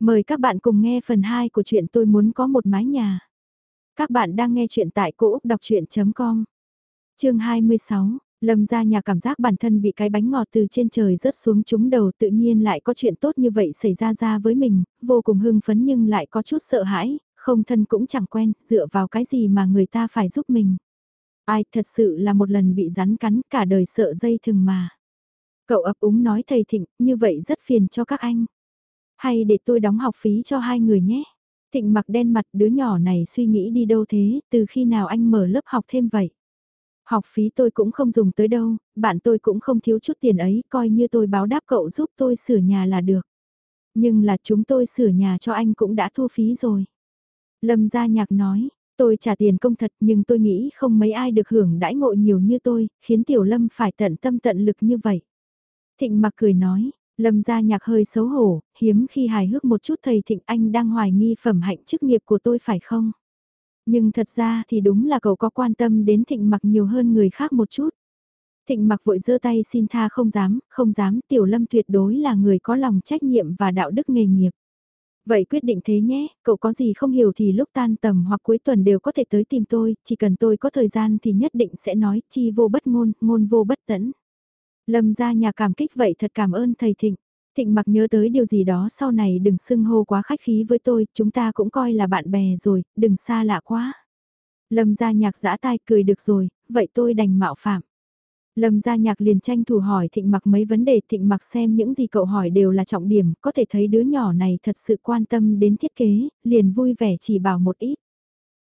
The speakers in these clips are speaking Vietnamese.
Mời các bạn cùng nghe phần 2 của chuyện tôi muốn có một mái nhà. Các bạn đang nghe chuyện tại cỗ đọc chuyện.com Chương 26 Lâm ra nhà cảm giác bản thân bị cái bánh ngọt từ trên trời rớt xuống trúng đầu tự nhiên lại có chuyện tốt như vậy xảy ra ra với mình, vô cùng hưng phấn nhưng lại có chút sợ hãi, không thân cũng chẳng quen, dựa vào cái gì mà người ta phải giúp mình. Ai thật sự là một lần bị rắn cắn cả đời sợ dây thừng mà. Cậu ấp úng nói thầy Thịnh, như vậy rất phiền cho các anh. Hay để tôi đóng học phí cho hai người nhé. Thịnh mặc đen mặt đứa nhỏ này suy nghĩ đi đâu thế, từ khi nào anh mở lớp học thêm vậy. Học phí tôi cũng không dùng tới đâu, bạn tôi cũng không thiếu chút tiền ấy, coi như tôi báo đáp cậu giúp tôi sửa nhà là được. Nhưng là chúng tôi sửa nhà cho anh cũng đã thu phí rồi. Lâm gia nhạc nói, tôi trả tiền công thật nhưng tôi nghĩ không mấy ai được hưởng đãi ngộ nhiều như tôi, khiến Tiểu Lâm phải tận tâm tận lực như vậy. Thịnh mặc cười nói, Lâm gia nhạc hơi xấu hổ, hiếm khi hài hước một chút thầy Thịnh Anh đang hoài nghi phẩm hạnh chức nghiệp của tôi phải không? Nhưng thật ra thì đúng là cậu có quan tâm đến Thịnh mặc nhiều hơn người khác một chút. Thịnh mặc vội giơ tay xin tha không dám, không dám, Tiểu Lâm tuyệt đối là người có lòng trách nhiệm và đạo đức nghề nghiệp. Vậy quyết định thế nhé, cậu có gì không hiểu thì lúc tan tầm hoặc cuối tuần đều có thể tới tìm tôi, chỉ cần tôi có thời gian thì nhất định sẽ nói chi vô bất ngôn, ngôn vô bất tẫn. Lâm ra nhà cảm kích vậy thật cảm ơn thầy Thịnh. Thịnh mặc nhớ tới điều gì đó sau này đừng xưng hô quá khách khí với tôi, chúng ta cũng coi là bạn bè rồi, đừng xa lạ quá. Lâm ra nhạc giã tai cười được rồi, vậy tôi đành mạo phạm. Lâm gia nhạc liền tranh thủ hỏi thịnh mặc mấy vấn đề thịnh mặc xem những gì cậu hỏi đều là trọng điểm, có thể thấy đứa nhỏ này thật sự quan tâm đến thiết kế, liền vui vẻ chỉ bảo một ít.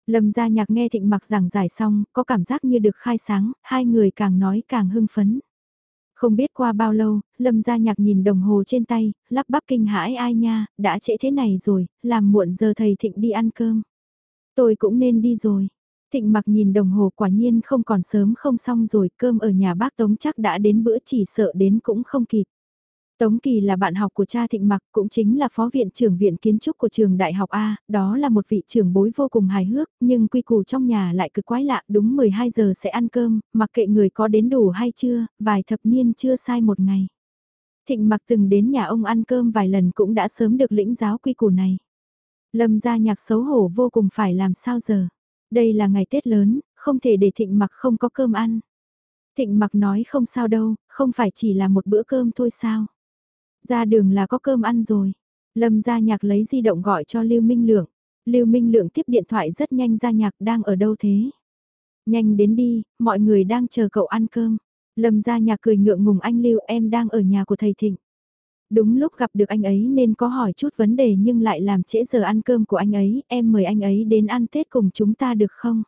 Lâm gia nhạc nghe thịnh mặc giảng giải xong, có cảm giác như được khai sáng, hai người càng nói càng hưng phấn. Không biết qua bao lâu, Lâm gia nhạc nhìn đồng hồ trên tay, lắp bắp kinh hãi ai nha, đã trễ thế này rồi, làm muộn giờ thầy thịnh đi ăn cơm. Tôi cũng nên đi rồi. Thịnh mặc nhìn đồng hồ quả nhiên không còn sớm không xong rồi, cơm ở nhà bác Tống chắc đã đến bữa chỉ sợ đến cũng không kịp. Tống Kỳ là bạn học của cha Thịnh Mặc, cũng chính là phó viện trưởng viện kiến trúc của trường Đại học A, đó là một vị trưởng bối vô cùng hài hước, nhưng quy củ trong nhà lại cực quái lạ, đúng 12 giờ sẽ ăn cơm, mặc kệ người có đến đủ hay chưa, vài thập niên chưa sai một ngày. Thịnh Mặc từng đến nhà ông ăn cơm vài lần cũng đã sớm được lĩnh giáo quy củ này. Lâm gia nhạc xấu hổ vô cùng phải làm sao giờ. Đây là ngày Tết lớn, không thể để Thịnh Mặc không có cơm ăn. Thịnh Mặc nói không sao đâu, không phải chỉ là một bữa cơm thôi sao. Ra đường là có cơm ăn rồi. Lâm gia nhạc lấy di động gọi cho Lưu Minh Lượng. Lưu Minh Lượng tiếp điện thoại rất nhanh ra nhạc đang ở đâu thế? Nhanh đến đi, mọi người đang chờ cậu ăn cơm. Lâm gia nhạc cười ngượng ngùng anh Lưu em đang ở nhà của thầy Thịnh. Đúng lúc gặp được anh ấy nên có hỏi chút vấn đề nhưng lại làm trễ giờ ăn cơm của anh ấy, em mời anh ấy đến ăn Tết cùng chúng ta được không?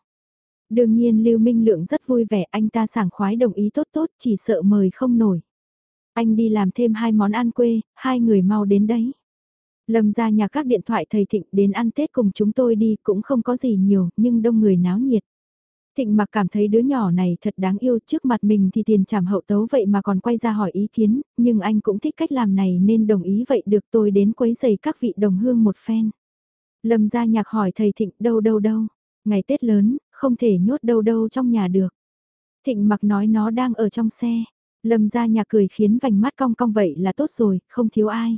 Đương nhiên Lưu Minh Lượng rất vui vẻ, anh ta sảng khoái đồng ý tốt tốt, chỉ sợ mời không nổi. Anh đi làm thêm hai món ăn quê, hai người mau đến đấy. Lâm ra nhà các điện thoại thầy Thịnh đến ăn Tết cùng chúng tôi đi cũng không có gì nhiều, nhưng đông người náo nhiệt. Thịnh mặc cảm thấy đứa nhỏ này thật đáng yêu trước mặt mình thì tiền trảm hậu tấu vậy mà còn quay ra hỏi ý kiến, nhưng anh cũng thích cách làm này nên đồng ý vậy được tôi đến quấy giày các vị đồng hương một phen. Lâm ra nhạc hỏi thầy Thịnh đâu đâu đâu, ngày Tết lớn, không thể nhốt đâu đâu trong nhà được. Thịnh mặc nói nó đang ở trong xe, Lâm ra nhà cười khiến vành mắt cong cong vậy là tốt rồi, không thiếu ai.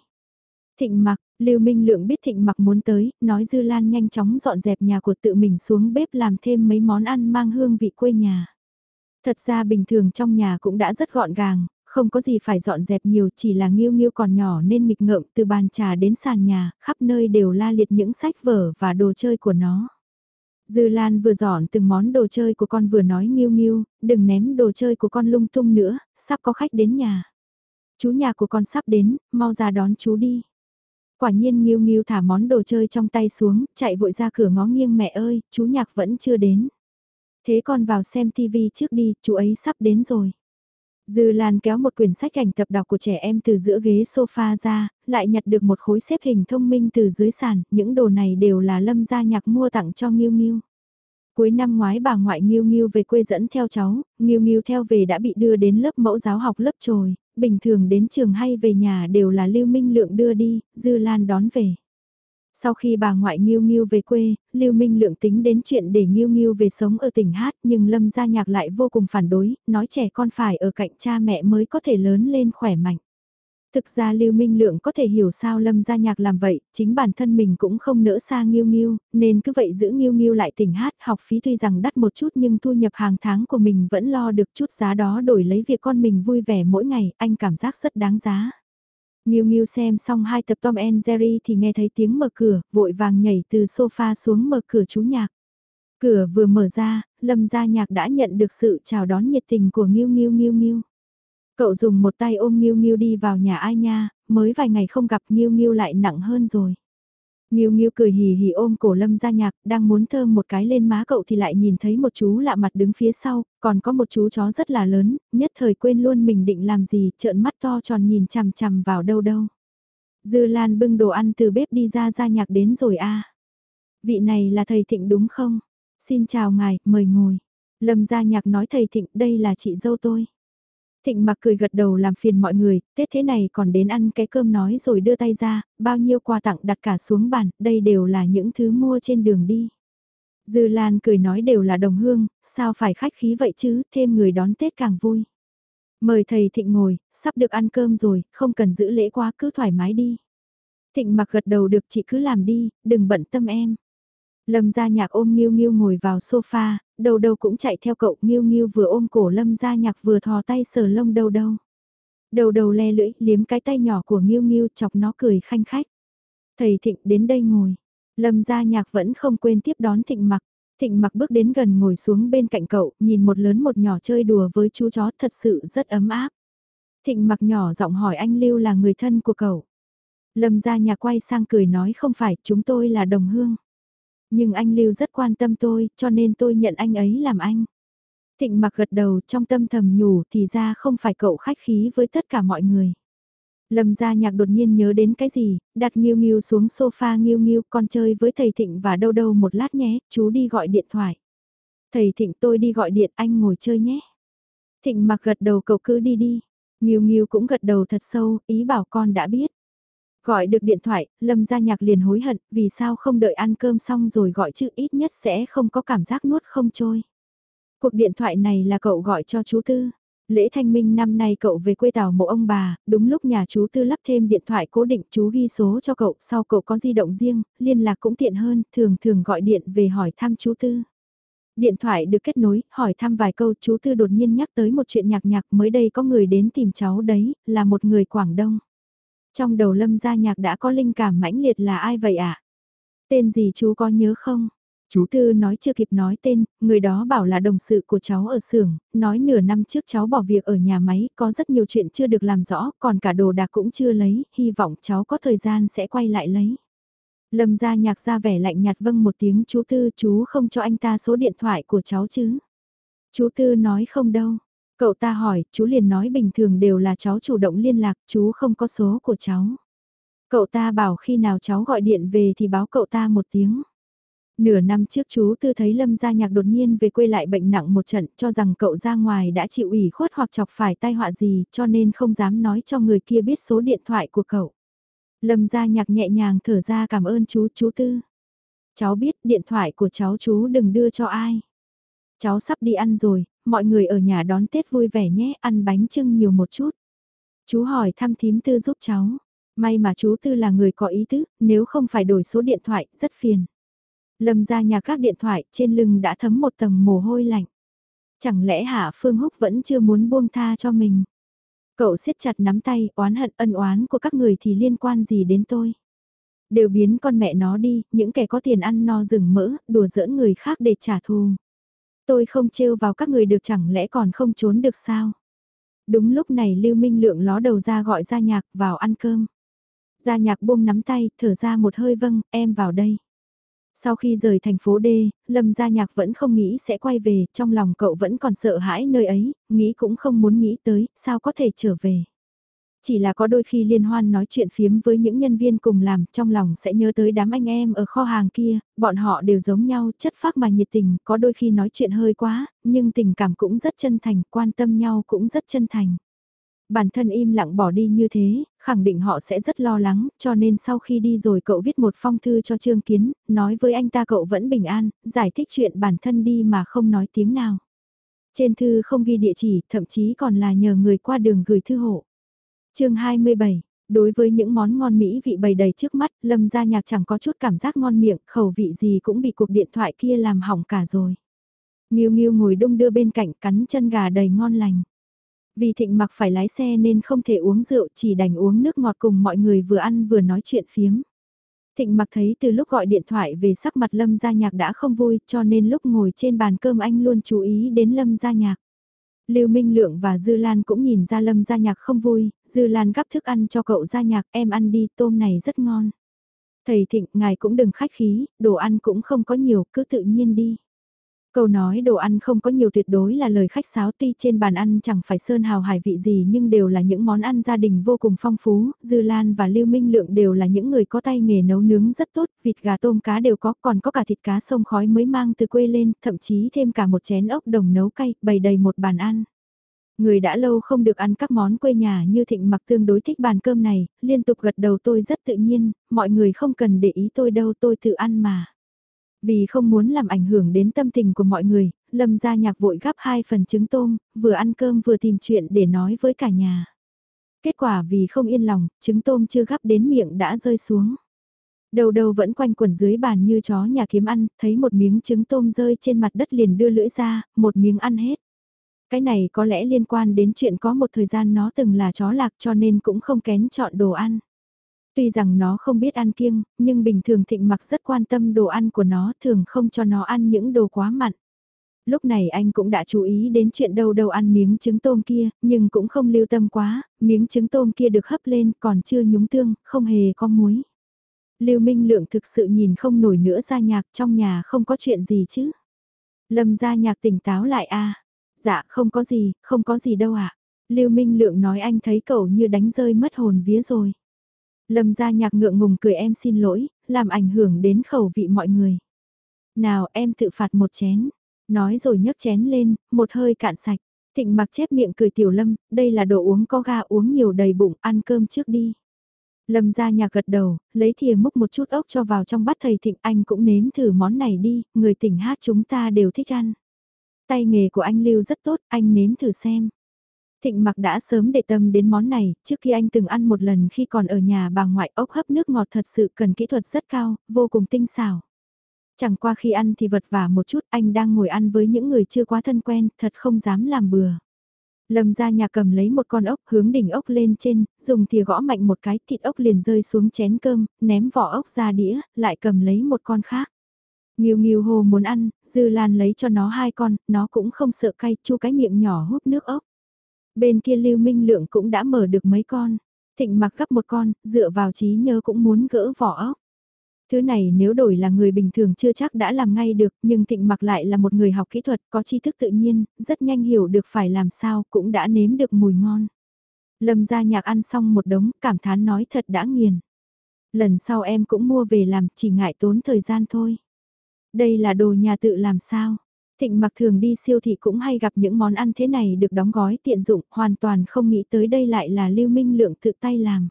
Thịnh mặc, Lưu Minh Lượng biết Thịnh mặc muốn tới, nói Dư Lan nhanh chóng dọn dẹp nhà của tự mình xuống bếp làm thêm mấy món ăn mang hương vị quê nhà. Thật ra bình thường trong nhà cũng đã rất gọn gàng, không có gì phải dọn dẹp nhiều chỉ là nghiêu nghiêu còn nhỏ nên nghịch ngợm từ bàn trà đến sàn nhà, khắp nơi đều la liệt những sách vở và đồ chơi của nó. Dư Lan vừa dọn từng món đồ chơi của con vừa nói nghiêu nghiêu, đừng ném đồ chơi của con lung tung nữa, sắp có khách đến nhà. Chú nhà của con sắp đến, mau ra đón chú đi. Quả nhiên nghiêu nghiêu thả món đồ chơi trong tay xuống, chạy vội ra cửa ngó nghiêng mẹ ơi, chú nhạc vẫn chưa đến. Thế con vào xem tivi trước đi, chú ấy sắp đến rồi. Dư Lan kéo một quyển sách ảnh tập đọc của trẻ em từ giữa ghế sofa ra, lại nhặt được một khối xếp hình thông minh từ dưới sàn, những đồ này đều là lâm gia nhạc mua tặng cho Nghiêu Nghiêu. Cuối năm ngoái bà ngoại Nghiêu Nghiêu về quê dẫn theo cháu, Nghiêu Nghiêu theo về đã bị đưa đến lớp mẫu giáo học lớp trồi, bình thường đến trường hay về nhà đều là Lưu Minh Lượng đưa đi, Dư Lan đón về. Sau khi bà ngoại Nghiêu Nghiêu về quê, Lưu Minh Lượng tính đến chuyện để Nghiêu Nghiêu về sống ở tỉnh Hát nhưng Lâm Gia Nhạc lại vô cùng phản đối, nói trẻ con phải ở cạnh cha mẹ mới có thể lớn lên khỏe mạnh. Thực ra Lưu Minh Lượng có thể hiểu sao Lâm gia nhạc làm vậy, chính bản thân mình cũng không nỡ xa Nghiêu Nghiêu, nên cứ vậy giữ Nghiêu Nghiêu lại tỉnh hát, học phí tuy rằng đắt một chút nhưng thu nhập hàng tháng của mình vẫn lo được chút giá đó đổi lấy việc con mình vui vẻ mỗi ngày, anh cảm giác rất đáng giá. Nghiêu Nghiêu xem xong hai tập Tom and Jerry thì nghe thấy tiếng mở cửa, vội vàng nhảy từ sofa xuống mở cửa chú nhạc. Cửa vừa mở ra, Lâm gia nhạc đã nhận được sự chào đón nhiệt tình của Nghiêu Nghiêu Nghiêu Nghiêu. Cậu dùng một tay ôm Nghiêu Nghiêu đi vào nhà ai nha, mới vài ngày không gặp Nghiêu Nghiêu lại nặng hơn rồi. Nghiêu Nghiêu cười hì hì ôm cổ Lâm ra nhạc, đang muốn thơm một cái lên má cậu thì lại nhìn thấy một chú lạ mặt đứng phía sau, còn có một chú chó rất là lớn, nhất thời quên luôn mình định làm gì, trợn mắt to tròn nhìn chằm chằm vào đâu đâu. Dư Lan bưng đồ ăn từ bếp đi ra ra nhạc đến rồi a. Vị này là thầy Thịnh đúng không? Xin chào ngài, mời ngồi. Lâm gia nhạc nói thầy Thịnh, đây là chị dâu tôi. Thịnh mặc cười gật đầu làm phiền mọi người, Tết thế này còn đến ăn cái cơm nói rồi đưa tay ra, bao nhiêu quà tặng đặt cả xuống bàn, đây đều là những thứ mua trên đường đi. Dư Lan cười nói đều là đồng hương, sao phải khách khí vậy chứ, thêm người đón Tết càng vui. Mời thầy Thịnh ngồi, sắp được ăn cơm rồi, không cần giữ lễ quá cứ thoải mái đi. Thịnh mặc gật đầu được chị cứ làm đi, đừng bận tâm em. Lâm gia nhạc ôm Nghiêu Nghiêu ngồi vào sofa, đầu đầu cũng chạy theo cậu Nghiêu Nghiêu vừa ôm cổ Lâm gia nhạc vừa thò tay sờ lông đầu đầu. Đầu đầu le lưỡi liếm cái tay nhỏ của Nghiêu Nghiêu chọc nó cười khanh khách. Thầy Thịnh đến đây ngồi. Lâm gia nhạc vẫn không quên tiếp đón Thịnh mặc. Thịnh mặc bước đến gần ngồi xuống bên cạnh cậu, nhìn một lớn một nhỏ chơi đùa với chú chó thật sự rất ấm áp. Thịnh mặc nhỏ giọng hỏi anh Lưu là người thân của cậu. Lâm gia nhạc quay sang cười nói không phải, chúng tôi là đồng hương. Nhưng anh Lưu rất quan tâm tôi, cho nên tôi nhận anh ấy làm anh. Thịnh mặc gật đầu trong tâm thầm nhủ thì ra không phải cậu khách khí với tất cả mọi người. Lâm gia nhạc đột nhiên nhớ đến cái gì, đặt Nghiêu Nghiêu xuống sofa Nghiêu Nghiêu con chơi với thầy Thịnh và đâu đâu một lát nhé, chú đi gọi điện thoại. Thầy Thịnh tôi đi gọi điện anh ngồi chơi nhé. Thịnh mặc gật đầu cậu cứ đi đi. Nghiêu Nghiêu cũng gật đầu thật sâu, ý bảo con đã biết. Gọi được điện thoại, Lâm Gia Nhạc liền hối hận, vì sao không đợi ăn cơm xong rồi gọi chứ ít nhất sẽ không có cảm giác nuốt không trôi. Cuộc điện thoại này là cậu gọi cho chú Tư. Lễ thanh minh năm nay cậu về quê tàu mộ ông bà, đúng lúc nhà chú Tư lắp thêm điện thoại cố định chú ghi số cho cậu, sau cậu có di động riêng, liên lạc cũng tiện hơn, thường thường gọi điện về hỏi thăm chú Tư. Điện thoại được kết nối, hỏi thăm vài câu chú Tư đột nhiên nhắc tới một chuyện nhạc nhạc mới đây có người đến tìm cháu đấy, là một người Quảng Đông. Trong đầu lâm gia nhạc đã có linh cảm mãnh liệt là ai vậy ạ? À? Tên gì chú có nhớ không? Chú Tư nói chưa kịp nói tên, người đó bảo là đồng sự của cháu ở xưởng, nói nửa năm trước cháu bỏ việc ở nhà máy, có rất nhiều chuyện chưa được làm rõ, còn cả đồ đạc cũng chưa lấy, hy vọng cháu có thời gian sẽ quay lại lấy. Lâm gia nhạc ra vẻ lạnh nhạt vâng một tiếng chú Tư chú không cho anh ta số điện thoại của cháu chứ. Chú Tư nói không đâu, Cậu ta hỏi, chú liền nói bình thường đều là cháu chủ động liên lạc, chú không có số của cháu. Cậu ta bảo khi nào cháu gọi điện về thì báo cậu ta một tiếng. Nửa năm trước chú tư thấy Lâm Gia Nhạc đột nhiên về quê lại bệnh nặng một trận cho rằng cậu ra ngoài đã chịu ủy khuất hoặc chọc phải tai họa gì cho nên không dám nói cho người kia biết số điện thoại của cậu. Lâm Gia Nhạc nhẹ nhàng thở ra cảm ơn chú chú tư. Cháu biết điện thoại của cháu chú đừng đưa cho ai. Cháu sắp đi ăn rồi, mọi người ở nhà đón Tết vui vẻ nhé, ăn bánh trưng nhiều một chút. Chú hỏi thăm thím tư giúp cháu. May mà chú tư là người có ý tứ, nếu không phải đổi số điện thoại, rất phiền. Lâm ra nhà các điện thoại, trên lưng đã thấm một tầng mồ hôi lạnh. Chẳng lẽ Hạ Phương Húc vẫn chưa muốn buông tha cho mình? Cậu siết chặt nắm tay, oán hận ân oán của các người thì liên quan gì đến tôi? Đều biến con mẹ nó đi, những kẻ có tiền ăn no rừng mỡ, đùa giỡn người khác để trả thù. Tôi không trêu vào các người được chẳng lẽ còn không trốn được sao? Đúng lúc này Lưu Minh Lượng ló đầu ra gọi Gia Nhạc vào ăn cơm. Gia Nhạc buông nắm tay, thở ra một hơi vâng, em vào đây. Sau khi rời thành phố D, Lâm Gia Nhạc vẫn không nghĩ sẽ quay về, trong lòng cậu vẫn còn sợ hãi nơi ấy, nghĩ cũng không muốn nghĩ tới, sao có thể trở về. Chỉ là có đôi khi liên hoan nói chuyện phiếm với những nhân viên cùng làm, trong lòng sẽ nhớ tới đám anh em ở kho hàng kia, bọn họ đều giống nhau, chất phác mà nhiệt tình, có đôi khi nói chuyện hơi quá, nhưng tình cảm cũng rất chân thành, quan tâm nhau cũng rất chân thành. Bản thân im lặng bỏ đi như thế, khẳng định họ sẽ rất lo lắng, cho nên sau khi đi rồi cậu viết một phong thư cho Trương Kiến, nói với anh ta cậu vẫn bình an, giải thích chuyện bản thân đi mà không nói tiếng nào. Trên thư không ghi địa chỉ, thậm chí còn là nhờ người qua đường gửi thư hộ chương 27 Đối với những món ngon mỹ vị bày đầy trước mắt, Lâm gia nhạc chẳng có chút cảm giác ngon miệng, khẩu vị gì cũng bị cuộc điện thoại kia làm hỏng cả rồi. Nghiêu Nghiêu ngồi đung đưa bên cạnh cắn chân gà đầy ngon lành. Vì thịnh mặc phải lái xe nên không thể uống rượu chỉ đành uống nước ngọt cùng mọi người vừa ăn vừa nói chuyện phiếm. Thịnh mặc thấy từ lúc gọi điện thoại về sắc mặt Lâm Gia Nhạc đã không vui cho nên lúc ngồi trên bàn cơm anh luôn chú ý đến Lâm Gia Nhạc. Lưu Minh Lượng và Dư Lan cũng nhìn ra Lâm Gia Nhạc không vui, Dư Lan gắp thức ăn cho cậu Gia Nhạc em ăn đi tôm này rất ngon. Thầy Thịnh, ngài cũng đừng khách khí, đồ ăn cũng không có nhiều, cứ tự nhiên đi. Câu nói đồ ăn không có nhiều tuyệt đối là lời khách sáo tuy trên bàn ăn chẳng phải sơn hào hải vị gì nhưng đều là những món ăn gia đình vô cùng phong phú, Dư Lan và Lưu Minh Lượng đều là những người có tay nghề nấu nướng rất tốt, vịt gà tôm cá đều có, còn có cả thịt cá sông khói mới mang từ quê lên, thậm chí thêm cả một chén ốc đồng nấu cay, bày đầy một bàn ăn. Người đã lâu không được ăn các món quê nhà như thịnh mặc tương đối thích bàn cơm này, liên tục gật đầu tôi rất tự nhiên, mọi người không cần để ý tôi đâu tôi tự ăn mà. Vì không muốn làm ảnh hưởng đến tâm tình của mọi người, Lâm gia nhạc vội gắp hai phần trứng tôm, vừa ăn cơm vừa tìm chuyện để nói với cả nhà. Kết quả vì không yên lòng, trứng tôm chưa gắp đến miệng đã rơi xuống. Đầu đầu vẫn quanh quẩn dưới bàn như chó nhà kiếm ăn, thấy một miếng trứng tôm rơi trên mặt đất liền đưa lưỡi ra, một miếng ăn hết. Cái này có lẽ liên quan đến chuyện có một thời gian nó từng là chó lạc cho nên cũng không kén chọn đồ ăn. Tuy rằng nó không biết ăn kiêng, nhưng bình thường thịnh mặc rất quan tâm đồ ăn của nó thường không cho nó ăn những đồ quá mặn. Lúc này anh cũng đã chú ý đến chuyện đâu đâu ăn miếng trứng tôm kia, nhưng cũng không lưu tâm quá, miếng trứng tôm kia được hấp lên còn chưa nhúng tương, không hề có muối. Lưu Minh Lượng thực sự nhìn không nổi nữa ra nhạc trong nhà không có chuyện gì chứ. Lâm ra nhạc tỉnh táo lại a Dạ không có gì, không có gì đâu ạ. À. Lưu Minh Lượng nói anh thấy cậu như đánh rơi mất hồn vía rồi. Lâm gia nhạc ngượng ngùng cười em xin lỗi, làm ảnh hưởng đến khẩu vị mọi người. Nào em tự phạt một chén. Nói rồi nhấc chén lên, một hơi cạn sạch. Thịnh mặc chép miệng cười tiểu lâm, đây là đồ uống có ga uống nhiều đầy bụng, ăn cơm trước đi. Lâm gia nhà gật đầu, lấy thìa múc một chút ốc cho vào trong bát thầy thịnh anh cũng nếm thử món này đi, người tỉnh hát chúng ta đều thích ăn. Tay nghề của anh Lưu rất tốt, anh nếm thử xem. Thịnh mặc đã sớm để tâm đến món này, trước khi anh từng ăn một lần khi còn ở nhà bà ngoại ốc hấp nước ngọt thật sự cần kỹ thuật rất cao, vô cùng tinh xảo. Chẳng qua khi ăn thì vật vả một chút, anh đang ngồi ăn với những người chưa quá thân quen, thật không dám làm bừa. Lâm ra nhà cầm lấy một con ốc hướng đỉnh ốc lên trên, dùng thìa gõ mạnh một cái thịt ốc liền rơi xuống chén cơm, ném vỏ ốc ra đĩa, lại cầm lấy một con khác. Nghiêu nghiêu hồ muốn ăn, dư lan lấy cho nó hai con, nó cũng không sợ cay, chu cái miệng nhỏ hút nước ốc. Bên kia Lưu Minh Lượng cũng đã mở được mấy con. Thịnh mặc gấp một con, dựa vào trí nhớ cũng muốn gỡ vỏ ốc. Thứ này nếu đổi là người bình thường chưa chắc đã làm ngay được, nhưng thịnh mặc lại là một người học kỹ thuật, có tri thức tự nhiên, rất nhanh hiểu được phải làm sao, cũng đã nếm được mùi ngon. Lâm ra nhạc ăn xong một đống, cảm thán nói thật đã nghiền. Lần sau em cũng mua về làm, chỉ ngại tốn thời gian thôi. Đây là đồ nhà tự làm sao? Thịnh mặc thường đi siêu thị cũng hay gặp những món ăn thế này được đóng gói tiện dụng, hoàn toàn không nghĩ tới đây lại là Lưu Minh Lượng tự tay làm.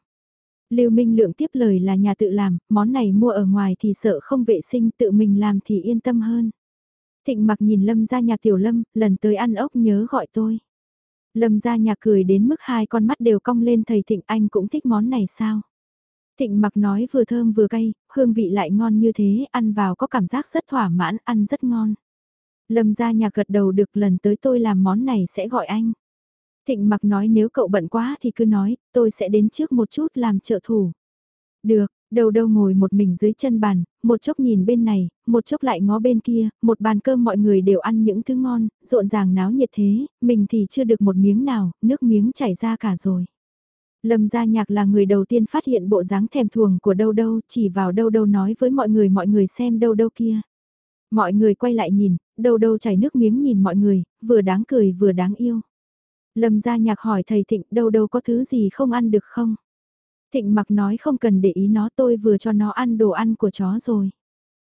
Lưu Minh Lượng tiếp lời là nhà tự làm, món này mua ở ngoài thì sợ không vệ sinh, tự mình làm thì yên tâm hơn. Thịnh mặc nhìn Lâm ra nhà tiểu Lâm, lần tới ăn ốc nhớ gọi tôi. Lâm ra nhà cười đến mức hai con mắt đều cong lên thầy Thịnh anh cũng thích món này sao? Thịnh mặc nói vừa thơm vừa cay, hương vị lại ngon như thế, ăn vào có cảm giác rất thỏa mãn, ăn rất ngon. Lâm ra nhà gật đầu được lần tới tôi làm món này sẽ gọi anh. Thịnh mặc nói nếu cậu bận quá thì cứ nói, tôi sẽ đến trước một chút làm trợ thủ. Được, đầu đâu ngồi một mình dưới chân bàn, một chốc nhìn bên này, một chốc lại ngó bên kia, một bàn cơm mọi người đều ăn những thứ ngon, rộn ràng náo nhiệt thế, mình thì chưa được một miếng nào, nước miếng chảy ra cả rồi. Lâm Gia Nhạc là người đầu tiên phát hiện bộ dáng thèm thuồng của đâu đâu, chỉ vào đâu đâu nói với mọi người mọi người xem đâu đâu kia. Mọi người quay lại nhìn, đâu đâu chảy nước miếng nhìn mọi người, vừa đáng cười vừa đáng yêu. Lâm gia nhạc hỏi thầy Thịnh đâu đâu có thứ gì không ăn được không? Thịnh mặc nói không cần để ý nó tôi vừa cho nó ăn đồ ăn của chó rồi.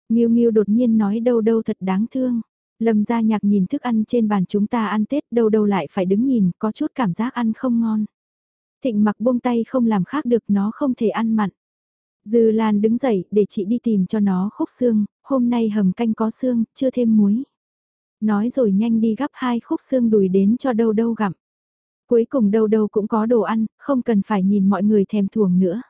Nghiêu Nghiêu đột nhiên nói đâu đâu thật đáng thương. Lâm gia nhạc nhìn thức ăn trên bàn chúng ta ăn Tết đâu đâu lại phải đứng nhìn có chút cảm giác ăn không ngon. Thịnh mặc buông tay không làm khác được nó không thể ăn mặn. Dư Lan đứng dậy để chị đi tìm cho nó khúc xương, hôm nay hầm canh có xương, chưa thêm muối. Nói rồi nhanh đi gắp hai khúc xương đùi đến cho đâu đâu gặm. Cuối cùng đâu đâu cũng có đồ ăn, không cần phải nhìn mọi người thèm thuồng nữa.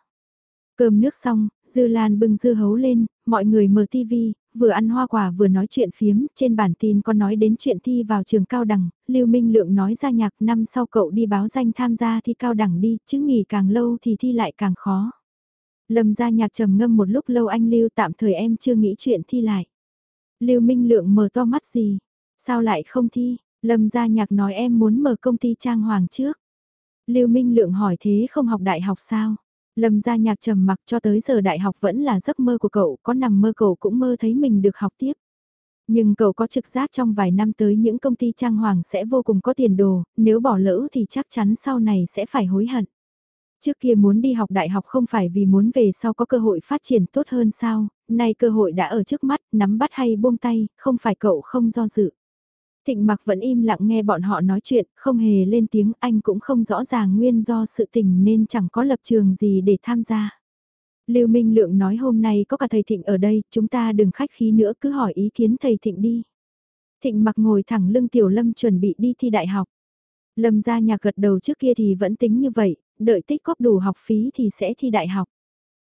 Cơm nước xong, Dư Lan bưng dư hấu lên, mọi người mở tivi, vừa ăn hoa quả vừa nói chuyện phiếm, trên bản tin có nói đến chuyện thi vào trường cao đẳng, Lưu Minh Lượng nói ra nhạc năm sau cậu đi báo danh tham gia thi cao đẳng đi, chứ nghỉ càng lâu thì thi lại càng khó. Lâm Gia nhạc trầm ngâm một lúc lâu anh Lưu tạm thời em chưa nghĩ chuyện thi lại. Lưu Minh Lượng mở to mắt gì? Sao lại không thi? Lâm gia nhạc nói em muốn mở công ty trang hoàng trước. Lưu Minh Lượng hỏi thế không học đại học sao? Lâm gia nhạc trầm mặc cho tới giờ đại học vẫn là giấc mơ của cậu, có nằm mơ cậu cũng mơ thấy mình được học tiếp. Nhưng cậu có trực giác trong vài năm tới những công ty trang hoàng sẽ vô cùng có tiền đồ, nếu bỏ lỡ thì chắc chắn sau này sẽ phải hối hận. Trước kia muốn đi học đại học không phải vì muốn về sau có cơ hội phát triển tốt hơn sao, nay cơ hội đã ở trước mắt, nắm bắt hay buông tay, không phải cậu không do dự. Thịnh mặc vẫn im lặng nghe bọn họ nói chuyện, không hề lên tiếng, anh cũng không rõ ràng nguyên do sự tình nên chẳng có lập trường gì để tham gia. Lưu Minh Lượng nói hôm nay có cả thầy Thịnh ở đây, chúng ta đừng khách khí nữa cứ hỏi ý kiến thầy Thịnh đi. Thịnh mặc ngồi thẳng lưng Tiểu Lâm chuẩn bị đi thi đại học. Lâm gia nhà gật đầu trước kia thì vẫn tính như vậy, đợi tích góp đủ học phí thì sẽ thi đại học.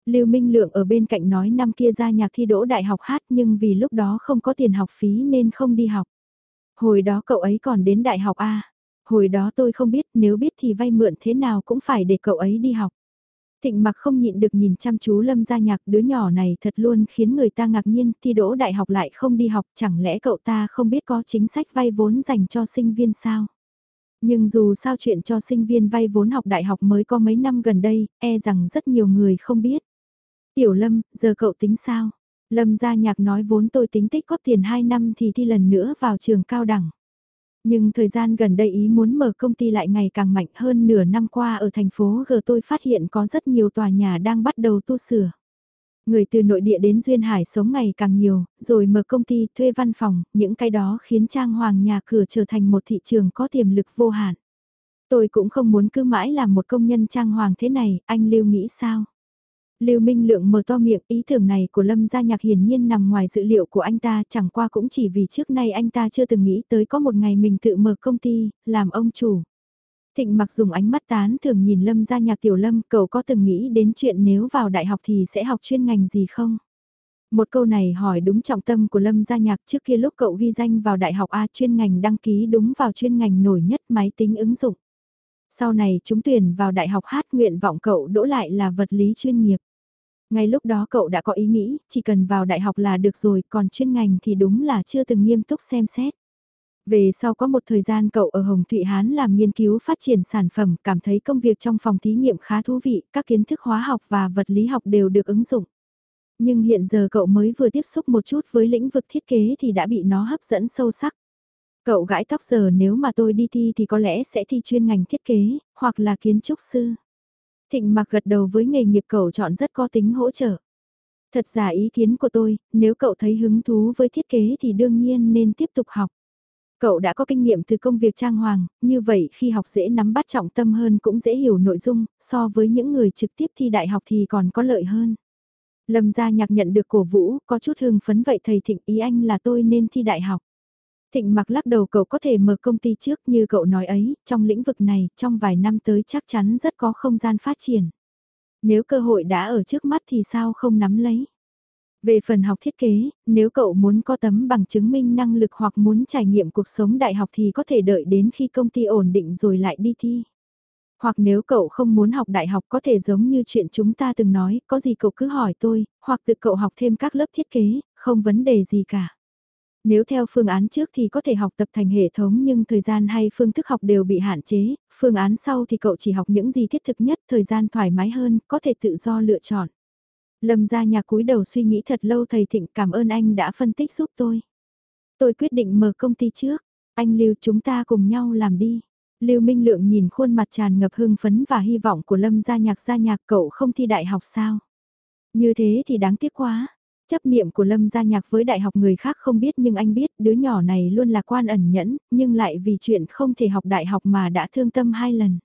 Lưu Minh Lượng ở bên cạnh nói năm kia ra nhạc thi đỗ đại học hát nhưng vì lúc đó không có tiền học phí nên không đi học. Hồi đó cậu ấy còn đến đại học A. Hồi đó tôi không biết nếu biết thì vay mượn thế nào cũng phải để cậu ấy đi học. Thịnh mặc không nhịn được nhìn chăm chú lâm gia nhạc đứa nhỏ này thật luôn khiến người ta ngạc nhiên thi đỗ đại học lại không đi học chẳng lẽ cậu ta không biết có chính sách vay vốn dành cho sinh viên sao. Nhưng dù sao chuyện cho sinh viên vay vốn học đại học mới có mấy năm gần đây, e rằng rất nhiều người không biết. Tiểu Lâm, giờ cậu tính sao? Lâm gia nhạc nói vốn tôi tính tích góp tiền 2 năm thì thi lần nữa vào trường cao đẳng. Nhưng thời gian gần đây ý muốn mở công ty lại ngày càng mạnh hơn nửa năm qua ở thành phố G tôi phát hiện có rất nhiều tòa nhà đang bắt đầu tu sửa. Người từ nội địa đến Duyên Hải sống ngày càng nhiều, rồi mở công ty, thuê văn phòng, những cái đó khiến trang hoàng nhà cửa trở thành một thị trường có tiềm lực vô hạn. Tôi cũng không muốn cứ mãi làm một công nhân trang hoàng thế này, anh Lưu nghĩ sao? Lưu Minh Lượng mở to miệng, ý tưởng này của Lâm Gia Nhạc hiển nhiên nằm ngoài dự liệu của anh ta, chẳng qua cũng chỉ vì trước nay anh ta chưa từng nghĩ tới có một ngày mình tự mở công ty, làm ông chủ. Thịnh mặc dùng ánh mắt tán thường nhìn Lâm Gia Nhạc Tiểu Lâm, cậu có từng nghĩ đến chuyện nếu vào đại học thì sẽ học chuyên ngành gì không? Một câu này hỏi đúng trọng tâm của Lâm Gia Nhạc trước kia lúc cậu ghi danh vào đại học A chuyên ngành đăng ký đúng vào chuyên ngành nổi nhất máy tính ứng dụng. Sau này chúng tuyển vào đại học hát nguyện vọng cậu đỗ lại là vật lý chuyên nghiệp. Ngay lúc đó cậu đã có ý nghĩ, chỉ cần vào đại học là được rồi, còn chuyên ngành thì đúng là chưa từng nghiêm túc xem xét. Về sau có một thời gian cậu ở Hồng Thụy Hán làm nghiên cứu phát triển sản phẩm, cảm thấy công việc trong phòng thí nghiệm khá thú vị, các kiến thức hóa học và vật lý học đều được ứng dụng. Nhưng hiện giờ cậu mới vừa tiếp xúc một chút với lĩnh vực thiết kế thì đã bị nó hấp dẫn sâu sắc. Cậu gãi tóc giờ nếu mà tôi đi thi thì có lẽ sẽ thi chuyên ngành thiết kế, hoặc là kiến trúc sư. Thịnh mặc gật đầu với nghề nghiệp cậu chọn rất có tính hỗ trợ. Thật ra ý kiến của tôi, nếu cậu thấy hứng thú với thiết kế thì đương nhiên nên tiếp tục học. Cậu đã có kinh nghiệm từ công việc trang hoàng, như vậy khi học dễ nắm bắt trọng tâm hơn cũng dễ hiểu nội dung, so với những người trực tiếp thi đại học thì còn có lợi hơn. Lâm gia nhạc nhận được cổ vũ, có chút hưng phấn vậy thầy thịnh ý anh là tôi nên thi đại học. Thịnh mặc lắc đầu cậu có thể mở công ty trước như cậu nói ấy, trong lĩnh vực này, trong vài năm tới chắc chắn rất có không gian phát triển. Nếu cơ hội đã ở trước mắt thì sao không nắm lấy? Về phần học thiết kế, nếu cậu muốn có tấm bằng chứng minh năng lực hoặc muốn trải nghiệm cuộc sống đại học thì có thể đợi đến khi công ty ổn định rồi lại đi thi. Hoặc nếu cậu không muốn học đại học có thể giống như chuyện chúng ta từng nói, có gì cậu cứ hỏi tôi, hoặc tự cậu học thêm các lớp thiết kế, không vấn đề gì cả. Nếu theo phương án trước thì có thể học tập thành hệ thống nhưng thời gian hay phương thức học đều bị hạn chế, phương án sau thì cậu chỉ học những gì thiết thực nhất, thời gian thoải mái hơn, có thể tự do lựa chọn. Lâm ra nhà cúi đầu suy nghĩ thật lâu thầy Thịnh cảm ơn anh đã phân tích giúp tôi. Tôi quyết định mở công ty trước, anh Lưu chúng ta cùng nhau làm đi. Lưu Minh Lượng nhìn khuôn mặt tràn ngập hưng phấn và hy vọng của Lâm gia nhạc gia nhạc cậu không thi đại học sao. Như thế thì đáng tiếc quá. Chấp niệm của Lâm gia nhạc với đại học người khác không biết nhưng anh biết đứa nhỏ này luôn là quan ẩn nhẫn, nhưng lại vì chuyện không thể học đại học mà đã thương tâm hai lần.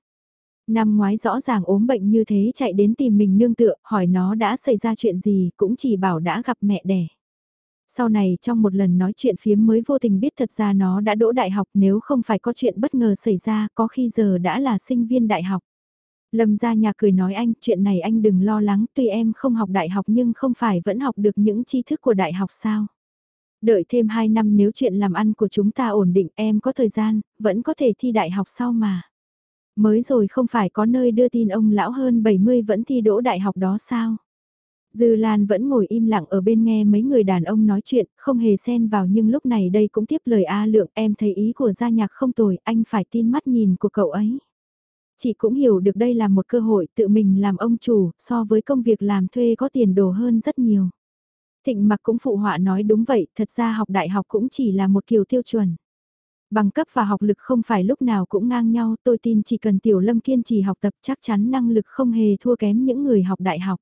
Năm ngoái rõ ràng ốm bệnh như thế chạy đến tìm mình nương tựa, hỏi nó đã xảy ra chuyện gì, cũng chỉ bảo đã gặp mẹ đẻ. Sau này trong một lần nói chuyện phiếm mới vô tình biết thật ra nó đã đỗ đại học nếu không phải có chuyện bất ngờ xảy ra có khi giờ đã là sinh viên đại học. Lâm gia nhà cười nói anh, chuyện này anh đừng lo lắng, tuy em không học đại học nhưng không phải vẫn học được những tri thức của đại học sao. Đợi thêm 2 năm nếu chuyện làm ăn của chúng ta ổn định em có thời gian, vẫn có thể thi đại học sau mà. Mới rồi không phải có nơi đưa tin ông lão hơn 70 vẫn thi đỗ đại học đó sao? Dư Lan vẫn ngồi im lặng ở bên nghe mấy người đàn ông nói chuyện, không hề xen vào nhưng lúc này đây cũng tiếp lời A Lượng em thấy ý của gia nhạc không tồi, anh phải tin mắt nhìn của cậu ấy. Chị cũng hiểu được đây là một cơ hội tự mình làm ông chủ, so với công việc làm thuê có tiền đồ hơn rất nhiều. Thịnh mặc cũng phụ họa nói đúng vậy, thật ra học đại học cũng chỉ là một kiểu tiêu chuẩn. Bằng cấp và học lực không phải lúc nào cũng ngang nhau, tôi tin chỉ cần Tiểu Lâm kiên trì học tập chắc chắn năng lực không hề thua kém những người học đại học.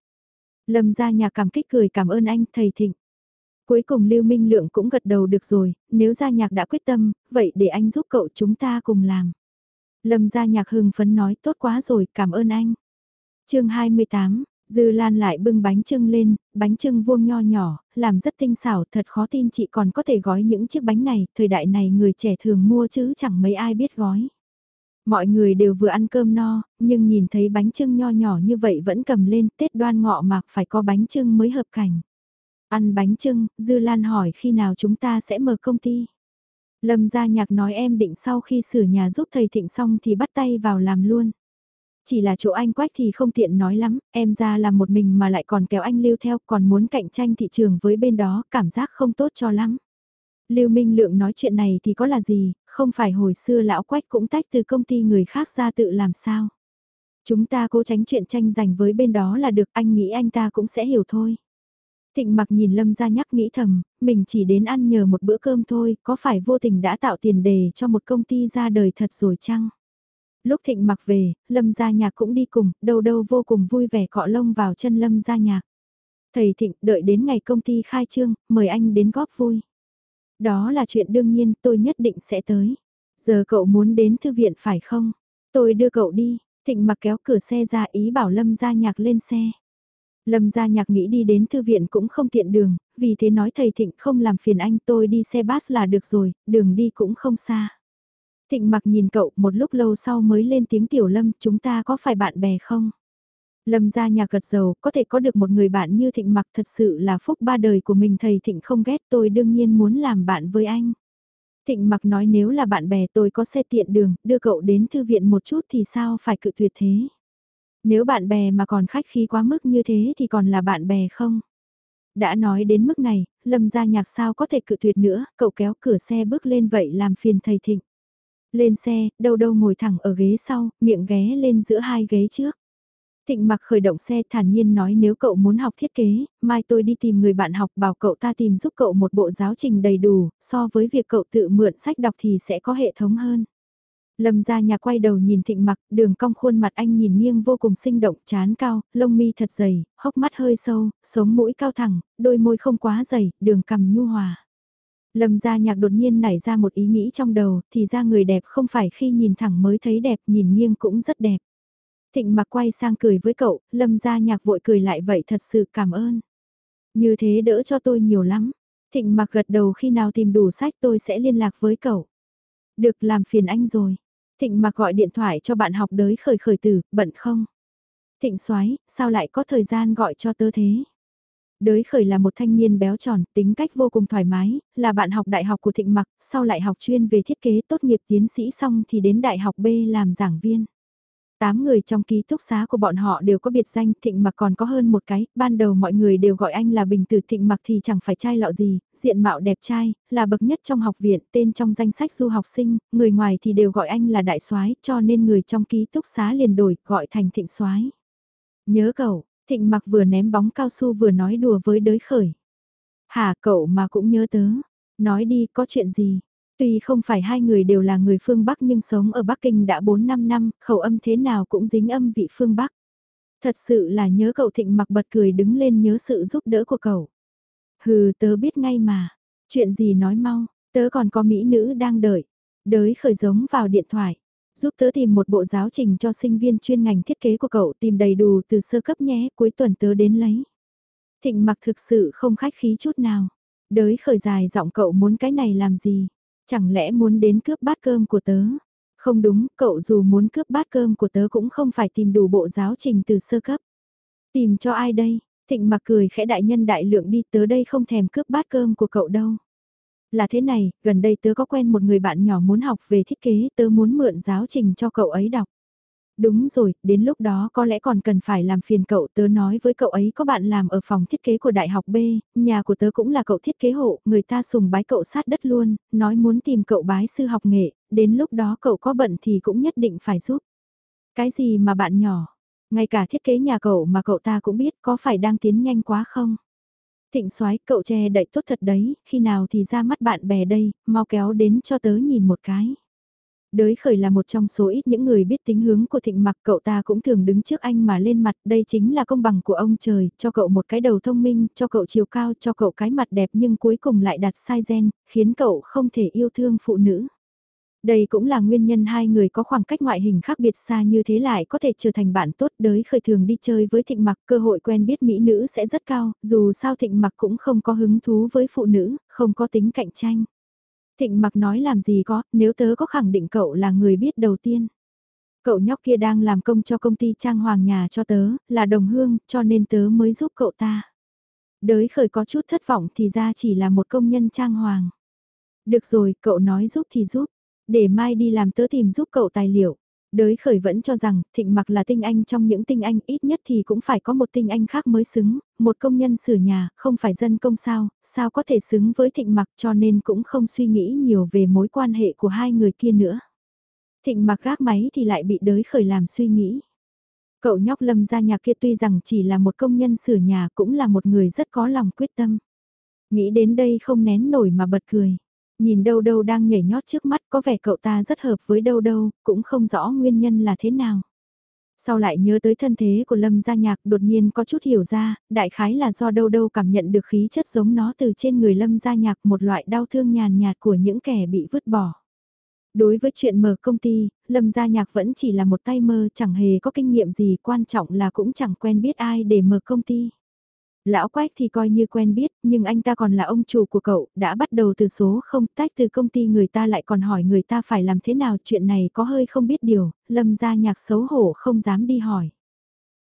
Lâm ra nhà cảm kích cười cảm ơn anh, thầy Thịnh. Cuối cùng Lưu Minh Lượng cũng gật đầu được rồi, nếu gia nhạc đã quyết tâm, vậy để anh giúp cậu chúng ta cùng làm. Lâm gia nhạc hưng phấn nói tốt quá rồi, cảm ơn anh. chương 28, Dư Lan lại bưng bánh trưng lên, bánh trưng vuông nho nhỏ, làm rất tinh xảo, thật khó tin chị còn có thể gói những chiếc bánh này, thời đại này người trẻ thường mua chứ chẳng mấy ai biết gói. Mọi người đều vừa ăn cơm no, nhưng nhìn thấy bánh trưng nho nhỏ như vậy vẫn cầm lên, Tết đoan ngọ mạc phải có bánh trưng mới hợp cảnh. Ăn bánh trưng, Dư Lan hỏi khi nào chúng ta sẽ mở công ty. Lâm gia nhạc nói em định sau khi sửa nhà giúp thầy thịnh xong thì bắt tay vào làm luôn. Chỉ là chỗ anh quách thì không tiện nói lắm, em ra làm một mình mà lại còn kéo anh lưu theo còn muốn cạnh tranh thị trường với bên đó, cảm giác không tốt cho lắm. Lưu Minh Lượng nói chuyện này thì có là gì, không phải hồi xưa lão quách cũng tách từ công ty người khác ra tự làm sao. Chúng ta cố tránh chuyện tranh giành với bên đó là được anh nghĩ anh ta cũng sẽ hiểu thôi. Thịnh mặc nhìn Lâm ra nhắc nghĩ thầm, mình chỉ đến ăn nhờ một bữa cơm thôi, có phải vô tình đã tạo tiền đề cho một công ty ra đời thật rồi chăng? Lúc thịnh mặc về, Lâm gia nhạc cũng đi cùng, đâu đâu vô cùng vui vẻ cọ lông vào chân Lâm gia nhạc. Thầy thịnh đợi đến ngày công ty khai trương, mời anh đến góp vui. Đó là chuyện đương nhiên tôi nhất định sẽ tới. Giờ cậu muốn đến thư viện phải không? Tôi đưa cậu đi, thịnh mặc kéo cửa xe ra ý bảo Lâm gia nhạc lên xe. Lâm gia nhạc nghĩ đi đến thư viện cũng không tiện đường, vì thế nói thầy Thịnh không làm phiền anh tôi đi xe bus là được rồi, đường đi cũng không xa. Thịnh mặc nhìn cậu một lúc lâu sau mới lên tiếng tiểu lâm chúng ta có phải bạn bè không? Lâm gia nhà gật dầu có thể có được một người bạn như thịnh mặc thật sự là phúc ba đời của mình thầy thịnh không ghét tôi đương nhiên muốn làm bạn với anh. Thịnh mặc nói nếu là bạn bè tôi có xe tiện đường đưa cậu đến thư viện một chút thì sao phải cự tuyệt thế? Nếu bạn bè mà còn khách khí quá mức như thế thì còn là bạn bè không? Đã nói đến mức này, lâm gia nhạc sao có thể cự tuyệt nữa, cậu kéo cửa xe bước lên vậy làm phiền thầy thịnh. Lên xe, đâu đâu ngồi thẳng ở ghế sau, miệng ghé lên giữa hai ghế trước. Thịnh mặc khởi động xe thản nhiên nói nếu cậu muốn học thiết kế, mai tôi đi tìm người bạn học bảo cậu ta tìm giúp cậu một bộ giáo trình đầy đủ, so với việc cậu tự mượn sách đọc thì sẽ có hệ thống hơn. Lâm gia nhà quay đầu nhìn thịnh mặc, đường cong khuôn mặt anh nhìn nghiêng vô cùng sinh động, chán cao, lông mi thật dày, hốc mắt hơi sâu, sống mũi cao thẳng, đôi môi không quá dày, đường cằm nhu hòa. Lâm gia nhạc đột nhiên nảy ra một ý nghĩ trong đầu, thì ra người đẹp không phải khi nhìn thẳng mới thấy đẹp, nhìn nghiêng cũng rất đẹp. Thịnh mặc quay sang cười với cậu, lâm gia nhạc vội cười lại vậy thật sự cảm ơn. Như thế đỡ cho tôi nhiều lắm. Thịnh mặc gật đầu khi nào tìm đủ sách tôi sẽ liên lạc với cậu. Được làm phiền anh rồi. Thịnh mặc gọi điện thoại cho bạn học đới khởi khởi tử, bận không? Thịnh soái sao lại có thời gian gọi cho tớ thế? Đới khởi là một thanh niên béo tròn, tính cách vô cùng thoải mái, là bạn học đại học của Thịnh Mặc, sau lại học chuyên về thiết kế tốt nghiệp tiến sĩ xong thì đến đại học B làm giảng viên. Tám người trong ký túc xá của bọn họ đều có biệt danh, thịnh mặc còn có hơn một cái, ban đầu mọi người đều gọi anh là bình tử thịnh mặc thì chẳng phải trai lọ gì, diện mạo đẹp trai, là bậc nhất trong học viện, tên trong danh sách du học sinh, người ngoài thì đều gọi anh là đại soái cho nên người trong ký túc xá liền đổi, gọi thành thịnh soái Nhớ cậu, thịnh mặc vừa ném bóng cao su vừa nói đùa với đới khởi. Hả cậu mà cũng nhớ tớ, nói đi có chuyện gì, Tuy không phải hai người đều là người phương Bắc nhưng sống ở Bắc Kinh đã 4-5 năm, khẩu âm thế nào cũng dính âm vị phương Bắc. Thật sự là nhớ cậu thịnh mặc bật cười đứng lên nhớ sự giúp đỡ của cậu. Hừ tớ biết ngay mà, chuyện gì nói mau, tớ còn có mỹ nữ đang đợi. Đới khởi giống vào điện thoại, giúp tớ tìm một bộ giáo trình cho sinh viên chuyên ngành thiết kế của cậu tìm đầy đủ từ sơ cấp nhé, cuối tuần tớ đến lấy. Thịnh mặc thực sự không khách khí chút nào. Đới khởi dài giọng cậu muốn cái này làm gì? Chẳng lẽ muốn đến cướp bát cơm của tớ? Không đúng, cậu dù muốn cướp bát cơm của tớ cũng không phải tìm đủ bộ giáo trình từ sơ cấp. Tìm cho ai đây? Thịnh mặc cười khẽ đại nhân đại lượng đi tớ đây không thèm cướp bát cơm của cậu đâu. Là thế này, gần đây tớ có quen một người bạn nhỏ muốn học về thiết kế, tớ muốn mượn giáo trình cho cậu ấy đọc. Đúng rồi, đến lúc đó có lẽ còn cần phải làm phiền cậu tớ nói với cậu ấy có bạn làm ở phòng thiết kế của Đại học B, nhà của tớ cũng là cậu thiết kế hộ, người ta sùng bái cậu sát đất luôn, nói muốn tìm cậu bái sư học nghệ, đến lúc đó cậu có bận thì cũng nhất định phải giúp. Cái gì mà bạn nhỏ, ngay cả thiết kế nhà cậu mà cậu ta cũng biết có phải đang tiến nhanh quá không? Thịnh soái cậu che đậy tốt thật đấy, khi nào thì ra mắt bạn bè đây, mau kéo đến cho tớ nhìn một cái. Đới khởi là một trong số ít những người biết tính hướng của thịnh mặc cậu ta cũng thường đứng trước anh mà lên mặt, đây chính là công bằng của ông trời, cho cậu một cái đầu thông minh, cho cậu chiều cao, cho cậu cái mặt đẹp nhưng cuối cùng lại đặt sai gen, khiến cậu không thể yêu thương phụ nữ. Đây cũng là nguyên nhân hai người có khoảng cách ngoại hình khác biệt xa như thế lại có thể trở thành bạn tốt đới khởi thường đi chơi với thịnh mặc cơ hội quen biết mỹ nữ sẽ rất cao, dù sao thịnh mặc cũng không có hứng thú với phụ nữ, không có tính cạnh tranh. Thịnh mặc nói làm gì có, nếu tớ có khẳng định cậu là người biết đầu tiên. Cậu nhóc kia đang làm công cho công ty trang hoàng nhà cho tớ, là đồng hương, cho nên tớ mới giúp cậu ta. Đới khởi có chút thất vọng thì ra chỉ là một công nhân trang hoàng. Được rồi, cậu nói giúp thì giúp. Để mai đi làm tớ tìm giúp cậu tài liệu. Đới khởi vẫn cho rằng thịnh mặc là tinh anh trong những tinh anh ít nhất thì cũng phải có một tinh anh khác mới xứng, một công nhân sửa nhà, không phải dân công sao, sao có thể xứng với thịnh mặc cho nên cũng không suy nghĩ nhiều về mối quan hệ của hai người kia nữa. Thịnh mặc gác máy thì lại bị đới khởi làm suy nghĩ. Cậu nhóc lâm ra nhà kia tuy rằng chỉ là một công nhân sửa nhà cũng là một người rất có lòng quyết tâm. Nghĩ đến đây không nén nổi mà bật cười. Nhìn đâu đâu đang nhảy nhót trước mắt có vẻ cậu ta rất hợp với đâu đâu, cũng không rõ nguyên nhân là thế nào. Sau lại nhớ tới thân thế của Lâm Gia Nhạc đột nhiên có chút hiểu ra, đại khái là do đâu đâu cảm nhận được khí chất giống nó từ trên người Lâm Gia Nhạc một loại đau thương nhàn nhạt của những kẻ bị vứt bỏ. Đối với chuyện mở công ty, Lâm Gia Nhạc vẫn chỉ là một tay mơ chẳng hề có kinh nghiệm gì quan trọng là cũng chẳng quen biết ai để mở công ty. Lão Quách thì coi như quen biết, nhưng anh ta còn là ông chủ của cậu, đã bắt đầu từ số không tách từ công ty người ta lại còn hỏi người ta phải làm thế nào chuyện này có hơi không biết điều, lâm ra nhạc xấu hổ không dám đi hỏi.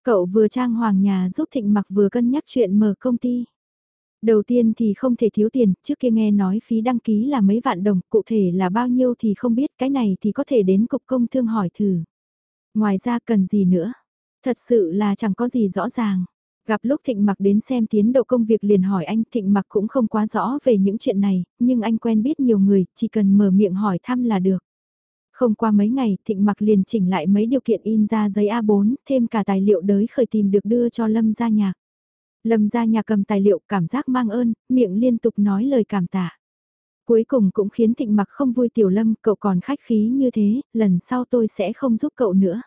Cậu vừa trang hoàng nhà giúp thịnh mặc vừa cân nhắc chuyện mở công ty. Đầu tiên thì không thể thiếu tiền, trước kia nghe nói phí đăng ký là mấy vạn đồng, cụ thể là bao nhiêu thì không biết, cái này thì có thể đến cục công thương hỏi thử. Ngoài ra cần gì nữa? Thật sự là chẳng có gì rõ ràng. Gặp lúc Thịnh Mặc đến xem tiến độ công việc liền hỏi anh, Thịnh Mặc cũng không quá rõ về những chuyện này, nhưng anh quen biết nhiều người, chỉ cần mở miệng hỏi thăm là được. Không qua mấy ngày, Thịnh Mặc liền chỉnh lại mấy điều kiện in ra giấy A4, thêm cả tài liệu đới khởi tìm được đưa cho Lâm gia nhạc. Lâm gia nhạc cầm tài liệu cảm giác mang ơn, miệng liên tục nói lời cảm tạ. Cuối cùng cũng khiến Thịnh Mặc không vui Tiểu Lâm, cậu còn khách khí như thế, lần sau tôi sẽ không giúp cậu nữa.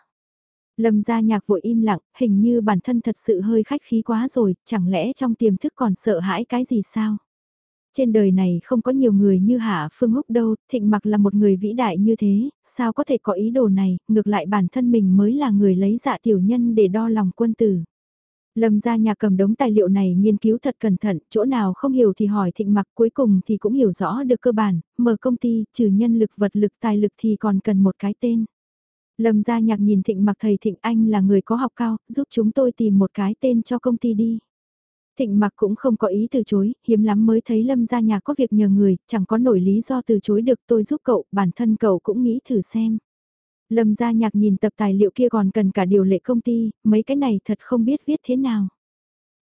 Lâm gia nhạc vội im lặng, hình như bản thân thật sự hơi khách khí quá rồi, chẳng lẽ trong tiềm thức còn sợ hãi cái gì sao? Trên đời này không có nhiều người như Hạ Phương Húc đâu, thịnh mặc là một người vĩ đại như thế, sao có thể có ý đồ này, ngược lại bản thân mình mới là người lấy dạ tiểu nhân để đo lòng quân tử. Lâm gia nhà cầm đống tài liệu này nghiên cứu thật cẩn thận, chỗ nào không hiểu thì hỏi thịnh mặc cuối cùng thì cũng hiểu rõ được cơ bản, mở công ty, trừ nhân lực vật lực tài lực thì còn cần một cái tên. Lâm gia nhạc nhìn thịnh mặc thầy thịnh anh là người có học cao, giúp chúng tôi tìm một cái tên cho công ty đi. Thịnh mặc cũng không có ý từ chối, hiếm lắm mới thấy Lâm gia nhạc có việc nhờ người, chẳng có nổi lý do từ chối được tôi giúp cậu, bản thân cậu cũng nghĩ thử xem. Lâm gia nhạc nhìn tập tài liệu kia còn cần cả điều lệ công ty, mấy cái này thật không biết viết thế nào.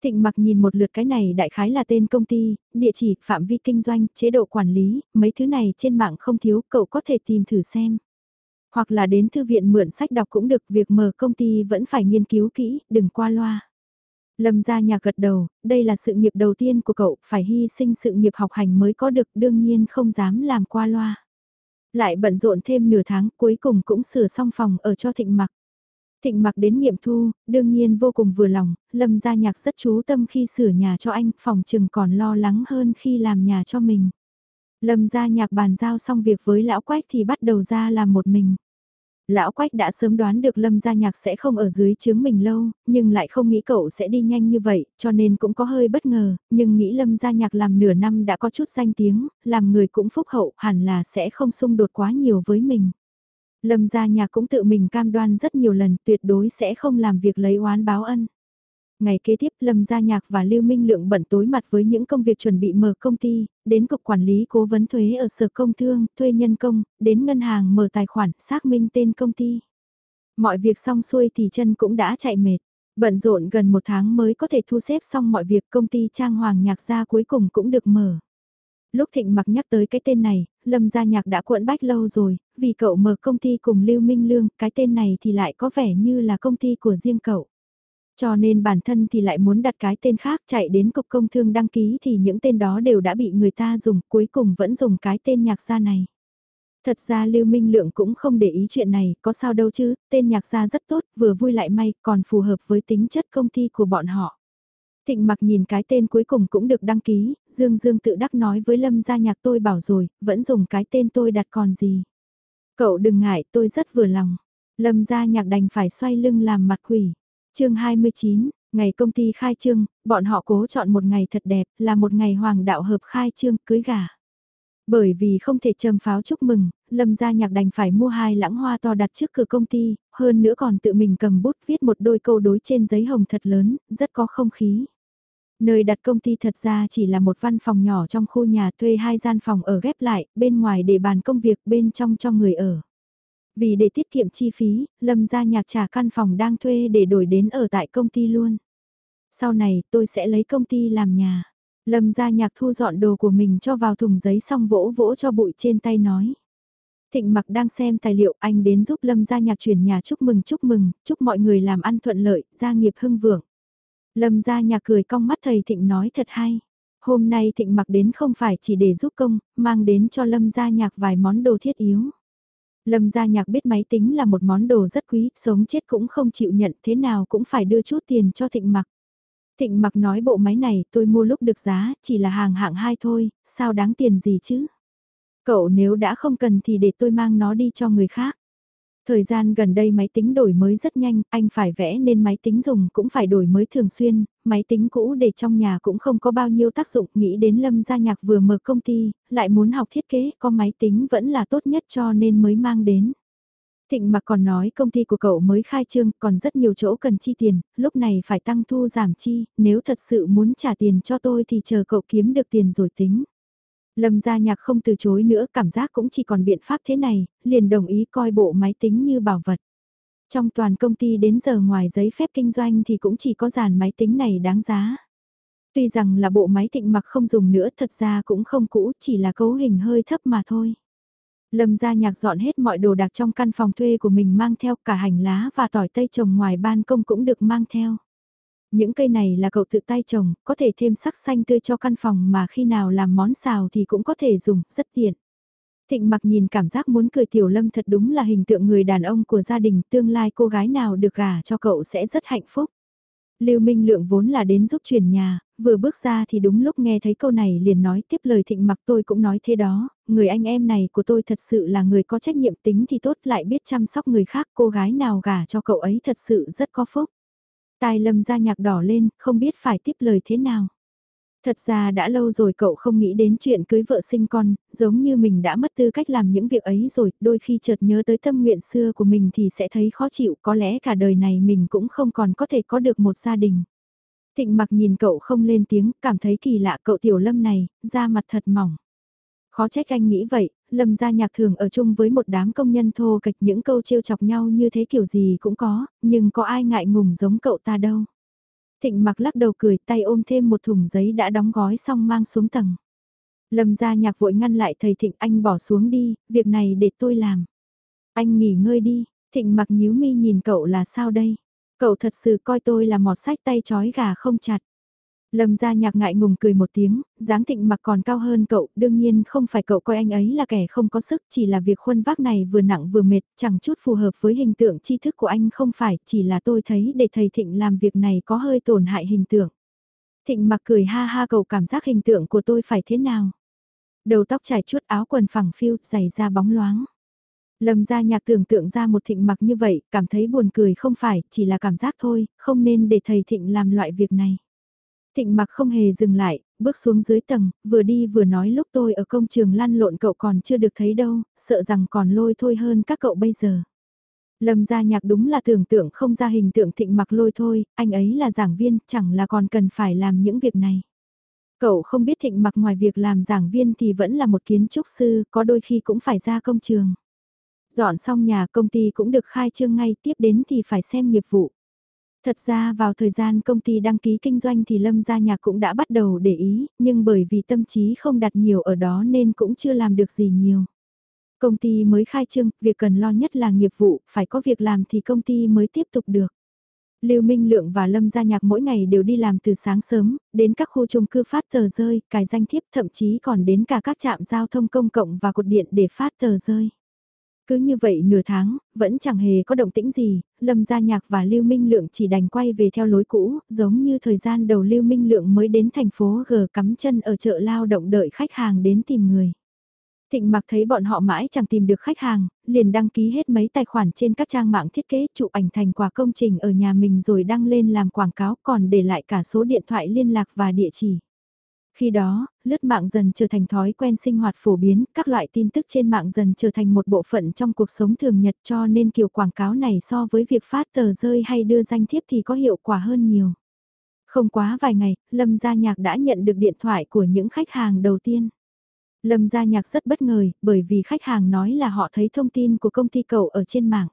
Thịnh mặc nhìn một lượt cái này đại khái là tên công ty, địa chỉ, phạm vi kinh doanh, chế độ quản lý, mấy thứ này trên mạng không thiếu, cậu có thể tìm thử xem. Hoặc là đến thư viện mượn sách đọc cũng được, việc mở công ty vẫn phải nghiên cứu kỹ, đừng qua loa. Lâm gia nhà gật đầu, đây là sự nghiệp đầu tiên của cậu, phải hy sinh sự nghiệp học hành mới có được, đương nhiên không dám làm qua loa. Lại bận rộn thêm nửa tháng, cuối cùng cũng sửa xong phòng ở cho thịnh mặc. Thịnh mặc đến nghiệm thu, đương nhiên vô cùng vừa lòng, Lâm gia nhạc rất chú tâm khi sửa nhà cho anh, phòng chừng còn lo lắng hơn khi làm nhà cho mình. Lâm gia nhạc bàn giao xong việc với lão quách thì bắt đầu ra làm một mình. Lão Quách đã sớm đoán được Lâm Gia Nhạc sẽ không ở dưới chướng mình lâu, nhưng lại không nghĩ cậu sẽ đi nhanh như vậy, cho nên cũng có hơi bất ngờ, nhưng nghĩ Lâm Gia Nhạc làm nửa năm đã có chút danh tiếng, làm người cũng phúc hậu, hẳn là sẽ không xung đột quá nhiều với mình. Lâm Gia Nhạc cũng tự mình cam đoan rất nhiều lần tuyệt đối sẽ không làm việc lấy oán báo ân. Ngày kế tiếp Lâm Gia Nhạc và Lưu Minh Lượng bận tối mặt với những công việc chuẩn bị mở công ty, đến cục quản lý cố vấn thuế ở sở công thương, thuê nhân công, đến ngân hàng mở tài khoản, xác minh tên công ty. Mọi việc xong xuôi thì chân cũng đã chạy mệt. Bận rộn gần một tháng mới có thể thu xếp xong mọi việc công ty trang hoàng nhạc gia cuối cùng cũng được mở. Lúc Thịnh mặc nhắc tới cái tên này, Lâm Gia Nhạc đã cuộn bách lâu rồi, vì cậu mở công ty cùng Lưu Minh Lương, cái tên này thì lại có vẻ như là công ty của riêng cậu. Cho nên bản thân thì lại muốn đặt cái tên khác chạy đến cục công thương đăng ký thì những tên đó đều đã bị người ta dùng, cuối cùng vẫn dùng cái tên nhạc gia này. Thật ra Lưu Minh Lượng cũng không để ý chuyện này, có sao đâu chứ, tên nhạc gia rất tốt, vừa vui lại may, còn phù hợp với tính chất công ty của bọn họ. Thịnh mặc nhìn cái tên cuối cùng cũng được đăng ký, Dương Dương tự đắc nói với Lâm gia nhạc tôi bảo rồi, vẫn dùng cái tên tôi đặt còn gì. Cậu đừng ngại, tôi rất vừa lòng. Lâm gia nhạc đành phải xoay lưng làm mặt quỷ chương 29, ngày công ty khai trương, bọn họ cố chọn một ngày thật đẹp, là một ngày hoàng đạo hợp khai trương cưới gà. Bởi vì không thể châm pháo chúc mừng, Lâm gia nhạc đành phải mua hai lãng hoa to đặt trước cửa công ty, hơn nữa còn tự mình cầm bút viết một đôi câu đối trên giấy hồng thật lớn, rất có không khí. Nơi đặt công ty thật ra chỉ là một văn phòng nhỏ trong khu nhà thuê hai gian phòng ở ghép lại, bên ngoài để bàn công việc, bên trong cho người ở. Vì để tiết kiệm chi phí, Lâm gia nhạc trả căn phòng đang thuê để đổi đến ở tại công ty luôn. Sau này tôi sẽ lấy công ty làm nhà. Lâm gia nhạc thu dọn đồ của mình cho vào thùng giấy xong vỗ vỗ cho bụi trên tay nói. Thịnh mặc đang xem tài liệu anh đến giúp Lâm gia nhạc chuyển nhà chúc mừng chúc mừng, chúc mọi người làm ăn thuận lợi, gia nghiệp hưng vượng. Lâm gia nhạc cười cong mắt thầy Thịnh nói thật hay. Hôm nay Thịnh mặc đến không phải chỉ để giúp công, mang đến cho Lâm gia nhạc vài món đồ thiết yếu. Lâm gia nhạc biết máy tính là một món đồ rất quý, sống chết cũng không chịu nhận thế nào cũng phải đưa chút tiền cho thịnh mặc. Thịnh mặc nói bộ máy này tôi mua lúc được giá, chỉ là hàng hạng hai thôi, sao đáng tiền gì chứ? Cậu nếu đã không cần thì để tôi mang nó đi cho người khác. Thời gian gần đây máy tính đổi mới rất nhanh, anh phải vẽ nên máy tính dùng cũng phải đổi mới thường xuyên, máy tính cũ để trong nhà cũng không có bao nhiêu tác dụng, nghĩ đến Lâm Gia Nhạc vừa mở công ty, lại muốn học thiết kế, có máy tính vẫn là tốt nhất cho nên mới mang đến. Thịnh mặc còn nói công ty của cậu mới khai trương, còn rất nhiều chỗ cần chi tiền, lúc này phải tăng thu giảm chi, nếu thật sự muốn trả tiền cho tôi thì chờ cậu kiếm được tiền rồi tính. Lâm gia nhạc không từ chối nữa, cảm giác cũng chỉ còn biện pháp thế này, liền đồng ý coi bộ máy tính như bảo vật. Trong toàn công ty đến giờ ngoài giấy phép kinh doanh thì cũng chỉ có dàn máy tính này đáng giá. Tuy rằng là bộ máy thịnh mặc không dùng nữa thật ra cũng không cũ, chỉ là cấu hình hơi thấp mà thôi. Lâm gia nhạc dọn hết mọi đồ đạc trong căn phòng thuê của mình mang theo cả hành lá và tỏi tây trồng ngoài ban công cũng được mang theo. Những cây này là cậu tự tay trồng, có thể thêm sắc xanh tươi cho căn phòng mà khi nào làm món xào thì cũng có thể dùng, rất tiện. Thịnh mặc nhìn cảm giác muốn cười tiểu lâm thật đúng là hình tượng người đàn ông của gia đình tương lai cô gái nào được gả cho cậu sẽ rất hạnh phúc. Lưu Minh Lượng vốn là đến giúp chuyển nhà, vừa bước ra thì đúng lúc nghe thấy câu này liền nói tiếp lời thịnh mặc tôi cũng nói thế đó, người anh em này của tôi thật sự là người có trách nhiệm tính thì tốt lại biết chăm sóc người khác cô gái nào gả cho cậu ấy thật sự rất có phúc. Tai lâm ra nhạc đỏ lên, không biết phải tiếp lời thế nào. Thật ra đã lâu rồi cậu không nghĩ đến chuyện cưới vợ sinh con, giống như mình đã mất tư cách làm những việc ấy rồi, đôi khi chợt nhớ tới tâm nguyện xưa của mình thì sẽ thấy khó chịu, có lẽ cả đời này mình cũng không còn có thể có được một gia đình. Thịnh mặc nhìn cậu không lên tiếng, cảm thấy kỳ lạ cậu tiểu lâm này, da mặt thật mỏng. Khó trách anh nghĩ vậy, lâm gia nhạc thường ở chung với một đám công nhân thô kịch những câu trêu chọc nhau như thế kiểu gì cũng có, nhưng có ai ngại ngùng giống cậu ta đâu. Thịnh mặc lắc đầu cười tay ôm thêm một thùng giấy đã đóng gói xong mang xuống tầng. Lâm gia nhạc vội ngăn lại thầy Thịnh anh bỏ xuống đi, việc này để tôi làm. Anh nghỉ ngơi đi, Thịnh mặc nhíu mi nhìn cậu là sao đây? Cậu thật sự coi tôi là mọt sách tay chói gà không chặt. Lâm gia nhạc ngại ngùng cười một tiếng, dáng thịnh mặc còn cao hơn cậu, đương nhiên không phải cậu coi anh ấy là kẻ không có sức, chỉ là việc khuôn vác này vừa nặng vừa mệt, chẳng chút phù hợp với hình tượng tri thức của anh không phải, chỉ là tôi thấy để thầy thịnh làm việc này có hơi tổn hại hình tượng. Thịnh mặc cười ha ha cậu cảm giác hình tượng của tôi phải thế nào? Đầu tóc trải chuốt áo quần phẳng phiu, giày da bóng loáng. Lâm gia nhạc tưởng tượng ra một thịnh mặc như vậy, cảm thấy buồn cười không phải, chỉ là cảm giác thôi, không nên để thầy thịnh làm loại việc này. Thịnh mặc không hề dừng lại, bước xuống dưới tầng, vừa đi vừa nói lúc tôi ở công trường lăn lộn cậu còn chưa được thấy đâu, sợ rằng còn lôi thôi hơn các cậu bây giờ. Lâm gia nhạc đúng là tưởng tượng không ra hình tượng thịnh mặc lôi thôi, anh ấy là giảng viên, chẳng là còn cần phải làm những việc này. Cậu không biết thịnh mặc ngoài việc làm giảng viên thì vẫn là một kiến trúc sư, có đôi khi cũng phải ra công trường. Dọn xong nhà công ty cũng được khai trương ngay tiếp đến thì phải xem nghiệp vụ. Thật ra vào thời gian công ty đăng ký kinh doanh thì Lâm Gia Nhạc cũng đã bắt đầu để ý, nhưng bởi vì tâm trí không đặt nhiều ở đó nên cũng chưa làm được gì nhiều. Công ty mới khai trương, việc cần lo nhất là nghiệp vụ, phải có việc làm thì công ty mới tiếp tục được. Lưu Minh Lượng và Lâm Gia Nhạc mỗi ngày đều đi làm từ sáng sớm, đến các khu chung cư phát tờ rơi, cài danh thiếp thậm chí còn đến cả các trạm giao thông công cộng và cột điện để phát tờ rơi. Cứ như vậy nửa tháng, vẫn chẳng hề có động tĩnh gì, Lâm Gia Nhạc và Lưu Minh Lượng chỉ đành quay về theo lối cũ, giống như thời gian đầu Lưu Minh Lượng mới đến thành phố G cắm chân ở chợ lao động đợi khách hàng đến tìm người. Thịnh mặc thấy bọn họ mãi chẳng tìm được khách hàng, liền đăng ký hết mấy tài khoản trên các trang mạng thiết kế chụp ảnh thành quả công trình ở nhà mình rồi đăng lên làm quảng cáo còn để lại cả số điện thoại liên lạc và địa chỉ. Khi đó, lướt mạng dần trở thành thói quen sinh hoạt phổ biến, các loại tin tức trên mạng dần trở thành một bộ phận trong cuộc sống thường nhật cho nên kiểu quảng cáo này so với việc phát tờ rơi hay đưa danh thiếp thì có hiệu quả hơn nhiều. Không quá vài ngày, Lâm Gia Nhạc đã nhận được điện thoại của những khách hàng đầu tiên. Lâm Gia Nhạc rất bất ngờ, bởi vì khách hàng nói là họ thấy thông tin của công ty cậu ở trên mạng.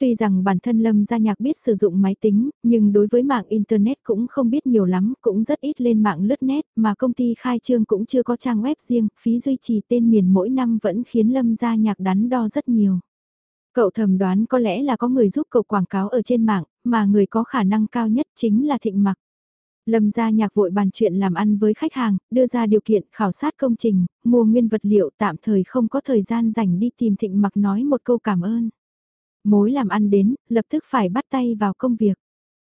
Tuy rằng bản thân Lâm Gia Nhạc biết sử dụng máy tính, nhưng đối với mạng Internet cũng không biết nhiều lắm, cũng rất ít lên mạng lướt net, mà công ty khai trương cũng chưa có trang web riêng, phí duy trì tên miền mỗi năm vẫn khiến Lâm Gia Nhạc đắn đo rất nhiều. Cậu thầm đoán có lẽ là có người giúp cậu quảng cáo ở trên mạng, mà người có khả năng cao nhất chính là Thịnh Mặc. Lâm gia nhạc vội bàn chuyện làm ăn với khách hàng, đưa ra điều kiện khảo sát công trình, mua nguyên vật liệu tạm thời không có thời gian dành đi tìm thịnh mặc nói một câu cảm ơn. Mối làm ăn đến, lập tức phải bắt tay vào công việc.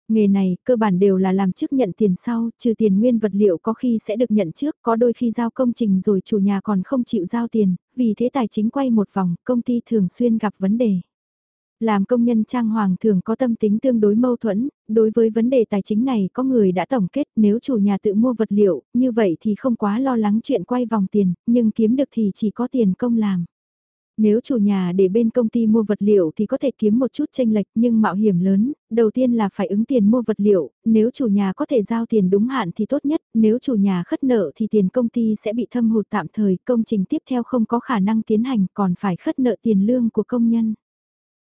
Nghề này, cơ bản đều là làm trước nhận tiền sau, trừ tiền nguyên vật liệu có khi sẽ được nhận trước, có đôi khi giao công trình rồi chủ nhà còn không chịu giao tiền, vì thế tài chính quay một vòng, công ty thường xuyên gặp vấn đề. Làm công nhân trang hoàng thường có tâm tính tương đối mâu thuẫn, đối với vấn đề tài chính này có người đã tổng kết nếu chủ nhà tự mua vật liệu, như vậy thì không quá lo lắng chuyện quay vòng tiền, nhưng kiếm được thì chỉ có tiền công làm. Nếu chủ nhà để bên công ty mua vật liệu thì có thể kiếm một chút tranh lệch nhưng mạo hiểm lớn, đầu tiên là phải ứng tiền mua vật liệu, nếu chủ nhà có thể giao tiền đúng hạn thì tốt nhất, nếu chủ nhà khất nợ thì tiền công ty sẽ bị thâm hụt tạm thời, công trình tiếp theo không có khả năng tiến hành còn phải khất nợ tiền lương của công nhân.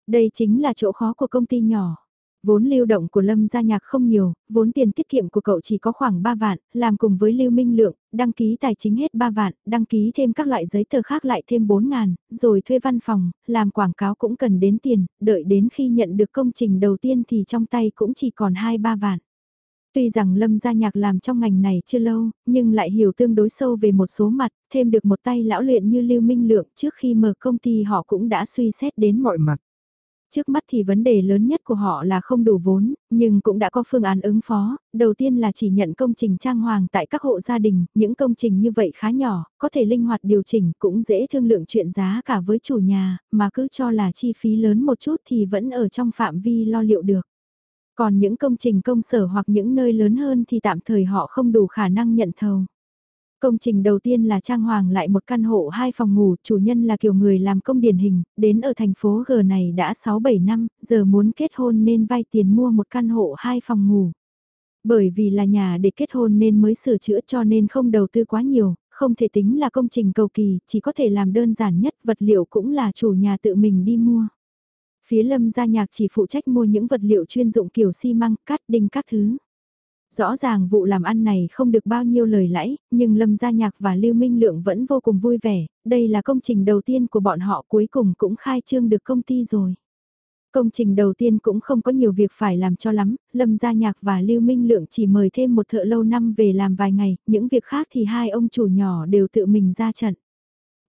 Đây chính là chỗ khó của công ty nhỏ. Vốn lưu động của Lâm gia nhạc không nhiều, vốn tiền tiết kiệm của cậu chỉ có khoảng 3 vạn, làm cùng với Lưu Minh Lượng, đăng ký tài chính hết 3 vạn, đăng ký thêm các loại giấy tờ khác lại thêm 4 ngàn, rồi thuê văn phòng, làm quảng cáo cũng cần đến tiền, đợi đến khi nhận được công trình đầu tiên thì trong tay cũng chỉ còn 2-3 vạn. Tuy rằng Lâm Gia Nhạc làm trong ngành này chưa lâu, nhưng lại hiểu tương đối sâu về một số mặt, thêm được một tay lão luyện như Lưu Minh Lượng trước khi mở công ty họ cũng đã suy xét đến mọi mặt. Trước mắt thì vấn đề lớn nhất của họ là không đủ vốn, nhưng cũng đã có phương án ứng phó. Đầu tiên là chỉ nhận công trình trang hoàng tại các hộ gia đình, những công trình như vậy khá nhỏ, có thể linh hoạt điều chỉnh, cũng dễ thương lượng chuyện giá cả với chủ nhà, mà cứ cho là chi phí lớn một chút thì vẫn ở trong phạm vi lo liệu được. Còn những công trình công sở hoặc những nơi lớn hơn thì tạm thời họ không đủ khả năng nhận thầu. Công trình đầu tiên là trang hoàng lại một căn hộ hai phòng ngủ, chủ nhân là kiểu người làm công điển hình, đến ở thành phố G này đã 6-7 năm, giờ muốn kết hôn nên vay tiền mua một căn hộ hai phòng ngủ. Bởi vì là nhà để kết hôn nên mới sửa chữa cho nên không đầu tư quá nhiều, không thể tính là công trình cầu kỳ, chỉ có thể làm đơn giản nhất, vật liệu cũng là chủ nhà tự mình đi mua. Phía lâm gia nhạc chỉ phụ trách mua những vật liệu chuyên dụng kiểu xi măng, cát đinh các thứ. Rõ ràng vụ làm ăn này không được bao nhiêu lời lãi, nhưng Lâm Gia Nhạc và Lưu Minh Lượng vẫn vô cùng vui vẻ, đây là công trình đầu tiên của bọn họ cuối cùng cũng khai trương được công ty rồi. Công trình đầu tiên cũng không có nhiều việc phải làm cho lắm, Lâm Gia Nhạc và Lưu Minh Lượng chỉ mời thêm một thợ lâu năm về làm vài ngày, những việc khác thì hai ông chủ nhỏ đều tự mình ra trận.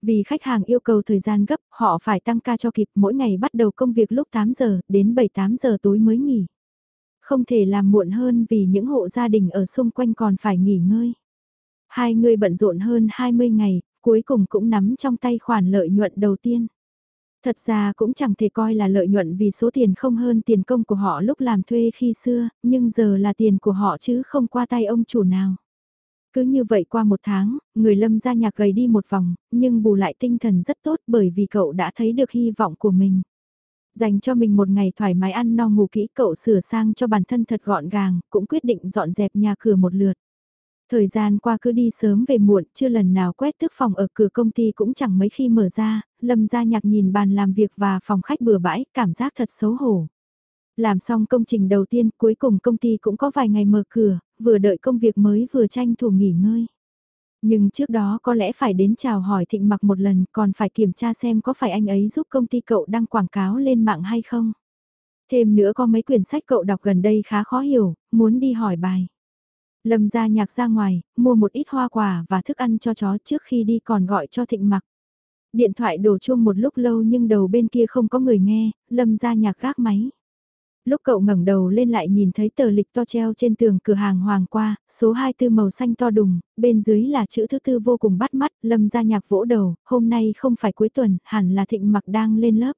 Vì khách hàng yêu cầu thời gian gấp, họ phải tăng ca cho kịp mỗi ngày bắt đầu công việc lúc 8 giờ, đến 7-8 giờ tối mới nghỉ không thể làm muộn hơn vì những hộ gia đình ở xung quanh còn phải nghỉ ngơi. Hai người bận rộn hơn 20 ngày, cuối cùng cũng nắm trong tay khoản lợi nhuận đầu tiên. Thật ra cũng chẳng thể coi là lợi nhuận vì số tiền không hơn tiền công của họ lúc làm thuê khi xưa, nhưng giờ là tiền của họ chứ không qua tay ông chủ nào. Cứ như vậy qua một tháng, người lâm ra nhạc gầy đi một vòng, nhưng bù lại tinh thần rất tốt bởi vì cậu đã thấy được hy vọng của mình. Dành cho mình một ngày thoải mái ăn no ngủ kỹ cậu sửa sang cho bản thân thật gọn gàng, cũng quyết định dọn dẹp nhà cửa một lượt. Thời gian qua cứ đi sớm về muộn, chưa lần nào quét thức phòng ở cửa công ty cũng chẳng mấy khi mở ra, lâm ra nhạc nhìn bàn làm việc và phòng khách bừa bãi, cảm giác thật xấu hổ. Làm xong công trình đầu tiên, cuối cùng công ty cũng có vài ngày mở cửa, vừa đợi công việc mới vừa tranh thủ nghỉ ngơi. Nhưng trước đó có lẽ phải đến chào hỏi thịnh mặc một lần, còn phải kiểm tra xem có phải anh ấy giúp công ty cậu đăng quảng cáo lên mạng hay không. Thêm nữa có mấy quyển sách cậu đọc gần đây khá khó hiểu, muốn đi hỏi bài. Lâm ra nhạc ra ngoài, mua một ít hoa quả và thức ăn cho chó trước khi đi còn gọi cho thịnh mặc. Điện thoại đổ chuông một lúc lâu nhưng đầu bên kia không có người nghe, lâm ra nhạc gác máy. Lúc cậu ngẩng đầu lên lại nhìn thấy tờ lịch to treo trên tường cửa hàng Hoàng qua, số 24 màu xanh to đùng, bên dưới là chữ thứ tư vô cùng bắt mắt, lâm ra nhạc vỗ đầu, hôm nay không phải cuối tuần, hẳn là thịnh mặc đang lên lớp.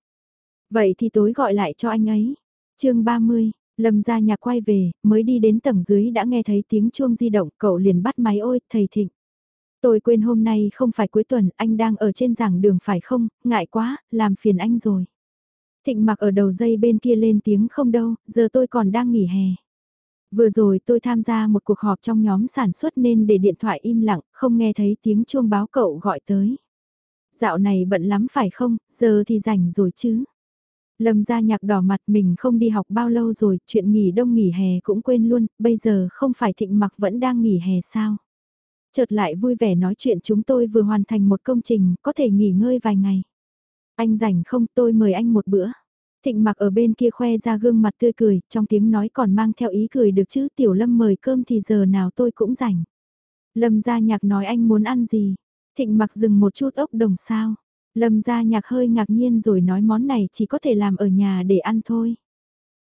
Vậy thì tối gọi lại cho anh ấy. chương 30, lâm ra nhạc quay về, mới đi đến tầng dưới đã nghe thấy tiếng chuông di động, cậu liền bắt máy ôi, thầy thịnh. Tôi quên hôm nay không phải cuối tuần, anh đang ở trên giảng đường phải không, ngại quá, làm phiền anh rồi. Thịnh mặc ở đầu dây bên kia lên tiếng không đâu, giờ tôi còn đang nghỉ hè. Vừa rồi tôi tham gia một cuộc họp trong nhóm sản xuất nên để điện thoại im lặng, không nghe thấy tiếng chuông báo cậu gọi tới. Dạo này bận lắm phải không, giờ thì rảnh rồi chứ. Lâm ra nhạc đỏ mặt mình không đi học bao lâu rồi, chuyện nghỉ đông nghỉ hè cũng quên luôn, bây giờ không phải thịnh mặc vẫn đang nghỉ hè sao. Chợt lại vui vẻ nói chuyện chúng tôi vừa hoàn thành một công trình, có thể nghỉ ngơi vài ngày. Anh rảnh không tôi mời anh một bữa. Thịnh mặc ở bên kia khoe ra gương mặt tươi cười, trong tiếng nói còn mang theo ý cười được chứ tiểu lâm mời cơm thì giờ nào tôi cũng rảnh. Lâm gia nhạc nói anh muốn ăn gì. Thịnh mặc dừng một chút ốc đồng sao. Lâm gia nhạc hơi ngạc nhiên rồi nói món này chỉ có thể làm ở nhà để ăn thôi.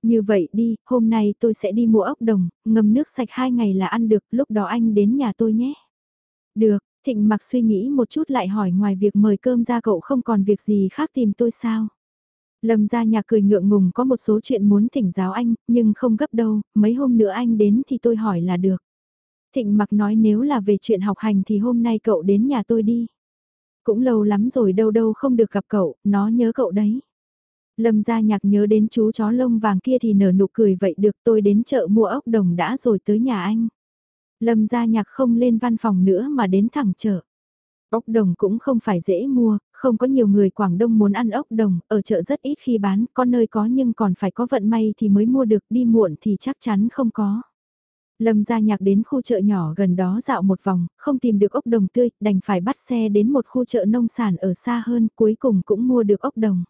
Như vậy đi, hôm nay tôi sẽ đi mua ốc đồng, ngâm nước sạch hai ngày là ăn được, lúc đó anh đến nhà tôi nhé. Được, Thịnh mặc suy nghĩ một chút lại hỏi ngoài việc mời cơm ra cậu không còn việc gì khác tìm tôi sao? Lâm ra nhà cười ngượng ngùng có một số chuyện muốn thỉnh giáo anh, nhưng không gấp đâu, mấy hôm nữa anh đến thì tôi hỏi là được. Thịnh mặc nói nếu là về chuyện học hành thì hôm nay cậu đến nhà tôi đi. Cũng lâu lắm rồi đâu đâu không được gặp cậu, nó nhớ cậu đấy. Lâm gia nhạc nhớ đến chú chó lông vàng kia thì nở nụ cười vậy được tôi đến chợ mua ốc đồng đã rồi tới nhà anh. Lâm gia nhạc không lên văn phòng nữa mà đến thẳng chợ. Ốc đồng cũng không phải dễ mua, không có nhiều người Quảng Đông muốn ăn ốc đồng, ở chợ rất ít khi bán, có nơi có nhưng còn phải có vận may thì mới mua được, đi muộn thì chắc chắn không có. Lâm gia nhạc đến khu chợ nhỏ gần đó dạo một vòng, không tìm được ốc đồng tươi, đành phải bắt xe đến một khu chợ nông sản ở xa hơn, cuối cùng cũng mua được ốc đồng.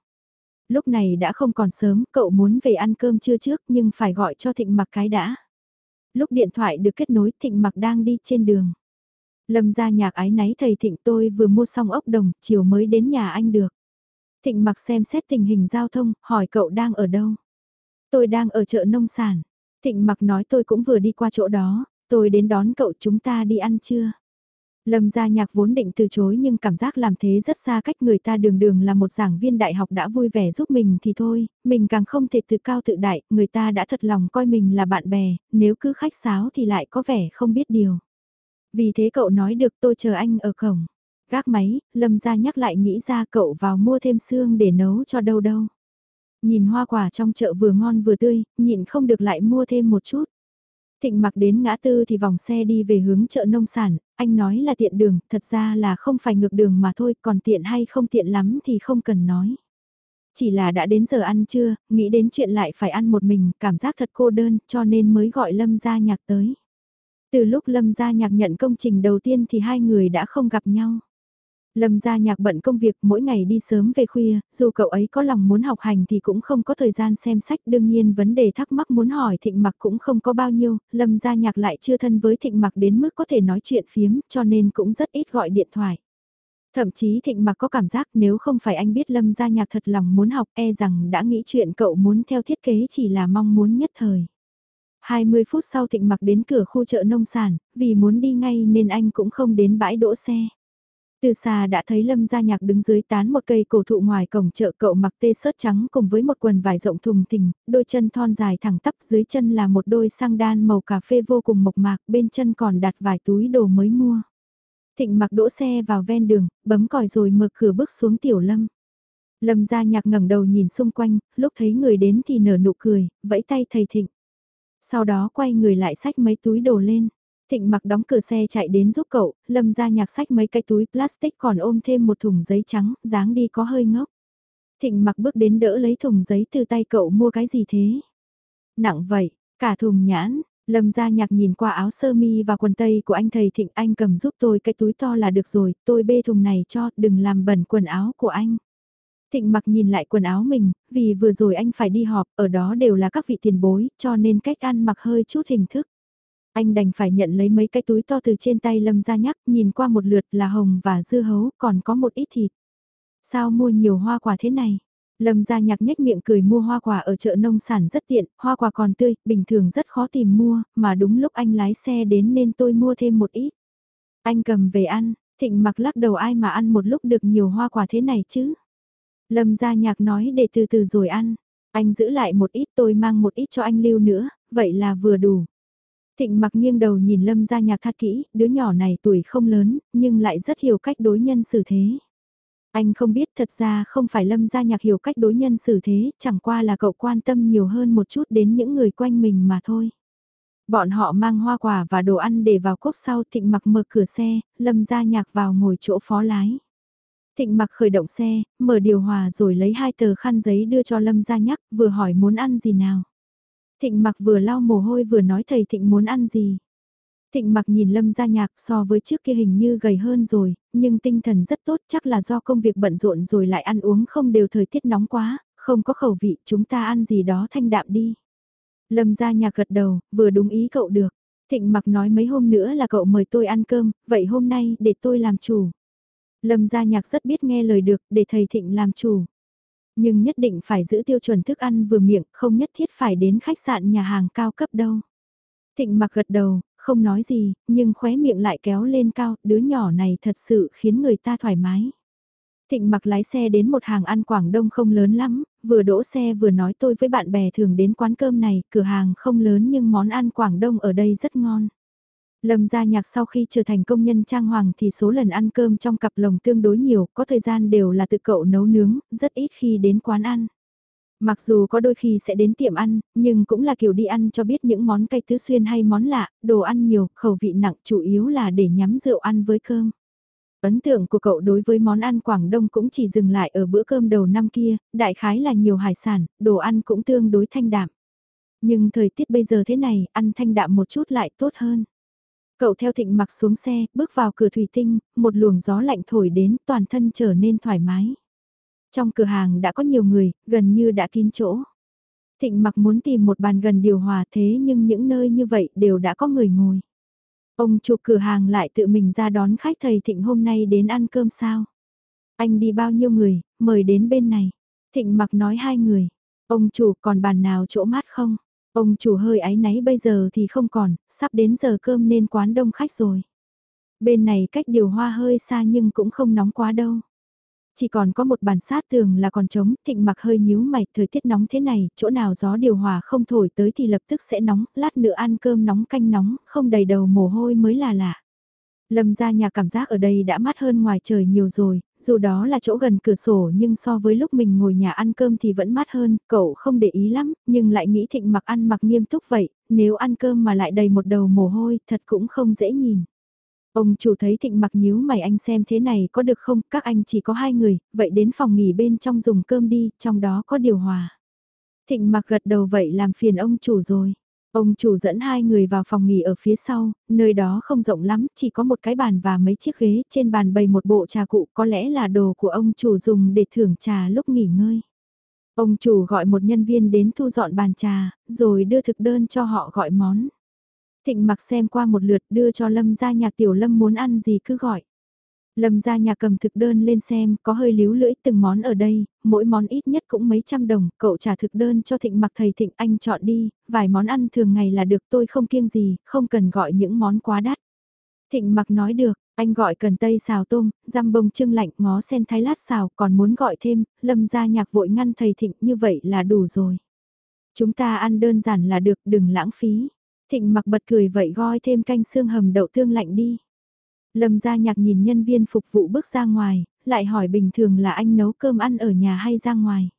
Lúc này đã không còn sớm, cậu muốn về ăn cơm trưa trước nhưng phải gọi cho thịnh mặc cái đã lúc điện thoại được kết nối Thịnh mặc đang đi trên đường. Lâm ra nhạc ái náy thầy Thịnh tôi vừa mua xong ốc đồng, chiều mới đến nhà anh được. Thịnh mặc xem xét tình hình giao thông, hỏi cậu đang ở đâu. Tôi đang ở chợ nông sản. Thịnh mặc nói tôi cũng vừa đi qua chỗ đó, tôi đến đón cậu chúng ta đi ăn trưa. Lâm gia nhạc vốn định từ chối nhưng cảm giác làm thế rất xa cách người ta đường đường là một giảng viên đại học đã vui vẻ giúp mình thì thôi, mình càng không thể tự cao tự đại, người ta đã thật lòng coi mình là bạn bè, nếu cứ khách sáo thì lại có vẻ không biết điều. Vì thế cậu nói được tôi chờ anh ở cổng. Gác máy, Lâm gia nhắc lại nghĩ ra cậu vào mua thêm xương để nấu cho đâu đâu. Nhìn hoa quả trong chợ vừa ngon vừa tươi, nhịn không được lại mua thêm một chút. Thịnh mặc đến ngã tư thì vòng xe đi về hướng chợ nông sản, anh nói là tiện đường, thật ra là không phải ngược đường mà thôi, còn tiện hay không tiện lắm thì không cần nói. Chỉ là đã đến giờ ăn trưa, nghĩ đến chuyện lại phải ăn một mình, cảm giác thật cô đơn, cho nên mới gọi Lâm Gia Nhạc tới. Từ lúc Lâm Gia Nhạc nhận công trình đầu tiên thì hai người đã không gặp nhau. Lâm gia nhạc bận công việc mỗi ngày đi sớm về khuya, dù cậu ấy có lòng muốn học hành thì cũng không có thời gian xem sách đương nhiên vấn đề thắc mắc muốn hỏi thịnh mặc cũng không có bao nhiêu, Lâm gia nhạc lại chưa thân với thịnh mặc đến mức có thể nói chuyện phiếm cho nên cũng rất ít gọi điện thoại. Thậm chí thịnh mặc có cảm giác nếu không phải anh biết Lâm gia nhạc thật lòng muốn học e rằng đã nghĩ chuyện cậu muốn theo thiết kế chỉ là mong muốn nhất thời. 20 phút sau thịnh mặc đến cửa khu chợ nông sản, vì muốn đi ngay nên anh cũng không đến bãi đỗ xe. Từ xa đã thấy Lâm Gia Nhạc đứng dưới tán một cây cổ thụ ngoài cổng chợ cậu mặc tê sớt trắng cùng với một quần vải rộng thùng thình, đôi chân thon dài thẳng tắp dưới chân là một đôi sang đan màu cà phê vô cùng mộc mạc, bên chân còn đặt vài túi đồ mới mua. Thịnh mặc đỗ xe vào ven đường, bấm còi rồi mở cửa bước xuống tiểu lâm. Lâm Gia Nhạc ngẩng đầu nhìn xung quanh, lúc thấy người đến thì nở nụ cười, vẫy tay thầy Thịnh. Sau đó quay người lại xách mấy túi đồ lên. Thịnh mặc đóng cửa xe chạy đến giúp cậu, lâm ra nhạc sách mấy cái túi plastic còn ôm thêm một thùng giấy trắng, dáng đi có hơi ngốc. Thịnh mặc bước đến đỡ lấy thùng giấy từ tay cậu mua cái gì thế? Nặng vậy, cả thùng nhãn, lâm ra nhạc nhìn qua áo sơ mi và quần tây của anh thầy Thịnh anh cầm giúp tôi cái túi to là được rồi, tôi bê thùng này cho, đừng làm bẩn quần áo của anh. Thịnh mặc nhìn lại quần áo mình, vì vừa rồi anh phải đi họp, ở đó đều là các vị tiền bối, cho nên cách ăn mặc hơi chút hình thức. Anh đành phải nhận lấy mấy cái túi to từ trên tay Lâm ra nhắc, nhìn qua một lượt là hồng và dưa hấu, còn có một ít thịt. Sao mua nhiều hoa quả thế này? Lâm gia nhạc nhếch miệng cười mua hoa quả ở chợ nông sản rất tiện, hoa quả còn tươi, bình thường rất khó tìm mua, mà đúng lúc anh lái xe đến nên tôi mua thêm một ít. Anh cầm về ăn, thịnh mặc lắc đầu ai mà ăn một lúc được nhiều hoa quả thế này chứ? Lâm gia nhạc nói để từ từ rồi ăn, anh giữ lại một ít tôi mang một ít cho anh lưu nữa, vậy là vừa đủ. Thịnh mặc nghiêng đầu nhìn Lâm gia nhạc thắt kỹ, đứa nhỏ này tuổi không lớn, nhưng lại rất hiểu cách đối nhân xử thế. Anh không biết thật ra không phải Lâm gia nhạc hiểu cách đối nhân xử thế, chẳng qua là cậu quan tâm nhiều hơn một chút đến những người quanh mình mà thôi. Bọn họ mang hoa quả và đồ ăn để vào cốp sau thịnh mặc mở cửa xe, Lâm gia nhạc vào ngồi chỗ phó lái. Thịnh mặc khởi động xe, mở điều hòa rồi lấy hai tờ khăn giấy đưa cho Lâm gia nhắc, vừa hỏi muốn ăn gì nào. Thịnh mặc vừa lau mồ hôi vừa nói thầy Thịnh muốn ăn gì. Thịnh mặc nhìn Lâm gia nhạc so với trước kia hình như gầy hơn rồi, nhưng tinh thần rất tốt chắc là do công việc bận rộn rồi lại ăn uống không đều thời tiết nóng quá, không có khẩu vị chúng ta ăn gì đó thanh đạm đi. Lâm gia nhạc gật đầu, vừa đúng ý cậu được. Thịnh mặc nói mấy hôm nữa là cậu mời tôi ăn cơm, vậy hôm nay để tôi làm chủ. Lâm gia nhạc rất biết nghe lời được, để thầy Thịnh làm chủ. Nhưng nhất định phải giữ tiêu chuẩn thức ăn vừa miệng, không nhất thiết phải đến khách sạn nhà hàng cao cấp đâu. Thịnh mặc gật đầu, không nói gì, nhưng khóe miệng lại kéo lên cao, đứa nhỏ này thật sự khiến người ta thoải mái. Thịnh mặc lái xe đến một hàng ăn Quảng Đông không lớn lắm, vừa đỗ xe vừa nói tôi với bạn bè thường đến quán cơm này, cửa hàng không lớn nhưng món ăn Quảng Đông ở đây rất ngon. Lâm gia nhạc sau khi trở thành công nhân trang hoàng thì số lần ăn cơm trong cặp lồng tương đối nhiều, có thời gian đều là tự cậu nấu nướng, rất ít khi đến quán ăn. Mặc dù có đôi khi sẽ đến tiệm ăn, nhưng cũng là kiểu đi ăn cho biết những món cay tứ xuyên hay món lạ, đồ ăn nhiều, khẩu vị nặng chủ yếu là để nhắm rượu ăn với cơm. Ấn tượng của cậu đối với món ăn Quảng Đông cũng chỉ dừng lại ở bữa cơm đầu năm kia, đại khái là nhiều hải sản, đồ ăn cũng tương đối thanh đạm. Nhưng thời tiết bây giờ thế này, ăn thanh đạm một chút lại tốt hơn. Cậu theo thịnh mặc xuống xe, bước vào cửa thủy tinh, một luồng gió lạnh thổi đến toàn thân trở nên thoải mái. Trong cửa hàng đã có nhiều người, gần như đã kín chỗ. Thịnh mặc muốn tìm một bàn gần điều hòa thế nhưng những nơi như vậy đều đã có người ngồi. Ông chủ cửa hàng lại tự mình ra đón khách thầy Thịnh hôm nay đến ăn cơm sao. Anh đi bao nhiêu người, mời đến bên này. Thịnh mặc nói hai người. Ông chủ còn bàn nào chỗ mát không? Ông chủ hơi áy náy bây giờ thì không còn, sắp đến giờ cơm nên quán đông khách rồi. Bên này cách điều hoa hơi xa nhưng cũng không nóng quá đâu. Chỉ còn có một bàn sát tường là còn trống, thịnh mặc hơi nhíu mày, thời tiết nóng thế này, chỗ nào gió điều hòa không thổi tới thì lập tức sẽ nóng, lát nữa ăn cơm nóng canh nóng, không đầy đầu mồ hôi mới là lạ. Lâm ra nhà cảm giác ở đây đã mát hơn ngoài trời nhiều rồi, dù đó là chỗ gần cửa sổ nhưng so với lúc mình ngồi nhà ăn cơm thì vẫn mát hơn, cậu không để ý lắm, nhưng lại nghĩ thịnh mặc ăn mặc nghiêm túc vậy, nếu ăn cơm mà lại đầy một đầu mồ hôi thật cũng không dễ nhìn. Ông chủ thấy thịnh mặc nhíu mày anh xem thế này có được không, các anh chỉ có hai người, vậy đến phòng nghỉ bên trong dùng cơm đi, trong đó có điều hòa. Thịnh mặc gật đầu vậy làm phiền ông chủ rồi. Ông chủ dẫn hai người vào phòng nghỉ ở phía sau, nơi đó không rộng lắm, chỉ có một cái bàn và mấy chiếc ghế, trên bàn bày một bộ trà cụ có lẽ là đồ của ông chủ dùng để thưởng trà lúc nghỉ ngơi. Ông chủ gọi một nhân viên đến thu dọn bàn trà, rồi đưa thực đơn cho họ gọi món. Thịnh mặc xem qua một lượt đưa cho Lâm ra nhà tiểu Lâm muốn ăn gì cứ gọi. Lâm ra nhà cầm thực đơn lên xem, có hơi líu lưỡi từng món ở đây, mỗi món ít nhất cũng mấy trăm đồng, cậu trả thực đơn cho thịnh mặc thầy thịnh anh chọn đi, vài món ăn thường ngày là được tôi không kiêng gì, không cần gọi những món quá đắt. Thịnh mặc nói được, Anh gọi cần tây xào tôm, răm bông trưng lạnh, ngó sen thái lát xào, còn muốn gọi thêm, lâm ra nhạc vội ngăn thầy thịnh như vậy là đủ rồi. Chúng ta ăn đơn giản là được, đừng lãng phí. Thịnh mặc bật cười vậy gói thêm canh xương hầm đậu tương lạnh đi. Lâm gia nhạc nhìn nhân viên phục vụ bước ra ngoài, lại hỏi bình thường là anh nấu cơm ăn ở nhà hay ra ngoài.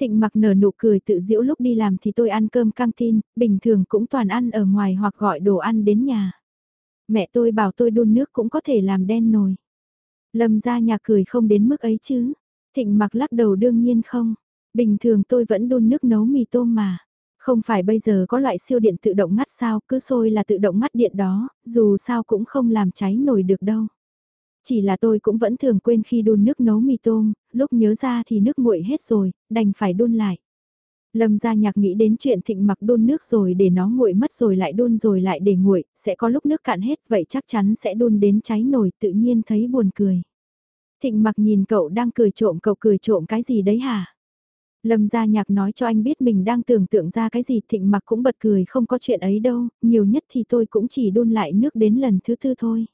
Thịnh mặc nở nụ cười tự giễu lúc đi làm thì tôi ăn cơm căng tin, bình thường cũng toàn ăn ở ngoài hoặc gọi đồ ăn đến nhà. Mẹ tôi bảo tôi đun nước cũng có thể làm đen nồi. Lâm gia nhạc cười không đến mức ấy chứ. Thịnh mặc lắc đầu đương nhiên không. Bình thường tôi vẫn đun nước nấu mì tôm mà. Không phải bây giờ có loại siêu điện tự động ngắt sao, cứ sôi là tự động ngắt điện đó, dù sao cũng không làm cháy nổi được đâu. Chỉ là tôi cũng vẫn thường quên khi đun nước nấu mì tôm, lúc nhớ ra thì nước nguội hết rồi, đành phải đun lại. Lâm gia nhạc nghĩ đến chuyện thịnh mặc đun nước rồi để nó nguội mất rồi lại đun rồi lại để nguội, sẽ có lúc nước cạn hết vậy chắc chắn sẽ đun đến cháy nổi tự nhiên thấy buồn cười. Thịnh mặc nhìn cậu đang cười trộm cậu cười trộm cái gì đấy hả? Lâm gia nhạc nói cho anh biết mình đang tưởng tượng ra cái gì thịnh mặc cũng bật cười không có chuyện ấy đâu, nhiều nhất thì tôi cũng chỉ đun lại nước đến lần thứ tư thôi.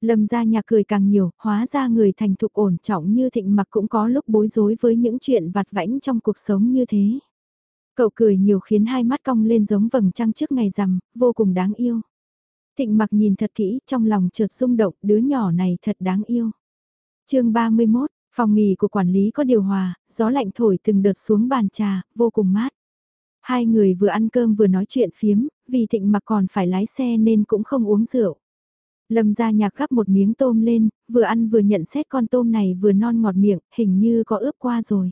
Lâm gia nhạc cười càng nhiều, hóa ra người thành thục ổn trọng như thịnh mặc cũng có lúc bối rối với những chuyện vặt vãnh trong cuộc sống như thế. Cậu cười nhiều khiến hai mắt cong lên giống vầng trăng trước ngày rằm, vô cùng đáng yêu. Thịnh mặc nhìn thật kỹ, trong lòng chợt rung động, đứa nhỏ này thật đáng yêu. chương 31, phòng nghỉ của quản lý có điều hòa, gió lạnh thổi từng đợt xuống bàn trà, vô cùng mát. Hai người vừa ăn cơm vừa nói chuyện phiếm, vì thịnh mặc còn phải lái xe nên cũng không uống rượu. Lâm ra nhạc gắp một miếng tôm lên, vừa ăn vừa nhận xét con tôm này vừa non ngọt miệng, hình như có ướp qua rồi.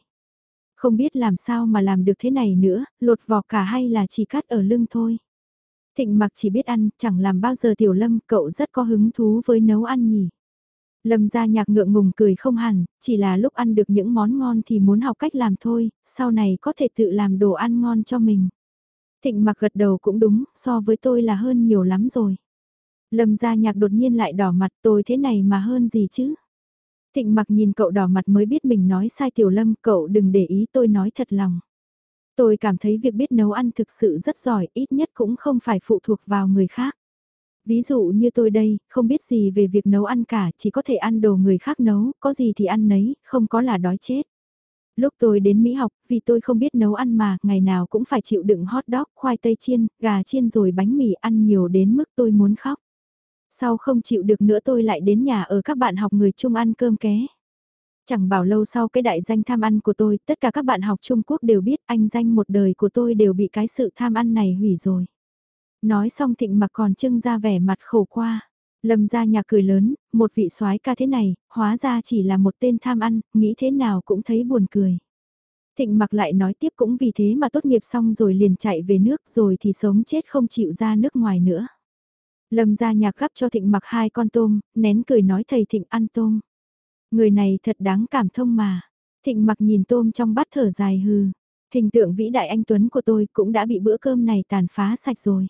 Không biết làm sao mà làm được thế này nữa, lột vỏ cả hay là chỉ cắt ở lưng thôi. Thịnh mặc chỉ biết ăn, chẳng làm bao giờ tiểu lâm, cậu rất có hứng thú với nấu ăn nhỉ. Lâm Gia nhạc ngượng ngùng cười không hẳn, chỉ là lúc ăn được những món ngon thì muốn học cách làm thôi, sau này có thể tự làm đồ ăn ngon cho mình. Thịnh mặc gật đầu cũng đúng, so với tôi là hơn nhiều lắm rồi. Lâm Gia nhạc đột nhiên lại đỏ mặt tôi thế này mà hơn gì chứ. Thịnh mặc nhìn cậu đỏ mặt mới biết mình nói sai tiểu lâm, cậu đừng để ý tôi nói thật lòng. Tôi cảm thấy việc biết nấu ăn thực sự rất giỏi, ít nhất cũng không phải phụ thuộc vào người khác. Ví dụ như tôi đây, không biết gì về việc nấu ăn cả, chỉ có thể ăn đồ người khác nấu, có gì thì ăn nấy, không có là đói chết. Lúc tôi đến Mỹ học, vì tôi không biết nấu ăn mà, ngày nào cũng phải chịu đựng hot dog, khoai tây chiên, gà chiên rồi bánh mì ăn nhiều đến mức tôi muốn khóc. Sau không chịu được nữa tôi lại đến nhà ở các bạn học người chung ăn cơm ké. Chẳng bảo lâu sau cái đại danh tham ăn của tôi, tất cả các bạn học Trung Quốc đều biết anh danh một đời của tôi đều bị cái sự tham ăn này hủy rồi. Nói xong thịnh mặc còn trưng ra vẻ mặt khổ qua. Lâm ra nhà cười lớn, một vị soái ca thế này, hóa ra chỉ là một tên tham ăn, nghĩ thế nào cũng thấy buồn cười. Thịnh mặc lại nói tiếp cũng vì thế mà tốt nghiệp xong rồi liền chạy về nước rồi thì sống chết không chịu ra nước ngoài nữa. Lâm ra nhà gắp cho thịnh mặc hai con tôm, nén cười nói thầy thịnh ăn tôm. Người này thật đáng cảm thông mà. Thịnh mặc nhìn tôm trong bát thở dài hừ. Hình tượng vĩ đại anh Tuấn của tôi cũng đã bị bữa cơm này tàn phá sạch rồi.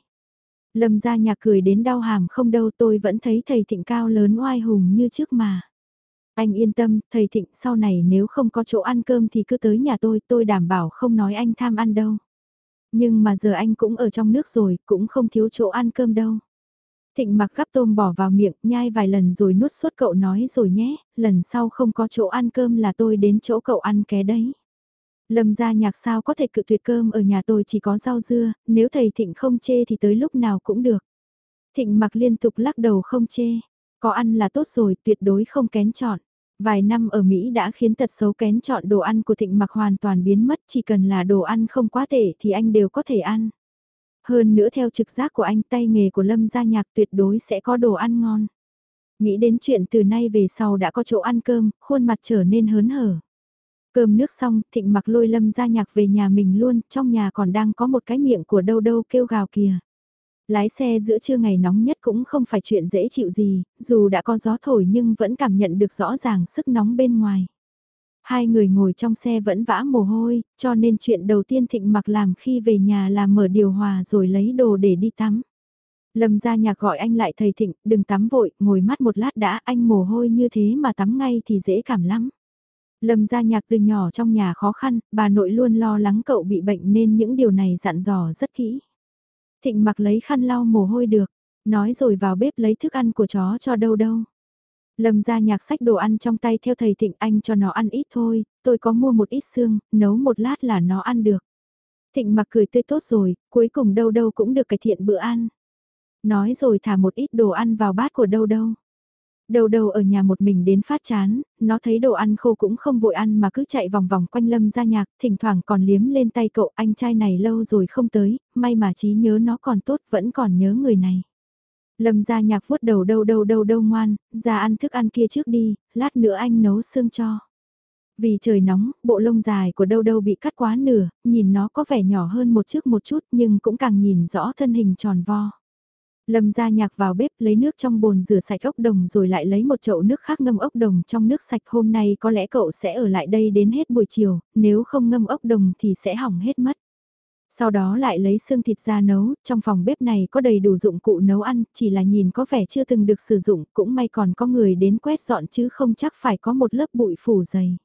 Lâm ra nhà cười đến đau hàm không đâu tôi vẫn thấy thầy thịnh cao lớn oai hùng như trước mà. Anh yên tâm, thầy thịnh sau này nếu không có chỗ ăn cơm thì cứ tới nhà tôi, tôi đảm bảo không nói anh tham ăn đâu. Nhưng mà giờ anh cũng ở trong nước rồi, cũng không thiếu chỗ ăn cơm đâu. Thịnh mặc gắp tôm bỏ vào miệng, nhai vài lần rồi nuốt suốt cậu nói rồi nhé, lần sau không có chỗ ăn cơm là tôi đến chỗ cậu ăn ké đấy. Lâm gia nhạc sao có thể cự tuyệt cơm ở nhà tôi chỉ có rau dưa, nếu thầy Thịnh không chê thì tới lúc nào cũng được. Thịnh mặc liên tục lắc đầu không chê, có ăn là tốt rồi tuyệt đối không kén chọn. Vài năm ở Mỹ đã khiến tật xấu kén chọn đồ ăn của thịnh mặc hoàn toàn biến mất chỉ cần là đồ ăn không quá tệ thì anh đều có thể ăn. Hơn nữa theo trực giác của anh tay nghề của Lâm gia nhạc tuyệt đối sẽ có đồ ăn ngon. Nghĩ đến chuyện từ nay về sau đã có chỗ ăn cơm, khuôn mặt trở nên hớn hở. Cơm nước xong, thịnh mặc lôi Lâm gia nhạc về nhà mình luôn, trong nhà còn đang có một cái miệng của đâu đâu kêu gào kìa. Lái xe giữa trưa ngày nóng nhất cũng không phải chuyện dễ chịu gì, dù đã có gió thổi nhưng vẫn cảm nhận được rõ ràng sức nóng bên ngoài. Hai người ngồi trong xe vẫn vã mồ hôi, cho nên chuyện đầu tiên Thịnh mặc làm khi về nhà là mở điều hòa rồi lấy đồ để đi tắm. Lâm ra nhạc gọi anh lại thầy Thịnh, đừng tắm vội, ngồi mắt một lát đã, anh mồ hôi như thế mà tắm ngay thì dễ cảm lắm. Lâm gia nhạc từ nhỏ trong nhà khó khăn, bà nội luôn lo lắng cậu bị bệnh nên những điều này dặn dò rất kỹ. Thịnh mặc lấy khăn lau mồ hôi được, nói rồi vào bếp lấy thức ăn của chó cho đâu đâu. Lâm gia nhạc sách đồ ăn trong tay theo thầy Thịnh anh cho nó ăn ít thôi, tôi có mua một ít xương, nấu một lát là nó ăn được. Thịnh mặc cười tươi tốt rồi, cuối cùng đâu đâu cũng được cải thiện bữa ăn. Nói rồi thả một ít đồ ăn vào bát của đâu đâu. Đầu đầu ở nhà một mình đến phát chán, nó thấy đồ ăn khô cũng không vội ăn mà cứ chạy vòng vòng quanh lâm ra nhạc, thỉnh thoảng còn liếm lên tay cậu anh trai này lâu rồi không tới, may mà trí nhớ nó còn tốt vẫn còn nhớ người này. Lâm ra nhạc vuốt đầu đâu đâu đâu đâu ngoan, ra ăn thức ăn kia trước đi, lát nữa anh nấu xương cho. Vì trời nóng, bộ lông dài của đâu đâu bị cắt quá nửa, nhìn nó có vẻ nhỏ hơn một trước một chút nhưng cũng càng nhìn rõ thân hình tròn vo. Lâm ra nhạc vào bếp lấy nước trong bồn rửa sạch ốc đồng rồi lại lấy một chậu nước khác ngâm ốc đồng trong nước sạch hôm nay có lẽ cậu sẽ ở lại đây đến hết buổi chiều, nếu không ngâm ốc đồng thì sẽ hỏng hết mất. Sau đó lại lấy xương thịt ra nấu, trong phòng bếp này có đầy đủ dụng cụ nấu ăn, chỉ là nhìn có vẻ chưa từng được sử dụng, cũng may còn có người đến quét dọn chứ không chắc phải có một lớp bụi phủ dày.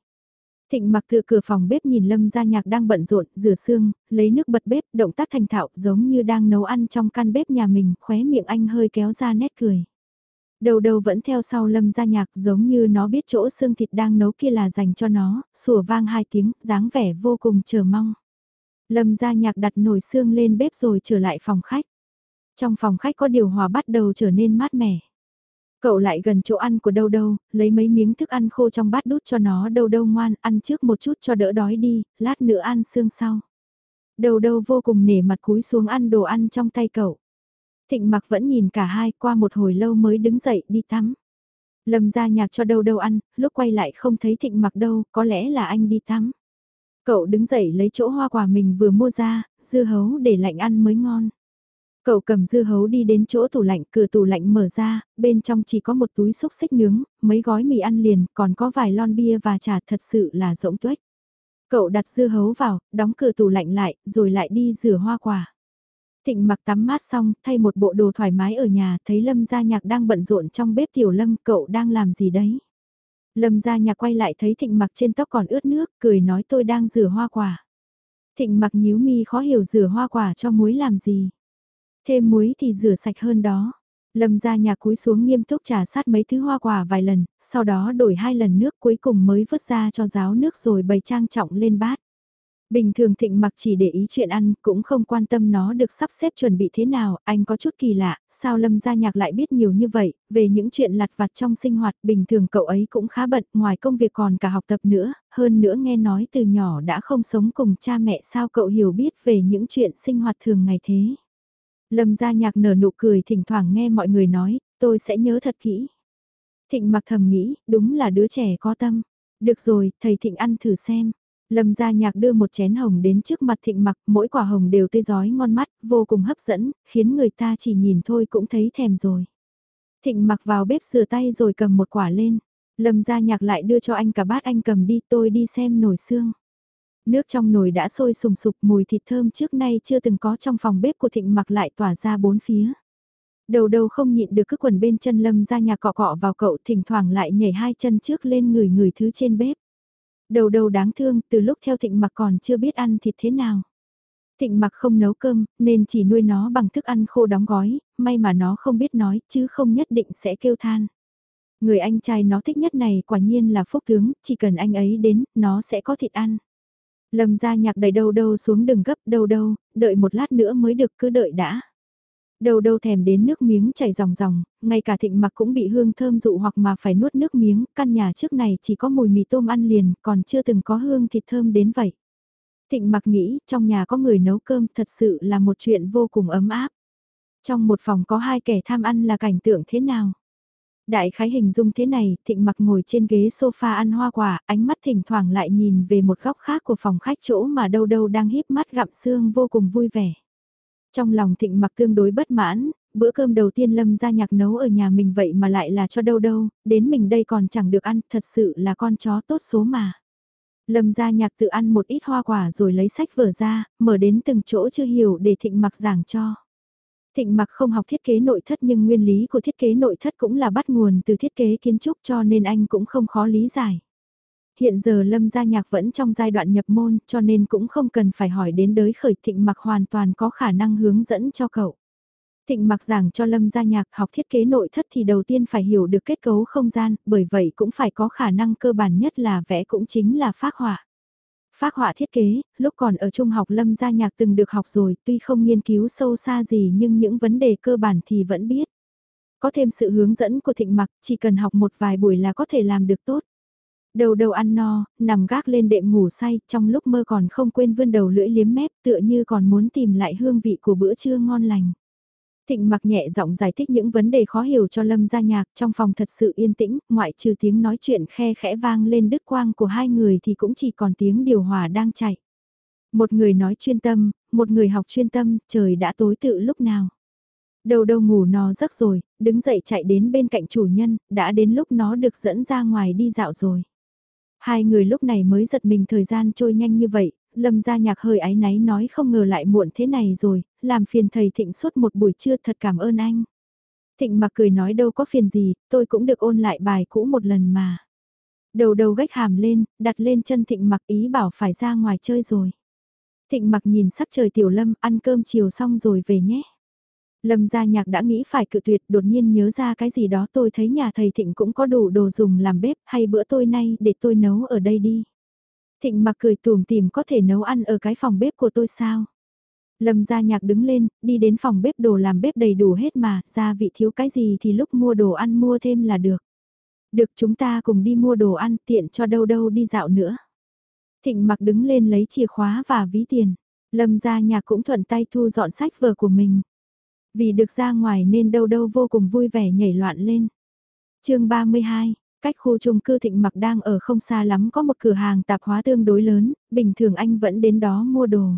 Thịnh mặc từ cửa phòng bếp nhìn Lâm Gia Nhạc đang bận rộn, rửa xương, lấy nước bật bếp, động tác thành thạo giống như đang nấu ăn trong căn bếp nhà mình, khóe miệng anh hơi kéo ra nét cười. Đầu đầu vẫn theo sau Lâm Gia Nhạc giống như nó biết chỗ xương thịt đang nấu kia là dành cho nó, sủa vang hai tiếng, dáng vẻ vô cùng chờ mong. Lâm Gia Nhạc đặt nồi xương lên bếp rồi trở lại phòng khách. Trong phòng khách có điều hòa bắt đầu trở nên mát mẻ. Cậu lại gần chỗ ăn của đâu đâu, lấy mấy miếng thức ăn khô trong bát đút cho nó đâu đâu ngoan, ăn trước một chút cho đỡ đói đi, lát nữa ăn xương sau. Đầu đâu vô cùng nể mặt cúi xuống ăn đồ ăn trong tay cậu. Thịnh mặc vẫn nhìn cả hai qua một hồi lâu mới đứng dậy đi tắm. Lâm ra nhạc cho đâu đâu ăn, lúc quay lại không thấy thịnh mặc đâu, có lẽ là anh đi tắm. Cậu đứng dậy lấy chỗ hoa quả mình vừa mua ra, dưa hấu để lạnh ăn mới ngon. Cậu cầm dưa hấu đi đến chỗ tủ lạnh, cửa tủ lạnh mở ra, bên trong chỉ có một túi xúc xích nướng, mấy gói mì ăn liền, còn có vài lon bia và trà thật sự là rỗng tuếch. Cậu đặt dưa hấu vào, đóng cửa tủ lạnh lại, rồi lại đi rửa hoa quả. Thịnh mặc tắm mát xong, thay một bộ đồ thoải mái ở nhà, thấy Lâm Gia Nhạc đang bận rộn trong bếp tiểu Lâm, cậu đang làm gì đấy? Lâm Gia Nhạc quay lại thấy Thịnh mặc trên tóc còn ướt nước, cười nói tôi đang rửa hoa quả. Thịnh mặc nhíu mi khó hiểu rửa hoa quả cho muối làm gì. Thêm muối thì rửa sạch hơn đó. Lâm ra nhà cúi xuống nghiêm túc trà sát mấy thứ hoa quả vài lần, sau đó đổi hai lần nước cuối cùng mới vớt ra cho ráo nước rồi bày trang trọng lên bát. Bình thường thịnh mặc chỉ để ý chuyện ăn, cũng không quan tâm nó được sắp xếp chuẩn bị thế nào, anh có chút kỳ lạ, sao lâm gia nhạc lại biết nhiều như vậy, về những chuyện lặt vặt trong sinh hoạt, bình thường cậu ấy cũng khá bận, ngoài công việc còn cả học tập nữa, hơn nữa nghe nói từ nhỏ đã không sống cùng cha mẹ sao cậu hiểu biết về những chuyện sinh hoạt thường ngày thế. Lâm gia nhạc nở nụ cười thỉnh thoảng nghe mọi người nói, tôi sẽ nhớ thật kỹ. Thịnh mặc thầm nghĩ, đúng là đứa trẻ có tâm. Được rồi, thầy Thịnh ăn thử xem. Lâm gia nhạc đưa một chén hồng đến trước mặt Thịnh mặc, mỗi quả hồng đều tươi giói ngon mắt, vô cùng hấp dẫn, khiến người ta chỉ nhìn thôi cũng thấy thèm rồi. Thịnh mặc vào bếp sửa tay rồi cầm một quả lên. Lâm gia nhạc lại đưa cho anh cả bát anh cầm đi tôi đi xem nồi xương. Nước trong nồi đã sôi sùng sục mùi thịt thơm trước nay chưa từng có trong phòng bếp của thịnh mặc lại tỏa ra bốn phía. Đầu đầu không nhịn được cứ quần bên chân lâm ra nhà cọ cọ vào cậu thỉnh thoảng lại nhảy hai chân trước lên người người thứ trên bếp. Đầu đầu đáng thương từ lúc theo thịnh mặc còn chưa biết ăn thịt thế nào. Thịnh mặc không nấu cơm nên chỉ nuôi nó bằng thức ăn khô đóng gói, may mà nó không biết nói chứ không nhất định sẽ kêu than. Người anh trai nó thích nhất này quả nhiên là phúc tướng, chỉ cần anh ấy đến, nó sẽ có thịt ăn. Lâm ra nhạc đầy đâu đâu xuống đường gấp đâu đâu, đợi một lát nữa mới được cứ đợi đã. Đầu đâu thèm đến nước miếng chảy ròng ròng, ngay cả thịnh mặc cũng bị hương thơm dụ hoặc mà phải nuốt nước miếng, căn nhà trước này chỉ có mùi mì tôm ăn liền, còn chưa từng có hương thịt thơm đến vậy. Thịnh mặc nghĩ, trong nhà có người nấu cơm thật sự là một chuyện vô cùng ấm áp. Trong một phòng có hai kẻ tham ăn là cảnh tượng thế nào? Đại khái hình dung thế này, thịnh mặc ngồi trên ghế sofa ăn hoa quả, ánh mắt thỉnh thoảng lại nhìn về một góc khác của phòng khách chỗ mà đâu đâu đang híp mắt gặm xương vô cùng vui vẻ. Trong lòng thịnh mặc tương đối bất mãn, bữa cơm đầu tiên lâm ra nhạc nấu ở nhà mình vậy mà lại là cho đâu đâu, đến mình đây còn chẳng được ăn, thật sự là con chó tốt số mà. Lâm ra nhạc tự ăn một ít hoa quả rồi lấy sách vở ra, mở đến từng chỗ chưa hiểu để thịnh mặc giảng cho. Thịnh mặc không học thiết kế nội thất nhưng nguyên lý của thiết kế nội thất cũng là bắt nguồn từ thiết kế kiến trúc cho nên anh cũng không khó lý giải. Hiện giờ Lâm Gia Nhạc vẫn trong giai đoạn nhập môn cho nên cũng không cần phải hỏi đến đới khởi thịnh mặc hoàn toàn có khả năng hướng dẫn cho cậu. Thịnh mặc giảng cho Lâm gia nhạc học thiết kế nội thất thì đầu tiên phải hiểu được kết cấu không gian, bởi vậy cũng phải có khả năng cơ bản nhất là vẽ cũng chính là phác họa. Phác họa thiết kế, lúc còn ở trung học Lâm gia nhạc từng được học rồi, tuy không nghiên cứu sâu xa gì nhưng những vấn đề cơ bản thì vẫn biết. Có thêm sự hướng dẫn của thịnh mặc, chỉ cần học một vài buổi là có thể làm được tốt. Đầu đầu ăn no, nằm gác lên đệm ngủ say, trong lúc mơ còn không quên vươn đầu lưỡi liếm mép tựa như còn muốn tìm lại hương vị của bữa trưa ngon lành. Thịnh mặc nhẹ giọng giải thích những vấn đề khó hiểu cho Lâm gia nhạc trong phòng thật sự yên tĩnh, ngoại trừ tiếng nói chuyện khe khẽ vang lên đứt quang của hai người thì cũng chỉ còn tiếng điều hòa đang chạy. Một người nói chuyên tâm, một người học chuyên tâm, trời đã tối tự lúc nào. Đầu đầu ngủ nó giấc rồi, đứng dậy chạy đến bên cạnh chủ nhân, đã đến lúc nó được dẫn ra ngoài đi dạo rồi. Hai người lúc này mới giật mình thời gian trôi nhanh như vậy, lâm gia nhạc hơi áy náy nói không ngờ lại muộn thế này rồi, làm phiền thầy thịnh suốt một buổi trưa thật cảm ơn anh. Thịnh mặc cười nói đâu có phiền gì, tôi cũng được ôn lại bài cũ một lần mà. Đầu đầu gách hàm lên, đặt lên chân thịnh mặc ý bảo phải ra ngoài chơi rồi. Thịnh mặc nhìn sắc trời tiểu lâm ăn cơm chiều xong rồi về nhé. Lâm gia nhạc đã nghĩ phải cự tuyệt đột nhiên nhớ ra cái gì đó tôi thấy nhà thầy Thịnh cũng có đủ đồ dùng làm bếp hay bữa tôi nay để tôi nấu ở đây đi. Thịnh mặc cười tùm tìm có thể nấu ăn ở cái phòng bếp của tôi sao? Lâm gia nhạc đứng lên, đi đến phòng bếp đồ làm bếp đầy đủ hết mà, gia vị thiếu cái gì thì lúc mua đồ ăn mua thêm là được. Được chúng ta cùng đi mua đồ ăn tiện cho đâu đâu đi dạo nữa. Thịnh mặc đứng lên lấy chìa khóa và ví tiền. Lâm gia nhạc cũng thuận tay thu dọn sách vở của mình. Vì được ra ngoài nên đâu đâu vô cùng vui vẻ nhảy loạn lên. chương 32, cách khu chung cư thịnh mặc đang ở không xa lắm có một cửa hàng tạp hóa tương đối lớn, bình thường anh vẫn đến đó mua đồ.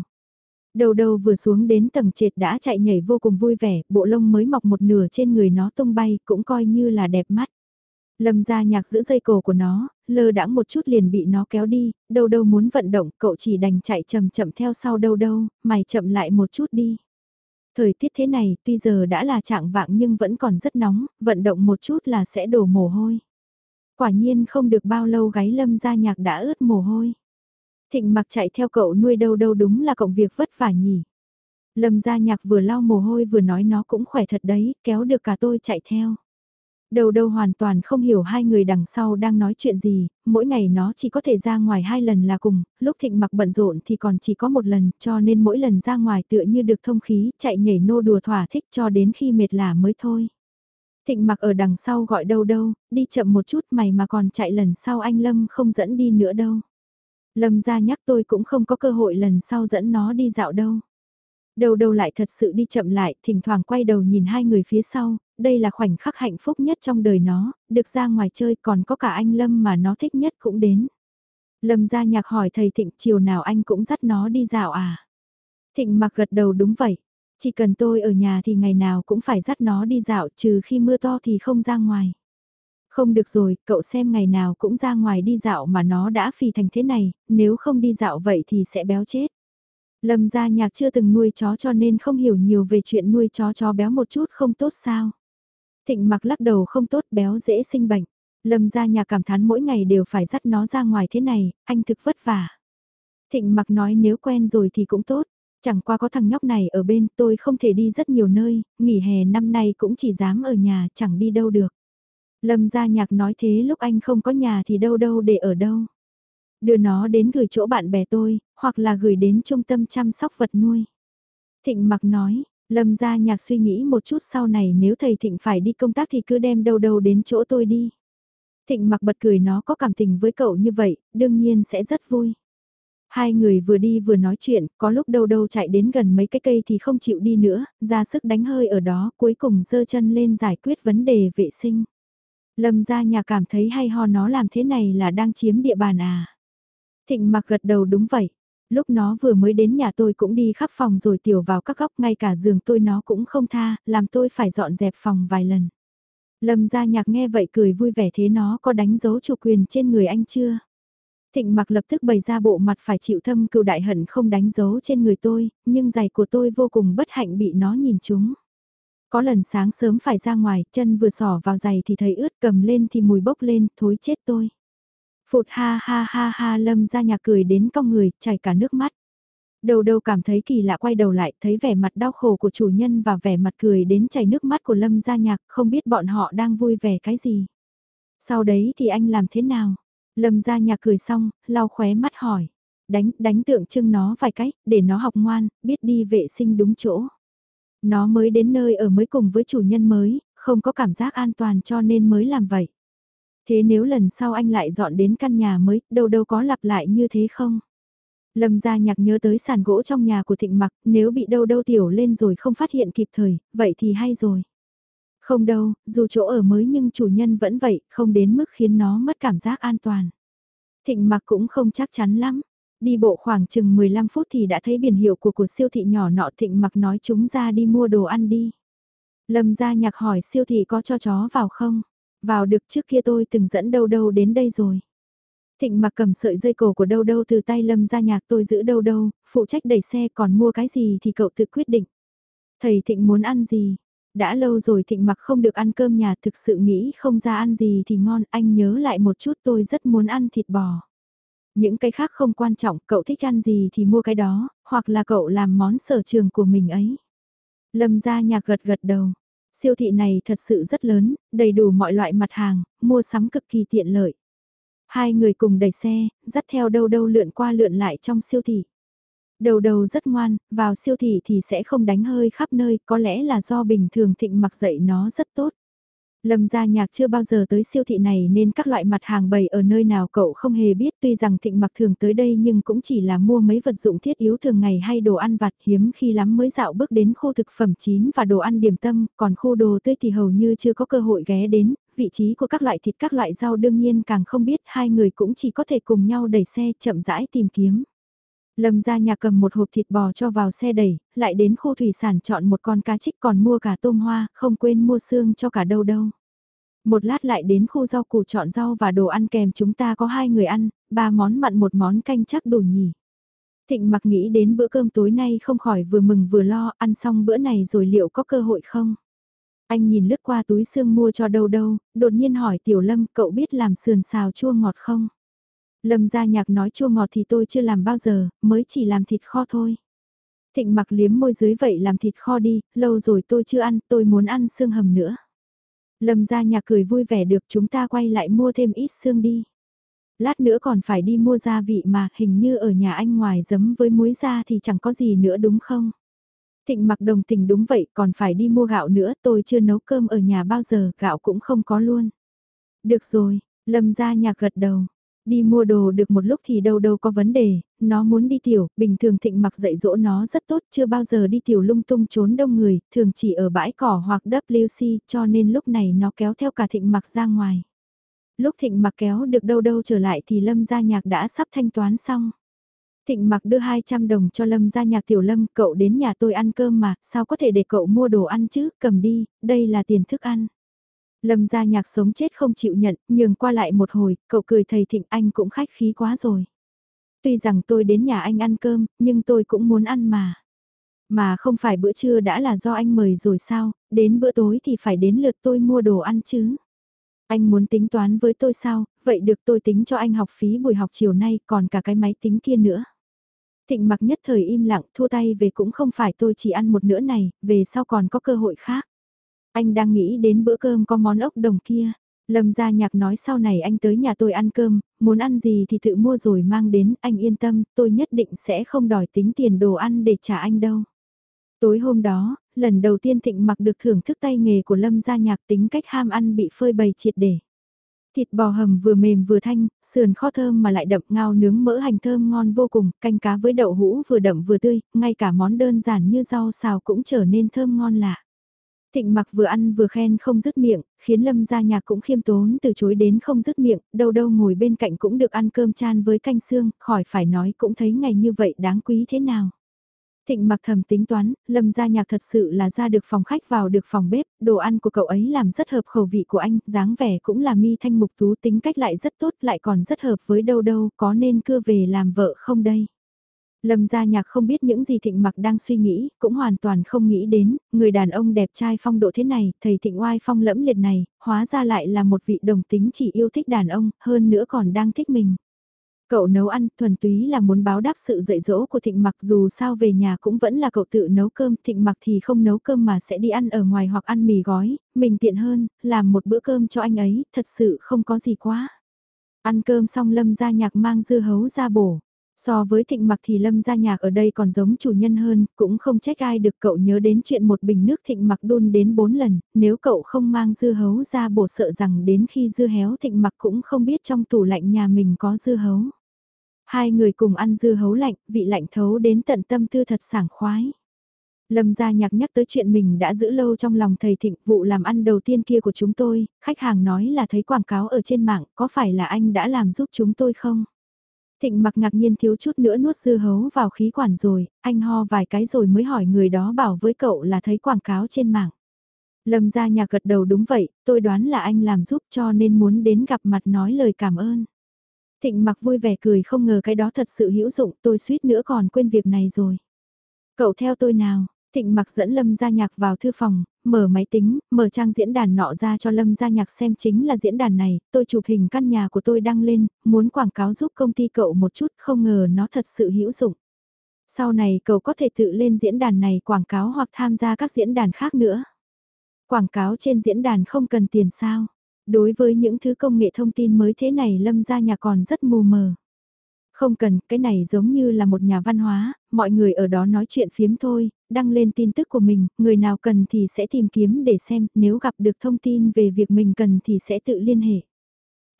Đầu đầu vừa xuống đến tầng trệt đã chạy nhảy vô cùng vui vẻ, bộ lông mới mọc một nửa trên người nó tung bay cũng coi như là đẹp mắt. Lâm ra nhạc giữ dây cổ của nó, lơ đãng một chút liền bị nó kéo đi, đâu đâu muốn vận động, cậu chỉ đành chạy chậm chậm theo sau đâu đâu, mày chậm lại một chút đi. Thời tiết thế này, tuy giờ đã là trạng vạng nhưng vẫn còn rất nóng, vận động một chút là sẽ đổ mồ hôi. Quả nhiên không được bao lâu gáy lâm ra nhạc đã ướt mồ hôi. Thịnh mặc chạy theo cậu nuôi đâu đâu đúng là cộng việc vất vả nhỉ. Lâm gia nhạc vừa lau mồ hôi vừa nói nó cũng khỏe thật đấy, kéo được cả tôi chạy theo. Đầu đâu hoàn toàn không hiểu hai người đằng sau đang nói chuyện gì, mỗi ngày nó chỉ có thể ra ngoài hai lần là cùng, lúc thịnh mặc bận rộn thì còn chỉ có một lần, cho nên mỗi lần ra ngoài tựa như được thông khí, chạy nhảy nô đùa thỏa thích cho đến khi mệt lả mới thôi. Thịnh mặc ở đằng sau gọi đâu đâu, đi chậm một chút mày mà còn chạy lần sau anh Lâm không dẫn đi nữa đâu. Lâm ra nhắc tôi cũng không có cơ hội lần sau dẫn nó đi dạo đâu. Đầu đầu lại thật sự đi chậm lại, thỉnh thoảng quay đầu nhìn hai người phía sau, đây là khoảnh khắc hạnh phúc nhất trong đời nó, được ra ngoài chơi còn có cả anh Lâm mà nó thích nhất cũng đến. Lâm ra nhạc hỏi thầy Thịnh chiều nào anh cũng dắt nó đi dạo à? Thịnh mặc gật đầu đúng vậy, chỉ cần tôi ở nhà thì ngày nào cũng phải dắt nó đi dạo trừ khi mưa to thì không ra ngoài. Không được rồi, cậu xem ngày nào cũng ra ngoài đi dạo mà nó đã phì thành thế này, nếu không đi dạo vậy thì sẽ béo chết. Lâm gia nhạc chưa từng nuôi chó cho nên không hiểu nhiều về chuyện nuôi chó chó béo một chút không tốt sao. Thịnh mặc lắc đầu không tốt béo dễ sinh bệnh. Lâm gia nhạc cảm thán mỗi ngày đều phải dắt nó ra ngoài thế này, anh thực vất vả. Thịnh mặc nói nếu quen rồi thì cũng tốt. Chẳng qua có thằng nhóc này ở bên tôi không thể đi rất nhiều nơi, nghỉ hè năm nay cũng chỉ dám ở nhà chẳng đi đâu được. Lâm gia nhạc nói thế lúc anh không có nhà thì đâu đâu để ở đâu. Đưa nó đến gửi chỗ bạn bè tôi, hoặc là gửi đến trung tâm chăm sóc vật nuôi. Thịnh mặc nói, Lâm gia nhạc suy nghĩ một chút sau này nếu thầy Thịnh phải đi công tác thì cứ đem đâu đâu đến chỗ tôi đi. Thịnh mặc bật cười nó có cảm tình với cậu như vậy, đương nhiên sẽ rất vui. Hai người vừa đi vừa nói chuyện, có lúc đâu đâu chạy đến gần mấy cái cây thì không chịu đi nữa, ra sức đánh hơi ở đó, cuối cùng dơ chân lên giải quyết vấn đề vệ sinh. Lâm gia nhà cảm thấy hay ho nó làm thế này là đang chiếm địa bàn à. Thịnh mặc gật đầu đúng vậy. Lúc nó vừa mới đến nhà tôi cũng đi khắp phòng rồi tiểu vào các góc ngay cả giường tôi nó cũng không tha, làm tôi phải dọn dẹp phòng vài lần. Lâm gia nhạc nghe vậy cười vui vẻ thế nó có đánh dấu chủ quyền trên người anh chưa? Thịnh mặc lập tức bày ra bộ mặt phải chịu thâm cựu đại hận không đánh dấu trên người tôi, nhưng giày của tôi vô cùng bất hạnh bị nó nhìn trúng. Có lần sáng sớm phải ra ngoài, chân vừa sỏ vào giày thì thấy ướt cầm lên thì mùi bốc lên, thối chết tôi. Phụt ha ha ha ha lâm ra nhà cười đến cong người, chảy cả nước mắt. Đầu đầu cảm thấy kỳ lạ quay đầu lại, thấy vẻ mặt đau khổ của chủ nhân và vẻ mặt cười đến chảy nước mắt của Lâm gia nhạc, không biết bọn họ đang vui vẻ cái gì. Sau đấy thì anh làm thế nào? Lâm gia nhạc cười xong, lau khóe mắt hỏi. Đánh, đánh tượng trưng nó vài cách, để nó học ngoan, biết đi vệ sinh đúng chỗ. Nó mới đến nơi ở mới cùng với chủ nhân mới, không có cảm giác an toàn cho nên mới làm vậy. Thế nếu lần sau anh lại dọn đến căn nhà mới, đâu đâu có lặp lại như thế không? Lâm gia nhạc nhớ tới sàn gỗ trong nhà của thịnh mặc, nếu bị đâu đâu tiểu lên rồi không phát hiện kịp thời, vậy thì hay rồi. Không đâu, dù chỗ ở mới nhưng chủ nhân vẫn vậy, không đến mức khiến nó mất cảm giác an toàn. Thịnh mặc cũng không chắc chắn lắm. Đi bộ khoảng chừng 15 phút thì đã thấy biển hiệu của của siêu thị nhỏ nọ thịnh mặc nói chúng ra đi mua đồ ăn đi. Lâm gia nhạc hỏi siêu thị có cho chó vào không? Vào được trước kia tôi từng dẫn đâu đâu đến đây rồi. Thịnh mặc cầm sợi dây cổ của đâu đâu từ tay lâm gia nhạc tôi giữ đâu đâu, phụ trách đẩy xe còn mua cái gì thì cậu tự quyết định. Thầy Thịnh muốn ăn gì? Đã lâu rồi Thịnh mặc không được ăn cơm nhà thực sự nghĩ không ra ăn gì thì ngon anh nhớ lại một chút tôi rất muốn ăn thịt bò. Những cái khác không quan trọng cậu thích ăn gì thì mua cái đó, hoặc là cậu làm món sở trường của mình ấy. Lâm gia nhạc gật gật đầu. Siêu thị này thật sự rất lớn, đầy đủ mọi loại mặt hàng, mua sắm cực kỳ tiện lợi. Hai người cùng đẩy xe, dắt theo đâu đâu lượn qua lượn lại trong siêu thị. Đầu đầu rất ngoan, vào siêu thị thì sẽ không đánh hơi khắp nơi, có lẽ là do bình thường thịnh mặc dậy nó rất tốt. Lâm gia nhạc chưa bao giờ tới siêu thị này nên các loại mặt hàng bày ở nơi nào cậu không hề biết. Tuy rằng thịnh mặc thường tới đây nhưng cũng chỉ là mua mấy vật dụng thiết yếu thường ngày hay đồ ăn vặt hiếm khi lắm mới dạo bước đến khu thực phẩm chín và đồ ăn điểm tâm, còn khu đồ tươi thì hầu như chưa có cơ hội ghé đến, vị trí của các loại thịt các loại rau đương nhiên càng không biết. Hai người cũng chỉ có thể cùng nhau đẩy xe chậm rãi tìm kiếm. Lâm ra nhà cầm một hộp thịt bò cho vào xe đẩy, lại đến khu thủy sản chọn một con cá trích còn mua cả tôm hoa, không quên mua xương cho cả đâu đâu. Một lát lại đến khu rau củ chọn rau và đồ ăn kèm chúng ta có hai người ăn, ba món mặn một món canh chắc đủ nhỉ. Thịnh mặc nghĩ đến bữa cơm tối nay không khỏi vừa mừng vừa lo, ăn xong bữa này rồi liệu có cơ hội không? Anh nhìn lướt qua túi xương mua cho đâu đâu, đột nhiên hỏi Tiểu Lâm cậu biết làm sườn xào chua ngọt không? Lâm gia nhạc nói chua ngọt thì tôi chưa làm bao giờ, mới chỉ làm thịt kho thôi. Thịnh mặc liếm môi dưới vậy làm thịt kho đi, lâu rồi tôi chưa ăn, tôi muốn ăn xương hầm nữa. Lâm gia nhạc cười vui vẻ được chúng ta quay lại mua thêm ít xương đi. Lát nữa còn phải đi mua gia vị mà hình như ở nhà anh ngoài giấm với muối ra thì chẳng có gì nữa đúng không? Thịnh mặc đồng tình đúng vậy còn phải đi mua gạo nữa tôi chưa nấu cơm ở nhà bao giờ gạo cũng không có luôn. Được rồi, Lâm gia nhạc gật đầu. Đi mua đồ được một lúc thì đâu đâu có vấn đề, nó muốn đi tiểu, bình thường thịnh mặc dạy dỗ nó rất tốt, chưa bao giờ đi tiểu lung tung trốn đông người, thường chỉ ở bãi cỏ hoặc WC, cho nên lúc này nó kéo theo cả thịnh mặc ra ngoài. Lúc thịnh mặc kéo được đâu đâu trở lại thì lâm gia nhạc đã sắp thanh toán xong. Thịnh mặc đưa 200 đồng cho lâm gia nhạc tiểu lâm, cậu đến nhà tôi ăn cơm mà, sao có thể để cậu mua đồ ăn chứ, cầm đi, đây là tiền thức ăn. Lâm gia nhạc sống chết không chịu nhận, nhường qua lại một hồi, cậu cười thầy thịnh anh cũng khách khí quá rồi. Tuy rằng tôi đến nhà anh ăn cơm, nhưng tôi cũng muốn ăn mà. Mà không phải bữa trưa đã là do anh mời rồi sao, đến bữa tối thì phải đến lượt tôi mua đồ ăn chứ. Anh muốn tính toán với tôi sao, vậy được tôi tính cho anh học phí buổi học chiều nay còn cả cái máy tính kia nữa. Thịnh mặc nhất thời im lặng thua tay về cũng không phải tôi chỉ ăn một nửa này, về sau còn có cơ hội khác. Anh đang nghĩ đến bữa cơm có món ốc đồng kia. Lâm gia nhạc nói sau này anh tới nhà tôi ăn cơm, muốn ăn gì thì tự mua rồi mang đến, anh yên tâm, tôi nhất định sẽ không đòi tính tiền đồ ăn để trả anh đâu. Tối hôm đó, lần đầu tiên Thịnh mặc được thưởng thức tay nghề của Lâm gia nhạc tính cách ham ăn bị phơi bày triệt để. Thịt bò hầm vừa mềm vừa thanh, sườn kho thơm mà lại đậm ngao nướng mỡ hành thơm ngon vô cùng, canh cá với đậu hũ vừa đậm vừa tươi, ngay cả món đơn giản như rau xào cũng trở nên thơm ngon lạ. Thịnh mặc vừa ăn vừa khen không dứt miệng, khiến lâm gia nhạc cũng khiêm tốn từ chối đến không dứt miệng, đâu đâu ngồi bên cạnh cũng được ăn cơm chan với canh xương, khỏi phải nói cũng thấy ngày như vậy đáng quý thế nào. Thịnh mặc thầm tính toán, lâm gia nhạc thật sự là ra được phòng khách vào được phòng bếp, đồ ăn của cậu ấy làm rất hợp khẩu vị của anh, dáng vẻ cũng là mi thanh mục tú tính cách lại rất tốt lại còn rất hợp với đâu đâu, có nên cưa về làm vợ không đây? Lâm gia nhạc không biết những gì thịnh mặc đang suy nghĩ, cũng hoàn toàn không nghĩ đến, người đàn ông đẹp trai phong độ thế này, thầy thịnh oai phong lẫm liệt này, hóa ra lại là một vị đồng tính chỉ yêu thích đàn ông, hơn nữa còn đang thích mình. Cậu nấu ăn thuần túy là muốn báo đáp sự dạy dỗ của thịnh mặc dù sao về nhà cũng vẫn là cậu tự nấu cơm, thịnh mặc thì không nấu cơm mà sẽ đi ăn ở ngoài hoặc ăn mì gói, mình tiện hơn, làm một bữa cơm cho anh ấy, thật sự không có gì quá. Ăn cơm xong lâm ra nhạc mang dưa hấu ra bổ. So với thịnh mặc thì lâm gia nhạc ở đây còn giống chủ nhân hơn, cũng không trách ai được cậu nhớ đến chuyện một bình nước thịnh mặc đun đến 4 lần, nếu cậu không mang dưa hấu ra bổ sợ rằng đến khi dưa héo thịnh mặc cũng không biết trong tủ lạnh nhà mình có dưa hấu. Hai người cùng ăn dưa hấu lạnh, vị lạnh thấu đến tận tâm tư thật sảng khoái. Lâm gia nhạc nhắc tới chuyện mình đã giữ lâu trong lòng thầy thịnh vụ làm ăn đầu tiên kia của chúng tôi, khách hàng nói là thấy quảng cáo ở trên mạng, có phải là anh đã làm giúp chúng tôi không? Thịnh mặc ngạc nhiên thiếu chút nữa nuốt dưa hấu vào khí quản rồi, anh ho vài cái rồi mới hỏi người đó bảo với cậu là thấy quảng cáo trên mạng. Lâm gia nhà gật đầu đúng vậy, tôi đoán là anh làm giúp cho nên muốn đến gặp mặt nói lời cảm ơn. Thịnh mặc vui vẻ cười không ngờ cái đó thật sự hữu dụng tôi suýt nữa còn quên việc này rồi. Cậu theo tôi nào, Thịnh mặc dẫn Lâm Gia Nhạc vào thư phòng, mở máy tính, mở trang diễn đàn nọ ra cho Lâm Gia Nhạc xem chính là diễn đàn này, tôi chụp hình căn nhà của tôi đăng lên, muốn quảng cáo giúp công ty cậu một chút, không ngờ nó thật sự hữu dụng. Sau này cậu có thể tự lên diễn đàn này quảng cáo hoặc tham gia các diễn đàn khác nữa. Quảng cáo trên diễn đàn không cần tiền sao. Đối với những thứ công nghệ thông tin mới thế này Lâm Gia Nhạc còn rất mù mờ. Không cần, cái này giống như là một nhà văn hóa, mọi người ở đó nói chuyện phiếm thôi, đăng lên tin tức của mình, người nào cần thì sẽ tìm kiếm để xem, nếu gặp được thông tin về việc mình cần thì sẽ tự liên hệ.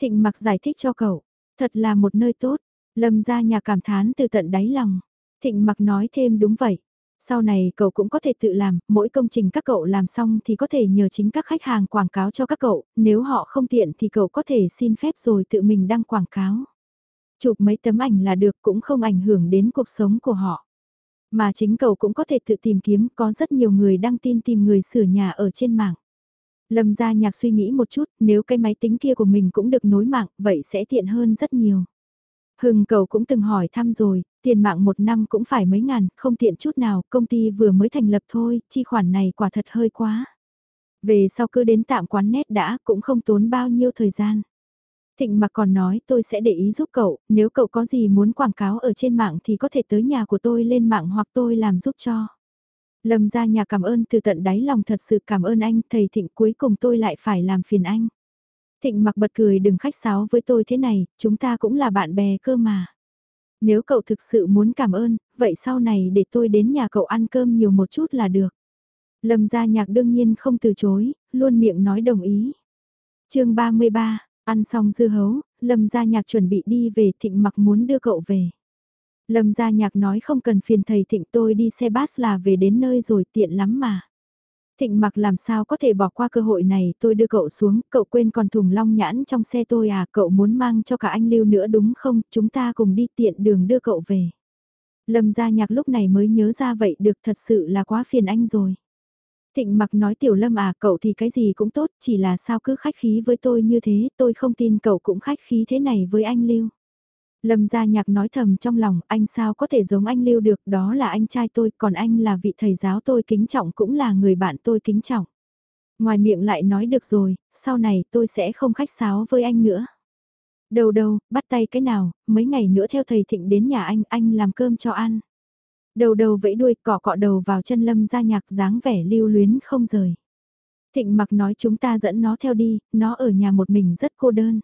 Thịnh mặc giải thích cho cậu, thật là một nơi tốt, lâm ra nhà cảm thán từ tận đáy lòng. Thịnh mặc nói thêm đúng vậy. Sau này cậu cũng có thể tự làm, mỗi công trình các cậu làm xong thì có thể nhờ chính các khách hàng quảng cáo cho các cậu, nếu họ không tiện thì cậu có thể xin phép rồi tự mình đăng quảng cáo. Chụp mấy tấm ảnh là được cũng không ảnh hưởng đến cuộc sống của họ. Mà chính cậu cũng có thể tự tìm kiếm, có rất nhiều người đăng tin tìm người sửa nhà ở trên mạng. Lâm gia nhạc suy nghĩ một chút, nếu cái máy tính kia của mình cũng được nối mạng, vậy sẽ tiện hơn rất nhiều. Hưng cầu cũng từng hỏi thăm rồi, tiền mạng một năm cũng phải mấy ngàn, không tiện chút nào, công ty vừa mới thành lập thôi, chi khoản này quả thật hơi quá. Về sau cứ đến tạm quán nét đã, cũng không tốn bao nhiêu thời gian. Thịnh mà còn nói tôi sẽ để ý giúp cậu, nếu cậu có gì muốn quảng cáo ở trên mạng thì có thể tới nhà của tôi lên mạng hoặc tôi làm giúp cho. Lâm ra nhà cảm ơn từ tận đáy lòng thật sự cảm ơn anh, thầy Thịnh cuối cùng tôi lại phải làm phiền anh. Thịnh mặc bật cười đừng khách sáo với tôi thế này, chúng ta cũng là bạn bè cơ mà. Nếu cậu thực sự muốn cảm ơn, vậy sau này để tôi đến nhà cậu ăn cơm nhiều một chút là được. Lâm gia nhạc đương nhiên không từ chối, luôn miệng nói đồng ý. chương 33, Ăn xong dưa hấu, Lâm Gia Nhạc chuẩn bị đi về Thịnh mặc muốn đưa cậu về. Lâm Gia Nhạc nói không cần phiền thầy Thịnh tôi đi xe bus là về đến nơi rồi tiện lắm mà. Thịnh mặc làm sao có thể bỏ qua cơ hội này tôi đưa cậu xuống, cậu quên còn thùng long nhãn trong xe tôi à, cậu muốn mang cho cả anh Lưu nữa đúng không, chúng ta cùng đi tiện đường đưa cậu về. Lâm Gia Nhạc lúc này mới nhớ ra vậy được thật sự là quá phiền anh rồi. Thịnh mặc nói tiểu lâm à cậu thì cái gì cũng tốt, chỉ là sao cứ khách khí với tôi như thế, tôi không tin cậu cũng khách khí thế này với anh Lưu. Lâm gia nhạc nói thầm trong lòng, anh sao có thể giống anh Lưu được, đó là anh trai tôi, còn anh là vị thầy giáo tôi kính trọng cũng là người bạn tôi kính trọng. Ngoài miệng lại nói được rồi, sau này tôi sẽ không khách sáo với anh nữa. đầu đầu bắt tay cái nào, mấy ngày nữa theo thầy Thịnh đến nhà anh, anh làm cơm cho ăn. Đầu đầu vẫy đuôi cọ cọ đầu vào chân lâm ra nhạc dáng vẻ lưu luyến không rời. Thịnh mặc nói chúng ta dẫn nó theo đi, nó ở nhà một mình rất cô đơn.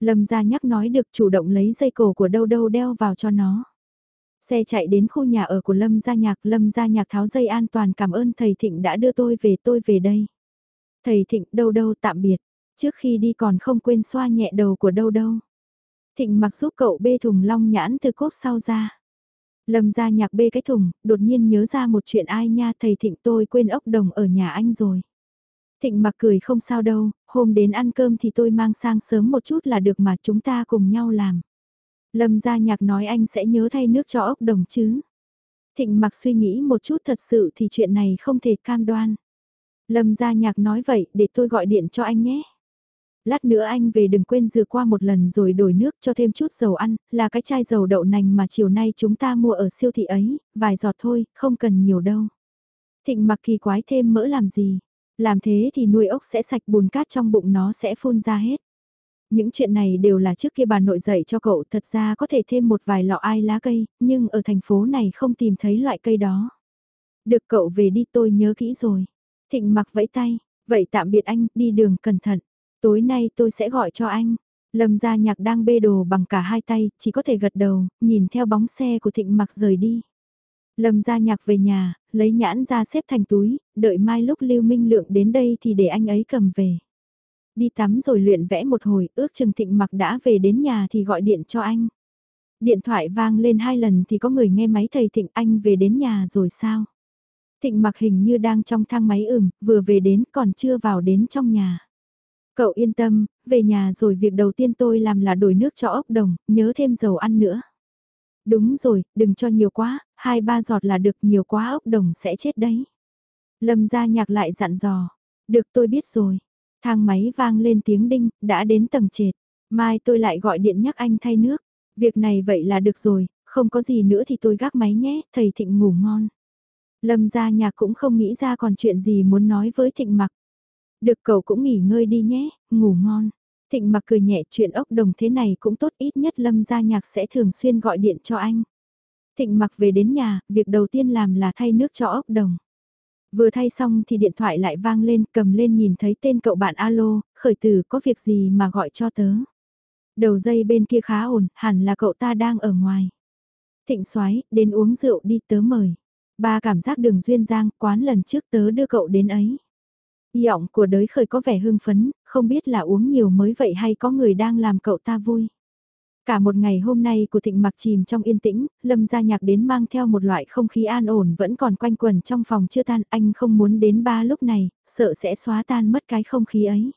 Lâm gia nhắc nói được chủ động lấy dây cổ của đâu đâu đeo vào cho nó. Xe chạy đến khu nhà ở của Lâm Gia Nhạc, Lâm Gia Nhạc tháo dây an toàn cảm ơn thầy Thịnh đã đưa tôi về tôi về đây. Thầy Thịnh đâu đâu tạm biệt, trước khi đi còn không quên xoa nhẹ đầu của đâu đâu. Thịnh mặc giúp cậu bê thùng long nhãn từ cốt sau ra. Lâm ra nhạc bê cái thùng, đột nhiên nhớ ra một chuyện ai nha thầy Thịnh tôi quên ốc đồng ở nhà anh rồi. Thịnh mặc cười không sao đâu, hôm đến ăn cơm thì tôi mang sang sớm một chút là được mà chúng ta cùng nhau làm. Lâm gia nhạc nói anh sẽ nhớ thay nước cho ốc đồng chứ. Thịnh mặc suy nghĩ một chút thật sự thì chuyện này không thể cam đoan. Lâm gia nhạc nói vậy để tôi gọi điện cho anh nhé lát nữa anh về đừng quên rửa qua một lần rồi đổi nước cho thêm chút dầu ăn, là cái chai dầu đậu nành mà chiều nay chúng ta mua ở siêu thị ấy, vài giọt thôi, không cần nhiều đâu. Thịnh mặc kỳ quái thêm mỡ làm gì, làm thế thì nuôi ốc sẽ sạch bùn cát trong bụng nó sẽ phun ra hết. Những chuyện này đều là trước kia bà nội dạy cho cậu thật ra có thể thêm một vài lọ ai lá cây, nhưng ở thành phố này không tìm thấy loại cây đó. Được cậu về đi tôi nhớ kỹ rồi. Thịnh mặc vẫy tay, vậy tạm biệt anh, đi đường cẩn thận. Tối nay tôi sẽ gọi cho anh. Lâm gia nhạc đang bê đồ bằng cả hai tay, chỉ có thể gật đầu, nhìn theo bóng xe của thịnh mặc rời đi. Lâm gia nhạc về nhà, lấy nhãn ra xếp thành túi, đợi mai lúc Lưu Minh Lượng đến đây thì để anh ấy cầm về. Đi tắm rồi luyện vẽ một hồi, ước chừng thịnh mặc đã về đến nhà thì gọi điện cho anh. Điện thoại vang lên hai lần thì có người nghe máy thầy thịnh anh về đến nhà rồi sao? Thịnh mặc hình như đang trong thang máy ửm, vừa về đến còn chưa vào đến trong nhà. Cậu yên tâm, về nhà rồi việc đầu tiên tôi làm là đổi nước cho ốc đồng, nhớ thêm dầu ăn nữa. Đúng rồi, đừng cho nhiều quá, hai ba giọt là được nhiều quá ốc đồng sẽ chết đấy. Lâm ra nhạc lại dặn dò. Được tôi biết rồi. Thang máy vang lên tiếng đinh, đã đến tầng trệt. Mai tôi lại gọi điện nhắc anh thay nước. Việc này vậy là được rồi, không có gì nữa thì tôi gác máy nhé, thầy Thịnh ngủ ngon. Lâm ra nhạc cũng không nghĩ ra còn chuyện gì muốn nói với Thịnh mặc. Được cậu cũng nghỉ ngơi đi nhé, ngủ ngon. Thịnh mặc cười nhẹ chuyện ốc đồng thế này cũng tốt ít nhất Lâm gia nhạc sẽ thường xuyên gọi điện cho anh. Thịnh mặc về đến nhà, việc đầu tiên làm là thay nước cho ốc đồng. Vừa thay xong thì điện thoại lại vang lên, cầm lên nhìn thấy tên cậu bạn alo, khởi tử có việc gì mà gọi cho tớ. Đầu dây bên kia khá ổn, hẳn là cậu ta đang ở ngoài. Thịnh xoái, đến uống rượu đi tớ mời. Ba cảm giác đường duyên giang, quán lần trước tớ đưa cậu đến ấy. Giọng của đới khởi có vẻ hưng phấn, không biết là uống nhiều mới vậy hay có người đang làm cậu ta vui. Cả một ngày hôm nay của thịnh mặc chìm trong yên tĩnh, lâm gia nhạc đến mang theo một loại không khí an ổn vẫn còn quanh quần trong phòng chưa tan, anh không muốn đến ba lúc này, sợ sẽ xóa tan mất cái không khí ấy.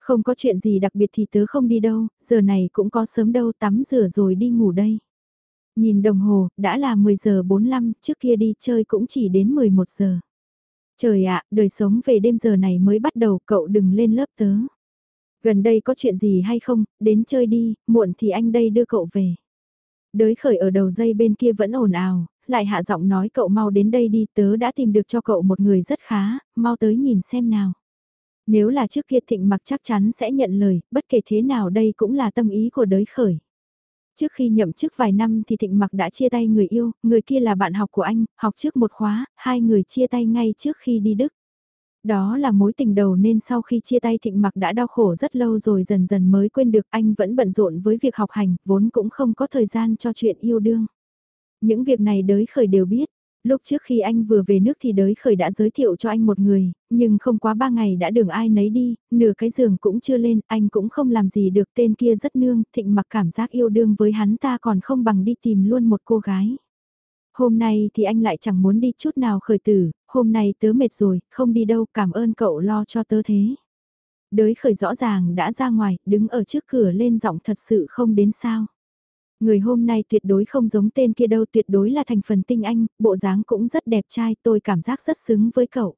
Không có chuyện gì đặc biệt thì tớ không đi đâu, giờ này cũng có sớm đâu tắm rửa rồi đi ngủ đây. Nhìn đồng hồ, đã là 10 giờ 45, trước kia đi chơi cũng chỉ đến 11 giờ. Trời ạ, đời sống về đêm giờ này mới bắt đầu, cậu đừng lên lớp tớ. Gần đây có chuyện gì hay không, đến chơi đi, muộn thì anh đây đưa cậu về. Đới khởi ở đầu dây bên kia vẫn ồn ào, lại hạ giọng nói cậu mau đến đây đi, tớ đã tìm được cho cậu một người rất khá, mau tới nhìn xem nào. Nếu là trước kia thịnh mặc chắc chắn sẽ nhận lời, bất kể thế nào đây cũng là tâm ý của đới khởi. Trước khi nhậm chức vài năm thì Thịnh Mặc đã chia tay người yêu, người kia là bạn học của anh, học trước một khóa, hai người chia tay ngay trước khi đi Đức. Đó là mối tình đầu nên sau khi chia tay Thịnh Mặc đã đau khổ rất lâu rồi dần dần mới quên được anh vẫn bận rộn với việc học hành, vốn cũng không có thời gian cho chuyện yêu đương. Những việc này đới khởi đều biết, Lúc trước khi anh vừa về nước thì đới khởi đã giới thiệu cho anh một người, nhưng không quá ba ngày đã đường ai nấy đi, nửa cái giường cũng chưa lên, anh cũng không làm gì được tên kia rất nương, thịnh mặc cảm giác yêu đương với hắn ta còn không bằng đi tìm luôn một cô gái. Hôm nay thì anh lại chẳng muốn đi chút nào khởi tử, hôm nay tớ mệt rồi, không đi đâu, cảm ơn cậu lo cho tớ thế. Đới khởi rõ ràng đã ra ngoài, đứng ở trước cửa lên giọng thật sự không đến sao. Người hôm nay tuyệt đối không giống tên kia đâu tuyệt đối là thành phần tinh anh, bộ dáng cũng rất đẹp trai tôi cảm giác rất xứng với cậu.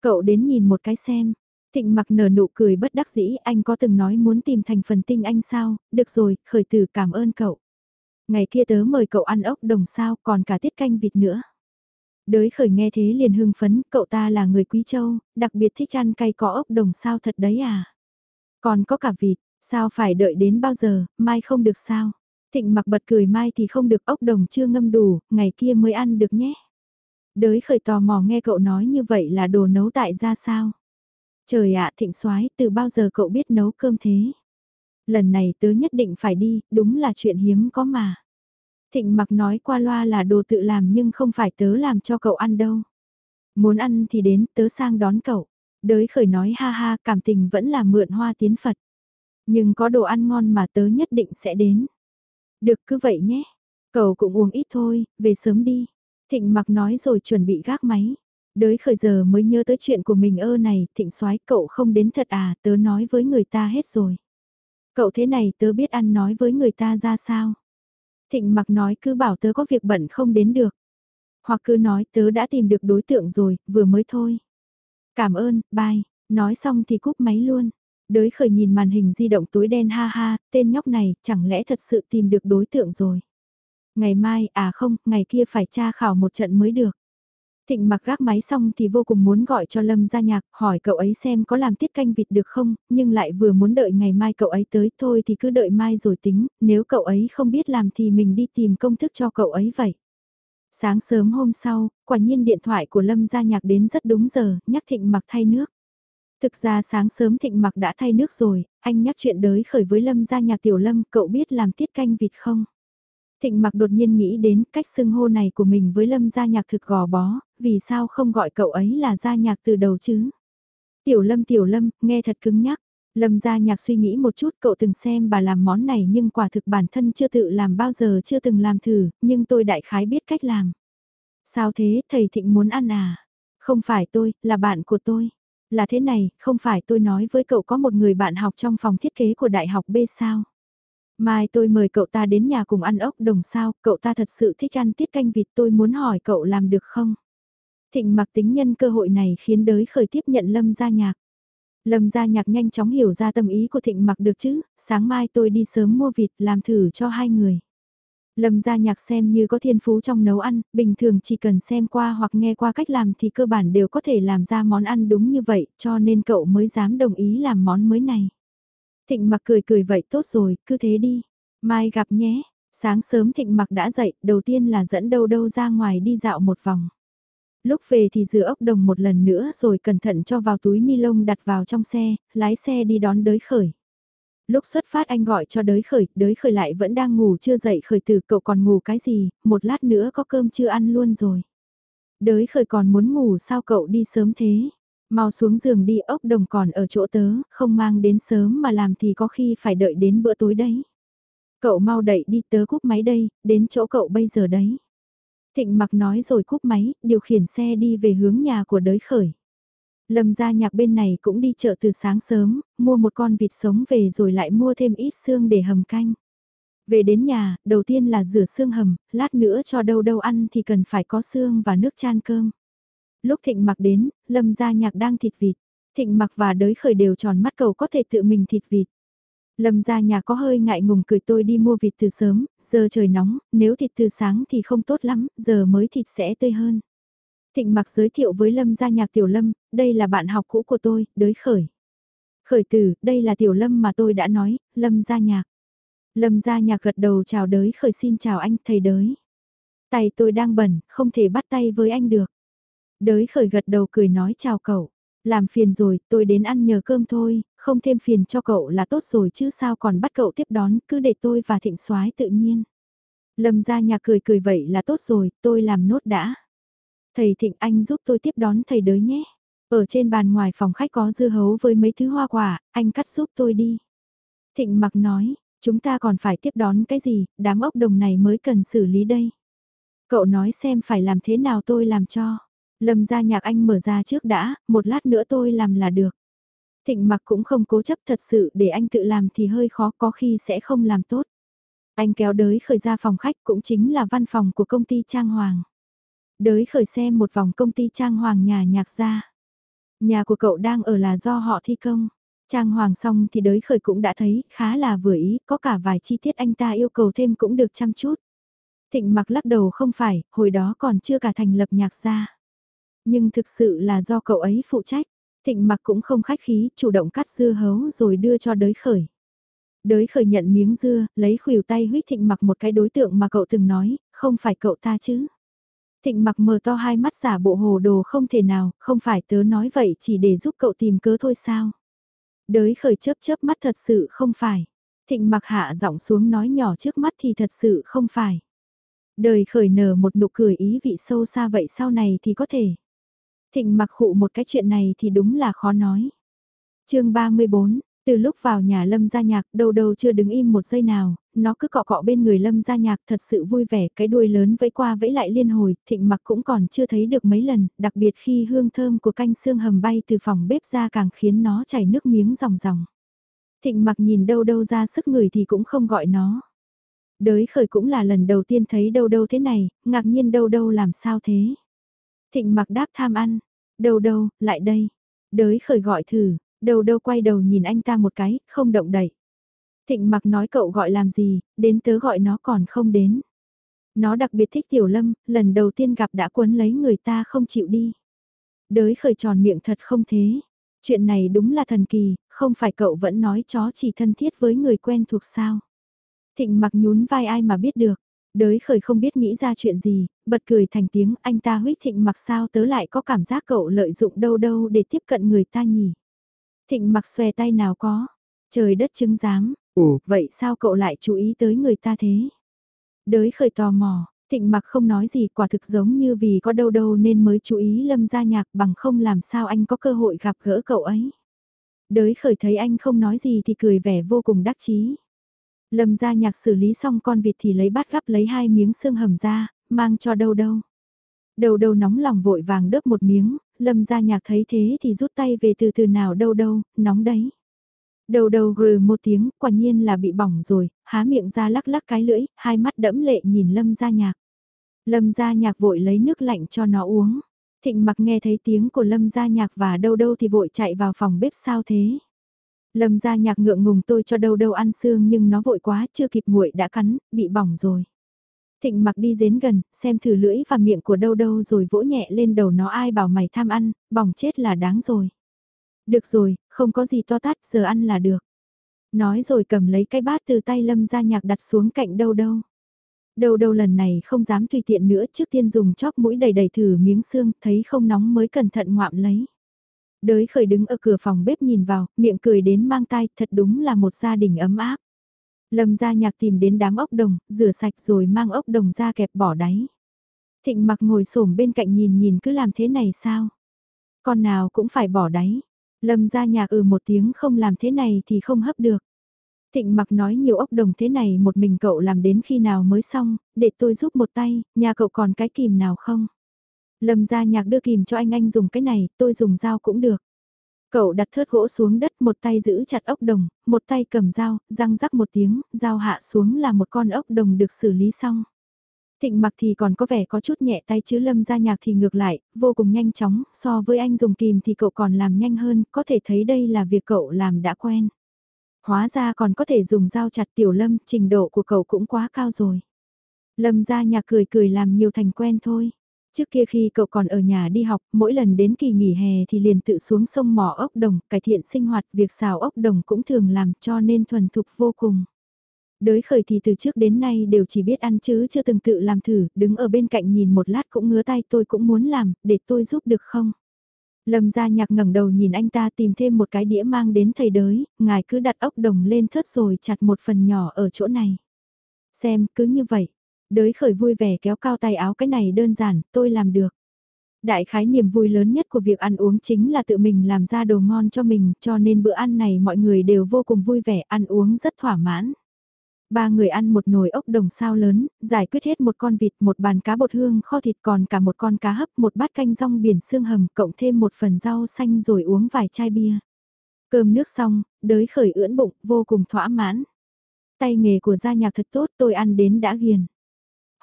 Cậu đến nhìn một cái xem. Thịnh mặc nở nụ cười bất đắc dĩ anh có từng nói muốn tìm thành phần tinh anh sao, được rồi, khởi từ cảm ơn cậu. Ngày kia tớ mời cậu ăn ốc đồng sao còn cả tiết canh vịt nữa. Đới khởi nghe thế liền hưng phấn, cậu ta là người quý châu, đặc biệt thích ăn cay có ốc đồng sao thật đấy à. Còn có cả vịt, sao phải đợi đến bao giờ, mai không được sao. Thịnh mặc bật cười mai thì không được ốc đồng chưa ngâm đủ, ngày kia mới ăn được nhé. Đới khởi tò mò nghe cậu nói như vậy là đồ nấu tại ra sao? Trời ạ thịnh soái từ bao giờ cậu biết nấu cơm thế? Lần này tớ nhất định phải đi, đúng là chuyện hiếm có mà. Thịnh mặc nói qua loa là đồ tự làm nhưng không phải tớ làm cho cậu ăn đâu. Muốn ăn thì đến tớ sang đón cậu. Đới khởi nói ha ha cảm tình vẫn là mượn hoa tiến Phật. Nhưng có đồ ăn ngon mà tớ nhất định sẽ đến. Được cứ vậy nhé. Cậu cũng uống ít thôi, về sớm đi. Thịnh mặc nói rồi chuẩn bị gác máy. Đới khởi giờ mới nhớ tới chuyện của mình ơ này, thịnh soái cậu không đến thật à, tớ nói với người ta hết rồi. Cậu thế này tớ biết ăn nói với người ta ra sao. Thịnh mặc nói cứ bảo tớ có việc bận không đến được. Hoặc cứ nói tớ đã tìm được đối tượng rồi, vừa mới thôi. Cảm ơn, bye. Nói xong thì cúp máy luôn. Đới khởi nhìn màn hình di động tối đen ha ha, tên nhóc này chẳng lẽ thật sự tìm được đối tượng rồi. Ngày mai, à không, ngày kia phải tra khảo một trận mới được. Thịnh mặc gác máy xong thì vô cùng muốn gọi cho Lâm gia nhạc, hỏi cậu ấy xem có làm tiết canh vịt được không, nhưng lại vừa muốn đợi ngày mai cậu ấy tới thôi thì cứ đợi mai rồi tính, nếu cậu ấy không biết làm thì mình đi tìm công thức cho cậu ấy vậy. Sáng sớm hôm sau, quả nhiên điện thoại của Lâm gia nhạc đến rất đúng giờ, nhắc Thịnh mặc thay nước. Thực ra sáng sớm Thịnh mặc đã thay nước rồi, anh nhắc chuyện đới khởi với Lâm gia nhạc tiểu Lâm, cậu biết làm tiết canh vịt không? Thịnh mặc đột nhiên nghĩ đến cách xưng hô này của mình với Lâm gia nhạc thực gò bó, vì sao không gọi cậu ấy là gia nhạc từ đầu chứ? Tiểu Lâm tiểu Lâm, nghe thật cứng nhắc. Lâm gia nhạc suy nghĩ một chút cậu từng xem bà làm món này nhưng quả thực bản thân chưa tự làm bao giờ chưa từng làm thử, nhưng tôi đại khái biết cách làm. Sao thế, thầy Thịnh muốn ăn à? Không phải tôi, là bạn của tôi. Là thế này, không phải tôi nói với cậu có một người bạn học trong phòng thiết kế của đại học B sao? Mai tôi mời cậu ta đến nhà cùng ăn ốc đồng sao, cậu ta thật sự thích ăn tiết canh vịt tôi muốn hỏi cậu làm được không? Thịnh mặc tính nhân cơ hội này khiến đới khởi tiếp nhận Lâm gia nhạc. Lâm gia nhạc nhanh chóng hiểu ra tâm ý của thịnh mặc được chứ, sáng mai tôi đi sớm mua vịt làm thử cho hai người. Lâm gia nhạc xem như có thiên phú trong nấu ăn, bình thường chỉ cần xem qua hoặc nghe qua cách làm thì cơ bản đều có thể làm ra món ăn đúng như vậy, cho nên cậu mới dám đồng ý làm món mới này. Thịnh mặc cười cười vậy tốt rồi, cứ thế đi. Mai gặp nhé. Sáng sớm thịnh mặc đã dậy, đầu tiên là dẫn đâu đâu ra ngoài đi dạo một vòng. Lúc về thì rửa ốc đồng một lần nữa rồi cẩn thận cho vào túi ni lông đặt vào trong xe, lái xe đi đón đới khởi. Lúc xuất phát anh gọi cho đới khởi, đới khởi lại vẫn đang ngủ chưa dậy khởi từ cậu còn ngủ cái gì, một lát nữa có cơm chưa ăn luôn rồi. Đới khởi còn muốn ngủ sao cậu đi sớm thế? Mau xuống giường đi ốc đồng còn ở chỗ tớ, không mang đến sớm mà làm thì có khi phải đợi đến bữa tối đấy. Cậu mau đậy đi tớ cúp máy đây, đến chỗ cậu bây giờ đấy. Thịnh mặc nói rồi cúp máy, điều khiển xe đi về hướng nhà của đới khởi. Lâm gia nhạc bên này cũng đi chợ từ sáng sớm, mua một con vịt sống về rồi lại mua thêm ít xương để hầm canh. Về đến nhà, đầu tiên là rửa xương hầm, lát nữa cho đâu đâu ăn thì cần phải có xương và nước chan cơm. Lúc Thịnh mặc đến, Lâm gia nhạc đang thịt vịt. Thịnh mặc và đới khởi đều tròn mắt cầu có thể tự mình thịt vịt. Lâm gia nhà có hơi ngại ngùng cười tôi đi mua vịt từ sớm, giờ trời nóng, nếu thịt từ sáng thì không tốt lắm, giờ mới thịt sẽ tươi hơn. Thịnh mặc giới thiệu với Lâm gia nhạc Tiểu Lâm, đây là bạn học cũ của tôi, đới khởi. Khởi tử, đây là Tiểu Lâm mà tôi đã nói, Lâm gia nhạc. Lâm gia nhạc gật đầu chào đới khởi xin chào anh, thầy đới. Tay tôi đang bẩn, không thể bắt tay với anh được. Đới khởi gật đầu cười nói chào cậu. Làm phiền rồi, tôi đến ăn nhờ cơm thôi, không thêm phiền cho cậu là tốt rồi chứ sao còn bắt cậu tiếp đón, cứ để tôi và thịnh soái tự nhiên. Lâm Gia nhà cười cười vậy là tốt rồi, tôi làm nốt đã. Thầy thịnh anh giúp tôi tiếp đón thầy đới nhé. Ở trên bàn ngoài phòng khách có dưa hấu với mấy thứ hoa quả, anh cắt giúp tôi đi. Thịnh mặc nói, chúng ta còn phải tiếp đón cái gì, đám ốc đồng này mới cần xử lý đây. Cậu nói xem phải làm thế nào tôi làm cho. Lâm ra nhạc anh mở ra trước đã, một lát nữa tôi làm là được. Thịnh mặc cũng không cố chấp thật sự để anh tự làm thì hơi khó có khi sẽ không làm tốt. Anh kéo đới khởi ra phòng khách cũng chính là văn phòng của công ty Trang Hoàng. Đới khởi xem một vòng công ty Trang Hoàng nhà nhạc ra. Nhà của cậu đang ở là do họ thi công. Trang Hoàng xong thì đới khởi cũng đã thấy khá là vừa ý, có cả vài chi tiết anh ta yêu cầu thêm cũng được chăm chút. Thịnh mặc lắc đầu không phải, hồi đó còn chưa cả thành lập nhạc gia Nhưng thực sự là do cậu ấy phụ trách. Thịnh mặc cũng không khách khí, chủ động cắt dưa hấu rồi đưa cho đới khởi. Đới khởi nhận miếng dưa, lấy khuỷu tay huyết thịnh mặc một cái đối tượng mà cậu từng nói, không phải cậu ta chứ. Thịnh mặc mở to hai mắt giả bộ hồ đồ không thể nào, không phải tớ nói vậy chỉ để giúp cậu tìm cớ thôi sao. Đới khởi chớp chớp mắt thật sự không phải. Thịnh mặc hạ giọng xuống nói nhỏ trước mắt thì thật sự không phải. Đời khởi nở một nụ cười ý vị sâu xa vậy sau này thì có thể. Thịnh mặc khụ một cái chuyện này thì đúng là khó nói. chương 34, từ lúc vào nhà Lâm gia nhạc đâu đâu chưa đứng im một giây nào, nó cứ cọ cọ bên người Lâm gia nhạc thật sự vui vẻ, cái đuôi lớn vẫy qua vẫy lại liên hồi, thịnh mặc cũng còn chưa thấy được mấy lần, đặc biệt khi hương thơm của canh xương hầm bay từ phòng bếp ra càng khiến nó chảy nước miếng ròng ròng. Thịnh mặc nhìn đâu đâu ra sức người thì cũng không gọi nó. Đới khởi cũng là lần đầu tiên thấy đâu đâu thế này, ngạc nhiên đâu đâu làm sao thế. Thịnh mặc đáp tham ăn. Đâu đâu, lại đây. Đới khởi gọi thử, đầu đâu quay đầu nhìn anh ta một cái, không động đậy. Thịnh mặc nói cậu gọi làm gì, đến tớ gọi nó còn không đến. Nó đặc biệt thích Tiểu Lâm, lần đầu tiên gặp đã cuốn lấy người ta không chịu đi. Đới khởi tròn miệng thật không thế. Chuyện này đúng là thần kỳ, không phải cậu vẫn nói chó chỉ thân thiết với người quen thuộc sao. Thịnh mặc nhún vai ai mà biết được. Đới khởi không biết nghĩ ra chuyện gì, bật cười thành tiếng anh ta huyết thịnh mặc sao tớ lại có cảm giác cậu lợi dụng đâu đâu để tiếp cận người ta nhỉ. Thịnh mặc xòe tay nào có, trời đất chứng giám, ồ vậy sao cậu lại chú ý tới người ta thế? Đới khởi tò mò, thịnh mặc không nói gì quả thực giống như vì có đâu đâu nên mới chú ý lâm gia nhạc bằng không làm sao anh có cơ hội gặp gỡ cậu ấy. Đới khởi thấy anh không nói gì thì cười vẻ vô cùng đắc chí. Lâm gia nhạc xử lý xong con vịt thì lấy bát gắp lấy hai miếng xương hầm ra, mang cho đâu đâu. Đầu đầu nóng lòng vội vàng đớp một miếng, lâm gia nhạc thấy thế thì rút tay về từ từ nào đâu đâu, nóng đấy. Đầu đầu gừ một tiếng, quả nhiên là bị bỏng rồi, há miệng ra lắc lắc cái lưỡi, hai mắt đẫm lệ nhìn lâm gia nhạc. Lâm gia nhạc vội lấy nước lạnh cho nó uống. Thịnh mặc nghe thấy tiếng của lâm gia nhạc và đâu đâu thì vội chạy vào phòng bếp sao thế. Lâm gia nhạc ngượng ngùng tôi cho đâu đâu ăn xương nhưng nó vội quá chưa kịp nguội đã cắn, bị bỏng rồi. Thịnh mặc đi dến gần, xem thử lưỡi và miệng của đâu đâu rồi vỗ nhẹ lên đầu nó ai bảo mày tham ăn, bỏng chết là đáng rồi. Được rồi, không có gì to tát, giờ ăn là được. Nói rồi cầm lấy cái bát từ tay lâm ra nhạc đặt xuống cạnh đâu đâu. Đâu đâu lần này không dám tùy tiện nữa trước tiên dùng chóp mũi đầy đầy thử miếng xương, thấy không nóng mới cẩn thận ngoạm lấy. Đới khởi đứng ở cửa phòng bếp nhìn vào, miệng cười đến mang tai, thật đúng là một gia đình ấm áp. Lâm gia nhạc tìm đến đám ốc đồng, rửa sạch rồi mang ốc đồng ra kẹp bỏ đáy. Thịnh mặc ngồi xổm bên cạnh nhìn nhìn cứ làm thế này sao? Con nào cũng phải bỏ đáy. Lâm gia nhạc ừ một tiếng không làm thế này thì không hấp được. Thịnh mặc nói nhiều ốc đồng thế này một mình cậu làm đến khi nào mới xong, để tôi giúp một tay, nhà cậu còn cái kìm nào không? Lâm gia nhạc đưa kìm cho anh anh dùng cái này, tôi dùng dao cũng được. Cậu đặt thớt gỗ xuống đất một tay giữ chặt ốc đồng, một tay cầm dao, răng rắc một tiếng, dao hạ xuống là một con ốc đồng được xử lý xong. Thịnh mặc thì còn có vẻ có chút nhẹ tay chứ lâm ra nhạc thì ngược lại, vô cùng nhanh chóng, so với anh dùng kìm thì cậu còn làm nhanh hơn, có thể thấy đây là việc cậu làm đã quen. Hóa ra còn có thể dùng dao chặt tiểu lâm, trình độ của cậu cũng quá cao rồi. Lâm ra nhạc cười cười làm nhiều thành quen thôi. Trước kia khi cậu còn ở nhà đi học, mỗi lần đến kỳ nghỉ hè thì liền tự xuống sông mò ốc đồng, cải thiện sinh hoạt, việc xào ốc đồng cũng thường làm cho nên thuần thục vô cùng. Đới khởi thì từ trước đến nay đều chỉ biết ăn chứ chưa từng tự làm thử, đứng ở bên cạnh nhìn một lát cũng ngứa tay tôi cũng muốn làm, để tôi giúp được không? Lâm gia nhạc ngẩng đầu nhìn anh ta tìm thêm một cái đĩa mang đến thầy đới, ngài cứ đặt ốc đồng lên thớt rồi chặt một phần nhỏ ở chỗ này. Xem, cứ như vậy, Đới khởi vui vẻ kéo cao tay áo cái này đơn giản, tôi làm được. Đại khái niềm vui lớn nhất của việc ăn uống chính là tự mình làm ra đồ ngon cho mình, cho nên bữa ăn này mọi người đều vô cùng vui vẻ, ăn uống rất thỏa mãn. Ba người ăn một nồi ốc đồng sao lớn, giải quyết hết một con vịt, một bàn cá bột hương kho thịt còn cả một con cá hấp, một bát canh rong biển xương hầm, cộng thêm một phần rau xanh rồi uống vài chai bia. Cơm nước xong, đới khởi ưỡn bụng, vô cùng thỏa mãn. Tay nghề của gia nhạc thật tốt tôi ăn đến đã ghiền.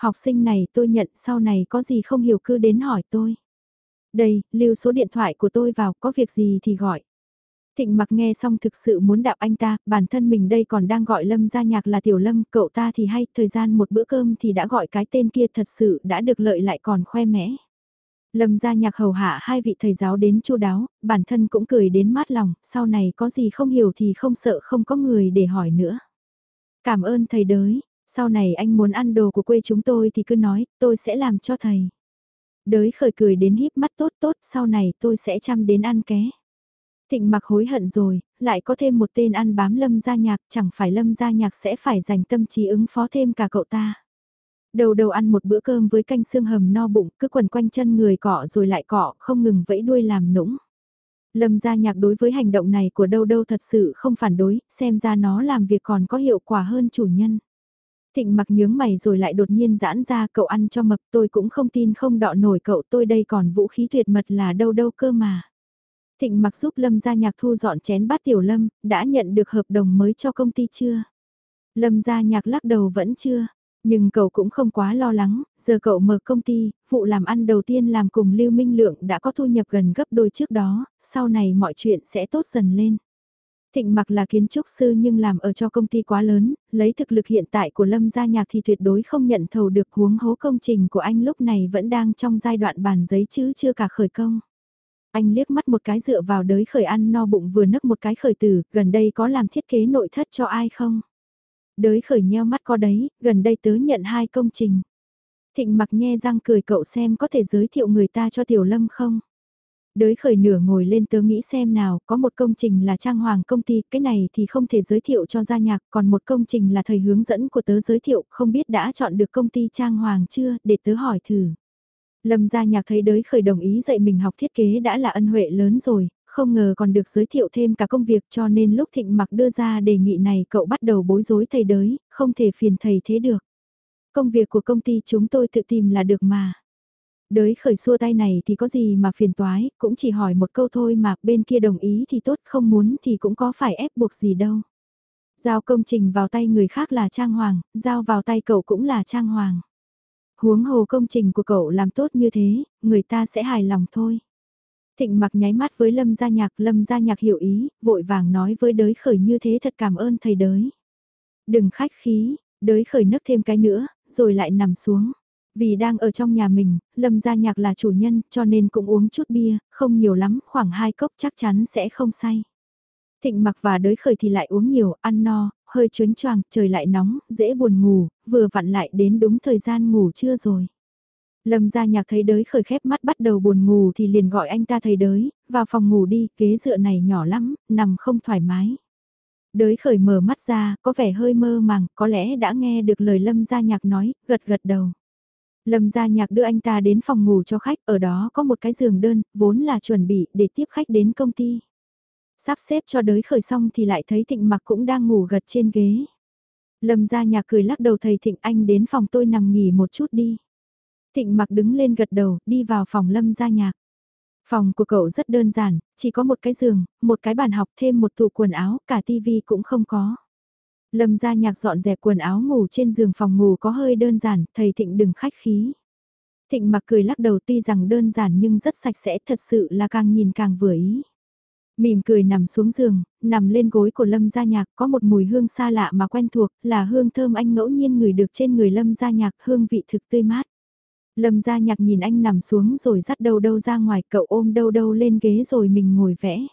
Học sinh này tôi nhận sau này có gì không hiểu cứ đến hỏi tôi. Đây, lưu số điện thoại của tôi vào, có việc gì thì gọi. Thịnh mặc nghe xong thực sự muốn đạo anh ta, bản thân mình đây còn đang gọi Lâm gia nhạc là Tiểu Lâm, cậu ta thì hay, thời gian một bữa cơm thì đã gọi cái tên kia thật sự đã được lợi lại còn khoe mẽ. Lâm gia nhạc hầu hạ hai vị thầy giáo đến chu đáo, bản thân cũng cười đến mát lòng, sau này có gì không hiểu thì không sợ không có người để hỏi nữa. Cảm ơn thầy đới, sau này anh muốn ăn đồ của quê chúng tôi thì cứ nói, tôi sẽ làm cho thầy. Đới khởi cười đến híp mắt tốt tốt, sau này tôi sẽ chăm đến ăn ké. Thịnh mặc hối hận rồi, lại có thêm một tên ăn bám lâm gia nhạc, chẳng phải lâm gia nhạc sẽ phải dành tâm trí ứng phó thêm cả cậu ta. Đầu đầu ăn một bữa cơm với canh xương hầm no bụng, cứ quần quanh chân người cọ rồi lại cọ, không ngừng vẫy đuôi làm nũng. Lâm gia nhạc đối với hành động này của đâu đâu thật sự không phản đối, xem ra nó làm việc còn có hiệu quả hơn chủ nhân. Thịnh mặc nhướng mày rồi lại đột nhiên giãn ra cậu ăn cho mập tôi cũng không tin không đọ nổi cậu tôi đây còn vũ khí tuyệt mật là đâu đâu cơ mà. Thịnh mặc giúp Lâm gia nhạc thu dọn chén bát tiểu Lâm, đã nhận được hợp đồng mới cho công ty chưa? Lâm gia nhạc lắc đầu vẫn chưa, nhưng cậu cũng không quá lo lắng, giờ cậu mở công ty, vụ làm ăn đầu tiên làm cùng Lưu Minh Lượng đã có thu nhập gần gấp đôi trước đó, sau này mọi chuyện sẽ tốt dần lên. Thịnh mặc là kiến trúc sư nhưng làm ở cho công ty quá lớn, lấy thực lực hiện tại của Lâm gia nhạc thì tuyệt đối không nhận thầu được huống hố công trình của anh lúc này vẫn đang trong giai đoạn bàn giấy chứ chưa cả khởi công. Anh liếc mắt một cái dựa vào đới khởi ăn no bụng vừa nấc một cái khởi tử, gần đây có làm thiết kế nội thất cho ai không? Đới khởi nheo mắt có đấy, gần đây tớ nhận hai công trình. Thịnh mặc nhe răng cười cậu xem có thể giới thiệu người ta cho Tiểu Lâm không? Đới khởi nửa ngồi lên tớ nghĩ xem nào, có một công trình là trang hoàng công ty, cái này thì không thể giới thiệu cho gia nhạc, còn một công trình là thầy hướng dẫn của tớ giới thiệu, không biết đã chọn được công ty trang hoàng chưa, để tớ hỏi thử. Lâm gia nhạc thấy đới khởi đồng ý dạy mình học thiết kế đã là ân huệ lớn rồi, không ngờ còn được giới thiệu thêm cả công việc cho nên lúc thịnh mặc đưa ra đề nghị này cậu bắt đầu bối rối thầy đới, không thể phiền thầy thế được. Công việc của công ty chúng tôi tự tìm là được mà. Đới khởi xua tay này thì có gì mà phiền toái, cũng chỉ hỏi một câu thôi mà bên kia đồng ý thì tốt không muốn thì cũng có phải ép buộc gì đâu. Giao công trình vào tay người khác là trang hoàng, giao vào tay cậu cũng là trang hoàng. Huống hồ công trình của cậu làm tốt như thế, người ta sẽ hài lòng thôi. Thịnh mặc nháy mắt với Lâm Gia Nhạc, Lâm Gia Nhạc hiểu ý, vội vàng nói với đới khởi như thế thật cảm ơn thầy đới. Đừng khách khí, đới khởi nấc thêm cái nữa, rồi lại nằm xuống. Vì đang ở trong nhà mình, Lâm Gia Nhạc là chủ nhân, cho nên cũng uống chút bia, không nhiều lắm, khoảng hai cốc chắc chắn sẽ không say. Thịnh mặc và đới khởi thì lại uống nhiều, ăn no, hơi chuyến choàng, trời lại nóng, dễ buồn ngủ, vừa vặn lại đến đúng thời gian ngủ trưa rồi. Lâm gia nhạc thấy đới khởi khép mắt bắt đầu buồn ngủ thì liền gọi anh ta thầy đới, vào phòng ngủ đi, kế dựa này nhỏ lắm, nằm không thoải mái. Đới khởi mở mắt ra, có vẻ hơi mơ màng, có lẽ đã nghe được lời Lâm gia nhạc nói, gật gật đầu. Lâm gia nhạc đưa anh ta đến phòng ngủ cho khách, ở đó có một cái giường đơn, vốn là chuẩn bị để tiếp khách đến công ty. Sắp xếp cho đới khởi xong thì lại thấy thịnh mặc cũng đang ngủ gật trên ghế. Lâm gia nhạc cười lắc đầu thầy thịnh anh đến phòng tôi nằm nghỉ một chút đi. Thịnh mặc đứng lên gật đầu, đi vào phòng lâm gia nhạc. Phòng của cậu rất đơn giản, chỉ có một cái giường, một cái bàn học thêm một tủ quần áo, cả tivi cũng không có. Lâm gia nhạc dọn dẹp quần áo ngủ trên giường phòng ngủ có hơi đơn giản, thầy Thịnh đừng khách khí. Thịnh mặc cười lắc đầu tuy rằng đơn giản nhưng rất sạch sẽ thật sự là càng nhìn càng vừa ý. Mỉm cười nằm xuống giường, nằm lên gối của Lâm Gia Nhạc có một mùi hương xa lạ mà quen thuộc là hương thơm anh ngẫu nhiên ngửi được trên người Lâm Gia Nhạc hương vị thực tươi mát. Lâm Gia Nhạc nhìn anh nằm xuống rồi dắt đầu đâu ra ngoài cậu ôm đâu đâu lên ghế rồi mình ngồi vẽ.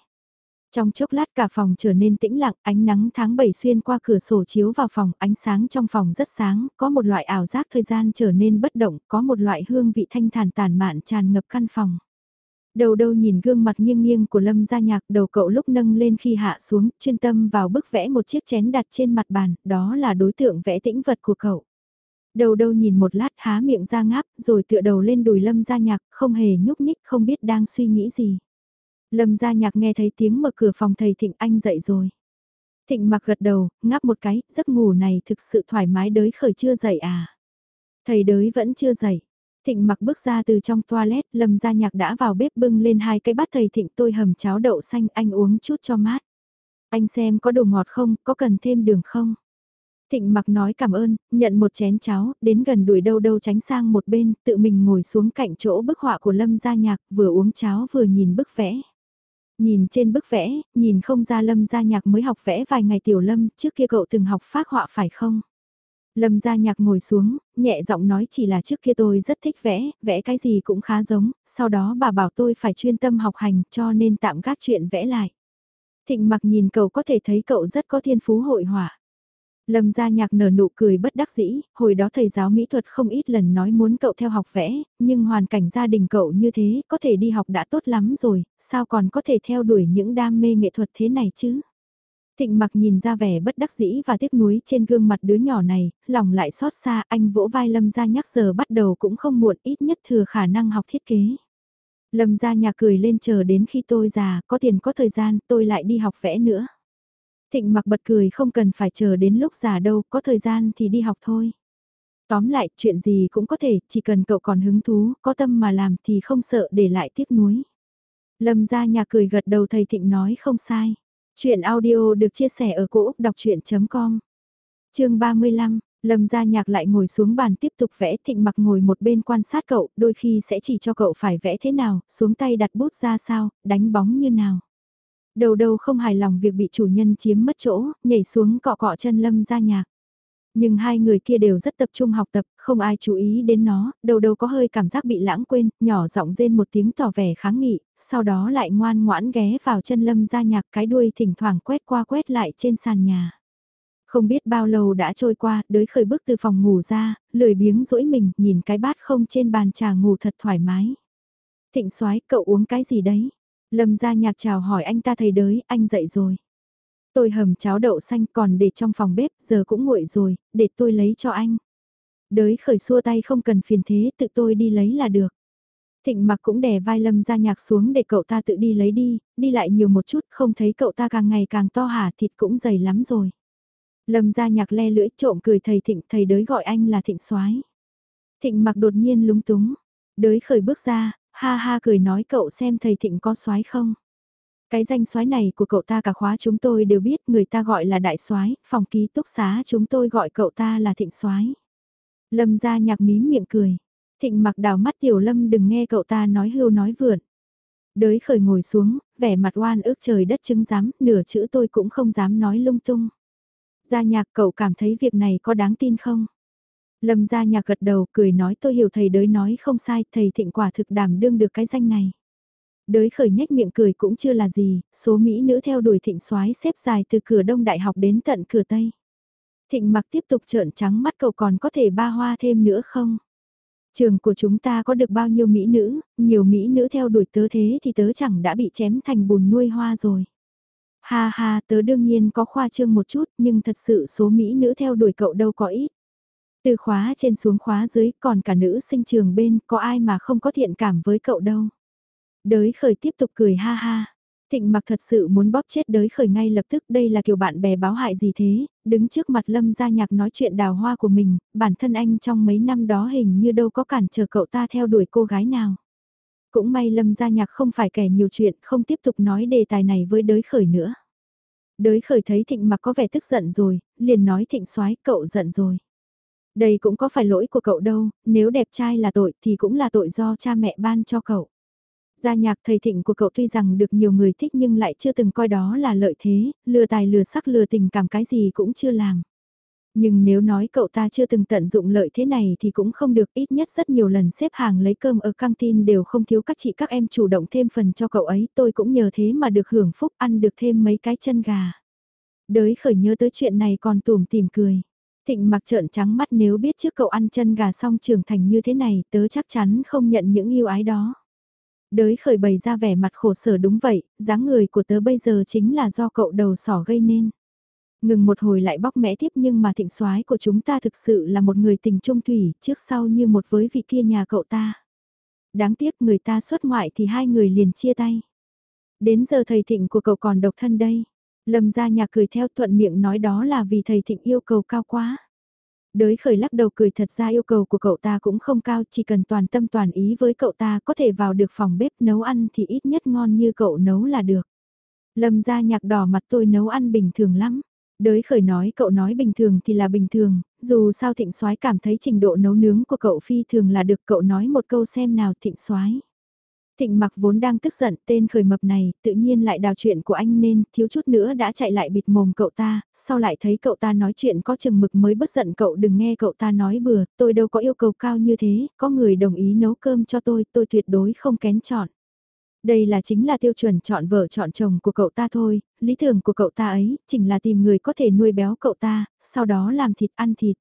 Trong chốc lát cả phòng trở nên tĩnh lặng, ánh nắng tháng 7 xuyên qua cửa sổ chiếu vào phòng, ánh sáng trong phòng rất sáng, có một loại ảo giác thời gian trở nên bất động, có một loại hương vị thanh thản tàn mạn tràn ngập căn phòng. Đầu đâu nhìn gương mặt nghiêng nghiêng của Lâm Gia Nhạc, đầu cậu lúc nâng lên khi hạ xuống, chuyên tâm vào bức vẽ một chiếc chén đặt trên mặt bàn, đó là đối tượng vẽ tĩnh vật của cậu. Đầu đâu nhìn một lát há miệng ra ngáp, rồi tựa đầu lên đùi Lâm Gia Nhạc, không hề nhúc nhích, không biết đang suy nghĩ gì. Lâm Gia Nhạc nghe thấy tiếng mở cửa phòng thầy Thịnh Anh dậy rồi. Thịnh mặc gật đầu, ngáp một cái, giấc ngủ này thực sự thoải mái đới khởi chưa dậy à. Thầy đới vẫn chưa dậy. Thịnh mặc bước ra từ trong toilet, Lâm Gia Nhạc đã vào bếp bưng lên hai cái bát thầy Thịnh tôi hầm cháo đậu xanh anh uống chút cho mát. Anh xem có đồ ngọt không, có cần thêm đường không? Thịnh mặc nói cảm ơn, nhận một chén cháo, đến gần đuổi đâu đâu tránh sang một bên, tự mình ngồi xuống cạnh chỗ bức họa của Lâm Gia Nhạc, vừa uống cháo vừa nhìn bức vẽ. Nhìn trên bức vẽ, nhìn không ra Lâm Gia Nhạc mới học vẽ vài ngày tiểu Lâm, trước kia cậu từng học phác họa phải không? Lâm Gia Nhạc ngồi xuống, nhẹ giọng nói chỉ là trước kia tôi rất thích vẽ, vẽ cái gì cũng khá giống, sau đó bà bảo tôi phải chuyên tâm học hành cho nên tạm gác chuyện vẽ lại. Thịnh mặc nhìn cậu có thể thấy cậu rất có thiên phú hội họa. Lâm gia nhạc nở nụ cười bất đắc dĩ, hồi đó thầy giáo mỹ thuật không ít lần nói muốn cậu theo học vẽ, nhưng hoàn cảnh gia đình cậu như thế, có thể đi học đã tốt lắm rồi, sao còn có thể theo đuổi những đam mê nghệ thuật thế này chứ? Thịnh mặc nhìn ra vẻ bất đắc dĩ và tiếc nuối trên gương mặt đứa nhỏ này, lòng lại xót xa anh vỗ vai Lâm gia nhắc giờ bắt đầu cũng không muộn ít nhất thừa khả năng học thiết kế. Lâm gia nhạc cười lên chờ đến khi tôi già, có tiền có thời gian, tôi lại đi học vẽ nữa. Thịnh mặc bật cười không cần phải chờ đến lúc già đâu, có thời gian thì đi học thôi. Tóm lại, chuyện gì cũng có thể, chỉ cần cậu còn hứng thú, có tâm mà làm thì không sợ để lại tiếc nuối. Lâm gia nhà cười gật đầu thầy Thịnh nói không sai. Chuyện audio được chia sẻ ở cỗ đọc chuyện.com Chương 35, Lâm gia nhạc lại ngồi xuống bàn tiếp tục vẽ thịnh mặc ngồi một bên quan sát cậu, đôi khi sẽ chỉ cho cậu phải vẽ thế nào, xuống tay đặt bút ra sao, đánh bóng như nào. Đầu đầu không hài lòng việc bị chủ nhân chiếm mất chỗ, nhảy xuống cọ cọ chân lâm ra nhạc. Nhưng hai người kia đều rất tập trung học tập, không ai chú ý đến nó, đầu đầu có hơi cảm giác bị lãng quên, nhỏ giọng rên một tiếng tỏ vẻ kháng nghị, sau đó lại ngoan ngoãn ghé vào chân lâm ra nhạc cái đuôi thỉnh thoảng quét qua quét lại trên sàn nhà. Không biết bao lâu đã trôi qua, đới khởi bước từ phòng ngủ ra, lười biếng rỗi mình, nhìn cái bát không trên bàn trà ngủ thật thoải mái. Thịnh soái cậu uống cái gì đấy? Lâm ra nhạc chào hỏi anh ta thầy đới, anh dậy rồi. Tôi hầm cháo đậu xanh còn để trong phòng bếp, giờ cũng nguội rồi, để tôi lấy cho anh. Đới khởi xua tay không cần phiền thế, tự tôi đi lấy là được. Thịnh mặc cũng đè vai lâm ra nhạc xuống để cậu ta tự đi lấy đi, đi lại nhiều một chút, không thấy cậu ta càng ngày càng to hả thịt cũng dày lắm rồi. Lâm ra nhạc le lưỡi trộm cười thầy thịnh, thầy đới gọi anh là thịnh soái Thịnh mặc đột nhiên lúng túng, đới khởi bước ra, ha ha cười nói cậu xem thầy thịnh có soái không. Cái danh soái này của cậu ta cả khóa chúng tôi đều biết người ta gọi là đại soái, phòng ký túc xá chúng tôi gọi cậu ta là thịnh soái. Lâm ra nhạc mím miệng cười. Thịnh mặc đào mắt tiểu lâm đừng nghe cậu ta nói hưu nói vượn. Đới khởi ngồi xuống, vẻ mặt oan ước trời đất chứng giám, nửa chữ tôi cũng không dám nói lung tung. Gia nhạc cậu cảm thấy việc này có đáng tin không? Lâm gia nhạc gật đầu cười nói tôi hiểu thầy đới nói không sai, thầy thịnh quả thực đảm đương được cái danh này. Đới khởi nhếch miệng cười cũng chưa là gì, số Mỹ nữ theo đuổi thịnh soái xếp dài từ cửa đông đại học đến tận cửa tây. Thịnh mặc tiếp tục trợn trắng mắt cậu còn có thể ba hoa thêm nữa không? Trường của chúng ta có được bao nhiêu Mỹ nữ, nhiều Mỹ nữ theo đuổi tớ thế thì tớ chẳng đã bị chém thành bùn nuôi hoa rồi. Ha ha, tớ đương nhiên có khoa trương một chút, nhưng thật sự số Mỹ nữ theo đuổi cậu đâu có ít. Từ khóa trên xuống khóa dưới, còn cả nữ sinh trường bên, có ai mà không có thiện cảm với cậu đâu. Đới khởi tiếp tục cười ha ha. Thịnh mặc thật sự muốn bóp chết đới khởi ngay lập tức đây là kiểu bạn bè báo hại gì thế, đứng trước mặt lâm gia nhạc nói chuyện đào hoa của mình, bản thân anh trong mấy năm đó hình như đâu có cản trở cậu ta theo đuổi cô gái nào. Cũng may lâm gia nhạc không phải kẻ nhiều chuyện, không tiếp tục nói đề tài này với đới khởi nữa. Đới khởi thấy thịnh mặc có vẻ tức giận rồi, liền nói thịnh soái cậu giận rồi. Đây cũng có phải lỗi của cậu đâu, nếu đẹp trai là tội thì cũng là tội do cha mẹ ban cho cậu. Gia nhạc thầy thịnh của cậu tuy rằng được nhiều người thích nhưng lại chưa từng coi đó là lợi thế, lừa tài lừa sắc lừa tình cảm cái gì cũng chưa làm. Nhưng nếu nói cậu ta chưa từng tận dụng lợi thế này thì cũng không được ít nhất rất nhiều lần xếp hàng lấy cơm ở căng tin đều không thiếu các chị các em chủ động thêm phần cho cậu ấy tôi cũng nhờ thế mà được hưởng phúc ăn được thêm mấy cái chân gà. Đới khởi nhớ tới chuyện này còn tùm tìm cười. Thịnh mặc trợn trắng mắt nếu biết trước cậu ăn chân gà xong trưởng thành như thế này tớ chắc chắn không nhận những yêu ái đó. Đới khởi bày ra vẻ mặt khổ sở đúng vậy, dáng người của tớ bây giờ chính là do cậu đầu sỏ gây nên. Ngừng một hồi lại bóc mẽ tiếp nhưng mà thịnh soái của chúng ta thực sự là một người tình trung thủy trước sau như một với vị kia nhà cậu ta. Đáng tiếc người ta xuất ngoại thì hai người liền chia tay. Đến giờ thầy thịnh của cậu còn độc thân đây. Lâm ra nhà cười theo thuận miệng nói đó là vì thầy thịnh yêu cầu cao quá. Đới khởi lắc đầu cười thật ra yêu cầu của cậu ta cũng không cao, chỉ cần toàn tâm toàn ý với cậu ta có thể vào được phòng bếp nấu ăn thì ít nhất ngon như cậu nấu là được. Lâm ra nhạc đỏ mặt tôi nấu ăn bình thường lắm. Đới khởi nói cậu nói bình thường thì là bình thường, dù sao thịnh soái cảm thấy trình độ nấu nướng của cậu phi thường là được cậu nói một câu xem nào thịnh soái Thịnh mặc vốn đang tức giận tên khởi mập này, tự nhiên lại đào chuyện của anh nên thiếu chút nữa đã chạy lại bịt mồm cậu ta, sau lại thấy cậu ta nói chuyện có chừng mực mới bất giận cậu đừng nghe cậu ta nói bừa, tôi đâu có yêu cầu cao như thế, có người đồng ý nấu cơm cho tôi, tôi tuyệt đối không kén chọn. Đây là chính là tiêu chuẩn chọn vợ chọn chồng của cậu ta thôi, lý tưởng của cậu ta ấy, chỉ là tìm người có thể nuôi béo cậu ta, sau đó làm thịt ăn thịt.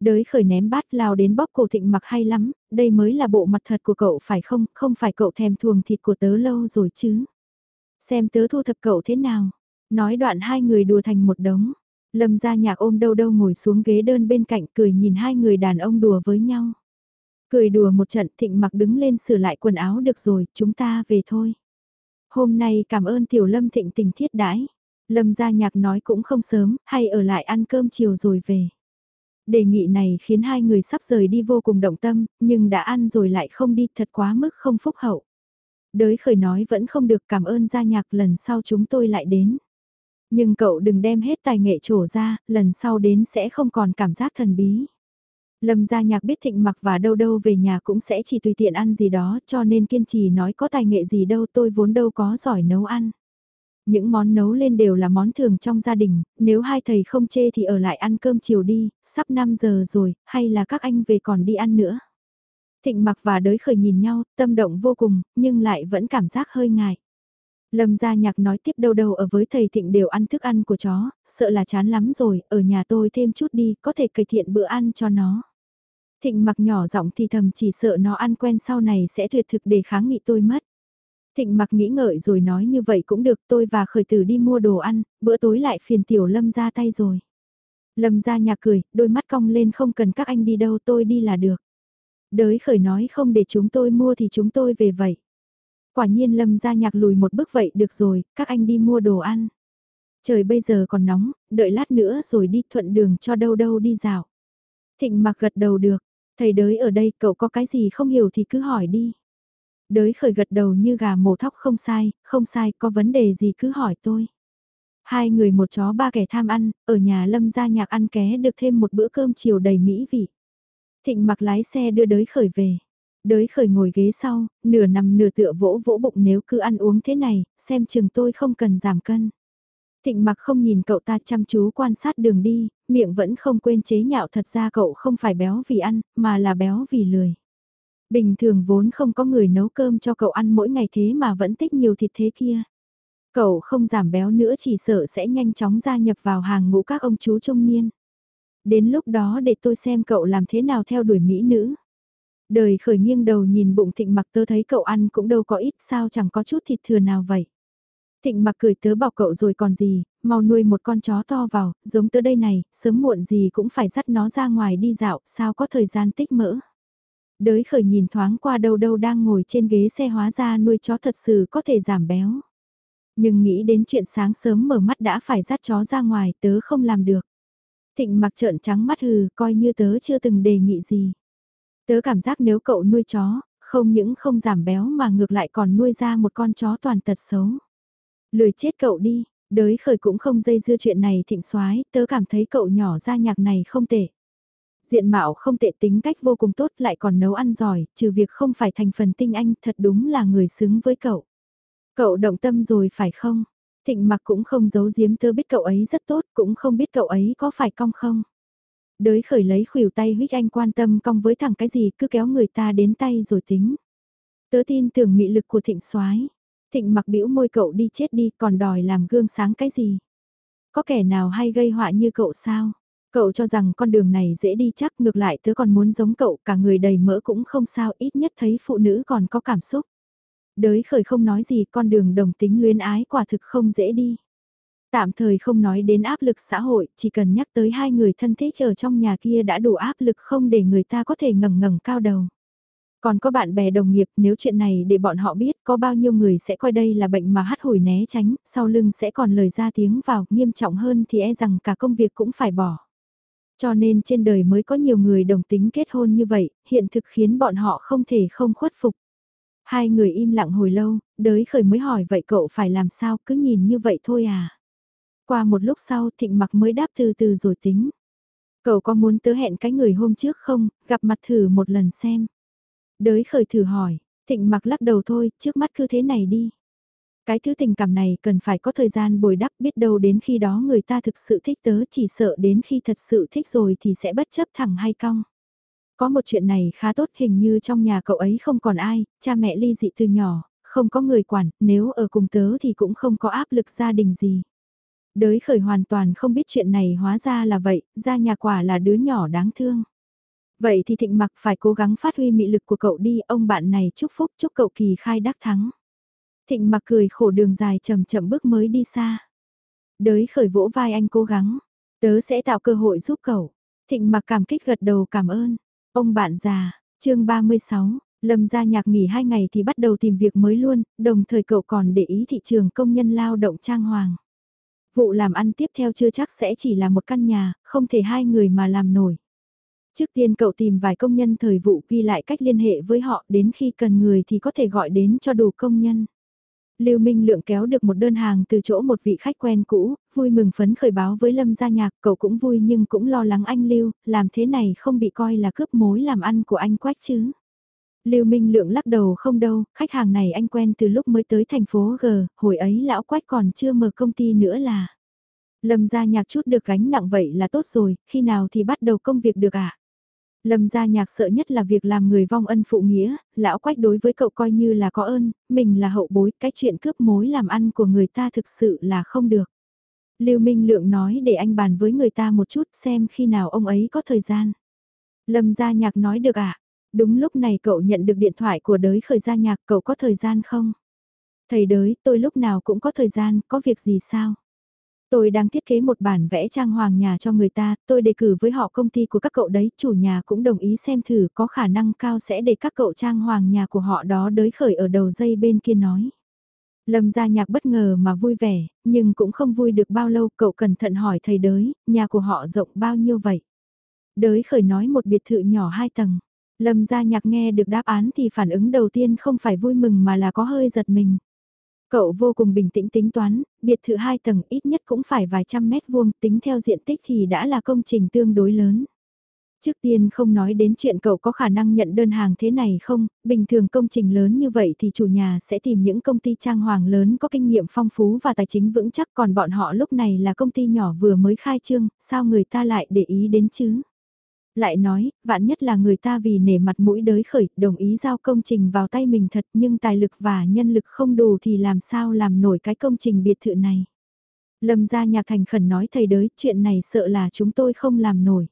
Đới khởi ném bát lao đến bóp cổ thịnh mặc hay lắm, đây mới là bộ mặt thật của cậu phải không, không phải cậu thèm thuồng thịt của tớ lâu rồi chứ. Xem tớ thu thập cậu thế nào. Nói đoạn hai người đùa thành một đống. Lâm ra nhạc ôm đâu đâu ngồi xuống ghế đơn bên cạnh cười nhìn hai người đàn ông đùa với nhau. Cười đùa một trận thịnh mặc đứng lên sửa lại quần áo được rồi, chúng ta về thôi. Hôm nay cảm ơn tiểu lâm thịnh tình thiết đãi. Lâm ra nhạc nói cũng không sớm, hay ở lại ăn cơm chiều rồi về. Đề nghị này khiến hai người sắp rời đi vô cùng động tâm, nhưng đã ăn rồi lại không đi thật quá mức không phúc hậu. Đới khởi nói vẫn không được cảm ơn gia nhạc lần sau chúng tôi lại đến. Nhưng cậu đừng đem hết tài nghệ trổ ra, lần sau đến sẽ không còn cảm giác thần bí. Lâm gia nhạc biết thịnh mặc và đâu đâu về nhà cũng sẽ chỉ tùy tiện ăn gì đó cho nên kiên trì nói có tài nghệ gì đâu tôi vốn đâu có giỏi nấu ăn. Những món nấu lên đều là món thường trong gia đình, nếu hai thầy không chê thì ở lại ăn cơm chiều đi, sắp 5 giờ rồi, hay là các anh về còn đi ăn nữa. Thịnh mặc và đới khởi nhìn nhau, tâm động vô cùng, nhưng lại vẫn cảm giác hơi ngại. Lâm gia nhạc nói tiếp đâu đâu ở với thầy Thịnh đều ăn thức ăn của chó, sợ là chán lắm rồi, ở nhà tôi thêm chút đi, có thể cải thiện bữa ăn cho nó. Thịnh mặc nhỏ giọng thì thầm chỉ sợ nó ăn quen sau này sẽ tuyệt thực để kháng nghị tôi mất. Thịnh mặc nghĩ ngợi rồi nói như vậy cũng được tôi và khởi tử đi mua đồ ăn, bữa tối lại phiền tiểu lâm ra tay rồi. Lâm ra nhà cười, đôi mắt cong lên không cần các anh đi đâu tôi đi là được. Đới khởi nói không để chúng tôi mua thì chúng tôi về vậy. Quả nhiên lâm ra nhạc lùi một bước vậy được rồi, các anh đi mua đồ ăn. Trời bây giờ còn nóng, đợi lát nữa rồi đi thuận đường cho đâu đâu đi dạo. Thịnh mặc gật đầu được, thầy đới ở đây cậu có cái gì không hiểu thì cứ hỏi đi. Đới khởi gật đầu như gà mổ thóc không sai, không sai, có vấn đề gì cứ hỏi tôi. Hai người một chó ba kẻ tham ăn, ở nhà lâm gia nhạc ăn ké được thêm một bữa cơm chiều đầy mỹ vị. Thịnh mặc lái xe đưa đới khởi về. Đới khởi ngồi ghế sau, nửa nằm nửa tựa vỗ vỗ bụng nếu cứ ăn uống thế này, xem chừng tôi không cần giảm cân. Thịnh mặc không nhìn cậu ta chăm chú quan sát đường đi, miệng vẫn không quên chế nhạo thật ra cậu không phải béo vì ăn, mà là béo vì lười. Bình thường vốn không có người nấu cơm cho cậu ăn mỗi ngày thế mà vẫn tích nhiều thịt thế kia. Cậu không giảm béo nữa chỉ sợ sẽ nhanh chóng gia nhập vào hàng ngũ các ông chú trung niên. Đến lúc đó để tôi xem cậu làm thế nào theo đuổi mỹ nữ. Đời khởi nghiêng đầu nhìn bụng thịnh mặc tớ thấy cậu ăn cũng đâu có ít sao chẳng có chút thịt thừa nào vậy. Thịnh mặc cười tớ bảo cậu rồi còn gì, mau nuôi một con chó to vào, giống tớ đây này, sớm muộn gì cũng phải dắt nó ra ngoài đi dạo, sao có thời gian tích mỡ. Đới khởi nhìn thoáng qua đâu đâu đang ngồi trên ghế xe hóa ra nuôi chó thật sự có thể giảm béo. Nhưng nghĩ đến chuyện sáng sớm mở mắt đã phải dắt chó ra ngoài tớ không làm được. Thịnh mặc trợn trắng mắt hừ coi như tớ chưa từng đề nghị gì. Tớ cảm giác nếu cậu nuôi chó, không những không giảm béo mà ngược lại còn nuôi ra một con chó toàn tật xấu. Lười chết cậu đi, đới khởi cũng không dây dưa chuyện này thịnh soái tớ cảm thấy cậu nhỏ ra nhạc này không tệ. Diện mạo không tệ tính cách vô cùng tốt lại còn nấu ăn giỏi, trừ việc không phải thành phần tinh anh thật đúng là người xứng với cậu. Cậu động tâm rồi phải không? Thịnh mặc cũng không giấu giếm tớ biết cậu ấy rất tốt, cũng không biết cậu ấy có phải cong không. Đới khởi lấy khuỷu tay huyết anh quan tâm cong với thằng cái gì cứ kéo người ta đến tay rồi tính. Tớ tin tưởng mị lực của thịnh soái Thịnh mặc bĩu môi cậu đi chết đi còn đòi làm gương sáng cái gì. Có kẻ nào hay gây họa như cậu sao? Cậu cho rằng con đường này dễ đi chắc ngược lại tớ còn muốn giống cậu cả người đầy mỡ cũng không sao ít nhất thấy phụ nữ còn có cảm xúc. Đới khởi không nói gì con đường đồng tính luyến ái quả thực không dễ đi. Tạm thời không nói đến áp lực xã hội, chỉ cần nhắc tới hai người thân thích ở trong nhà kia đã đủ áp lực không để người ta có thể ngẩng ngẩng cao đầu. Còn có bạn bè đồng nghiệp nếu chuyện này để bọn họ biết có bao nhiêu người sẽ coi đây là bệnh mà hắt hủi né tránh, sau lưng sẽ còn lời ra tiếng vào, nghiêm trọng hơn thì e rằng cả công việc cũng phải bỏ. Cho nên trên đời mới có nhiều người đồng tính kết hôn như vậy, hiện thực khiến bọn họ không thể không khuất phục. Hai người im lặng hồi lâu, đới khởi mới hỏi vậy cậu phải làm sao cứ nhìn như vậy thôi à. Qua một lúc sau thịnh mặc mới đáp từ từ rồi tính. Cậu có muốn tớ hẹn cái người hôm trước không, gặp mặt thử một lần xem. Đới khởi thử hỏi, thịnh mặc lắc đầu thôi, trước mắt cứ thế này đi. Cái thứ tình cảm này cần phải có thời gian bồi đắp biết đâu đến khi đó người ta thực sự thích tớ chỉ sợ đến khi thật sự thích rồi thì sẽ bất chấp thẳng hay cong. Có một chuyện này khá tốt hình như trong nhà cậu ấy không còn ai, cha mẹ ly dị từ nhỏ, không có người quản, nếu ở cùng tớ thì cũng không có áp lực gia đình gì. Đới khởi hoàn toàn không biết chuyện này hóa ra là vậy, ra nhà quả là đứa nhỏ đáng thương. Vậy thì thịnh mặc phải cố gắng phát huy mị lực của cậu đi, ông bạn này chúc phúc chúc cậu kỳ khai đắc thắng. Thịnh mặc cười khổ đường dài chậm chậm bước mới đi xa. Đới khởi vỗ vai anh cố gắng, tớ sẽ tạo cơ hội giúp cậu. Thịnh mặc cảm kích gật đầu cảm ơn. Ông bạn già, chương 36, Lâm gia nhạc nghỉ hai ngày thì bắt đầu tìm việc mới luôn, đồng thời cậu còn để ý thị trường công nhân lao động trang hoàng. Vụ làm ăn tiếp theo chưa chắc sẽ chỉ là một căn nhà, không thể hai người mà làm nổi. Trước tiên cậu tìm vài công nhân thời vụ ghi lại cách liên hệ với họ đến khi cần người thì có thể gọi đến cho đủ công nhân. Lưu Minh Lượng kéo được một đơn hàng từ chỗ một vị khách quen cũ, vui mừng phấn khởi báo với Lâm gia nhạc, cậu cũng vui nhưng cũng lo lắng anh Lưu, làm thế này không bị coi là cướp mối làm ăn của anh Quách chứ. Lưu Minh Lượng lắc đầu không đâu, khách hàng này anh quen từ lúc mới tới thành phố G, hồi ấy lão quách còn chưa mở công ty nữa là. Lâm gia nhạc chút được gánh nặng vậy là tốt rồi, khi nào thì bắt đầu công việc được ạ? À? Lâm gia nhạc sợ nhất là việc làm người vong ân phụ nghĩa, lão quách đối với cậu coi như là có ơn, mình là hậu bối, cái chuyện cướp mối làm ăn của người ta thực sự là không được. Lưu Minh Lượng nói để anh bàn với người ta một chút xem khi nào ông ấy có thời gian. Lâm gia nhạc nói được ạ. À? Đúng lúc này cậu nhận được điện thoại của đới khởi gia nhạc cậu có thời gian không? Thầy đới, tôi lúc nào cũng có thời gian, có việc gì sao? Tôi đang thiết kế một bản vẽ trang hoàng nhà cho người ta, tôi đề cử với họ công ty của các cậu đấy, chủ nhà cũng đồng ý xem thử có khả năng cao sẽ để các cậu trang hoàng nhà của họ đó đới khởi ở đầu dây bên kia nói. Lâm gia nhạc bất ngờ mà vui vẻ, nhưng cũng không vui được bao lâu cậu cẩn thận hỏi thầy đới, nhà của họ rộng bao nhiêu vậy? Đới khởi nói một biệt thự nhỏ hai tầng. Lâm gia nhạc nghe được đáp án thì phản ứng đầu tiên không phải vui mừng mà là có hơi giật mình. Cậu vô cùng bình tĩnh tính toán, biệt thự hai tầng ít nhất cũng phải vài trăm mét vuông, tính theo diện tích thì đã là công trình tương đối lớn. Trước tiên không nói đến chuyện cậu có khả năng nhận đơn hàng thế này không, bình thường công trình lớn như vậy thì chủ nhà sẽ tìm những công ty trang hoàng lớn có kinh nghiệm phong phú và tài chính vững chắc còn bọn họ lúc này là công ty nhỏ vừa mới khai trương, sao người ta lại để ý đến chứ? Lại nói, vạn nhất là người ta vì nể mặt mũi đới khởi, đồng ý giao công trình vào tay mình thật nhưng tài lực và nhân lực không đủ thì làm sao làm nổi cái công trình biệt thự này. Lâm gia nhạc thành khẩn nói thầy đới, chuyện này sợ là chúng tôi không làm nổi.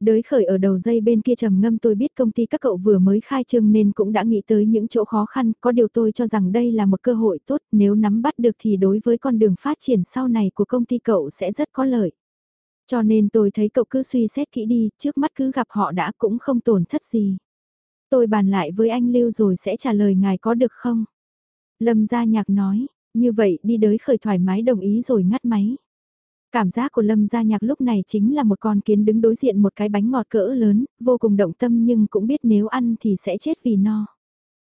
Đới khởi ở đầu dây bên kia trầm ngâm tôi biết công ty các cậu vừa mới khai trương nên cũng đã nghĩ tới những chỗ khó khăn, có điều tôi cho rằng đây là một cơ hội tốt, nếu nắm bắt được thì đối với con đường phát triển sau này của công ty cậu sẽ rất có lợi. Cho nên tôi thấy cậu cứ suy xét kỹ đi, trước mắt cứ gặp họ đã cũng không tổn thất gì. Tôi bàn lại với anh Lưu rồi sẽ trả lời ngài có được không? Lâm gia nhạc nói, như vậy đi đới khởi thoải mái đồng ý rồi ngắt máy. Cảm giác của Lâm Gia Nhạc lúc này chính là một con kiến đứng đối diện một cái bánh ngọt cỡ lớn, vô cùng động tâm nhưng cũng biết nếu ăn thì sẽ chết vì no.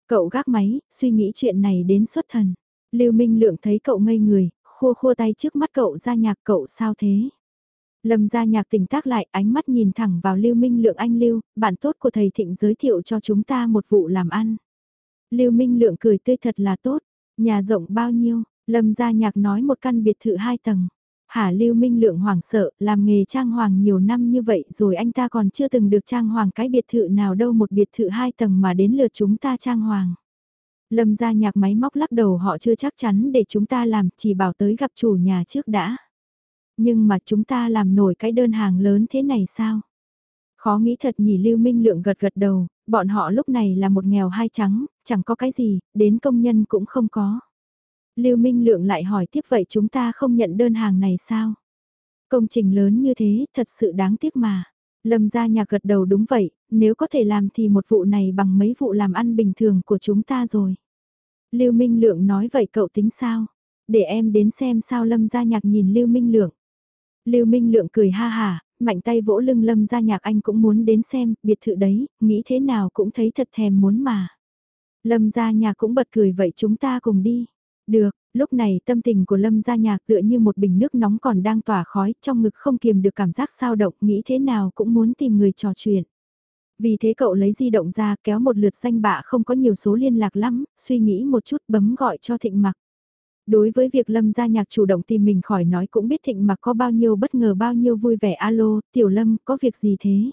Cậu gác máy, suy nghĩ chuyện này đến xuất thần. Lưu Minh Lượng thấy cậu ngây người, khua khua tay trước mắt cậu Gia Nhạc cậu sao thế? Lâm Gia Nhạc tỉnh tác lại ánh mắt nhìn thẳng vào Lưu Minh Lượng anh Lưu, bạn tốt của thầy Thịnh giới thiệu cho chúng ta một vụ làm ăn. Lưu Minh Lượng cười tươi thật là tốt, nhà rộng bao nhiêu, Lâm Gia Nhạc nói một căn biệt thự hai tầng. Hả Lưu Minh Lượng hoảng sợ, làm nghề trang hoàng nhiều năm như vậy rồi anh ta còn chưa từng được trang hoàng cái biệt thự nào đâu một biệt thự hai tầng mà đến lượt chúng ta trang hoàng. Lâm gia nhạc máy móc lắc đầu họ chưa chắc chắn để chúng ta làm, chỉ bảo tới gặp chủ nhà trước đã. Nhưng mà chúng ta làm nổi cái đơn hàng lớn thế này sao? Khó nghĩ thật nhỉ Lưu Minh Lượng gật gật đầu, bọn họ lúc này là một nghèo hai trắng, chẳng có cái gì, đến công nhân cũng không có. Lưu Minh Lượng lại hỏi tiếp vậy chúng ta không nhận đơn hàng này sao? Công trình lớn như thế, thật sự đáng tiếc mà. Lâm gia nhạc gật đầu đúng vậy, nếu có thể làm thì một vụ này bằng mấy vụ làm ăn bình thường của chúng ta rồi. Lưu Minh Lượng nói vậy cậu tính sao? Để em đến xem sao Lâm gia nhạc nhìn Lưu Minh Lượng. Lưu Minh Lượng cười ha hà, mạnh tay vỗ lưng Lâm gia nhạc anh cũng muốn đến xem, biệt thự đấy, nghĩ thế nào cũng thấy thật thèm muốn mà. Lâm gia nhạc cũng bật cười vậy chúng ta cùng đi. Được, lúc này tâm tình của Lâm gia nhạc tựa như một bình nước nóng còn đang tỏa khói, trong ngực không kiềm được cảm giác sao động, nghĩ thế nào cũng muốn tìm người trò chuyện. Vì thế cậu lấy di động ra kéo một lượt danh bạ không có nhiều số liên lạc lắm, suy nghĩ một chút bấm gọi cho Thịnh Mặc. Đối với việc Lâm gia nhạc chủ động tìm mình khỏi nói cũng biết Thịnh Mặc có bao nhiêu bất ngờ bao nhiêu vui vẻ alo, Tiểu Lâm có việc gì thế?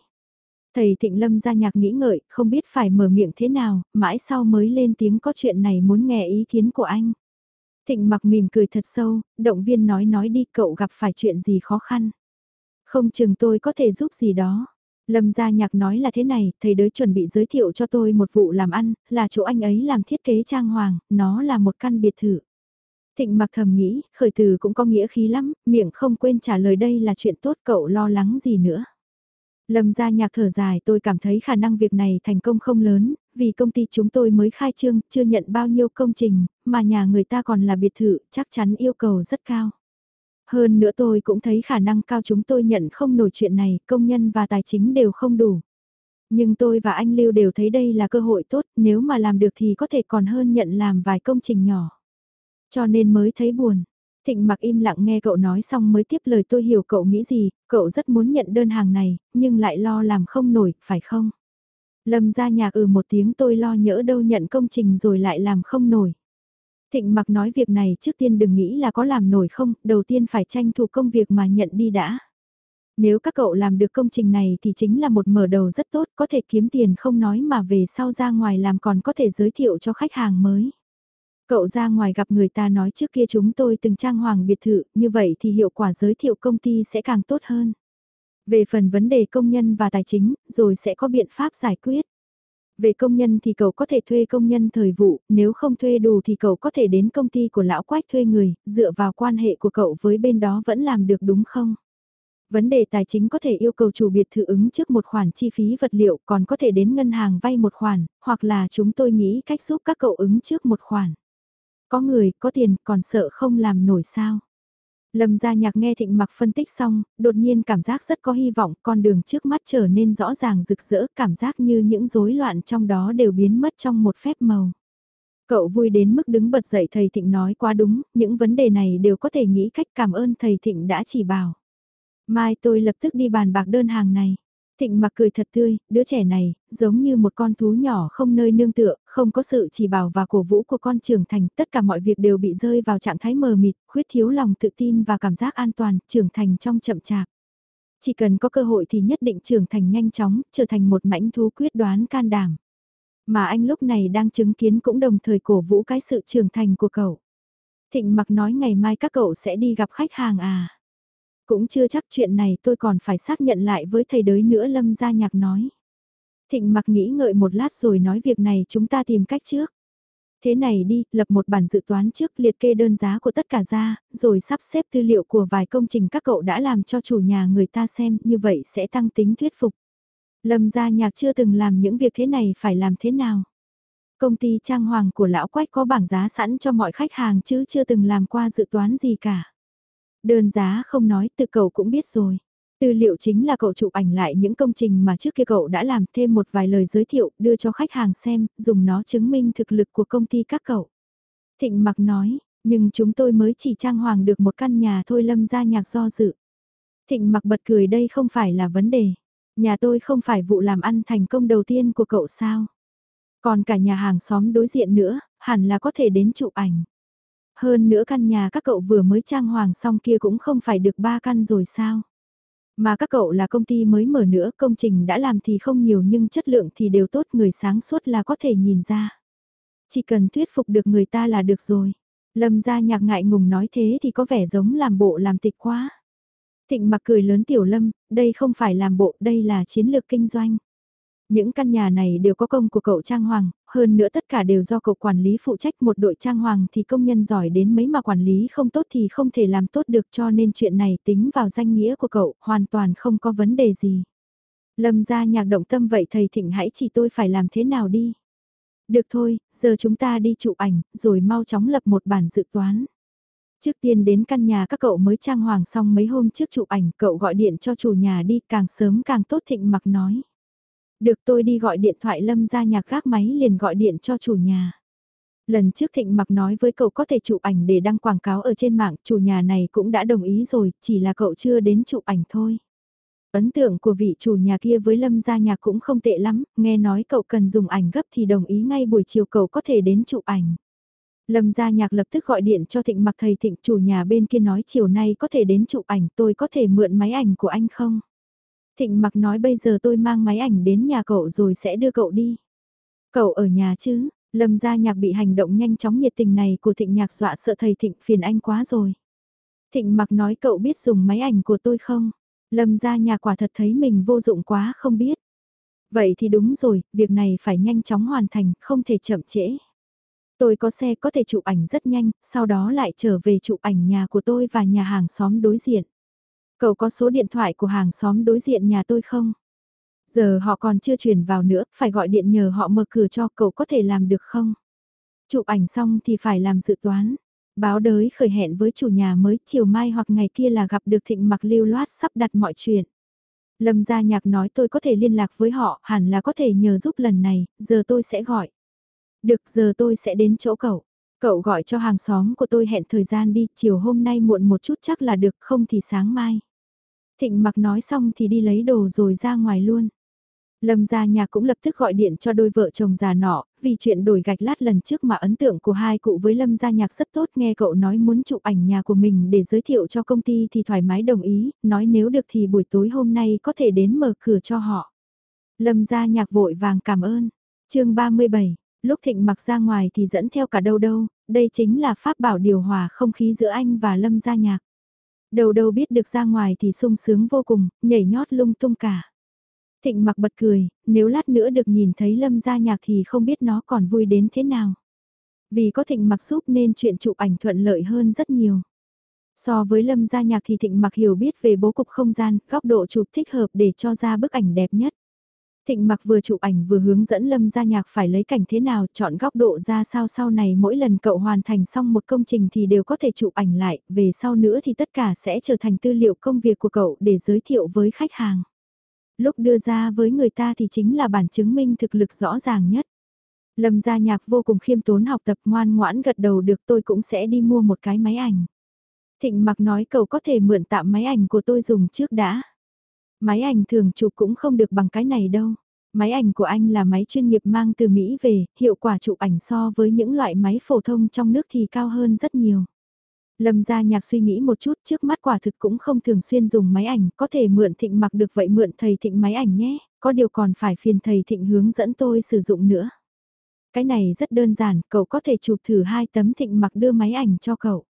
Thầy Thịnh Lâm gia nhạc nghĩ ngợi, không biết phải mở miệng thế nào, mãi sau mới lên tiếng có chuyện này muốn nghe ý kiến của anh. Thịnh mặc mỉm cười thật sâu, động viên nói nói đi cậu gặp phải chuyện gì khó khăn. Không chừng tôi có thể giúp gì đó. Lâm gia nhạc nói là thế này, thầy đới chuẩn bị giới thiệu cho tôi một vụ làm ăn, là chỗ anh ấy làm thiết kế trang hoàng, nó là một căn biệt thự. Thịnh mặc thầm nghĩ, khởi từ cũng có nghĩa khí lắm, miệng không quên trả lời đây là chuyện tốt cậu lo lắng gì nữa. Lâm gia nhạc thở dài tôi cảm thấy khả năng việc này thành công không lớn, vì công ty chúng tôi mới khai trương, chưa nhận bao nhiêu công trình, mà nhà người ta còn là biệt thự, chắc chắn yêu cầu rất cao. Hơn nữa tôi cũng thấy khả năng cao chúng tôi nhận không nổi chuyện này, công nhân và tài chính đều không đủ. Nhưng tôi và anh Lưu đều thấy đây là cơ hội tốt, nếu mà làm được thì có thể còn hơn nhận làm vài công trình nhỏ. Cho nên mới thấy buồn. Thịnh mặc im lặng nghe cậu nói xong mới tiếp lời tôi hiểu cậu nghĩ gì, cậu rất muốn nhận đơn hàng này, nhưng lại lo làm không nổi, phải không? Lâm ra nhạc ừ một tiếng tôi lo nhỡ đâu nhận công trình rồi lại làm không nổi. Thịnh mặc nói việc này trước tiên đừng nghĩ là có làm nổi không, đầu tiên phải tranh thủ công việc mà nhận đi đã. Nếu các cậu làm được công trình này thì chính là một mở đầu rất tốt, có thể kiếm tiền không nói mà về sau ra ngoài làm còn có thể giới thiệu cho khách hàng mới. Cậu ra ngoài gặp người ta nói trước kia chúng tôi từng trang hoàng biệt thự, như vậy thì hiệu quả giới thiệu công ty sẽ càng tốt hơn. Về phần vấn đề công nhân và tài chính, rồi sẽ có biện pháp giải quyết. Về công nhân thì cậu có thể thuê công nhân thời vụ, nếu không thuê đủ thì cậu có thể đến công ty của lão quách thuê người, dựa vào quan hệ của cậu với bên đó vẫn làm được đúng không? Vấn đề tài chính có thể yêu cầu chủ biệt thự ứng trước một khoản chi phí vật liệu còn có thể đến ngân hàng vay một khoản, hoặc là chúng tôi nghĩ cách giúp các cậu ứng trước một khoản. Có người, có tiền, còn sợ không làm nổi sao. Lâm gia nhạc nghe thịnh mặc phân tích xong, đột nhiên cảm giác rất có hy vọng, con đường trước mắt trở nên rõ ràng rực rỡ, cảm giác như những rối loạn trong đó đều biến mất trong một phép màu. Cậu vui đến mức đứng bật dậy thầy Thịnh nói quá đúng, những vấn đề này đều có thể nghĩ cách cảm ơn thầy Thịnh đã chỉ bảo. Mai tôi lập tức đi bàn bạc đơn hàng này. Thịnh mặc cười thật tươi, đứa trẻ này, giống như một con thú nhỏ không nơi nương tựa, không có sự chỉ bảo và cổ vũ của con trưởng thành, tất cả mọi việc đều bị rơi vào trạng thái mờ mịt, khuyết thiếu lòng tự tin và cảm giác an toàn, trưởng thành trong chậm chạp. Chỉ cần có cơ hội thì nhất định trưởng thành nhanh chóng, trở thành một mãnh thú quyết đoán can đảm. Mà anh lúc này đang chứng kiến cũng đồng thời cổ vũ cái sự trưởng thành của cậu. Thịnh mặc nói ngày mai các cậu sẽ đi gặp khách hàng à. Cũng chưa chắc chuyện này tôi còn phải xác nhận lại với thầy đới nữa Lâm Gia Nhạc nói. Thịnh mặc nghĩ ngợi một lát rồi nói việc này chúng ta tìm cách trước. Thế này đi, lập một bản dự toán trước liệt kê đơn giá của tất cả ra, rồi sắp xếp tư liệu của vài công trình các cậu đã làm cho chủ nhà người ta xem, như vậy sẽ tăng tính thuyết phục. Lâm gia nhạc chưa từng làm những việc thế này phải làm thế nào? Công ty trang hoàng của lão quách có bảng giá sẵn cho mọi khách hàng chứ chưa từng làm qua dự toán gì cả. Đơn giá không nói tự cậu cũng biết rồi. Tư liệu chính là cậu chụp ảnh lại những công trình mà trước kia cậu đã làm thêm một vài lời giới thiệu đưa cho khách hàng xem, dùng nó chứng minh thực lực của công ty các cậu. Thịnh mặc nói, nhưng chúng tôi mới chỉ trang hoàng được một căn nhà thôi lâm ra nhạc do dự. Thịnh mặc bật cười đây không phải là vấn đề. Nhà tôi không phải vụ làm ăn thành công đầu tiên của cậu sao. Còn cả nhà hàng xóm đối diện nữa, hẳn là có thể đến chụp ảnh. Hơn nữa căn nhà các cậu vừa mới trang hoàng xong kia cũng không phải được ba căn rồi sao. Mà các cậu là công ty mới mở nữa, công trình đã làm thì không nhiều nhưng chất lượng thì đều tốt, người sáng suốt là có thể nhìn ra. Chỉ cần thuyết phục được người ta là được rồi. Lâm gia nhạc ngại ngùng nói thế thì có vẻ giống làm bộ làm tịch quá. Thịnh mặc cười lớn tiểu lâm, đây không phải làm bộ, đây là chiến lược kinh doanh. Những căn nhà này đều có công của cậu Trang Hoàng, hơn nữa tất cả đều do cậu quản lý phụ trách một đội Trang Hoàng thì công nhân giỏi đến mấy mà quản lý không tốt thì không thể làm tốt được cho nên chuyện này tính vào danh nghĩa của cậu hoàn toàn không có vấn đề gì. Lâm ra nhạc động tâm vậy thầy Thịnh hãy chỉ tôi phải làm thế nào đi. Được thôi, giờ chúng ta đi chụp ảnh, rồi mau chóng lập một bản dự toán. Trước tiên đến căn nhà các cậu mới trang hoàng xong mấy hôm trước chụp ảnh, cậu gọi điện cho chủ nhà đi, càng sớm càng tốt Thịnh mặc nói. Được tôi đi gọi điện thoại lâm ra nhạc gác máy liền gọi điện cho chủ nhà. Lần trước Thịnh mặc nói với cậu có thể chụp ảnh để đăng quảng cáo ở trên mạng, chủ nhà này cũng đã đồng ý rồi, chỉ là cậu chưa đến chụp ảnh thôi. Ấn tượng của vị chủ nhà kia với Lâm gia nhạc cũng không tệ lắm, nghe nói cậu cần dùng ảnh gấp thì đồng ý ngay buổi chiều cậu có thể đến chụp ảnh. Lâm gia nhạc lập tức gọi điện cho Thịnh mặc thầy Thịnh chủ nhà bên kia nói chiều nay có thể đến chụp ảnh tôi có thể mượn máy ảnh của anh không? Thịnh mặc nói bây giờ tôi mang máy ảnh đến nhà cậu rồi sẽ đưa cậu đi. Cậu ở nhà chứ, lâm gia nhạc bị hành động nhanh chóng nhiệt tình này của thịnh nhạc dọa sợ thầy thịnh phiền anh quá rồi. Thịnh mặc nói cậu biết dùng máy ảnh của tôi không? Lâm gia nhạc quả thật thấy mình vô dụng quá không biết. Vậy thì đúng rồi, việc này phải nhanh chóng hoàn thành, không thể chậm trễ. Tôi có xe có thể chụp ảnh rất nhanh, sau đó lại trở về chụp ảnh nhà của tôi và nhà hàng xóm đối diện. Cậu có số điện thoại của hàng xóm đối diện nhà tôi không? Giờ họ còn chưa chuyển vào nữa, phải gọi điện nhờ họ mở cửa cho cậu có thể làm được không? Chụp ảnh xong thì phải làm dự toán. Báo đới khởi hẹn với chủ nhà mới chiều mai hoặc ngày kia là gặp được thịnh mặc lưu loát sắp đặt mọi chuyện. Lâm gia nhạc nói tôi có thể liên lạc với họ, hẳn là có thể nhờ giúp lần này, giờ tôi sẽ gọi. Được giờ tôi sẽ đến chỗ cậu. Cậu gọi cho hàng xóm của tôi hẹn thời gian đi, chiều hôm nay muộn một chút chắc là được, không thì sáng mai. Thịnh mặc nói xong thì đi lấy đồ rồi ra ngoài luôn. Lâm gia nhà cũng lập tức gọi điện cho đôi vợ chồng già nọ, vì chuyện đổi gạch lát lần trước mà ấn tượng của hai cụ với Lâm gia nhạc rất tốt nghe cậu nói muốn chụp ảnh nhà của mình để giới thiệu cho công ty thì thoải mái đồng ý, nói nếu được thì buổi tối hôm nay có thể đến mở cửa cho họ. Lâm gia nhạc vội vàng cảm ơn. chương 37, lúc thịnh mặc ra ngoài thì dẫn theo cả đâu đâu, đây chính là pháp bảo điều hòa không khí giữa anh và Lâm gia nhạc. Đầu đầu biết được ra ngoài thì sung sướng vô cùng, nhảy nhót lung tung cả. Thịnh mặc bật cười, nếu lát nữa được nhìn thấy Lâm gia nhạc thì không biết nó còn vui đến thế nào. Vì có thịnh mặc giúp nên chuyện chụp ảnh thuận lợi hơn rất nhiều. So với Lâm gia nhạc thì thịnh mặc hiểu biết về bố cục không gian, góc độ chụp thích hợp để cho ra bức ảnh đẹp nhất. Thịnh mặc vừa chụp ảnh vừa hướng dẫn Lâm gia nhạc phải lấy cảnh thế nào, chọn góc độ ra sao sau này mỗi lần cậu hoàn thành xong một công trình thì đều có thể chụp ảnh lại, về sau nữa thì tất cả sẽ trở thành tư liệu công việc của cậu để giới thiệu với khách hàng lúc đưa ra với người ta thì chính là bản chứng minh thực lực rõ ràng nhất. Lâm gia nhạc vô cùng khiêm tốn học tập ngoan ngoãn gật đầu được tôi cũng sẽ đi mua một cái máy ảnh. Thịnh mặc nói cậu có thể mượn tạm máy ảnh của tôi dùng trước đã. Máy ảnh thường chụp cũng không được bằng cái này đâu. Máy ảnh của anh là máy chuyên nghiệp mang từ Mỹ về, hiệu quả chụp ảnh so với những loại máy phổ thông trong nước thì cao hơn rất nhiều. Lâm gia nhạc suy nghĩ một chút trước mắt quả thực cũng không thường xuyên dùng máy ảnh, có thể mượn thịnh mặc được vậy mượn thầy thịnh máy ảnh nhé, có điều còn phải phiền thầy thịnh hướng dẫn tôi sử dụng nữa. Cái này rất đơn giản, cậu có thể chụp thử hai tấm thịnh mặc đưa máy ảnh cho cậu.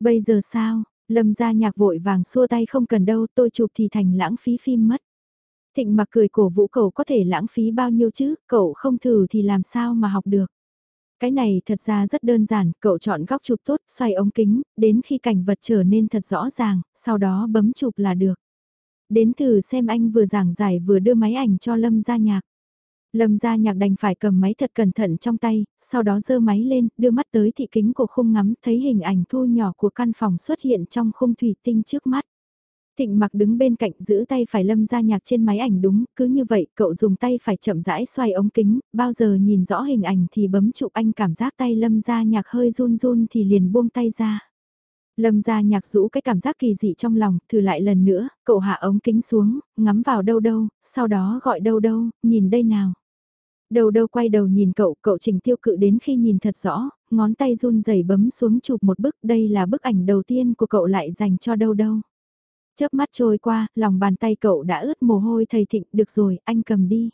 Bây giờ sao, lâm gia nhạc vội vàng xua tay không cần đâu, tôi chụp thì thành lãng phí phim mất. Thịnh mặc cười cổ vũ cậu có thể lãng phí bao nhiêu chứ, cậu không thử thì làm sao mà học được. Cái này thật ra rất đơn giản, cậu chọn góc chụp tốt, xoay ống kính, đến khi cảnh vật trở nên thật rõ ràng, sau đó bấm chụp là được. Đến thử xem anh vừa giảng giải vừa đưa máy ảnh cho Lâm gia nhạc. Lâm gia nhạc đành phải cầm máy thật cẩn thận trong tay, sau đó dơ máy lên, đưa mắt tới thị kính của khung ngắm, thấy hình ảnh thu nhỏ của căn phòng xuất hiện trong khung thủy tinh trước mắt. Thịnh mặc đứng bên cạnh giữ tay phải lâm gia nhạc trên máy ảnh đúng, cứ như vậy cậu dùng tay phải chậm rãi xoay ống kính, bao giờ nhìn rõ hình ảnh thì bấm chụp anh cảm giác tay lâm gia nhạc hơi run run thì liền buông tay ra. Lâm gia nhạc rũ cái cảm giác kỳ dị trong lòng, thử lại lần nữa, cậu hạ ống kính xuống, ngắm vào đâu đâu, sau đó gọi đâu đâu, nhìn đây nào. Đầu đâu quay đầu nhìn cậu, cậu chỉnh tiêu cự đến khi nhìn thật rõ, ngón tay run rẩy bấm xuống chụp một bức, đây là bức ảnh đầu tiên của cậu lại dành cho đâu đâu. Chớp mắt trôi qua, lòng bàn tay cậu đã ướt mồ hôi thầy Thịnh, được rồi, anh cầm đi.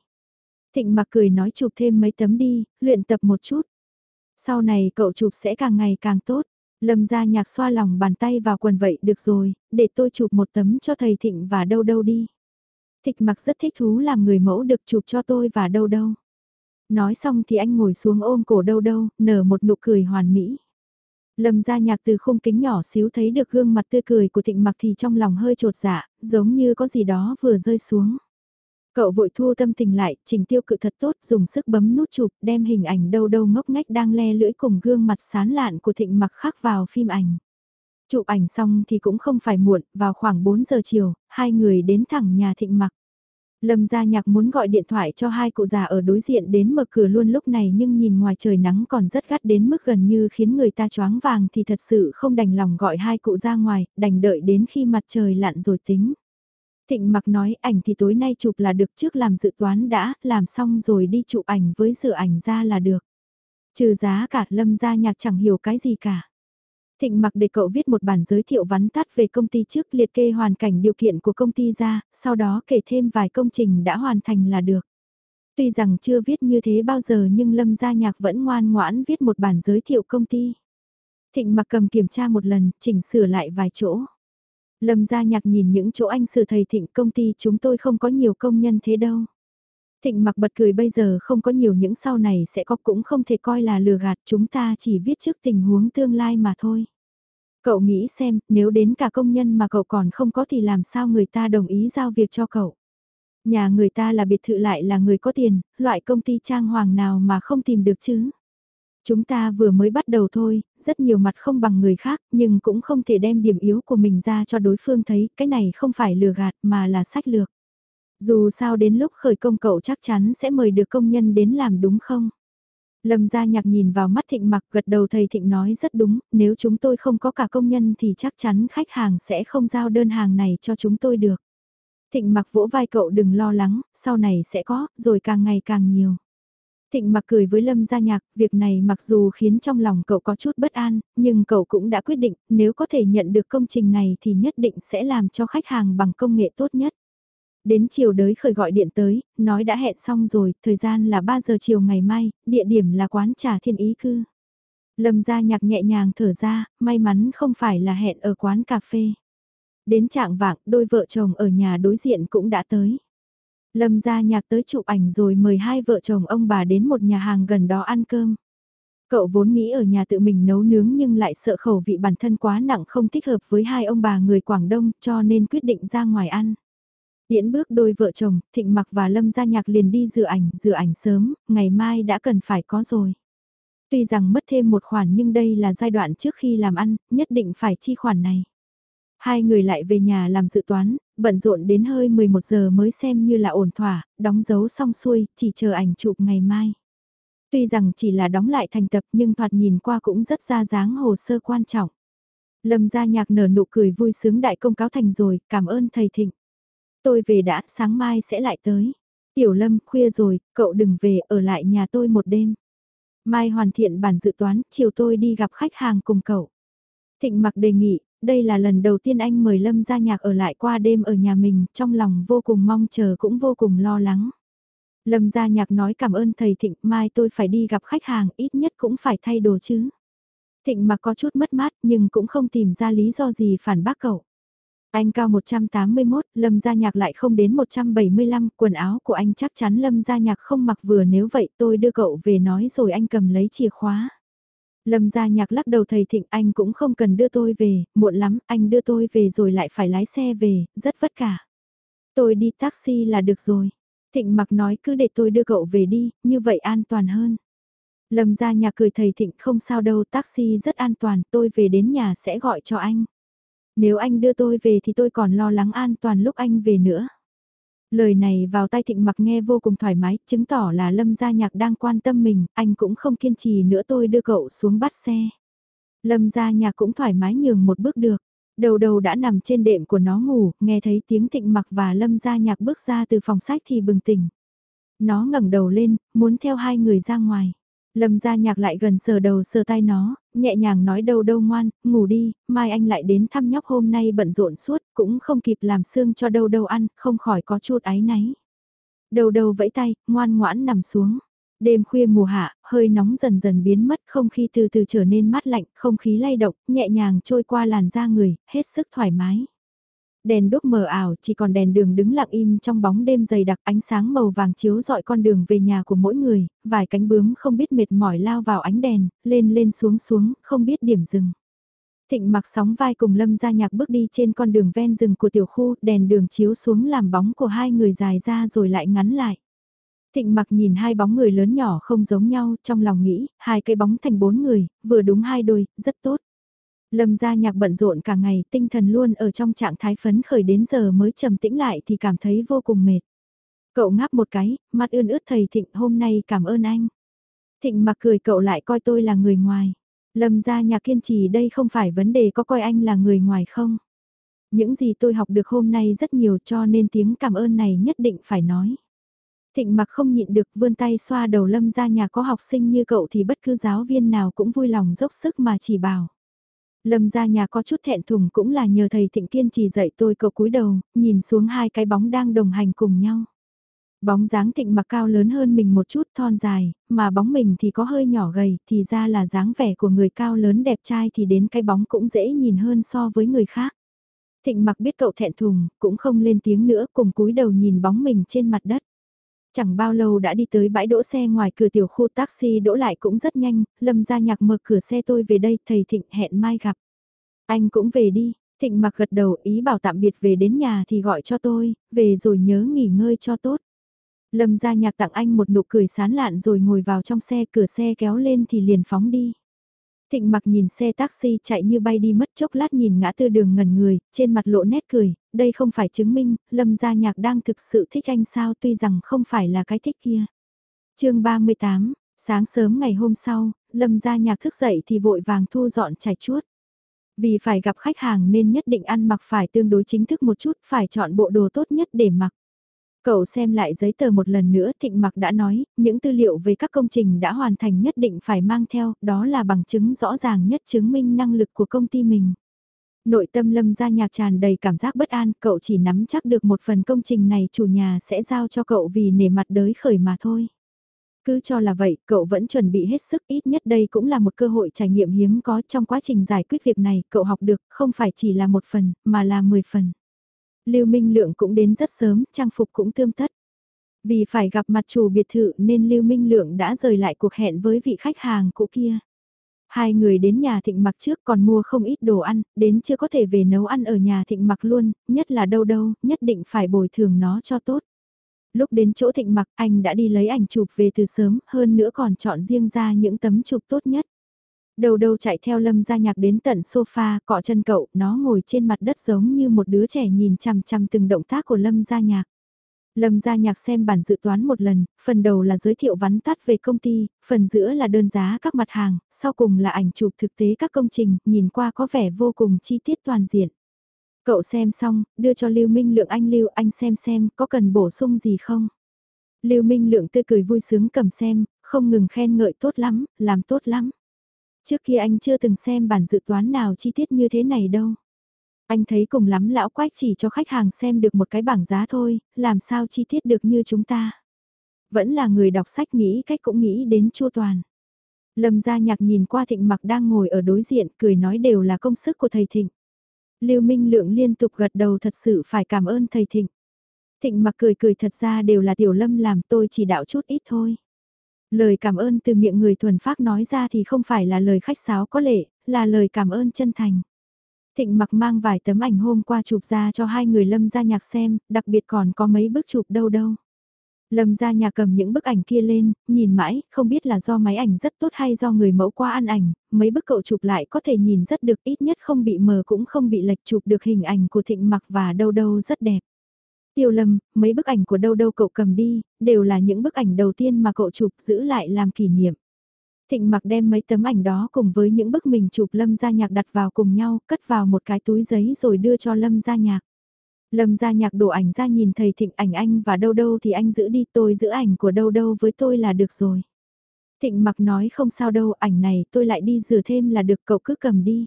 Thịnh mặc cười nói chụp thêm mấy tấm đi, luyện tập một chút. Sau này cậu chụp sẽ càng ngày càng tốt. Lâm ra nhạc xoa lòng bàn tay vào quần vậy được rồi, để tôi chụp một tấm cho thầy Thịnh và đâu đâu đi. Thịnh mặc rất thích thú làm người mẫu được chụp cho tôi và đâu đâu. Nói xong thì anh ngồi xuống ôm cổ đâu đâu, nở một nụ cười hoàn mỹ. Lâm ra nhạc từ khung kính nhỏ xíu thấy được gương mặt tươi cười của thịnh mặc thì trong lòng hơi trột dạ, giống như có gì đó vừa rơi xuống. Cậu vội thu tâm tình lại, chỉnh tiêu cự thật tốt, dùng sức bấm nút chụp, đem hình ảnh đâu đâu ngốc ngách đang le lưỡi cùng gương mặt sán lạn của thịnh mặc khắc vào phim ảnh. Chụp ảnh xong thì cũng không phải muộn, vào khoảng 4 giờ chiều, hai người đến thẳng nhà thịnh mặc. Lâm gia nhạc muốn gọi điện thoại cho hai cụ già ở đối diện đến mở cửa luôn lúc này nhưng nhìn ngoài trời nắng còn rất gắt đến mức gần như khiến người ta choáng vàng thì thật sự không đành lòng gọi hai cụ ra ngoài, đành đợi đến khi mặt trời lặn rồi tính. Thịnh mặc nói ảnh thì tối nay chụp là được trước làm dự toán đã, làm xong rồi đi chụp ảnh với dự ảnh ra là được. Trừ giá cả lâm gia nhạc chẳng hiểu cái gì cả. Thịnh mặc để cậu viết một bản giới thiệu vắn tắt về công ty trước liệt kê hoàn cảnh điều kiện của công ty ra, sau đó kể thêm vài công trình đã hoàn thành là được. Tuy rằng chưa viết như thế bao giờ nhưng Lâm Gia Nhạc vẫn ngoan ngoãn viết một bản giới thiệu công ty. Thịnh mặc cầm kiểm tra một lần, chỉnh sửa lại vài chỗ. Lâm Gia Nhạc nhìn những chỗ anh sửa thầy Thịnh công ty chúng tôi không có nhiều công nhân thế đâu. Thịnh mặc bật cười bây giờ không có nhiều những sau này sẽ có cũng không thể coi là lừa gạt chúng ta chỉ viết trước tình huống tương lai mà thôi. Cậu nghĩ xem, nếu đến cả công nhân mà cậu còn không có thì làm sao người ta đồng ý giao việc cho cậu. Nhà người ta là biệt thự lại là người có tiền, loại công ty trang hoàng nào mà không tìm được chứ. Chúng ta vừa mới bắt đầu thôi, rất nhiều mặt không bằng người khác, nhưng cũng không thể đem điểm yếu của mình ra cho đối phương thấy, cái này không phải lừa gạt mà là sách lược. Dù sao đến lúc khởi công cậu chắc chắn sẽ mời được công nhân đến làm đúng không? Lâm gia nhạc nhìn vào mắt thịnh mặc gật đầu thầy thịnh nói rất đúng, nếu chúng tôi không có cả công nhân thì chắc chắn khách hàng sẽ không giao đơn hàng này cho chúng tôi được. Thịnh mặc vỗ vai cậu đừng lo lắng, sau này sẽ có, rồi càng ngày càng nhiều. Thịnh mặc cười với Lâm gia nhạc, việc này mặc dù khiến trong lòng cậu có chút bất an, nhưng cậu cũng đã quyết định, nếu có thể nhận được công trình này thì nhất định sẽ làm cho khách hàng bằng công nghệ tốt nhất. Đến chiều đới khởi gọi điện tới, nói đã hẹn xong rồi, thời gian là 3 giờ chiều ngày mai, địa điểm là quán trà thiên ý cư. Lâm gia nhạc nhẹ nhàng thở ra, may mắn không phải là hẹn ở quán cà phê. Đến trạng vạng, đôi vợ chồng ở nhà đối diện cũng đã tới. Lâm gia nhạc tới chụp ảnh rồi mời hai vợ chồng ông bà đến một nhà hàng gần đó ăn cơm. Cậu vốn nghĩ ở nhà tự mình nấu nướng nhưng lại sợ khẩu vị bản thân quá nặng không thích hợp với hai ông bà người Quảng Đông cho nên quyết định ra ngoài ăn. Điễn bước đôi vợ chồng, Thịnh Mặc và Lâm Gia Nhạc liền đi dự ảnh, dự ảnh sớm, ngày mai đã cần phải có rồi. Tuy rằng mất thêm một khoản nhưng đây là giai đoạn trước khi làm ăn, nhất định phải chi khoản này. Hai người lại về nhà làm dự toán, bận rộn đến hơi 11 giờ mới xem như là ổn thỏa, đóng dấu xong xuôi, chỉ chờ ảnh chụp ngày mai. Tuy rằng chỉ là đóng lại thành tập nhưng thoạt nhìn qua cũng rất ra dáng hồ sơ quan trọng. Lâm gia nhạc nở nụ cười vui sướng đại công cáo thành rồi, cảm ơn thầy Thịnh. Tôi về đã, sáng mai sẽ lại tới. Tiểu Lâm, khuya rồi, cậu đừng về, ở lại nhà tôi một đêm. Mai hoàn thiện bản dự toán, chiều tôi đi gặp khách hàng cùng cậu. Thịnh mặc đề nghị, đây là lần đầu tiên anh mời Lâm ra nhạc ở lại qua đêm ở nhà mình, trong lòng vô cùng mong chờ cũng vô cùng lo lắng. Lâm gia nhạc nói cảm ơn thầy Thịnh, mai tôi phải đi gặp khách hàng, ít nhất cũng phải thay đồ chứ. Thịnh mặc có chút mất mát nhưng cũng không tìm ra lý do gì phản bác cậu. Anh cao 181, Lâm Gia Nhạc lại không đến 175, quần áo của anh chắc chắn Lâm Gia Nhạc không mặc vừa nếu vậy tôi đưa cậu về nói rồi anh cầm lấy chìa khóa. Lâm Gia Nhạc lắc đầu thầy Thịnh anh cũng không cần đưa tôi về, muộn lắm, anh đưa tôi về rồi lại phải lái xe về, rất vất cả. Tôi đi taxi là được rồi. Thịnh mặc nói cứ để tôi đưa cậu về đi, như vậy an toàn hơn. Lâm Gia Nhạc cười thầy Thịnh không sao đâu, taxi rất an toàn, tôi về đến nhà sẽ gọi cho anh. Nếu anh đưa tôi về thì tôi còn lo lắng an toàn lúc anh về nữa. Lời này vào tay thịnh mặc nghe vô cùng thoải mái, chứng tỏ là Lâm Gia Nhạc đang quan tâm mình, anh cũng không kiên trì nữa tôi đưa cậu xuống bắt xe. Lâm Gia Nhạc cũng thoải mái nhường một bước được. Đầu đầu đã nằm trên đệm của nó ngủ, nghe thấy tiếng thịnh mặc và Lâm Gia Nhạc bước ra từ phòng sách thì bừng tỉnh. Nó ngẩng đầu lên, muốn theo hai người ra ngoài. Lâm gia nhạc lại gần sờ đầu sờ tay nó, nhẹ nhàng nói đâu đâu ngoan, ngủ đi, mai anh lại đến thăm nhóc hôm nay bận rộn suốt, cũng không kịp làm xương cho đâu đâu ăn, không khỏi có chút áy náy. Đầu đầu vẫy tay, ngoan ngoãn nằm xuống. Đêm khuya mùa hạ, hơi nóng dần dần biến mất, không khí từ từ trở nên mát lạnh, không khí lay động, nhẹ nhàng trôi qua làn da người, hết sức thoải mái. Đèn đốt mờ ảo, chỉ còn đèn đường đứng lặng im trong bóng đêm dày đặc ánh sáng màu vàng chiếu dọi con đường về nhà của mỗi người, vài cánh bướm không biết mệt mỏi lao vào ánh đèn, lên lên xuống xuống, không biết điểm dừng. Thịnh mặc sóng vai cùng Lâm ra nhạc bước đi trên con đường ven rừng của tiểu khu, đèn đường chiếu xuống làm bóng của hai người dài ra rồi lại ngắn lại. Thịnh mặc nhìn hai bóng người lớn nhỏ không giống nhau, trong lòng nghĩ, hai cây bóng thành bốn người, vừa đúng hai đôi, rất tốt. Lâm gia nhạc bận rộn cả ngày, tinh thần luôn ở trong trạng thái phấn khởi đến giờ mới trầm tĩnh lại thì cảm thấy vô cùng mệt. Cậu ngáp một cái, mắt ươn ướt thầy Thịnh hôm nay cảm ơn anh. Thịnh mặc cười cậu lại coi tôi là người ngoài. Lâm gia nhạc kiên trì đây không phải vấn đề có coi anh là người ngoài không. Những gì tôi học được hôm nay rất nhiều cho nên tiếng cảm ơn này nhất định phải nói. Thịnh mặc không nhịn được vươn tay xoa đầu lâm gia nhà có học sinh như cậu thì bất cứ giáo viên nào cũng vui lòng dốc sức mà chỉ bảo. Lâm ra nhà có chút thẹn thùng cũng là nhờ thầy Thịnh Kiên trì dạy tôi cậu cúi đầu, nhìn xuống hai cái bóng đang đồng hành cùng nhau. Bóng dáng Thịnh mặc cao lớn hơn mình một chút thon dài, mà bóng mình thì có hơi nhỏ gầy, thì ra là dáng vẻ của người cao lớn đẹp trai thì đến cái bóng cũng dễ nhìn hơn so với người khác. Thịnh mặc biết cậu thẹn thùng, cũng không lên tiếng nữa cùng cúi đầu nhìn bóng mình trên mặt đất. Chẳng bao lâu đã đi tới bãi đỗ xe ngoài cửa tiểu khu taxi đỗ lại cũng rất nhanh, Lâm gia nhạc mở cửa xe tôi về đây, thầy Thịnh hẹn mai gặp. Anh cũng về đi, Thịnh mặc gật đầu ý bảo tạm biệt về đến nhà thì gọi cho tôi, về rồi nhớ nghỉ ngơi cho tốt. Lâm gia nhạc tặng anh một nụ cười sán lạn rồi ngồi vào trong xe cửa xe kéo lên thì liền phóng đi. Thịnh mặc nhìn xe taxi chạy như bay đi mất chốc lát nhìn ngã tư đường ngẩn người, trên mặt lộ nét cười, đây không phải chứng minh, Lâm Gia Nhạc đang thực sự thích anh sao tuy rằng không phải là cái thích kia. chương 38, sáng sớm ngày hôm sau, Lâm Gia Nhạc thức dậy thì vội vàng thu dọn chải chuốt. Vì phải gặp khách hàng nên nhất định ăn mặc phải tương đối chính thức một chút, phải chọn bộ đồ tốt nhất để mặc. Cậu xem lại giấy tờ một lần nữa Thịnh Mặc đã nói, những tư liệu về các công trình đã hoàn thành nhất định phải mang theo, đó là bằng chứng rõ ràng nhất chứng minh năng lực của công ty mình. Nội tâm lâm ra nhạc tràn đầy cảm giác bất an, cậu chỉ nắm chắc được một phần công trình này chủ nhà sẽ giao cho cậu vì nể mặt đới khởi mà thôi. Cứ cho là vậy, cậu vẫn chuẩn bị hết sức, ít nhất đây cũng là một cơ hội trải nghiệm hiếm có trong quá trình giải quyết việc này, cậu học được không phải chỉ là một phần, mà là 10 phần. Lưu Minh Lượng cũng đến rất sớm, trang phục cũng tươm tất. Vì phải gặp mặt chủ biệt thự nên Lưu Minh Lượng đã rời lại cuộc hẹn với vị khách hàng cũ kia. Hai người đến nhà thịnh mặc trước còn mua không ít đồ ăn, đến chưa có thể về nấu ăn ở nhà thịnh mặc luôn, nhất là đâu đâu, nhất định phải bồi thường nó cho tốt. Lúc đến chỗ thịnh mặc anh đã đi lấy ảnh chụp về từ sớm, hơn nữa còn chọn riêng ra những tấm chụp tốt nhất. Đầu đầu chạy theo lâm gia nhạc đến tận sofa, cọ chân cậu, nó ngồi trên mặt đất giống như một đứa trẻ nhìn chằm chằm từng động tác của lâm gia nhạc. Lâm gia nhạc xem bản dự toán một lần, phần đầu là giới thiệu vắn tắt về công ty, phần giữa là đơn giá các mặt hàng, sau cùng là ảnh chụp thực tế các công trình, nhìn qua có vẻ vô cùng chi tiết toàn diện. Cậu xem xong, đưa cho Lưu Minh Lượng anh Lưu anh xem xem có cần bổ sung gì không. Lưu Minh Lượng tươi cười vui sướng cầm xem, không ngừng khen ngợi tốt lắm, làm tốt lắm. Trước kia anh chưa từng xem bản dự toán nào chi tiết như thế này đâu. Anh thấy cùng lắm lão quách chỉ cho khách hàng xem được một cái bảng giá thôi, làm sao chi tiết được như chúng ta. Vẫn là người đọc sách nghĩ cách cũng nghĩ đến chua toàn. Lâm gia nhạc nhìn qua thịnh mặc đang ngồi ở đối diện cười nói đều là công sức của thầy thịnh. Lưu Minh Lượng liên tục gật đầu thật sự phải cảm ơn thầy thịnh. Thịnh mặc cười cười thật ra đều là tiểu lâm làm tôi chỉ đạo chút ít thôi. Lời cảm ơn từ miệng người thuần phác nói ra thì không phải là lời khách sáo có lệ, là lời cảm ơn chân thành. Thịnh mặc mang vài tấm ảnh hôm qua chụp ra cho hai người lâm ra nhạc xem, đặc biệt còn có mấy bức chụp đâu đâu. Lâm ra nhà cầm những bức ảnh kia lên, nhìn mãi, không biết là do máy ảnh rất tốt hay do người mẫu qua ăn ảnh, mấy bức cậu chụp lại có thể nhìn rất được ít nhất không bị mờ cũng không bị lệch chụp được hình ảnh của thịnh mặc và đâu đâu rất đẹp. Tiêu lâm, mấy bức ảnh của đâu đâu cậu cầm đi, đều là những bức ảnh đầu tiên mà cậu chụp giữ lại làm kỷ niệm. Thịnh mặc đem mấy tấm ảnh đó cùng với những bức mình chụp Lâm gia nhạc đặt vào cùng nhau, cất vào một cái túi giấy rồi đưa cho Lâm gia nhạc. Lâm gia nhạc đổ ảnh ra nhìn thầy thịnh ảnh anh và đâu đâu thì anh giữ đi tôi giữ ảnh của đâu đâu với tôi là được rồi. Thịnh mặc nói không sao đâu ảnh này tôi lại đi rửa thêm là được cậu cứ cầm đi.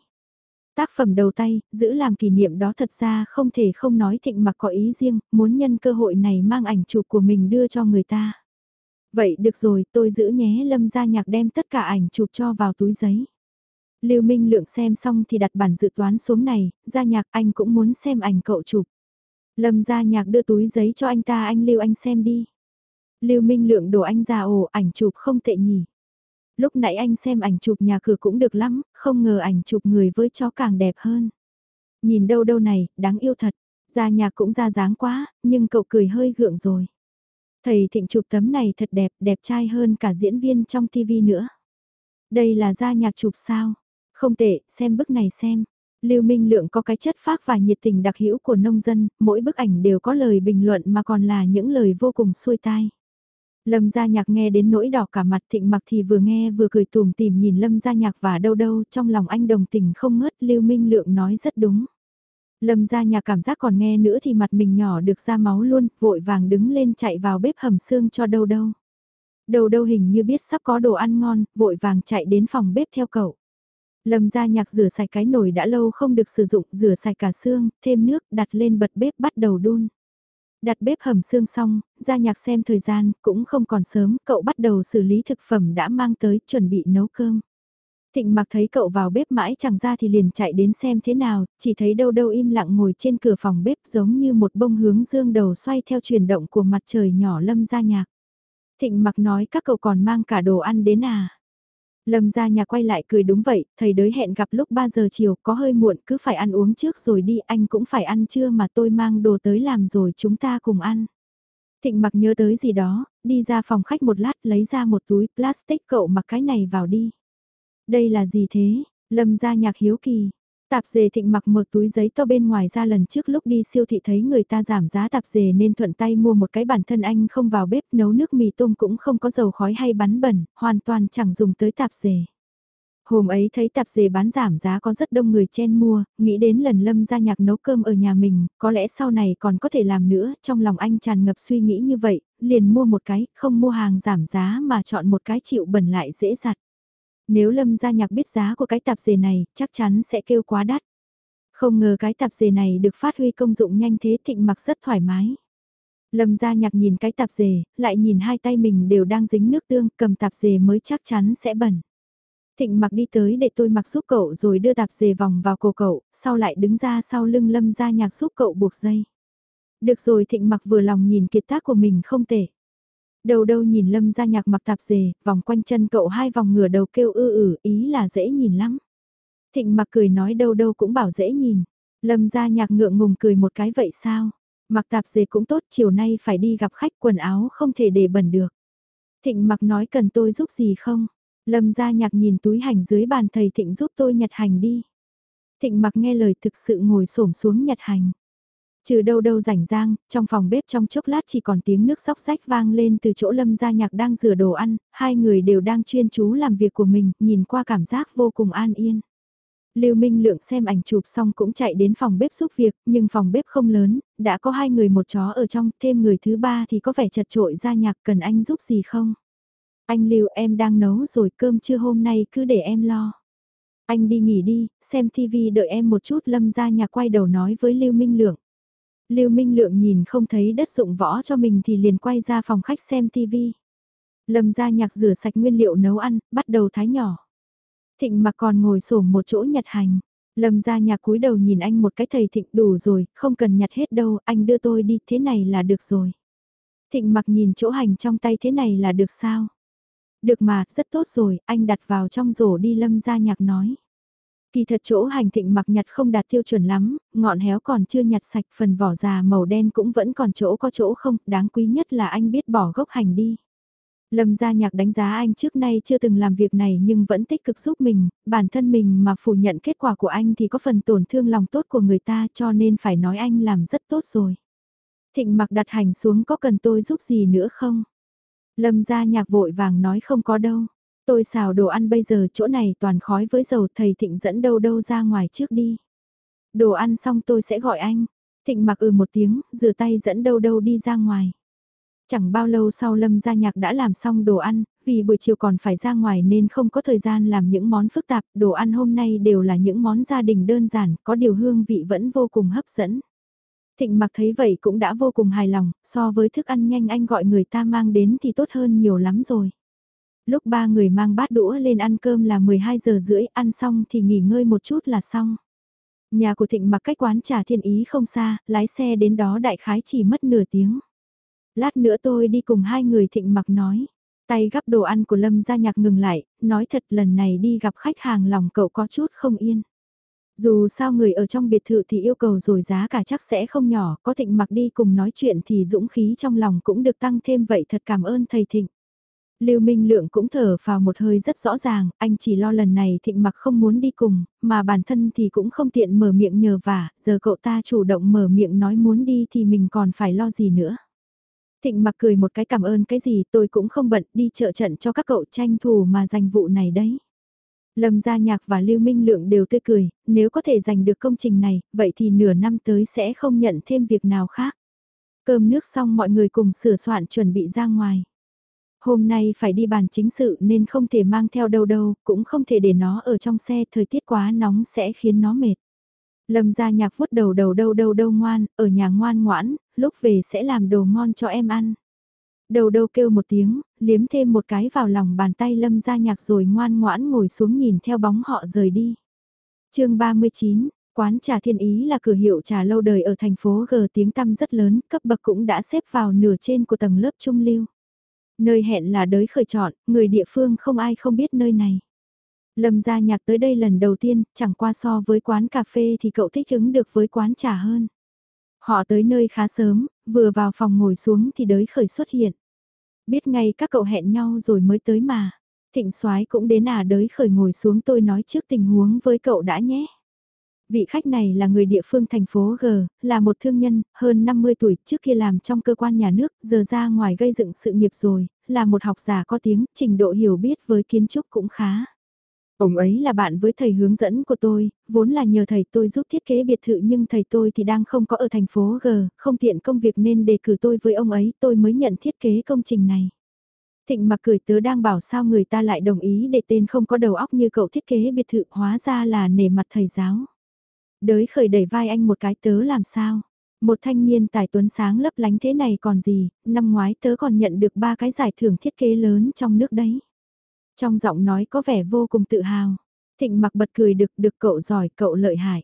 Tác phẩm đầu tay, giữ làm kỷ niệm đó thật ra không thể không nói thịnh mặc có ý riêng, muốn nhân cơ hội này mang ảnh chụp của mình đưa cho người ta. Vậy được rồi, tôi giữ nhé Lâm gia nhạc đem tất cả ảnh chụp cho vào túi giấy. Lưu Minh Lượng xem xong thì đặt bản dự toán xuống này, gia nhạc anh cũng muốn xem ảnh cậu chụp. Lâm gia nhạc đưa túi giấy cho anh ta anh Lưu anh xem đi. Lưu Minh Lượng đổ anh ra ồ ảnh chụp không tệ nhỉ. Lúc nãy anh xem ảnh chụp nhà cửa cũng được lắm, không ngờ ảnh chụp người với chó càng đẹp hơn. Nhìn đâu đâu này, đáng yêu thật. Gia nhạc cũng ra dáng quá, nhưng cậu cười hơi gượng rồi. Thầy thịnh chụp tấm này thật đẹp, đẹp trai hơn cả diễn viên trong TV nữa. Đây là gia nhạc chụp sao? Không tệ, xem bức này xem. Lưu Minh Lượng có cái chất phác và nhiệt tình đặc hữu của nông dân, mỗi bức ảnh đều có lời bình luận mà còn là những lời vô cùng xuôi tai. Lâm gia nhạc nghe đến nỗi đỏ cả mặt thịnh mặc thì vừa nghe vừa cười tùm tìm nhìn lâm gia nhạc và đâu đâu trong lòng anh đồng tình không ngớt Lưu Minh Lượng nói rất đúng. Lâm gia nhạc cảm giác còn nghe nữa thì mặt mình nhỏ được ra máu luôn, vội vàng đứng lên chạy vào bếp hầm xương cho đâu đâu. Đầu đâu hình như biết sắp có đồ ăn ngon, vội vàng chạy đến phòng bếp theo cậu. Lâm gia nhạc rửa sạch cái nồi đã lâu không được sử dụng, rửa sạch cả xương, thêm nước, đặt lên bật bếp bắt đầu đun. Đặt bếp hầm xương xong, gia nhạc xem thời gian, cũng không còn sớm, cậu bắt đầu xử lý thực phẩm đã mang tới, chuẩn bị nấu cơm. Thịnh mặc thấy cậu vào bếp mãi chẳng ra thì liền chạy đến xem thế nào, chỉ thấy đâu đâu im lặng ngồi trên cửa phòng bếp giống như một bông hướng dương đầu xoay theo chuyển động của mặt trời nhỏ lâm ra nhạc. Thịnh mặc nói các cậu còn mang cả đồ ăn đến à. Lâm ra nhà quay lại cười đúng vậy, thầy đới hẹn gặp lúc 3 giờ chiều có hơi muộn cứ phải ăn uống trước rồi đi anh cũng phải ăn trưa mà tôi mang đồ tới làm rồi chúng ta cùng ăn. Thịnh mặc nhớ tới gì đó, đi ra phòng khách một lát lấy ra một túi plastic cậu mặc cái này vào đi. Đây là gì thế? Lâm ra nhạc hiếu kỳ. Tạp dề thịnh mặc một túi giấy to bên ngoài ra lần trước lúc đi siêu thị thấy người ta giảm giá tạp dề nên thuận tay mua một cái bản thân anh không vào bếp nấu nước mì tôm cũng không có dầu khói hay bắn bẩn, hoàn toàn chẳng dùng tới tạp dề. Hôm ấy thấy tạp dề bán giảm giá có rất đông người chen mua, nghĩ đến lần lâm ra nhạc nấu cơm ở nhà mình, có lẽ sau này còn có thể làm nữa, trong lòng anh tràn ngập suy nghĩ như vậy, liền mua một cái, không mua hàng giảm giá mà chọn một cái chịu bẩn lại dễ giặt. Nếu lâm gia nhạc biết giá của cái tạp dề này, chắc chắn sẽ kêu quá đắt. Không ngờ cái tạp dề này được phát huy công dụng nhanh thế thịnh mặc rất thoải mái. Lâm gia nhạc nhìn cái tạp dề, lại nhìn hai tay mình đều đang dính nước tương, cầm tạp dề mới chắc chắn sẽ bẩn. Thịnh mặc đi tới để tôi mặc giúp cậu rồi đưa tạp dề vòng vào cổ cậu, sau lại đứng ra sau lưng lâm gia nhạc giúp cậu buộc dây. Được rồi thịnh mặc vừa lòng nhìn kiệt tác của mình không tệ. Đầu đâu nhìn lâm ra nhạc mặc tạp dề, vòng quanh chân cậu hai vòng ngửa đầu kêu ư ử, ý là dễ nhìn lắm. Thịnh mặc cười nói đâu đâu cũng bảo dễ nhìn. Lâm ra nhạc ngượng ngùng cười một cái vậy sao? Mặc tạp dề cũng tốt, chiều nay phải đi gặp khách quần áo không thể để bẩn được. Thịnh mặc nói cần tôi giúp gì không? Lâm ra nhạc nhìn túi hành dưới bàn thầy Thịnh giúp tôi nhặt hành đi. Thịnh mặc nghe lời thực sự ngồi xổm xuống nhặt hành. Trừ đâu đâu rảnh rang, trong phòng bếp trong chốc lát chỉ còn tiếng nước sóc rách vang lên từ chỗ lâm gia nhạc đang rửa đồ ăn, hai người đều đang chuyên chú làm việc của mình, nhìn qua cảm giác vô cùng an yên. Lưu Minh Lượng xem ảnh chụp xong cũng chạy đến phòng bếp giúp việc, nhưng phòng bếp không lớn, đã có hai người một chó ở trong, thêm người thứ ba thì có vẻ chật trội ra nhạc cần anh giúp gì không? Anh Lưu em đang nấu rồi cơm trưa hôm nay cứ để em lo. Anh đi nghỉ đi, xem TV đợi em một chút lâm ra nhạc quay đầu nói với Lưu Minh Lượng. Lưu Minh Lượng nhìn không thấy đất dụng võ cho mình thì liền quay ra phòng khách xem TV. Lâm ra nhạc rửa sạch nguyên liệu nấu ăn, bắt đầu thái nhỏ. Thịnh mặc còn ngồi sổm một chỗ nhặt hành. Lâm ra nhạc cúi đầu nhìn anh một cái thầy thịnh đủ rồi, không cần nhặt hết đâu, anh đưa tôi đi, thế này là được rồi. Thịnh mặc nhìn chỗ hành trong tay thế này là được sao? Được mà, rất tốt rồi, anh đặt vào trong rổ đi lâm ra nhạc nói. Kỳ thật chỗ hành thịnh mặc nhặt không đạt tiêu chuẩn lắm, ngọn héo còn chưa nhặt sạch phần vỏ già màu đen cũng vẫn còn chỗ có chỗ không, đáng quý nhất là anh biết bỏ gốc hành đi. Lâm gia nhạc đánh giá anh trước nay chưa từng làm việc này nhưng vẫn tích cực giúp mình, bản thân mình mà phủ nhận kết quả của anh thì có phần tổn thương lòng tốt của người ta cho nên phải nói anh làm rất tốt rồi. Thịnh mặc đặt hành xuống có cần tôi giúp gì nữa không? Lâm gia nhạc vội vàng nói không có đâu. Tôi xào đồ ăn bây giờ chỗ này toàn khói với dầu thầy Thịnh dẫn đâu đâu ra ngoài trước đi. Đồ ăn xong tôi sẽ gọi anh. Thịnh mặc ừ một tiếng, rửa tay dẫn đâu đâu đi ra ngoài. Chẳng bao lâu sau Lâm gia nhạc đã làm xong đồ ăn, vì buổi chiều còn phải ra ngoài nên không có thời gian làm những món phức tạp, đồ ăn hôm nay đều là những món gia đình đơn giản, có điều hương vị vẫn vô cùng hấp dẫn. Thịnh mặc thấy vậy cũng đã vô cùng hài lòng, so với thức ăn nhanh anh gọi người ta mang đến thì tốt hơn nhiều lắm rồi. Lúc ba người mang bát đũa lên ăn cơm là 12 giờ rưỡi, ăn xong thì nghỉ ngơi một chút là xong. Nhà của Thịnh mặc cách quán trà thiên ý không xa, lái xe đến đó đại khái chỉ mất nửa tiếng. Lát nữa tôi đi cùng hai người Thịnh mặc nói. Tay gắp đồ ăn của Lâm gia nhạc ngừng lại, nói thật lần này đi gặp khách hàng lòng cậu có chút không yên. Dù sao người ở trong biệt thự thì yêu cầu rồi giá cả chắc sẽ không nhỏ, có thịnh mặc đi cùng nói chuyện thì dũng khí trong lòng cũng được tăng thêm vậy thật cảm ơn thầy thịnh. Lưu Minh Lượng cũng thở vào một hơi rất rõ ràng, anh chỉ lo lần này thịnh mặc không muốn đi cùng, mà bản thân thì cũng không tiện mở miệng nhờ vả, giờ cậu ta chủ động mở miệng nói muốn đi thì mình còn phải lo gì nữa. Thịnh mặc cười một cái cảm ơn cái gì tôi cũng không bận đi trợ trận cho các cậu tranh thủ mà giành vụ này đấy. Lâm Gia Nhạc và Lưu Minh Lượng đều tươi cười, nếu có thể giành được công trình này, vậy thì nửa năm tới sẽ không nhận thêm việc nào khác. Cơm nước xong mọi người cùng sửa soạn chuẩn bị ra ngoài. Hôm nay phải đi bàn chính sự nên không thể mang theo đâu đâu, cũng không thể để nó ở trong xe, thời tiết quá nóng sẽ khiến nó mệt. Lâm Gia Nhạc vuốt đầu đầu đâu đâu đâu ngoan, ở nhà ngoan ngoãn, lúc về sẽ làm đồ ngon cho em ăn. Đầu đâu kêu một tiếng, liếm thêm một cái vào lòng bàn tay lâm ra nhạc rồi ngoan ngoãn ngồi xuống nhìn theo bóng họ rời đi. chương 39, quán trà thiên ý là cửa hiệu trà lâu đời ở thành phố G tiếng tăm rất lớn, cấp bậc cũng đã xếp vào nửa trên của tầng lớp trung lưu. Nơi hẹn là đới khởi chọn, người địa phương không ai không biết nơi này. Lâm gia nhạc tới đây lần đầu tiên, chẳng qua so với quán cà phê thì cậu thích ứng được với quán trà hơn. Họ tới nơi khá sớm, vừa vào phòng ngồi xuống thì đới khởi xuất hiện. Biết ngay các cậu hẹn nhau rồi mới tới mà. Thịnh soái cũng đến à đới khởi ngồi xuống tôi nói trước tình huống với cậu đã nhé. Vị khách này là người địa phương thành phố G, là một thương nhân, hơn 50 tuổi, trước kia làm trong cơ quan nhà nước, giờ ra ngoài gây dựng sự nghiệp rồi, là một học giả có tiếng, trình độ hiểu biết với kiến trúc cũng khá. Ông ấy là bạn với thầy hướng dẫn của tôi, vốn là nhờ thầy tôi giúp thiết kế biệt thự nhưng thầy tôi thì đang không có ở thành phố G, không tiện công việc nên đề cử tôi với ông ấy, tôi mới nhận thiết kế công trình này. Thịnh mặc cười tớ đang bảo sao người ta lại đồng ý để tên không có đầu óc như cậu thiết kế biệt thự hóa ra là nể mặt thầy giáo. Đới khởi đẩy vai anh một cái tớ làm sao. Một thanh niên tài tuấn sáng lấp lánh thế này còn gì, năm ngoái tớ còn nhận được ba cái giải thưởng thiết kế lớn trong nước đấy. Trong giọng nói có vẻ vô cùng tự hào. Thịnh mặc bật cười được được cậu giỏi cậu lợi hại.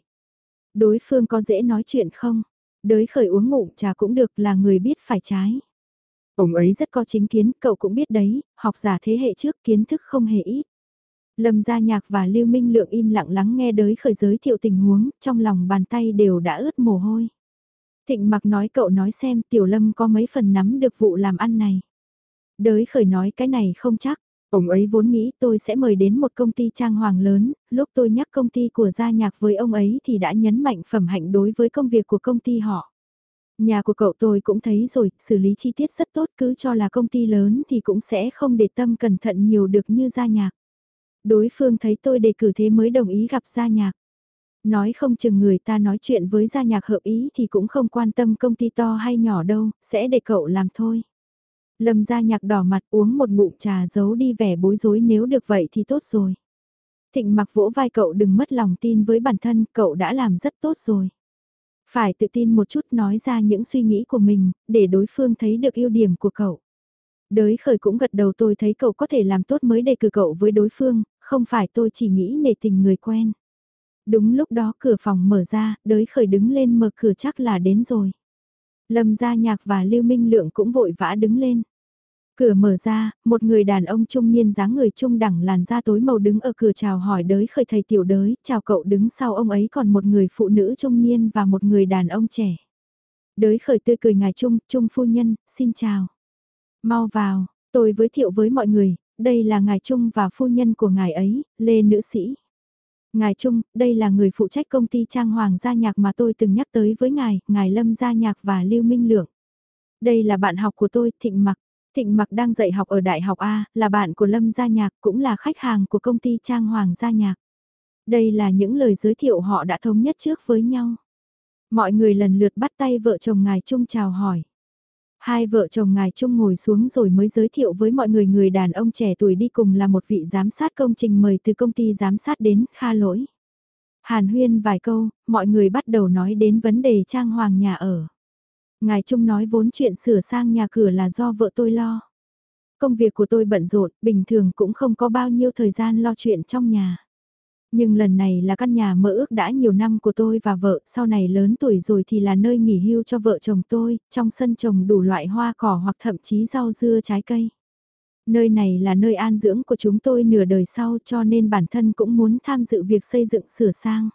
Đối phương có dễ nói chuyện không? Đới khởi uống ngụm trà cũng được là người biết phải trái. Ông ấy rất có chính kiến, cậu cũng biết đấy, học giả thế hệ trước kiến thức không hề ít. Lâm Gia Nhạc và Lưu Minh Lượng im lặng lắng nghe đới khởi giới thiệu tình huống, trong lòng bàn tay đều đã ướt mồ hôi. Thịnh mặc nói cậu nói xem Tiểu Lâm có mấy phần nắm được vụ làm ăn này. Đới khởi nói cái này không chắc, ông ấy vốn nghĩ tôi sẽ mời đến một công ty trang hoàng lớn, lúc tôi nhắc công ty của Gia Nhạc với ông ấy thì đã nhấn mạnh phẩm hạnh đối với công việc của công ty họ. Nhà của cậu tôi cũng thấy rồi, xử lý chi tiết rất tốt cứ cho là công ty lớn thì cũng sẽ không để tâm cẩn thận nhiều được như gia nhạc. Đối phương thấy tôi đề cử thế mới đồng ý gặp gia nhạc. Nói không chừng người ta nói chuyện với gia nhạc hợp ý thì cũng không quan tâm công ty to hay nhỏ đâu, sẽ để cậu làm thôi. Lâm gia nhạc đỏ mặt uống một ngụm trà giấu đi vẻ bối rối nếu được vậy thì tốt rồi. Thịnh mặc vỗ vai cậu đừng mất lòng tin với bản thân, cậu đã làm rất tốt rồi. Phải tự tin một chút nói ra những suy nghĩ của mình, để đối phương thấy được ưu điểm của cậu. Đới khởi cũng gật đầu tôi thấy cậu có thể làm tốt mới đề cử cậu với đối phương, không phải tôi chỉ nghĩ nể tình người quen. Đúng lúc đó cửa phòng mở ra, đới khởi đứng lên mở cửa chắc là đến rồi. Lâm gia nhạc và Lưu Minh Lượng cũng vội vã đứng lên. Cửa mở ra, một người đàn ông trung niên dáng người trung đẳng làn da tối màu đứng ở cửa chào hỏi đới khởi thầy tiểu đới, chào cậu đứng sau ông ấy còn một người phụ nữ trung niên và một người đàn ông trẻ. Đới khởi tươi cười ngài trung, trung phu nhân, xin chào. Mau vào, tôi giới thiệu với mọi người, đây là ngài trung và phu nhân của ngài ấy, Lê Nữ Sĩ. Ngài Trung, đây là người phụ trách công ty trang hoàng gia nhạc mà tôi từng nhắc tới với ngài, ngài Lâm gia nhạc và Lưu Minh Lượng. Đây là bạn học của tôi, Thịnh Mặc. Thịnh Mặc đang dạy học ở Đại học A, là bạn của Lâm Gia Nhạc, cũng là khách hàng của công ty Trang Hoàng Gia Nhạc. Đây là những lời giới thiệu họ đã thống nhất trước với nhau. Mọi người lần lượt bắt tay vợ chồng ngài Trung chào hỏi. Hai vợ chồng ngài Chung ngồi xuống rồi mới giới thiệu với mọi người người đàn ông trẻ tuổi đi cùng là một vị giám sát công trình mời từ công ty giám sát đến, kha lỗi. Hàn huyên vài câu, mọi người bắt đầu nói đến vấn đề trang hoàng nhà ở. Ngài Trung nói vốn chuyện sửa sang nhà cửa là do vợ tôi lo. Công việc của tôi bận rộn, bình thường cũng không có bao nhiêu thời gian lo chuyện trong nhà. Nhưng lần này là căn nhà mơ ước đã nhiều năm của tôi và vợ, sau này lớn tuổi rồi thì là nơi nghỉ hưu cho vợ chồng tôi, trong sân trồng đủ loại hoa cỏ hoặc thậm chí rau dưa trái cây. Nơi này là nơi an dưỡng của chúng tôi nửa đời sau cho nên bản thân cũng muốn tham dự việc xây dựng sửa sang.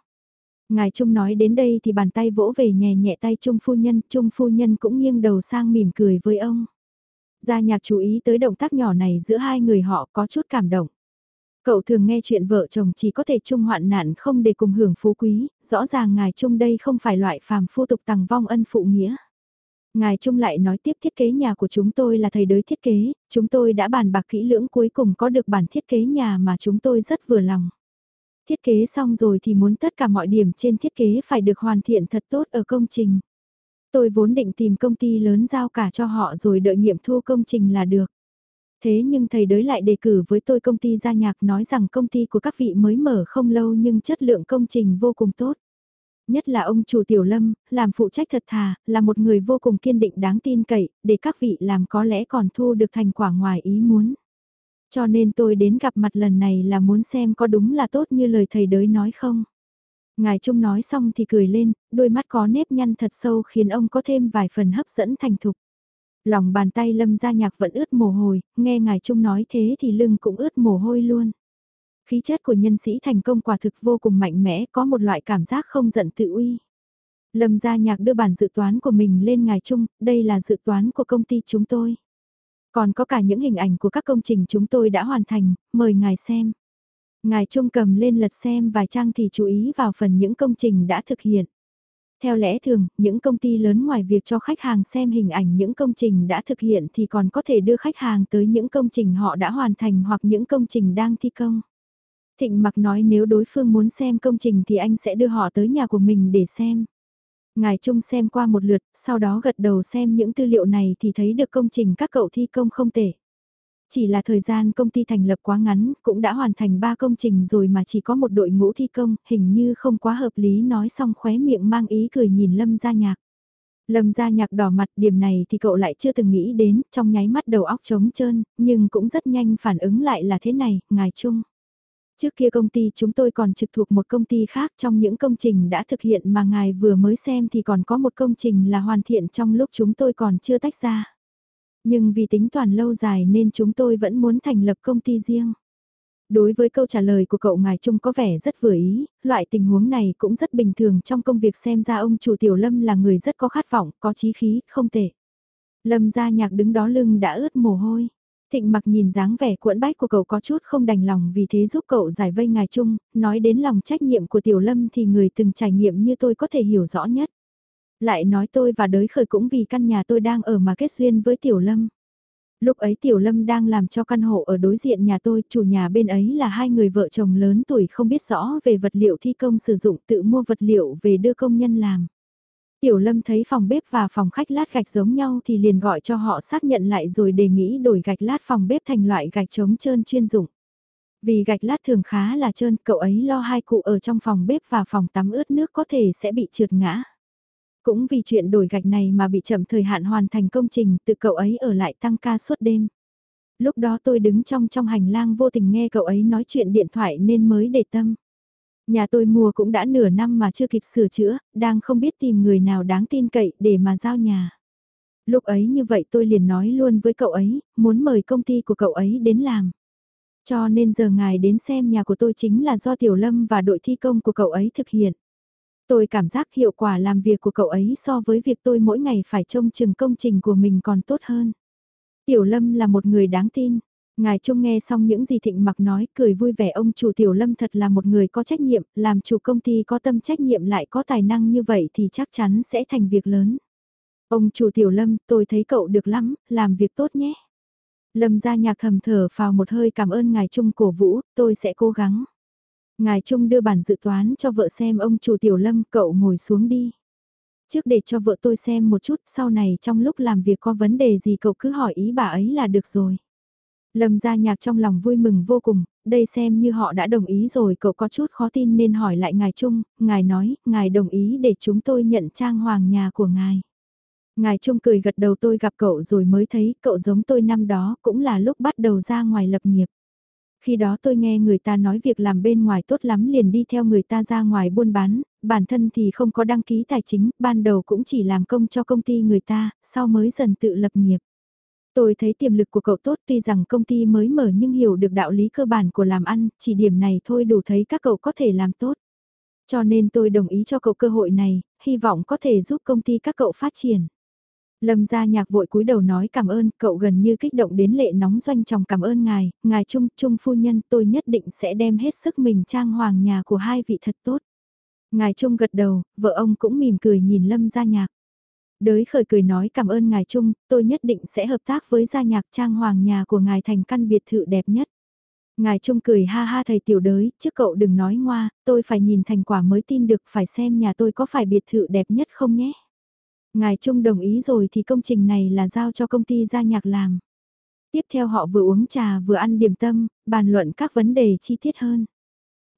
Ngài Trung nói đến đây thì bàn tay vỗ về nhẹ nhẹ tay Trung phu nhân, Trung phu nhân cũng nghiêng đầu sang mỉm cười với ông. Gia nhạc chú ý tới động tác nhỏ này giữa hai người họ có chút cảm động. Cậu thường nghe chuyện vợ chồng chỉ có thể chung hoạn nạn không để cùng hưởng phú quý, rõ ràng ngài Trung đây không phải loại phàm phu tục tằng vong ân phụ nghĩa. Ngài Trung lại nói tiếp thiết kế nhà của chúng tôi là thầy đới thiết kế, chúng tôi đã bàn bạc kỹ lưỡng cuối cùng có được bản thiết kế nhà mà chúng tôi rất vừa lòng. Thiết kế xong rồi thì muốn tất cả mọi điểm trên thiết kế phải được hoàn thiện thật tốt ở công trình. Tôi vốn định tìm công ty lớn giao cả cho họ rồi đợi nghiệm thu công trình là được. Thế nhưng thầy đới lại đề cử với tôi công ty gia nhạc nói rằng công ty của các vị mới mở không lâu nhưng chất lượng công trình vô cùng tốt. Nhất là ông chủ Tiểu Lâm, làm phụ trách thật thà, là một người vô cùng kiên định đáng tin cậy, để các vị làm có lẽ còn thu được thành quả ngoài ý muốn. Cho nên tôi đến gặp mặt lần này là muốn xem có đúng là tốt như lời thầy đới nói không. Ngài Trung nói xong thì cười lên, đôi mắt có nếp nhăn thật sâu khiến ông có thêm vài phần hấp dẫn thành thục. Lòng bàn tay lâm gia nhạc vẫn ướt mồ hôi, nghe Ngài Trung nói thế thì lưng cũng ướt mồ hôi luôn. Khí chất của nhân sĩ thành công quả thực vô cùng mạnh mẽ, có một loại cảm giác không giận tự uy. Lâm gia nhạc đưa bản dự toán của mình lên Ngài Trung, đây là dự toán của công ty chúng tôi. Còn có cả những hình ảnh của các công trình chúng tôi đã hoàn thành, mời ngài xem. Ngài Trung cầm lên lật xem vài trang thì chú ý vào phần những công trình đã thực hiện. Theo lẽ thường, những công ty lớn ngoài việc cho khách hàng xem hình ảnh những công trình đã thực hiện thì còn có thể đưa khách hàng tới những công trình họ đã hoàn thành hoặc những công trình đang thi công. Thịnh mặc nói nếu đối phương muốn xem công trình thì anh sẽ đưa họ tới nhà của mình để xem. Ngài Trung xem qua một lượt, sau đó gật đầu xem những tư liệu này thì thấy được công trình các cậu thi công không tệ. Chỉ là thời gian công ty thành lập quá ngắn, cũng đã hoàn thành 3 công trình rồi mà chỉ có một đội ngũ thi công, hình như không quá hợp lý nói xong khóe miệng mang ý cười nhìn Lâm Gia Nhạc. Lâm Gia Nhạc đỏ mặt điểm này thì cậu lại chưa từng nghĩ đến, trong nháy mắt đầu óc trống trơn, nhưng cũng rất nhanh phản ứng lại là thế này, ngài Trung. Trước kia công ty chúng tôi còn trực thuộc một công ty khác trong những công trình đã thực hiện mà ngài vừa mới xem thì còn có một công trình là hoàn thiện trong lúc chúng tôi còn chưa tách ra. Nhưng vì tính toàn lâu dài nên chúng tôi vẫn muốn thành lập công ty riêng. Đối với câu trả lời của cậu ngài Trung có vẻ rất vừa ý, loại tình huống này cũng rất bình thường trong công việc xem ra ông chủ Tiểu Lâm là người rất có khát vọng, có chí khí, không tệ. Lâm gia nhạc đứng đó lưng đã ướt mồ hôi. Thịnh mặc nhìn dáng vẻ cuộn bách của cậu có chút không đành lòng vì thế giúp cậu giải vây ngài Trung, nói đến lòng trách nhiệm của Tiểu Lâm thì người từng trải nghiệm như tôi có thể hiểu rõ nhất. Lại nói tôi và đới khởi cũng vì căn nhà tôi đang ở mà kết duyên với Tiểu Lâm. Lúc ấy Tiểu Lâm đang làm cho căn hộ ở đối diện nhà tôi, chủ nhà bên ấy là hai người vợ chồng lớn tuổi không biết rõ về vật liệu thi công sử dụng tự mua vật liệu về đưa công nhân làm. Tiểu Lâm thấy phòng bếp và phòng khách lát gạch giống nhau thì liền gọi cho họ xác nhận lại rồi đề nghị đổi gạch lát phòng bếp thành loại gạch chống trơn chuyên dụng. Vì gạch lát thường khá là trơn, cậu ấy lo hai cụ ở trong phòng bếp và phòng tắm ướt nước có thể sẽ bị trượt ngã. Cũng vì chuyện đổi gạch này mà bị chậm thời hạn hoàn thành công trình, tự cậu ấy ở lại tăng ca suốt đêm. Lúc đó tôi đứng trong trong hành lang vô tình nghe cậu ấy nói chuyện điện thoại nên mới để tâm. Nhà tôi mua cũng đã nửa năm mà chưa kịp sửa chữa, đang không biết tìm người nào đáng tin cậy để mà giao nhà. Lúc ấy như vậy tôi liền nói luôn với cậu ấy, muốn mời công ty của cậu ấy đến làm. Cho nên giờ ngài đến xem nhà của tôi chính là do Tiểu Lâm và đội thi công của cậu ấy thực hiện. Tôi cảm giác hiệu quả làm việc của cậu ấy so với việc tôi mỗi ngày phải trông chừng công trình của mình còn tốt hơn. Tiểu Lâm là một người đáng tin. Ngài Trung nghe xong những gì Thịnh Mặc nói, cười vui vẻ ông chủ Tiểu Lâm thật là một người có trách nhiệm, làm chủ công ty có tâm trách nhiệm lại có tài năng như vậy thì chắc chắn sẽ thành việc lớn. Ông chủ Tiểu Lâm, tôi thấy cậu được lắm, làm việc tốt nhé. Lâm ra nhạc thầm thở vào một hơi cảm ơn Ngài Trung cổ vũ, tôi sẽ cố gắng. Ngài Trung đưa bản dự toán cho vợ xem ông chủ Tiểu Lâm cậu ngồi xuống đi. Trước để cho vợ tôi xem một chút sau này trong lúc làm việc có vấn đề gì cậu cứ hỏi ý bà ấy là được rồi. Lâm gia nhạc trong lòng vui mừng vô cùng, đây xem như họ đã đồng ý rồi cậu có chút khó tin nên hỏi lại ngài Trung, ngài nói, ngài đồng ý để chúng tôi nhận trang hoàng nhà của ngài. Ngài Trung cười gật đầu tôi gặp cậu rồi mới thấy cậu giống tôi năm đó cũng là lúc bắt đầu ra ngoài lập nghiệp. Khi đó tôi nghe người ta nói việc làm bên ngoài tốt lắm liền đi theo người ta ra ngoài buôn bán, bản thân thì không có đăng ký tài chính, ban đầu cũng chỉ làm công cho công ty người ta, sau mới dần tự lập nghiệp. Tôi thấy tiềm lực của cậu tốt tuy rằng công ty mới mở nhưng hiểu được đạo lý cơ bản của làm ăn, chỉ điểm này thôi đủ thấy các cậu có thể làm tốt. Cho nên tôi đồng ý cho cậu cơ hội này, hy vọng có thể giúp công ty các cậu phát triển. Lâm gia nhạc vội cúi đầu nói cảm ơn, cậu gần như kích động đến lệ nóng doanh chồng cảm ơn ngài, ngài Trung, Trung phu nhân tôi nhất định sẽ đem hết sức mình trang hoàng nhà của hai vị thật tốt. Ngài Trung gật đầu, vợ ông cũng mỉm cười nhìn Lâm gia nhạc. Đới khởi cười nói cảm ơn ngài Trung, tôi nhất định sẽ hợp tác với gia nhạc trang hoàng nhà của ngài thành căn biệt thự đẹp nhất. Ngài Trung cười ha ha thầy tiểu đới, trước cậu đừng nói ngoa, tôi phải nhìn thành quả mới tin được phải xem nhà tôi có phải biệt thự đẹp nhất không nhé. Ngài Trung đồng ý rồi thì công trình này là giao cho công ty gia nhạc làm. Tiếp theo họ vừa uống trà vừa ăn điểm tâm, bàn luận các vấn đề chi tiết hơn.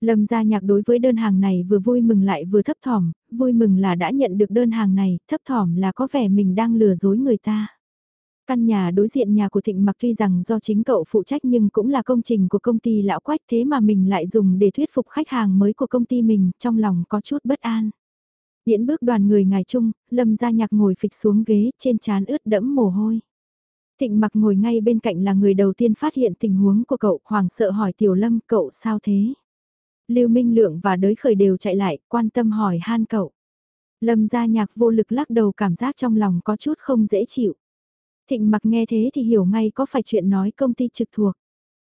Lâm gia nhạc đối với đơn hàng này vừa vui mừng lại vừa thấp thỏm, vui mừng là đã nhận được đơn hàng này, thấp thỏm là có vẻ mình đang lừa dối người ta. Căn nhà đối diện nhà của Thịnh Mặc tuy rằng do chính cậu phụ trách nhưng cũng là công trình của công ty lão quách thế mà mình lại dùng để thuyết phục khách hàng mới của công ty mình, trong lòng có chút bất an. Điễn bước đoàn người ngài chung, Lâm gia nhạc ngồi phịch xuống ghế, trên trán ướt đẫm mồ hôi. Thịnh mặc ngồi ngay bên cạnh là người đầu tiên phát hiện tình huống của cậu, hoàng sợ hỏi Tiểu Lâm cậu sao thế? Lưu Minh Lượng và đới khởi đều chạy lại, quan tâm hỏi han cậu. Lâm gia nhạc vô lực lắc đầu cảm giác trong lòng có chút không dễ chịu. Thịnh mặc nghe thế thì hiểu ngay có phải chuyện nói công ty trực thuộc.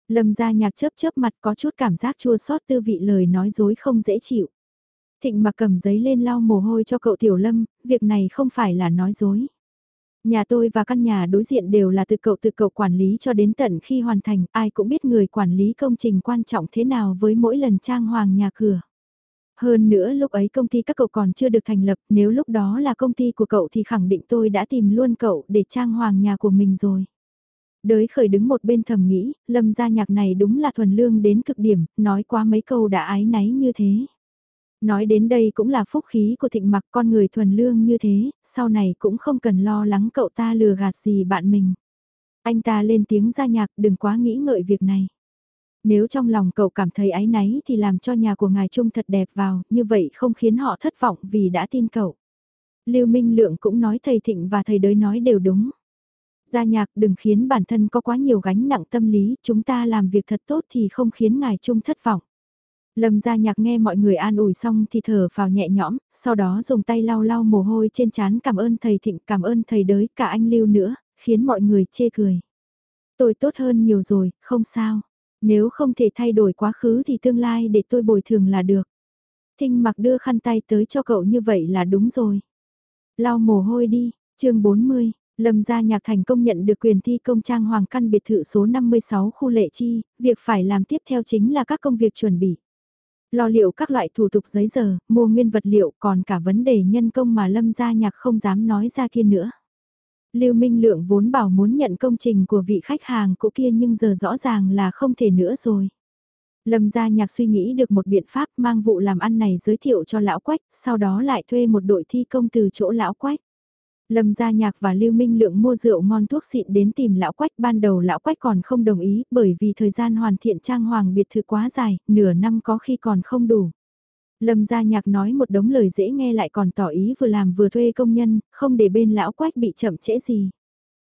Lâm gia nhạc chớp chớp mặt có chút cảm giác chua xót tư vị lời nói dối không dễ chịu. Thịnh mặc cầm giấy lên lau mồ hôi cho cậu Tiểu Lâm, việc này không phải là nói dối. Nhà tôi và căn nhà đối diện đều là từ cậu từ cậu quản lý cho đến tận khi hoàn thành, ai cũng biết người quản lý công trình quan trọng thế nào với mỗi lần trang hoàng nhà cửa. Hơn nữa lúc ấy công ty các cậu còn chưa được thành lập, nếu lúc đó là công ty của cậu thì khẳng định tôi đã tìm luôn cậu để trang hoàng nhà của mình rồi. Đới khởi đứng một bên thầm nghĩ, lâm gia nhạc này đúng là thuần lương đến cực điểm, nói qua mấy câu đã ái náy như thế. Nói đến đây cũng là phúc khí của thịnh mặc con người thuần lương như thế, sau này cũng không cần lo lắng cậu ta lừa gạt gì bạn mình. Anh ta lên tiếng ra nhạc đừng quá nghĩ ngợi việc này. Nếu trong lòng cậu cảm thấy ái náy thì làm cho nhà của ngài Trung thật đẹp vào, như vậy không khiến họ thất vọng vì đã tin cậu. Lưu Minh Lượng cũng nói thầy Thịnh và thầy đới nói đều đúng. Gia nhạc đừng khiến bản thân có quá nhiều gánh nặng tâm lý, chúng ta làm việc thật tốt thì không khiến ngài Trung thất vọng. Lâm gia nhạc nghe mọi người an ủi xong thì thở vào nhẹ nhõm, sau đó dùng tay lau lau mồ hôi trên trán cảm ơn thầy Thịnh, cảm ơn thầy đới, cả anh Lưu nữa, khiến mọi người chê cười. Tôi tốt hơn nhiều rồi, không sao. Nếu không thể thay đổi quá khứ thì tương lai để tôi bồi thường là được. Thinh mặc đưa khăn tay tới cho cậu như vậy là đúng rồi. Lau mồ hôi đi, chương 40, Lâm gia nhạc thành công nhận được quyền thi công trang hoàng căn biệt thự số 56 khu lệ chi, việc phải làm tiếp theo chính là các công việc chuẩn bị. Lo liệu các loại thủ tục giấy giờ, mua nguyên vật liệu còn cả vấn đề nhân công mà Lâm gia nhạc không dám nói ra kia nữa. Lưu Minh Lượng vốn bảo muốn nhận công trình của vị khách hàng cũ kia nhưng giờ rõ ràng là không thể nữa rồi. Lâm gia nhạc suy nghĩ được một biện pháp mang vụ làm ăn này giới thiệu cho lão quách, sau đó lại thuê một đội thi công từ chỗ lão quách. Lâm Gia Nhạc và Lưu Minh Lượng mua rượu ngon thuốc xịn đến tìm lão quách ban đầu lão quách còn không đồng ý bởi vì thời gian hoàn thiện trang hoàng biệt thự quá dài, nửa năm có khi còn không đủ. Lâm Gia Nhạc nói một đống lời dễ nghe lại còn tỏ ý vừa làm vừa thuê công nhân, không để bên lão quách bị chậm trễ gì.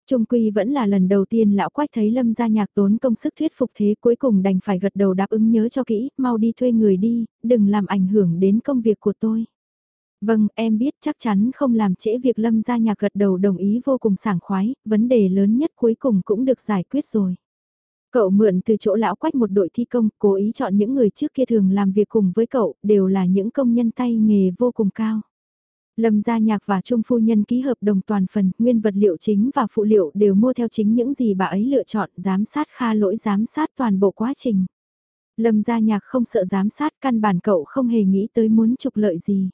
Trung quy vẫn là lần đầu tiên lão quách thấy Lâm Gia Nhạc tốn công sức thuyết phục thế cuối cùng đành phải gật đầu đáp ứng nhớ cho kỹ, mau đi thuê người đi, đừng làm ảnh hưởng đến công việc của tôi. Vâng, em biết chắc chắn không làm trễ việc Lâm Gia Nhạc gật đầu đồng ý vô cùng sảng khoái, vấn đề lớn nhất cuối cùng cũng được giải quyết rồi. Cậu mượn từ chỗ lão quách một đội thi công, cố ý chọn những người trước kia thường làm việc cùng với cậu, đều là những công nhân tay nghề vô cùng cao. Lâm gia nhạc và Trung Phu Nhân ký hợp đồng toàn phần, nguyên vật liệu chính và phụ liệu đều mua theo chính những gì bà ấy lựa chọn, giám sát kha lỗi giám sát toàn bộ quá trình. Lâm gia nhạc không sợ giám sát, căn bản cậu không hề nghĩ tới muốn trục lợi gì.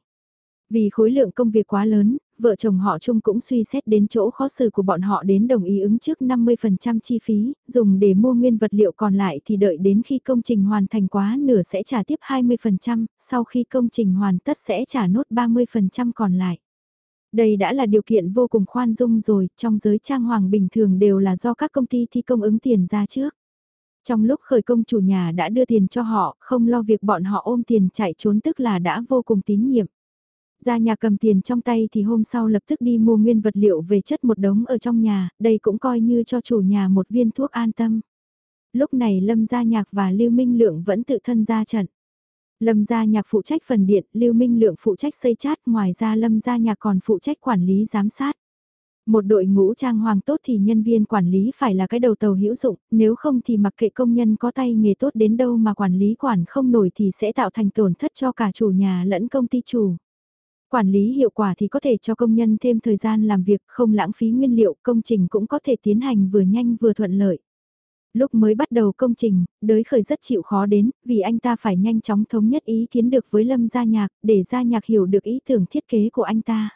Vì khối lượng công việc quá lớn, vợ chồng họ chung cũng suy xét đến chỗ khó xử của bọn họ đến đồng ý ứng trước 50% chi phí, dùng để mua nguyên vật liệu còn lại thì đợi đến khi công trình hoàn thành quá nửa sẽ trả tiếp 20%, sau khi công trình hoàn tất sẽ trả nốt 30% còn lại. Đây đã là điều kiện vô cùng khoan dung rồi, trong giới trang hoàng bình thường đều là do các công ty thi công ứng tiền ra trước. Trong lúc khởi công chủ nhà đã đưa tiền cho họ, không lo việc bọn họ ôm tiền chạy trốn tức là đã vô cùng tín nhiệm. Ra nhà cầm tiền trong tay thì hôm sau lập tức đi mua nguyên vật liệu về chất một đống ở trong nhà, đây cũng coi như cho chủ nhà một viên thuốc an tâm. Lúc này Lâm Gia Nhạc và Lưu Minh Lượng vẫn tự thân ra trận. Lâm Gia Nhạc phụ trách phần điện, Lưu Minh Lượng phụ trách xây chát, ngoài ra Lâm Gia Nhạc còn phụ trách quản lý giám sát. Một đội ngũ trang hoàng tốt thì nhân viên quản lý phải là cái đầu tàu hữu dụng, nếu không thì mặc kệ công nhân có tay nghề tốt đến đâu mà quản lý quản không nổi thì sẽ tạo thành tổn thất cho cả chủ nhà lẫn công ty chủ. Quản lý hiệu quả thì có thể cho công nhân thêm thời gian làm việc không lãng phí nguyên liệu, công trình cũng có thể tiến hành vừa nhanh vừa thuận lợi. Lúc mới bắt đầu công trình, đới khởi rất chịu khó đến, vì anh ta phải nhanh chóng thống nhất ý kiến được với Lâm Gia Nhạc, để Gia Nhạc hiểu được ý tưởng thiết kế của anh ta.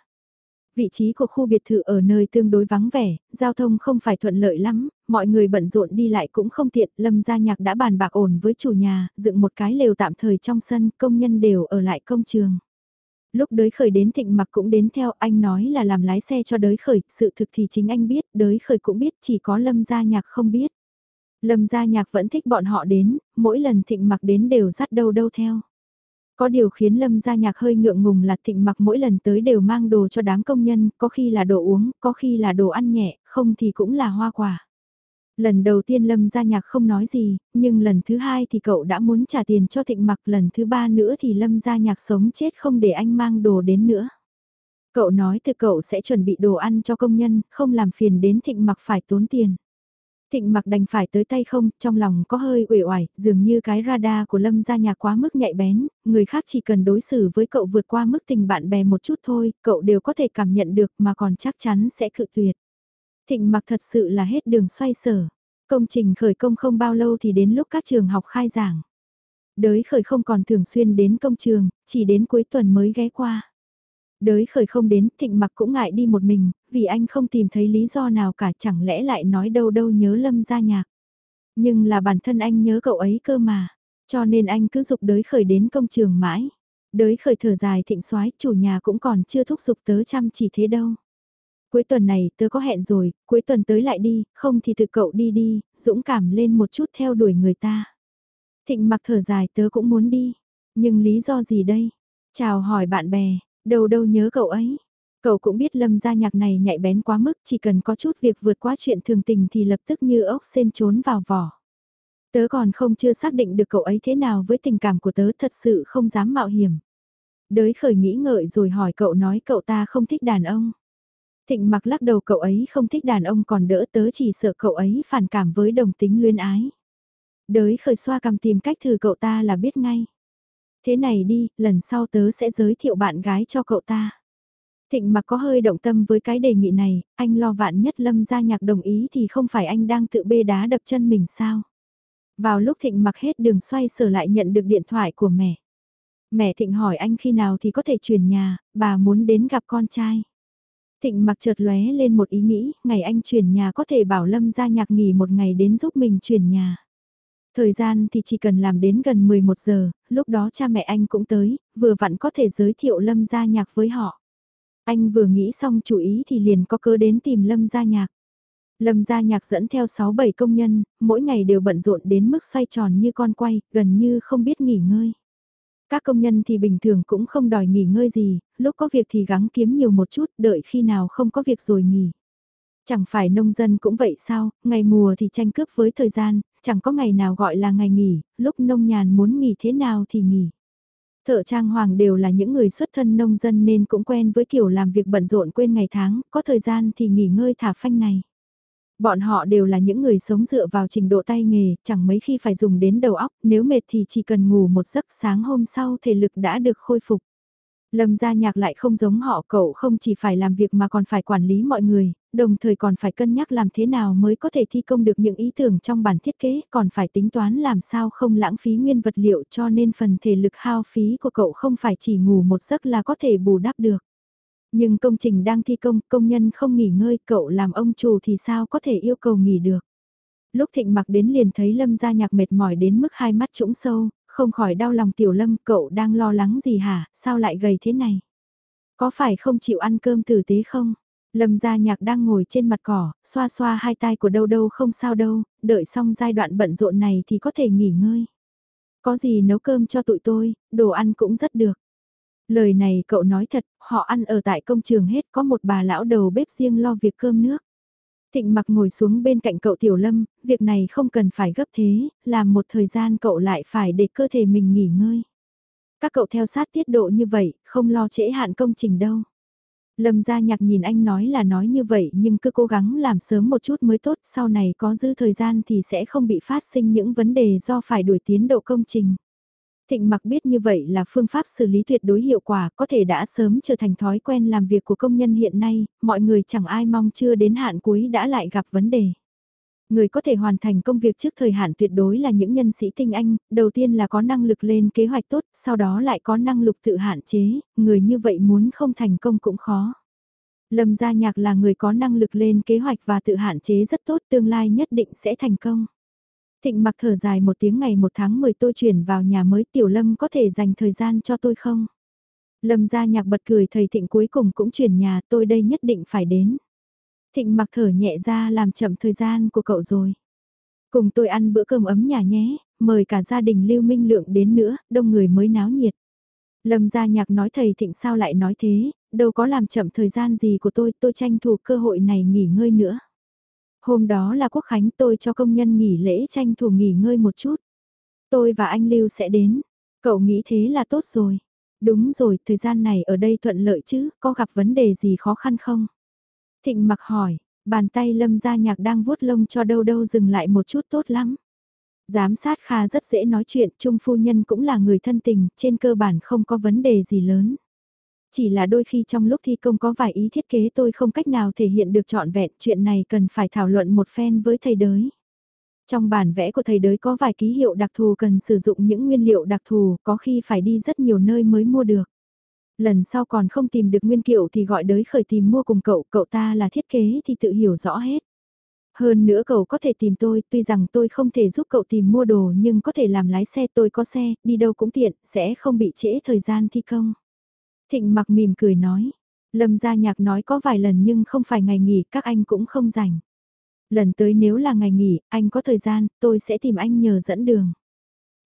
Vị trí của khu biệt thự ở nơi tương đối vắng vẻ, giao thông không phải thuận lợi lắm, mọi người bận rộn đi lại cũng không tiện, Lâm Gia Nhạc đã bàn bạc ổn với chủ nhà, dựng một cái lều tạm thời trong sân, công nhân đều ở lại công trường lúc đới khởi đến thịnh mặc cũng đến theo anh nói là làm lái xe cho đới khởi, sự thực thì chính anh biết, đới khởi cũng biết, chỉ có lâm gia nhạc không biết. Lâm gia nhạc vẫn thích bọn họ đến, mỗi lần thịnh mặc đến đều dắt đâu đâu theo. Có điều khiến Lâm gia nhạc hơi ngượng ngùng là thịnh mặc mỗi lần tới đều mang đồ cho đám công nhân, có khi là đồ uống, có khi là đồ ăn nhẹ, không thì cũng là hoa quả. Lần đầu tiên Lâm gia nhạc không nói gì, nhưng lần thứ hai thì cậu đã muốn trả tiền cho thịnh mặc, lần thứ ba nữa thì Lâm gia nhạc sống chết không để anh mang đồ đến nữa. Cậu nói từ cậu sẽ chuẩn bị đồ ăn cho công nhân, không làm phiền đến thịnh mặc phải tốn tiền. Thịnh mặc đành phải tới tay không, trong lòng có hơi uể oải, dường như cái radar của Lâm gia nhạc quá mức nhạy bén, người khác chỉ cần đối xử với cậu vượt qua mức tình bạn bè một chút thôi, cậu đều có thể cảm nhận được mà còn chắc chắn sẽ cự tuyệt. Thịnh mặc thật sự là hết đường xoay sở. Công trình khởi công không bao lâu thì đến lúc các trường học khai giảng. Đới khởi không còn thường xuyên đến công trường, chỉ đến cuối tuần mới ghé qua. Đới khởi không đến, thịnh mặc cũng ngại đi một mình, vì anh không tìm thấy lý do nào cả chẳng lẽ lại nói đâu đâu nhớ lâm ra nhạc. Nhưng là bản thân anh nhớ cậu ấy cơ mà, cho nên anh cứ dục đới khởi đến công trường mãi. Đới khởi thở dài thịnh soái chủ nhà cũng còn chưa thúc giục tớ chăm chỉ thế đâu. Cuối tuần này tớ có hẹn rồi, cuối tuần tới lại đi, không thì tự cậu đi đi, dũng cảm lên một chút theo đuổi người ta. Thịnh mặc thở dài tớ cũng muốn đi, nhưng lý do gì đây? Chào hỏi bạn bè, đâu đâu nhớ cậu ấy. Cậu cũng biết lâm gia nhạc này nhạy bén quá mức, chỉ cần có chút việc vượt qua chuyện thường tình thì lập tức như ốc sen trốn vào vỏ. Tớ còn không chưa xác định được cậu ấy thế nào với tình cảm của tớ thật sự không dám mạo hiểm. Đới khởi nghĩ ngợi rồi hỏi cậu nói cậu ta không thích đàn ông. Thịnh mặc lắc đầu cậu ấy không thích đàn ông còn đỡ tớ chỉ sợ cậu ấy phản cảm với đồng tính luyến ái. Đới khởi xoa cầm tìm cách thử cậu ta là biết ngay. Thế này đi, lần sau tớ sẽ giới thiệu bạn gái cho cậu ta. Thịnh mặc có hơi động tâm với cái đề nghị này, anh lo vạn nhất lâm gia nhạc đồng ý thì không phải anh đang tự bê đá đập chân mình sao. Vào lúc Thịnh mặc hết đường xoay sở lại nhận được điện thoại của mẹ. Mẹ Thịnh hỏi anh khi nào thì có thể chuyển nhà, bà muốn đến gặp con trai. Thịnh mặc chợt lóe lên một ý nghĩ, ngày anh chuyển nhà có thể bảo Lâm ra nhạc nghỉ một ngày đến giúp mình chuyển nhà. Thời gian thì chỉ cần làm đến gần 11 giờ, lúc đó cha mẹ anh cũng tới, vừa vặn có thể giới thiệu Lâm gia nhạc với họ. Anh vừa nghĩ xong chủ ý thì liền có cơ đến tìm Lâm gia nhạc. Lâm gia nhạc dẫn theo 6-7 công nhân, mỗi ngày đều bận rộn đến mức xoay tròn như con quay, gần như không biết nghỉ ngơi. Các công nhân thì bình thường cũng không đòi nghỉ ngơi gì, lúc có việc thì gắng kiếm nhiều một chút, đợi khi nào không có việc rồi nghỉ. Chẳng phải nông dân cũng vậy sao, ngày mùa thì tranh cướp với thời gian, chẳng có ngày nào gọi là ngày nghỉ, lúc nông nhàn muốn nghỉ thế nào thì nghỉ. Thợ trang hoàng đều là những người xuất thân nông dân nên cũng quen với kiểu làm việc bận rộn quên ngày tháng, có thời gian thì nghỉ ngơi thả phanh này. Bọn họ đều là những người sống dựa vào trình độ tay nghề, chẳng mấy khi phải dùng đến đầu óc, nếu mệt thì chỉ cần ngủ một giấc sáng hôm sau thể lực đã được khôi phục. Lâm gia nhạc lại không giống họ cậu không chỉ phải làm việc mà còn phải quản lý mọi người, đồng thời còn phải cân nhắc làm thế nào mới có thể thi công được những ý tưởng trong bản thiết kế, còn phải tính toán làm sao không lãng phí nguyên vật liệu cho nên phần thể lực hao phí của cậu không phải chỉ ngủ một giấc là có thể bù đắp được. Nhưng công trình đang thi công, công nhân không nghỉ ngơi, cậu làm ông chủ thì sao có thể yêu cầu nghỉ được. Lúc thịnh mặc đến liền thấy lâm gia nhạc mệt mỏi đến mức hai mắt trũng sâu, không khỏi đau lòng tiểu lâm, cậu đang lo lắng gì hả, sao lại gầy thế này? Có phải không chịu ăn cơm tử tế không? Lâm gia nhạc đang ngồi trên mặt cỏ, xoa xoa hai tay của đâu đâu không sao đâu, đợi xong giai đoạn bận rộn này thì có thể nghỉ ngơi. Có gì nấu cơm cho tụi tôi, đồ ăn cũng rất được. Lời này cậu nói thật, họ ăn ở tại công trường hết có một bà lão đầu bếp riêng lo việc cơm nước. Thịnh mặc ngồi xuống bên cạnh cậu Tiểu Lâm, việc này không cần phải gấp thế, làm một thời gian cậu lại phải để cơ thể mình nghỉ ngơi. Các cậu theo sát tiết độ như vậy, không lo trễ hạn công trình đâu. Lâm gia nhạc nhìn anh nói là nói như vậy nhưng cứ cố gắng làm sớm một chút mới tốt, sau này có dư thời gian thì sẽ không bị phát sinh những vấn đề do phải đuổi tiến độ công trình. Thịnh mặc biết như vậy là phương pháp xử lý tuyệt đối hiệu quả có thể đã sớm trở thành thói quen làm việc của công nhân hiện nay, mọi người chẳng ai mong chưa đến hạn cuối đã lại gặp vấn đề. Người có thể hoàn thành công việc trước thời hạn tuyệt đối là những nhân sĩ tinh anh, đầu tiên là có năng lực lên kế hoạch tốt, sau đó lại có năng lực tự hạn chế, người như vậy muốn không thành công cũng khó. Lâm Gia Nhạc là người có năng lực lên kế hoạch và tự hạn chế rất tốt tương lai nhất định sẽ thành công. Thịnh mặc thở dài một tiếng ngày một tháng 10 tôi chuyển vào nhà mới Tiểu Lâm có thể dành thời gian cho tôi không? Lâm Gia Nhạc bật cười thầy Thịnh cuối cùng cũng chuyển nhà tôi đây nhất định phải đến. Thịnh mặc thở nhẹ ra làm chậm thời gian của cậu rồi. Cùng tôi ăn bữa cơm ấm nhà nhé, mời cả gia đình Lưu Minh Lượng đến nữa, đông người mới náo nhiệt. Lâm gia nhạc nói thầy Thịnh sao lại nói thế, đâu có làm chậm thời gian gì của tôi, tôi tranh thủ cơ hội này nghỉ ngơi nữa. Hôm đó là quốc khánh tôi cho công nhân nghỉ lễ tranh thủ nghỉ ngơi một chút. Tôi và anh Lưu sẽ đến, cậu nghĩ thế là tốt rồi. Đúng rồi, thời gian này ở đây thuận lợi chứ, có gặp vấn đề gì khó khăn không? Thịnh mặc hỏi, bàn tay lâm gia nhạc đang vuốt lông cho đâu đâu dừng lại một chút tốt lắm. Giám sát Kha rất dễ nói chuyện, Trung phu nhân cũng là người thân tình, trên cơ bản không có vấn đề gì lớn. Chỉ là đôi khi trong lúc thi công có vài ý thiết kế tôi không cách nào thể hiện được trọn vẹn, chuyện này cần phải thảo luận một phen với thầy đới. Trong bản vẽ của thầy đới có vài ký hiệu đặc thù cần sử dụng những nguyên liệu đặc thù, có khi phải đi rất nhiều nơi mới mua được. Lần sau còn không tìm được nguyên kiệu thì gọi đới khởi tìm mua cùng cậu, cậu ta là thiết kế thì tự hiểu rõ hết. Hơn nữa cậu có thể tìm tôi, tuy rằng tôi không thể giúp cậu tìm mua đồ nhưng có thể làm lái xe tôi có xe, đi đâu cũng tiện, sẽ không bị trễ thời gian thi công. Thịnh mặc mỉm cười nói, Lâm gia nhạc nói có vài lần nhưng không phải ngày nghỉ, các anh cũng không rảnh. Lần tới nếu là ngày nghỉ, anh có thời gian, tôi sẽ tìm anh nhờ dẫn đường.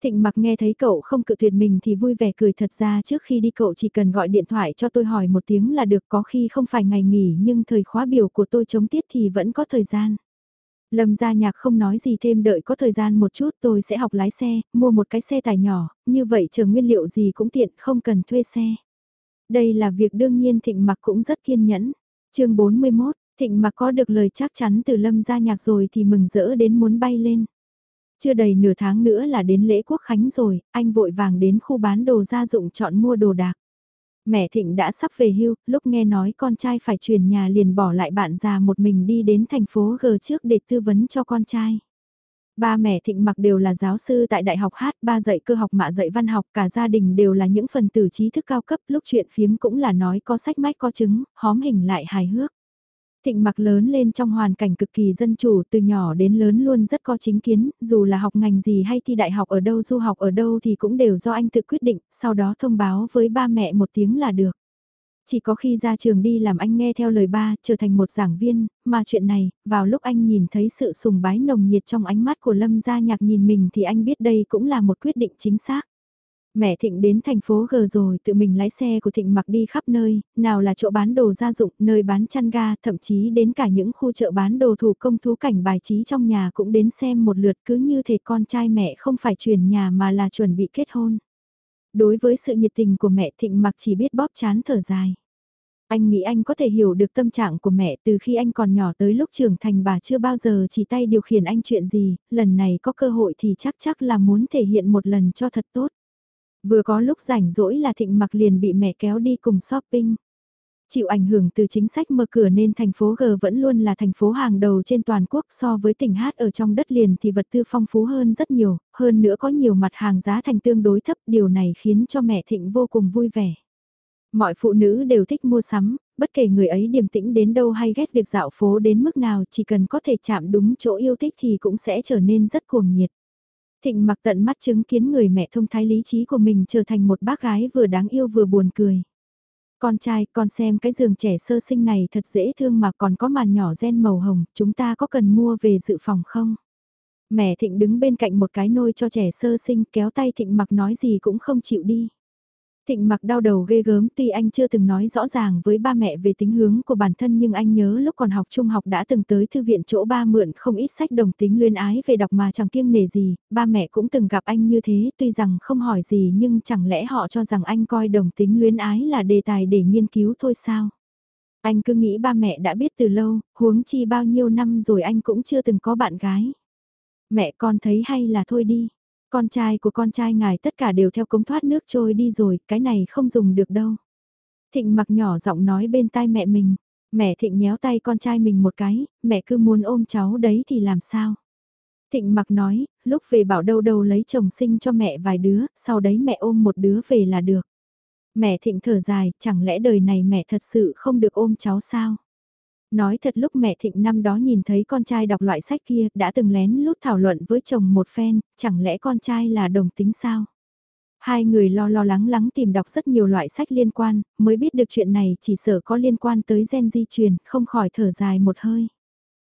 Thịnh mặc nghe thấy cậu không cự tuyệt mình thì vui vẻ cười thật ra trước khi đi cậu chỉ cần gọi điện thoại cho tôi hỏi một tiếng là được có khi không phải ngày nghỉ nhưng thời khóa biểu của tôi chống tiết thì vẫn có thời gian. Lâm gia nhạc không nói gì thêm đợi có thời gian một chút tôi sẽ học lái xe, mua một cái xe tải nhỏ, như vậy chờ nguyên liệu gì cũng tiện không cần thuê xe. Đây là việc đương nhiên thịnh mặc cũng rất kiên nhẫn. chương 41, thịnh mặc có được lời chắc chắn từ lâm gia nhạc rồi thì mừng rỡ đến muốn bay lên. Chưa đầy nửa tháng nữa là đến lễ quốc khánh rồi, anh vội vàng đến khu bán đồ gia dụng chọn mua đồ đạc. Mẹ Thịnh đã sắp về hưu, lúc nghe nói con trai phải chuyển nhà liền bỏ lại bạn già một mình đi đến thành phố G trước để tư vấn cho con trai. Ba mẹ Thịnh mặc đều là giáo sư tại Đại học Hát, ba dạy cơ học mạ dạy văn học, cả gia đình đều là những phần tử trí thức cao cấp, lúc chuyện phiếm cũng là nói có sách mách có chứng, hóm hình lại hài hước. Thịnh mặc lớn lên trong hoàn cảnh cực kỳ dân chủ từ nhỏ đến lớn luôn rất có chính kiến, dù là học ngành gì hay thi đại học ở đâu du học ở đâu thì cũng đều do anh tự quyết định, sau đó thông báo với ba mẹ một tiếng là được. Chỉ có khi ra trường đi làm anh nghe theo lời ba, trở thành một giảng viên, mà chuyện này, vào lúc anh nhìn thấy sự sùng bái nồng nhiệt trong ánh mắt của Lâm Gia Nhạc nhìn mình thì anh biết đây cũng là một quyết định chính xác. Mẹ Thịnh đến thành phố G rồi tự mình lái xe của Thịnh mặc đi khắp nơi, nào là chỗ bán đồ gia dụng, nơi bán chăn ga, thậm chí đến cả những khu chợ bán đồ thủ công thú cảnh bài trí trong nhà cũng đến xem một lượt cứ như thể con trai mẹ không phải chuyển nhà mà là chuẩn bị kết hôn. Đối với sự nhiệt tình của mẹ Thịnh mặc chỉ biết bóp chán thở dài. Anh nghĩ anh có thể hiểu được tâm trạng của mẹ từ khi anh còn nhỏ tới lúc trưởng thành bà chưa bao giờ chỉ tay điều khiển anh chuyện gì, lần này có cơ hội thì chắc chắc là muốn thể hiện một lần cho thật tốt. Vừa có lúc rảnh rỗi là thịnh mặc liền bị mẹ kéo đi cùng shopping. Chịu ảnh hưởng từ chính sách mở cửa nên thành phố G vẫn luôn là thành phố hàng đầu trên toàn quốc so với tỉnh Hát ở trong đất liền thì vật tư phong phú hơn rất nhiều, hơn nữa có nhiều mặt hàng giá thành tương đối thấp điều này khiến cho mẹ thịnh vô cùng vui vẻ. Mọi phụ nữ đều thích mua sắm, bất kể người ấy điềm tĩnh đến đâu hay ghét việc dạo phố đến mức nào chỉ cần có thể chạm đúng chỗ yêu thích thì cũng sẽ trở nên rất cuồng nhiệt. Thịnh mặc tận mắt chứng kiến người mẹ thông thái lý trí của mình trở thành một bác gái vừa đáng yêu vừa buồn cười. Con trai, con xem cái giường trẻ sơ sinh này thật dễ thương mà còn có màn nhỏ gen màu hồng, chúng ta có cần mua về dự phòng không? Mẹ Thịnh đứng bên cạnh một cái nôi cho trẻ sơ sinh kéo tay Thịnh mặc nói gì cũng không chịu đi. Thịnh mặc đau đầu ghê gớm tuy anh chưa từng nói rõ ràng với ba mẹ về tính hướng của bản thân nhưng anh nhớ lúc còn học trung học đã từng tới thư viện chỗ ba mượn không ít sách đồng tính luyến ái về đọc mà chẳng kiêng nể gì, ba mẹ cũng từng gặp anh như thế tuy rằng không hỏi gì nhưng chẳng lẽ họ cho rằng anh coi đồng tính luyến ái là đề tài để nghiên cứu thôi sao? Anh cứ nghĩ ba mẹ đã biết từ lâu, huống chi bao nhiêu năm rồi anh cũng chưa từng có bạn gái. Mẹ con thấy hay là thôi đi. Con trai của con trai ngài tất cả đều theo cống thoát nước trôi đi rồi, cái này không dùng được đâu. Thịnh mặc nhỏ giọng nói bên tai mẹ mình, mẹ thịnh nhéo tay con trai mình một cái, mẹ cứ muốn ôm cháu đấy thì làm sao? Thịnh mặc nói, lúc về bảo đâu đâu lấy chồng sinh cho mẹ vài đứa, sau đấy mẹ ôm một đứa về là được. Mẹ thịnh thở dài, chẳng lẽ đời này mẹ thật sự không được ôm cháu sao? Nói thật lúc mẹ Thịnh năm đó nhìn thấy con trai đọc loại sách kia đã từng lén lút thảo luận với chồng một phen, chẳng lẽ con trai là đồng tính sao? Hai người lo lo lắng lắng tìm đọc rất nhiều loại sách liên quan, mới biết được chuyện này chỉ sợ có liên quan tới gen di truyền, không khỏi thở dài một hơi.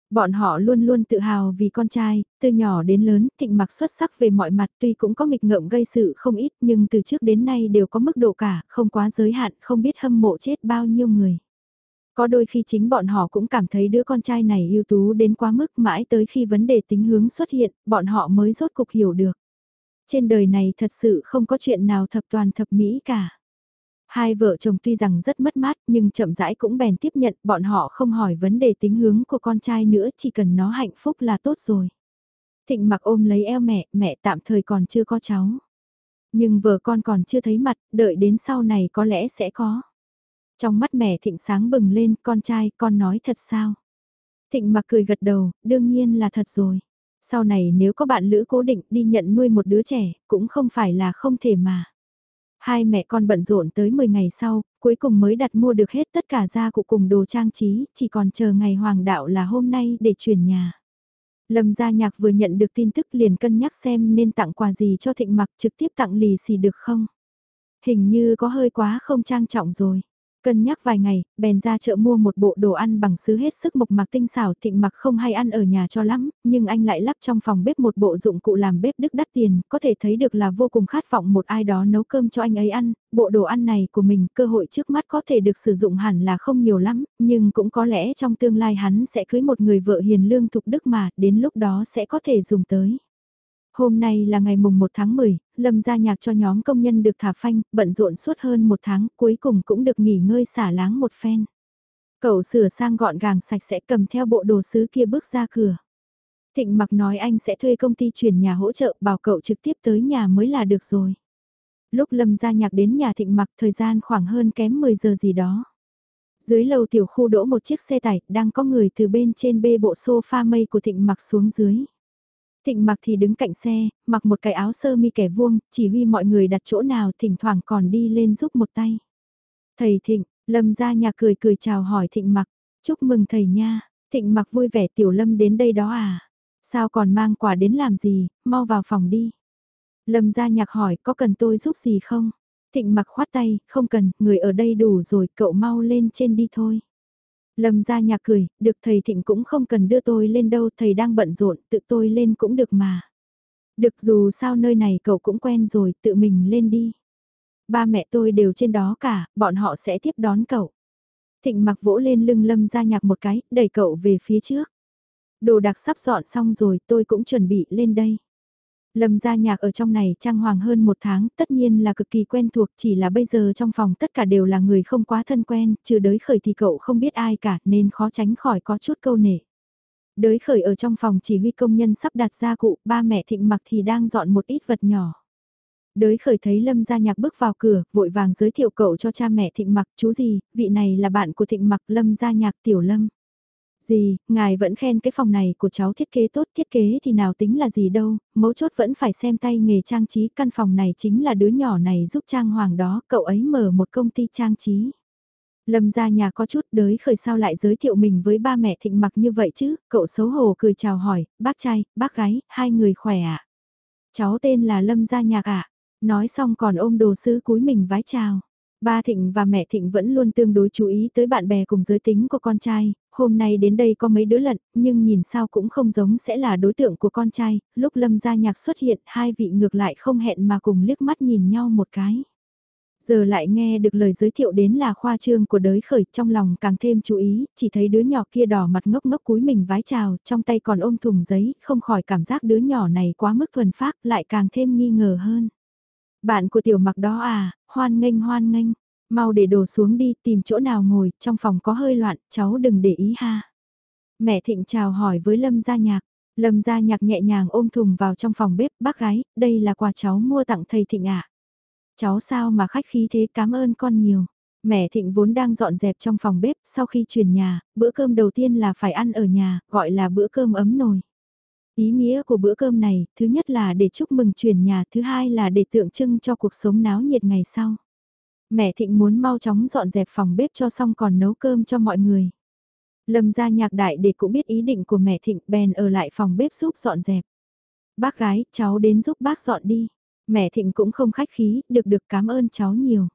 Bọn họ luôn luôn tự hào vì con trai, từ nhỏ đến lớn, thịnh mặc xuất sắc về mọi mặt tuy cũng có nghịch ngợm gây sự không ít nhưng từ trước đến nay đều có mức độ cả, không quá giới hạn, không biết hâm mộ chết bao nhiêu người. Có đôi khi chính bọn họ cũng cảm thấy đứa con trai này ưu tú đến quá mức mãi tới khi vấn đề tính hướng xuất hiện, bọn họ mới rốt cục hiểu được. Trên đời này thật sự không có chuyện nào thập toàn thập mỹ cả. Hai vợ chồng tuy rằng rất mất mát nhưng chậm rãi cũng bèn tiếp nhận bọn họ không hỏi vấn đề tính hướng của con trai nữa chỉ cần nó hạnh phúc là tốt rồi. Thịnh mặc ôm lấy eo mẹ, mẹ tạm thời còn chưa có cháu. Nhưng vợ con còn chưa thấy mặt, đợi đến sau này có lẽ sẽ có. Trong mắt mẹ thịnh sáng bừng lên, con trai, con nói thật sao? Thịnh mặc cười gật đầu, đương nhiên là thật rồi. Sau này nếu có bạn lữ cố định đi nhận nuôi một đứa trẻ, cũng không phải là không thể mà. Hai mẹ con bận rộn tới 10 ngày sau, cuối cùng mới đặt mua được hết tất cả gia cụ cùng đồ trang trí, chỉ còn chờ ngày hoàng đạo là hôm nay để chuyển nhà. Lâm gia nhạc vừa nhận được tin tức liền cân nhắc xem nên tặng quà gì cho thịnh mặc trực tiếp tặng lì xì được không. Hình như có hơi quá không trang trọng rồi. Cân nhắc vài ngày, bèn ra chợ mua một bộ đồ ăn bằng sứ hết sức mộc mạc tinh xảo thịnh mặc không hay ăn ở nhà cho lắm, nhưng anh lại lắp trong phòng bếp một bộ dụng cụ làm bếp đức đắt tiền, có thể thấy được là vô cùng khát vọng một ai đó nấu cơm cho anh ấy ăn, bộ đồ ăn này của mình cơ hội trước mắt có thể được sử dụng hẳn là không nhiều lắm, nhưng cũng có lẽ trong tương lai hắn sẽ cưới một người vợ hiền lương thục đức mà, đến lúc đó sẽ có thể dùng tới. Hôm nay là ngày mùng 1 tháng 10, Lâm ra nhạc cho nhóm công nhân được thả phanh, bận rộn suốt hơn một tháng, cuối cùng cũng được nghỉ ngơi xả láng một phen. Cậu sửa sang gọn gàng sạch sẽ cầm theo bộ đồ sứ kia bước ra cửa. Thịnh mặc nói anh sẽ thuê công ty chuyển nhà hỗ trợ bảo cậu trực tiếp tới nhà mới là được rồi. Lúc Lâm ra nhạc đến nhà thịnh mặc thời gian khoảng hơn kém 10 giờ gì đó. Dưới lầu tiểu khu đỗ một chiếc xe tải đang có người từ bên trên bê bộ sofa mây của thịnh mặc xuống dưới. Thịnh mặc thì đứng cạnh xe, mặc một cái áo sơ mi kẻ vuông, chỉ huy mọi người đặt chỗ nào thỉnh thoảng còn đi lên giúp một tay. Thầy Thịnh, Lâm ra nhà cười cười chào hỏi Thịnh mặc, chúc mừng thầy nha, Thịnh mặc vui vẻ tiểu Lâm đến đây đó à, sao còn mang quà đến làm gì, mau vào phòng đi. Lâm ra nhạc hỏi có cần tôi giúp gì không? Thịnh mặc khoát tay, không cần, người ở đây đủ rồi, cậu mau lên trên đi thôi. Lâm ra nhà cười, được thầy Thịnh cũng không cần đưa tôi lên đâu, thầy đang bận rộn, tự tôi lên cũng được mà. Được dù sao nơi này cậu cũng quen rồi, tự mình lên đi. Ba mẹ tôi đều trên đó cả, bọn họ sẽ tiếp đón cậu. Thịnh mặc vỗ lên lưng Lâm ra nhạc một cái, đẩy cậu về phía trước. Đồ đặc sắp dọn xong rồi, tôi cũng chuẩn bị lên đây. Lâm gia nhạc ở trong này trang hoàng hơn một tháng, tất nhiên là cực kỳ quen thuộc, chỉ là bây giờ trong phòng tất cả đều là người không quá thân quen, trừ đới khởi thì cậu không biết ai cả nên khó tránh khỏi có chút câu nể. Đới khởi ở trong phòng chỉ huy công nhân sắp đặt gia cụ, ba mẹ thịnh mặc thì đang dọn một ít vật nhỏ. Đới khởi thấy Lâm gia nhạc bước vào cửa, vội vàng giới thiệu cậu cho cha mẹ thịnh mặc, chú gì, vị này là bạn của thịnh mặc Lâm gia nhạc tiểu Lâm. Gì, ngài vẫn khen cái phòng này của cháu thiết kế tốt, thiết kế thì nào tính là gì đâu, mấu chốt vẫn phải xem tay nghề trang trí, căn phòng này chính là đứa nhỏ này giúp trang hoàng đó, cậu ấy mở một công ty trang trí. Lâm ra nhà có chút đới khởi sao lại giới thiệu mình với ba mẹ thịnh mặc như vậy chứ, cậu xấu hổ cười chào hỏi, bác trai, bác gái, hai người khỏe ạ. À? Cháu tên là Lâm gia nhạc ạ, nói xong còn ôm đồ sứ cúi mình vái chào. Ba Thịnh và mẹ Thịnh vẫn luôn tương đối chú ý tới bạn bè cùng giới tính của con trai, hôm nay đến đây có mấy đứa lận, nhưng nhìn sao cũng không giống sẽ là đối tượng của con trai, lúc Lâm Gia Nhạc xuất hiện hai vị ngược lại không hẹn mà cùng liếc mắt nhìn nhau một cái. Giờ lại nghe được lời giới thiệu đến là khoa trương của đới khởi trong lòng càng thêm chú ý, chỉ thấy đứa nhỏ kia đỏ mặt ngốc ngốc cúi mình vái chào, trong tay còn ôm thùng giấy, không khỏi cảm giác đứa nhỏ này quá mức thuần phác lại càng thêm nghi ngờ hơn. Bạn của tiểu mặc đó à, hoan nghênh hoan nghênh, mau để đồ xuống đi tìm chỗ nào ngồi, trong phòng có hơi loạn, cháu đừng để ý ha. Mẹ Thịnh chào hỏi với Lâm Gia Nhạc, Lâm Gia Nhạc nhẹ nhàng ôm thùng vào trong phòng bếp, bác gái, đây là quà cháu mua tặng thầy Thịnh ạ. Cháu sao mà khách khí thế cảm ơn con nhiều. Mẹ Thịnh vốn đang dọn dẹp trong phòng bếp, sau khi chuyển nhà, bữa cơm đầu tiên là phải ăn ở nhà, gọi là bữa cơm ấm nồi. Ý nghĩa của bữa cơm này, thứ nhất là để chúc mừng chuyển nhà, thứ hai là để tượng trưng cho cuộc sống náo nhiệt ngày sau. Mẹ Thịnh muốn mau chóng dọn dẹp phòng bếp cho xong còn nấu cơm cho mọi người. Lâm gia nhạc đại để cũng biết ý định của mẹ Thịnh bèn ở lại phòng bếp giúp dọn dẹp. Bác gái, cháu đến giúp bác dọn đi. Mẹ Thịnh cũng không khách khí, được được cảm ơn cháu nhiều.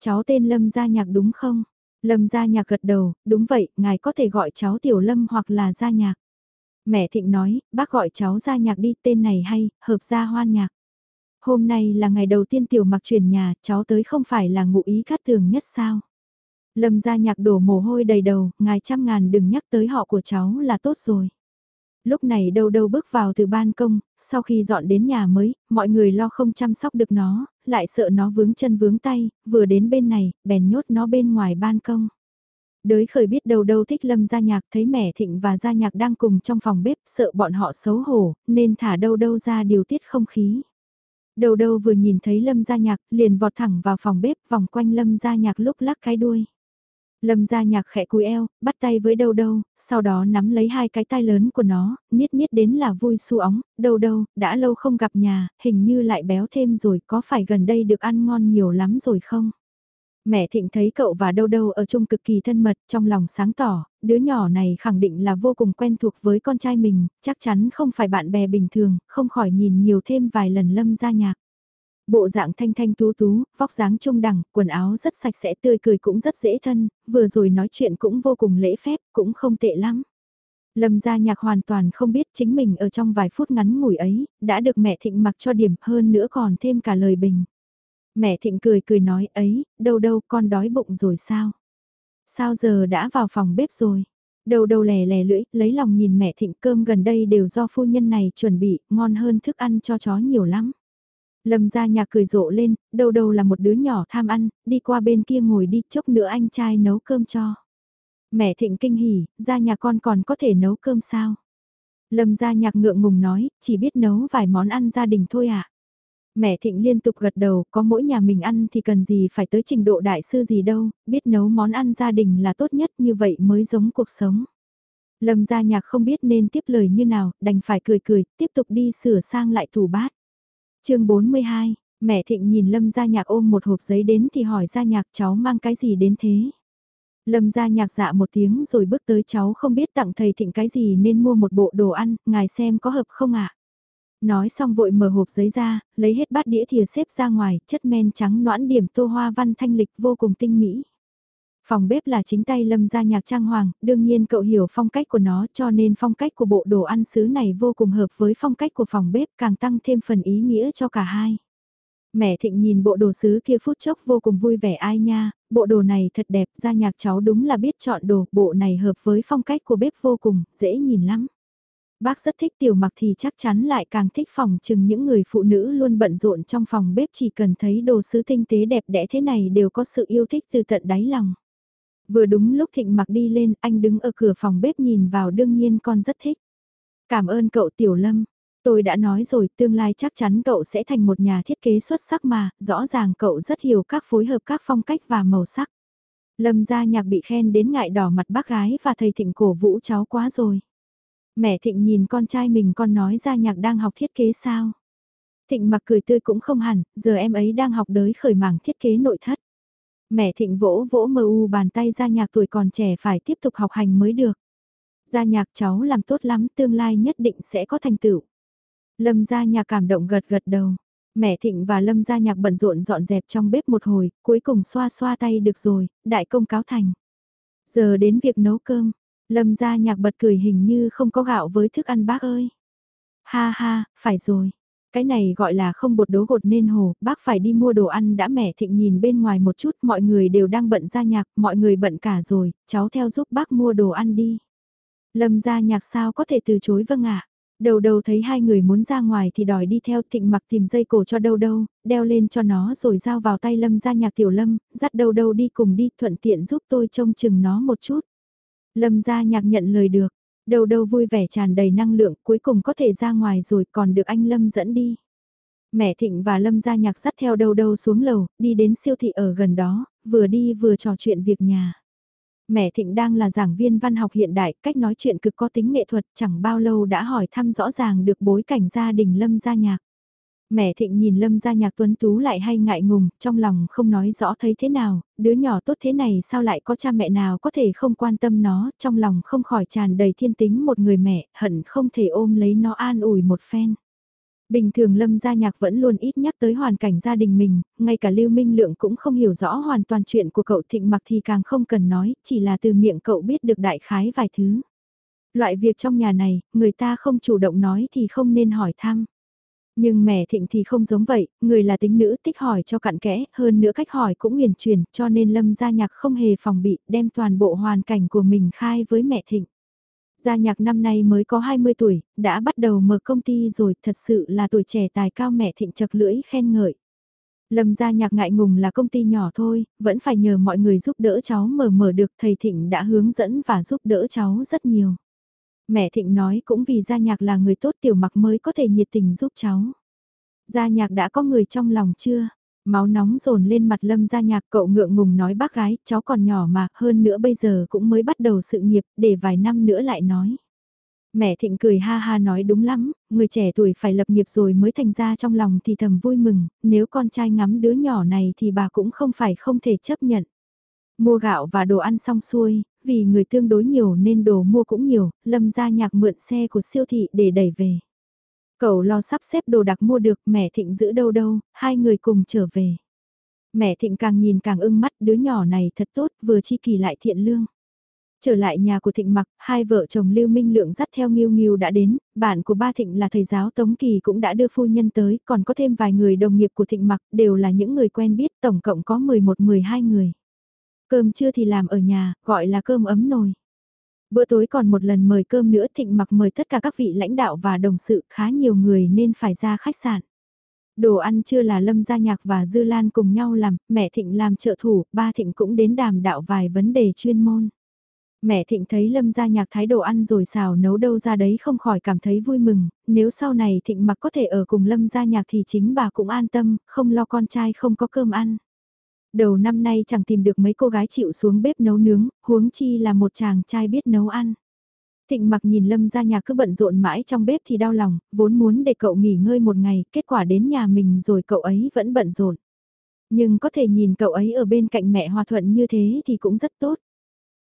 Cháu tên Lâm gia nhạc đúng không? Lâm gia nhạc gật đầu, đúng vậy, ngài có thể gọi cháu Tiểu Lâm hoặc là gia nhạc. Mẹ Thịnh nói, bác gọi cháu ra nhạc đi, tên này hay, hợp gia hoan nhạc. Hôm nay là ngày đầu tiên tiểu mặc chuyển nhà, cháu tới không phải là ngụ ý cát tường nhất sao? Lâm gia nhạc đổ mồ hôi đầy đầu, ngài trăm ngàn đừng nhắc tới họ của cháu là tốt rồi. Lúc này đâu đâu bước vào từ ban công, sau khi dọn đến nhà mới, mọi người lo không chăm sóc được nó, lại sợ nó vướng chân vướng tay, vừa đến bên này, bèn nhốt nó bên ngoài ban công. Đới khởi biết đầu đâu thích Lâm gia nhạc thấy mẹ Thịnh và gia nhạc đang cùng trong phòng bếp sợ bọn họ xấu hổ, nên thả đâu đâu ra điều tiết không khí. Đầu đầu vừa nhìn thấy Lâm Gia Nhạc, liền vọt thẳng vào phòng bếp vòng quanh Lâm Gia Nhạc lúc lắc cái đuôi. Lâm gia nhạc khẽ cúi eo, bắt tay với đầu đâu, sau đó nắm lấy hai cái tay lớn của nó, niết niết đến là vui su óng, đầu đâu, đã lâu không gặp nhà, hình như lại béo thêm rồi, có phải gần đây được ăn ngon nhiều lắm rồi không? Mẹ Thịnh thấy cậu và đâu đâu ở chung cực kỳ thân mật, trong lòng sáng tỏ, đứa nhỏ này khẳng định là vô cùng quen thuộc với con trai mình, chắc chắn không phải bạn bè bình thường, không khỏi nhìn nhiều thêm vài lần lâm gia nhạc. Bộ dạng thanh thanh tú tú, vóc dáng trung đẳng, quần áo rất sạch sẽ tươi cười cũng rất dễ thân, vừa rồi nói chuyện cũng vô cùng lễ phép, cũng không tệ lắm. Lâm gia nhạc hoàn toàn không biết chính mình ở trong vài phút ngắn ngủi ấy, đã được mẹ thịnh mặc cho điểm hơn nữa còn thêm cả lời bình. Mẹ thịnh cười cười nói ấy, đâu đâu con đói bụng rồi sao? Sao giờ đã vào phòng bếp rồi? Đầu đầu lè lè lưỡi, lấy lòng nhìn mẹ thịnh cơm gần đây đều do phu nhân này chuẩn bị, ngon hơn thức ăn cho chó nhiều lắm. Lâm ra nhà cười rộ lên, đầu đầu là một đứa nhỏ tham ăn, đi qua bên kia ngồi đi, chốc nữa anh trai nấu cơm cho. Mẹ thịnh kinh hỉ, ra nhà con còn có thể nấu cơm sao? Lâm ra nhạc ngượng ngùng nói, chỉ biết nấu vài món ăn gia đình thôi ạ. À? Mẹ Thịnh liên tục gật đầu, có mỗi nhà mình ăn thì cần gì phải tới trình độ đại sư gì đâu, biết nấu món ăn gia đình là tốt nhất như vậy mới giống cuộc sống. Lâm gia nhạc không biết nên tiếp lời như nào, đành phải cười cười, tiếp tục đi sửa sang lại tủ bát. chương 42, mẹ Thịnh nhìn Lâm gia nhạc ôm một hộp giấy đến thì hỏi gia nhạc cháu mang cái gì đến thế. Lâm gia nhạc dạ một tiếng rồi bước tới cháu không biết tặng thầy Thịnh cái gì nên mua một bộ đồ ăn, ngài xem có hợp không ạ. Nói xong vội mở hộp giấy ra, lấy hết bát đĩa thìa xếp ra ngoài, chất men trắng noãn điểm tô hoa văn thanh lịch vô cùng tinh mỹ. Phòng bếp là chính tay lâm gia nhạc trang hoàng, đương nhiên cậu hiểu phong cách của nó cho nên phong cách của bộ đồ ăn sứ này vô cùng hợp với phong cách của phòng bếp càng tăng thêm phần ý nghĩa cho cả hai. Mẹ thịnh nhìn bộ đồ sứ kia phút chốc vô cùng vui vẻ ai nha, bộ đồ này thật đẹp, gia nhạc cháu đúng là biết chọn đồ, bộ này hợp với phong cách của bếp vô cùng, dễ nhìn lắm. Bác rất thích tiểu mặc thì chắc chắn lại càng thích phòng chừng những người phụ nữ luôn bận rộn trong phòng bếp chỉ cần thấy đồ sứ tinh tế đẹp đẽ thế này đều có sự yêu thích từ tận đáy lòng. Vừa đúng lúc thịnh mặc đi lên anh đứng ở cửa phòng bếp nhìn vào đương nhiên con rất thích. Cảm ơn cậu Tiểu Lâm. Tôi đã nói rồi tương lai chắc chắn cậu sẽ thành một nhà thiết kế xuất sắc mà, rõ ràng cậu rất hiểu các phối hợp các phong cách và màu sắc. Lâm gia nhạc bị khen đến ngại đỏ mặt bác gái và thầy thịnh cổ vũ cháu quá rồi. Mẹ Thịnh nhìn con trai mình con nói ra nhạc đang học thiết kế sao. Thịnh mặc cười tươi cũng không hẳn, giờ em ấy đang học đới khởi mảng thiết kế nội thất. Mẹ Thịnh vỗ vỗ mờ u bàn tay ra nhạc tuổi còn trẻ phải tiếp tục học hành mới được. Gia nhạc cháu làm tốt lắm tương lai nhất định sẽ có thành tựu. Lâm gia nhạc cảm động gật gật đầu. Mẹ Thịnh và Lâm gia nhạc bận rộn dọn dẹp trong bếp một hồi, cuối cùng xoa xoa tay được rồi, đại công cáo thành. Giờ đến việc nấu cơm, Lâm gia nhạc bật cười hình như không có gạo với thức ăn bác ơi. Ha ha, phải rồi. Cái này gọi là không bột đố gột nên hồ, bác phải đi mua đồ ăn đã mẹ thịnh nhìn bên ngoài một chút, mọi người đều đang bận ra nhạc, mọi người bận cả rồi, cháu theo giúp bác mua đồ ăn đi. Lâm gia nhạc sao có thể từ chối vâng ạ. Đầu đầu thấy hai người muốn ra ngoài thì đòi đi theo thịnh mặc tìm dây cổ cho đâu đâu, đeo lên cho nó rồi giao vào tay lâm gia nhạc tiểu lâm, dắt đầu đầu đi cùng đi thuận tiện giúp tôi trông chừng nó một chút. Lâm gia nhạc nhận lời được, đầu đầu vui vẻ tràn đầy năng lượng cuối cùng có thể ra ngoài rồi còn được anh Lâm dẫn đi. Mẹ Thịnh và Lâm gia nhạc dắt theo đầu đầu xuống lầu, đi đến siêu thị ở gần đó, vừa đi vừa trò chuyện việc nhà. Mẹ Thịnh đang là giảng viên văn học hiện đại, cách nói chuyện cực có tính nghệ thuật, chẳng bao lâu đã hỏi thăm rõ ràng được bối cảnh gia đình Lâm gia nhạc. Mẹ Thịnh nhìn Lâm gia nhạc tuấn tú lại hay ngại ngùng, trong lòng không nói rõ thấy thế nào, đứa nhỏ tốt thế này sao lại có cha mẹ nào có thể không quan tâm nó, trong lòng không khỏi tràn đầy thiên tính một người mẹ, hận không thể ôm lấy nó an ủi một phen. Bình thường Lâm Gia Nhạc vẫn luôn ít nhắc tới hoàn cảnh gia đình mình, ngay cả Lưu Minh Lượng cũng không hiểu rõ hoàn toàn chuyện của cậu Thịnh Mặc thì càng không cần nói, chỉ là từ miệng cậu biết được đại khái vài thứ. Loại việc trong nhà này, người ta không chủ động nói thì không nên hỏi thăm. Nhưng mẹ Thịnh thì không giống vậy, người là tính nữ thích hỏi cho cặn kẽ, hơn nữa cách hỏi cũng huyền truyền, cho nên Lâm Gia Nhạc không hề phòng bị, đem toàn bộ hoàn cảnh của mình khai với mẹ Thịnh. Gia Nhạc năm nay mới có 20 tuổi, đã bắt đầu mở công ty rồi, thật sự là tuổi trẻ tài cao mẹ Thịnh chật lưỡi khen ngợi. Lâm Gia Nhạc ngại ngùng là công ty nhỏ thôi, vẫn phải nhờ mọi người giúp đỡ cháu mở mở được, thầy Thịnh đã hướng dẫn và giúp đỡ cháu rất nhiều. Mẹ Thịnh nói cũng vì Gia Nhạc là người tốt tiểu mặc mới có thể nhiệt tình giúp cháu. Gia Nhạc đã có người trong lòng chưa? Máu nóng dồn lên mặt lâm gia nhạc cậu ngượng ngùng nói bác gái, cháu còn nhỏ mà, hơn nữa bây giờ cũng mới bắt đầu sự nghiệp, để vài năm nữa lại nói. Mẹ Thịnh cười ha ha nói đúng lắm, người trẻ tuổi phải lập nghiệp rồi mới thành ra trong lòng thì thầm vui mừng, nếu con trai ngắm đứa nhỏ này thì bà cũng không phải không thể chấp nhận. Mua gạo và đồ ăn xong xuôi, vì người tương đối nhiều nên đồ mua cũng nhiều, Lâm ra nhạc mượn xe của siêu thị để đẩy về. Cậu lo sắp xếp đồ đặc mua được, mẹ Thịnh giữ đâu đâu, hai người cùng trở về. Mẹ Thịnh càng nhìn càng ưng mắt, đứa nhỏ này thật tốt, vừa chi kỳ lại thiện lương. Trở lại nhà của Thịnh Mặc, hai vợ chồng Lưu Minh Lượng dắt theo Nghiêu Nghiêu đã đến, bạn của ba Thịnh là thầy giáo Tống Kỳ cũng đã đưa phu nhân tới, còn có thêm vài người đồng nghiệp của Thịnh Mặc, đều là những người quen biết, tổng cộng có 11-12 người. Cơm trưa thì làm ở nhà, gọi là cơm ấm nồi. Bữa tối còn một lần mời cơm nữa Thịnh Mặc mời tất cả các vị lãnh đạo và đồng sự khá nhiều người nên phải ra khách sạn. Đồ ăn chưa là Lâm Gia Nhạc và Dư Lan cùng nhau làm, mẹ Thịnh làm trợ thủ, ba Thịnh cũng đến đàm đạo vài vấn đề chuyên môn. Mẹ Thịnh thấy Lâm gia nhạc thái đồ ăn rồi xào nấu đâu ra đấy không khỏi cảm thấy vui mừng, nếu sau này Thịnh mặc có thể ở cùng Lâm gia nhạc thì chính bà cũng an tâm, không lo con trai không có cơm ăn. Đầu năm nay chẳng tìm được mấy cô gái chịu xuống bếp nấu nướng, huống chi là một chàng trai biết nấu ăn. Thịnh mặc nhìn Lâm ra nhà cứ bận rộn mãi trong bếp thì đau lòng, vốn muốn để cậu nghỉ ngơi một ngày, kết quả đến nhà mình rồi cậu ấy vẫn bận rộn. Nhưng có thể nhìn cậu ấy ở bên cạnh mẹ hòa thuận như thế thì cũng rất tốt.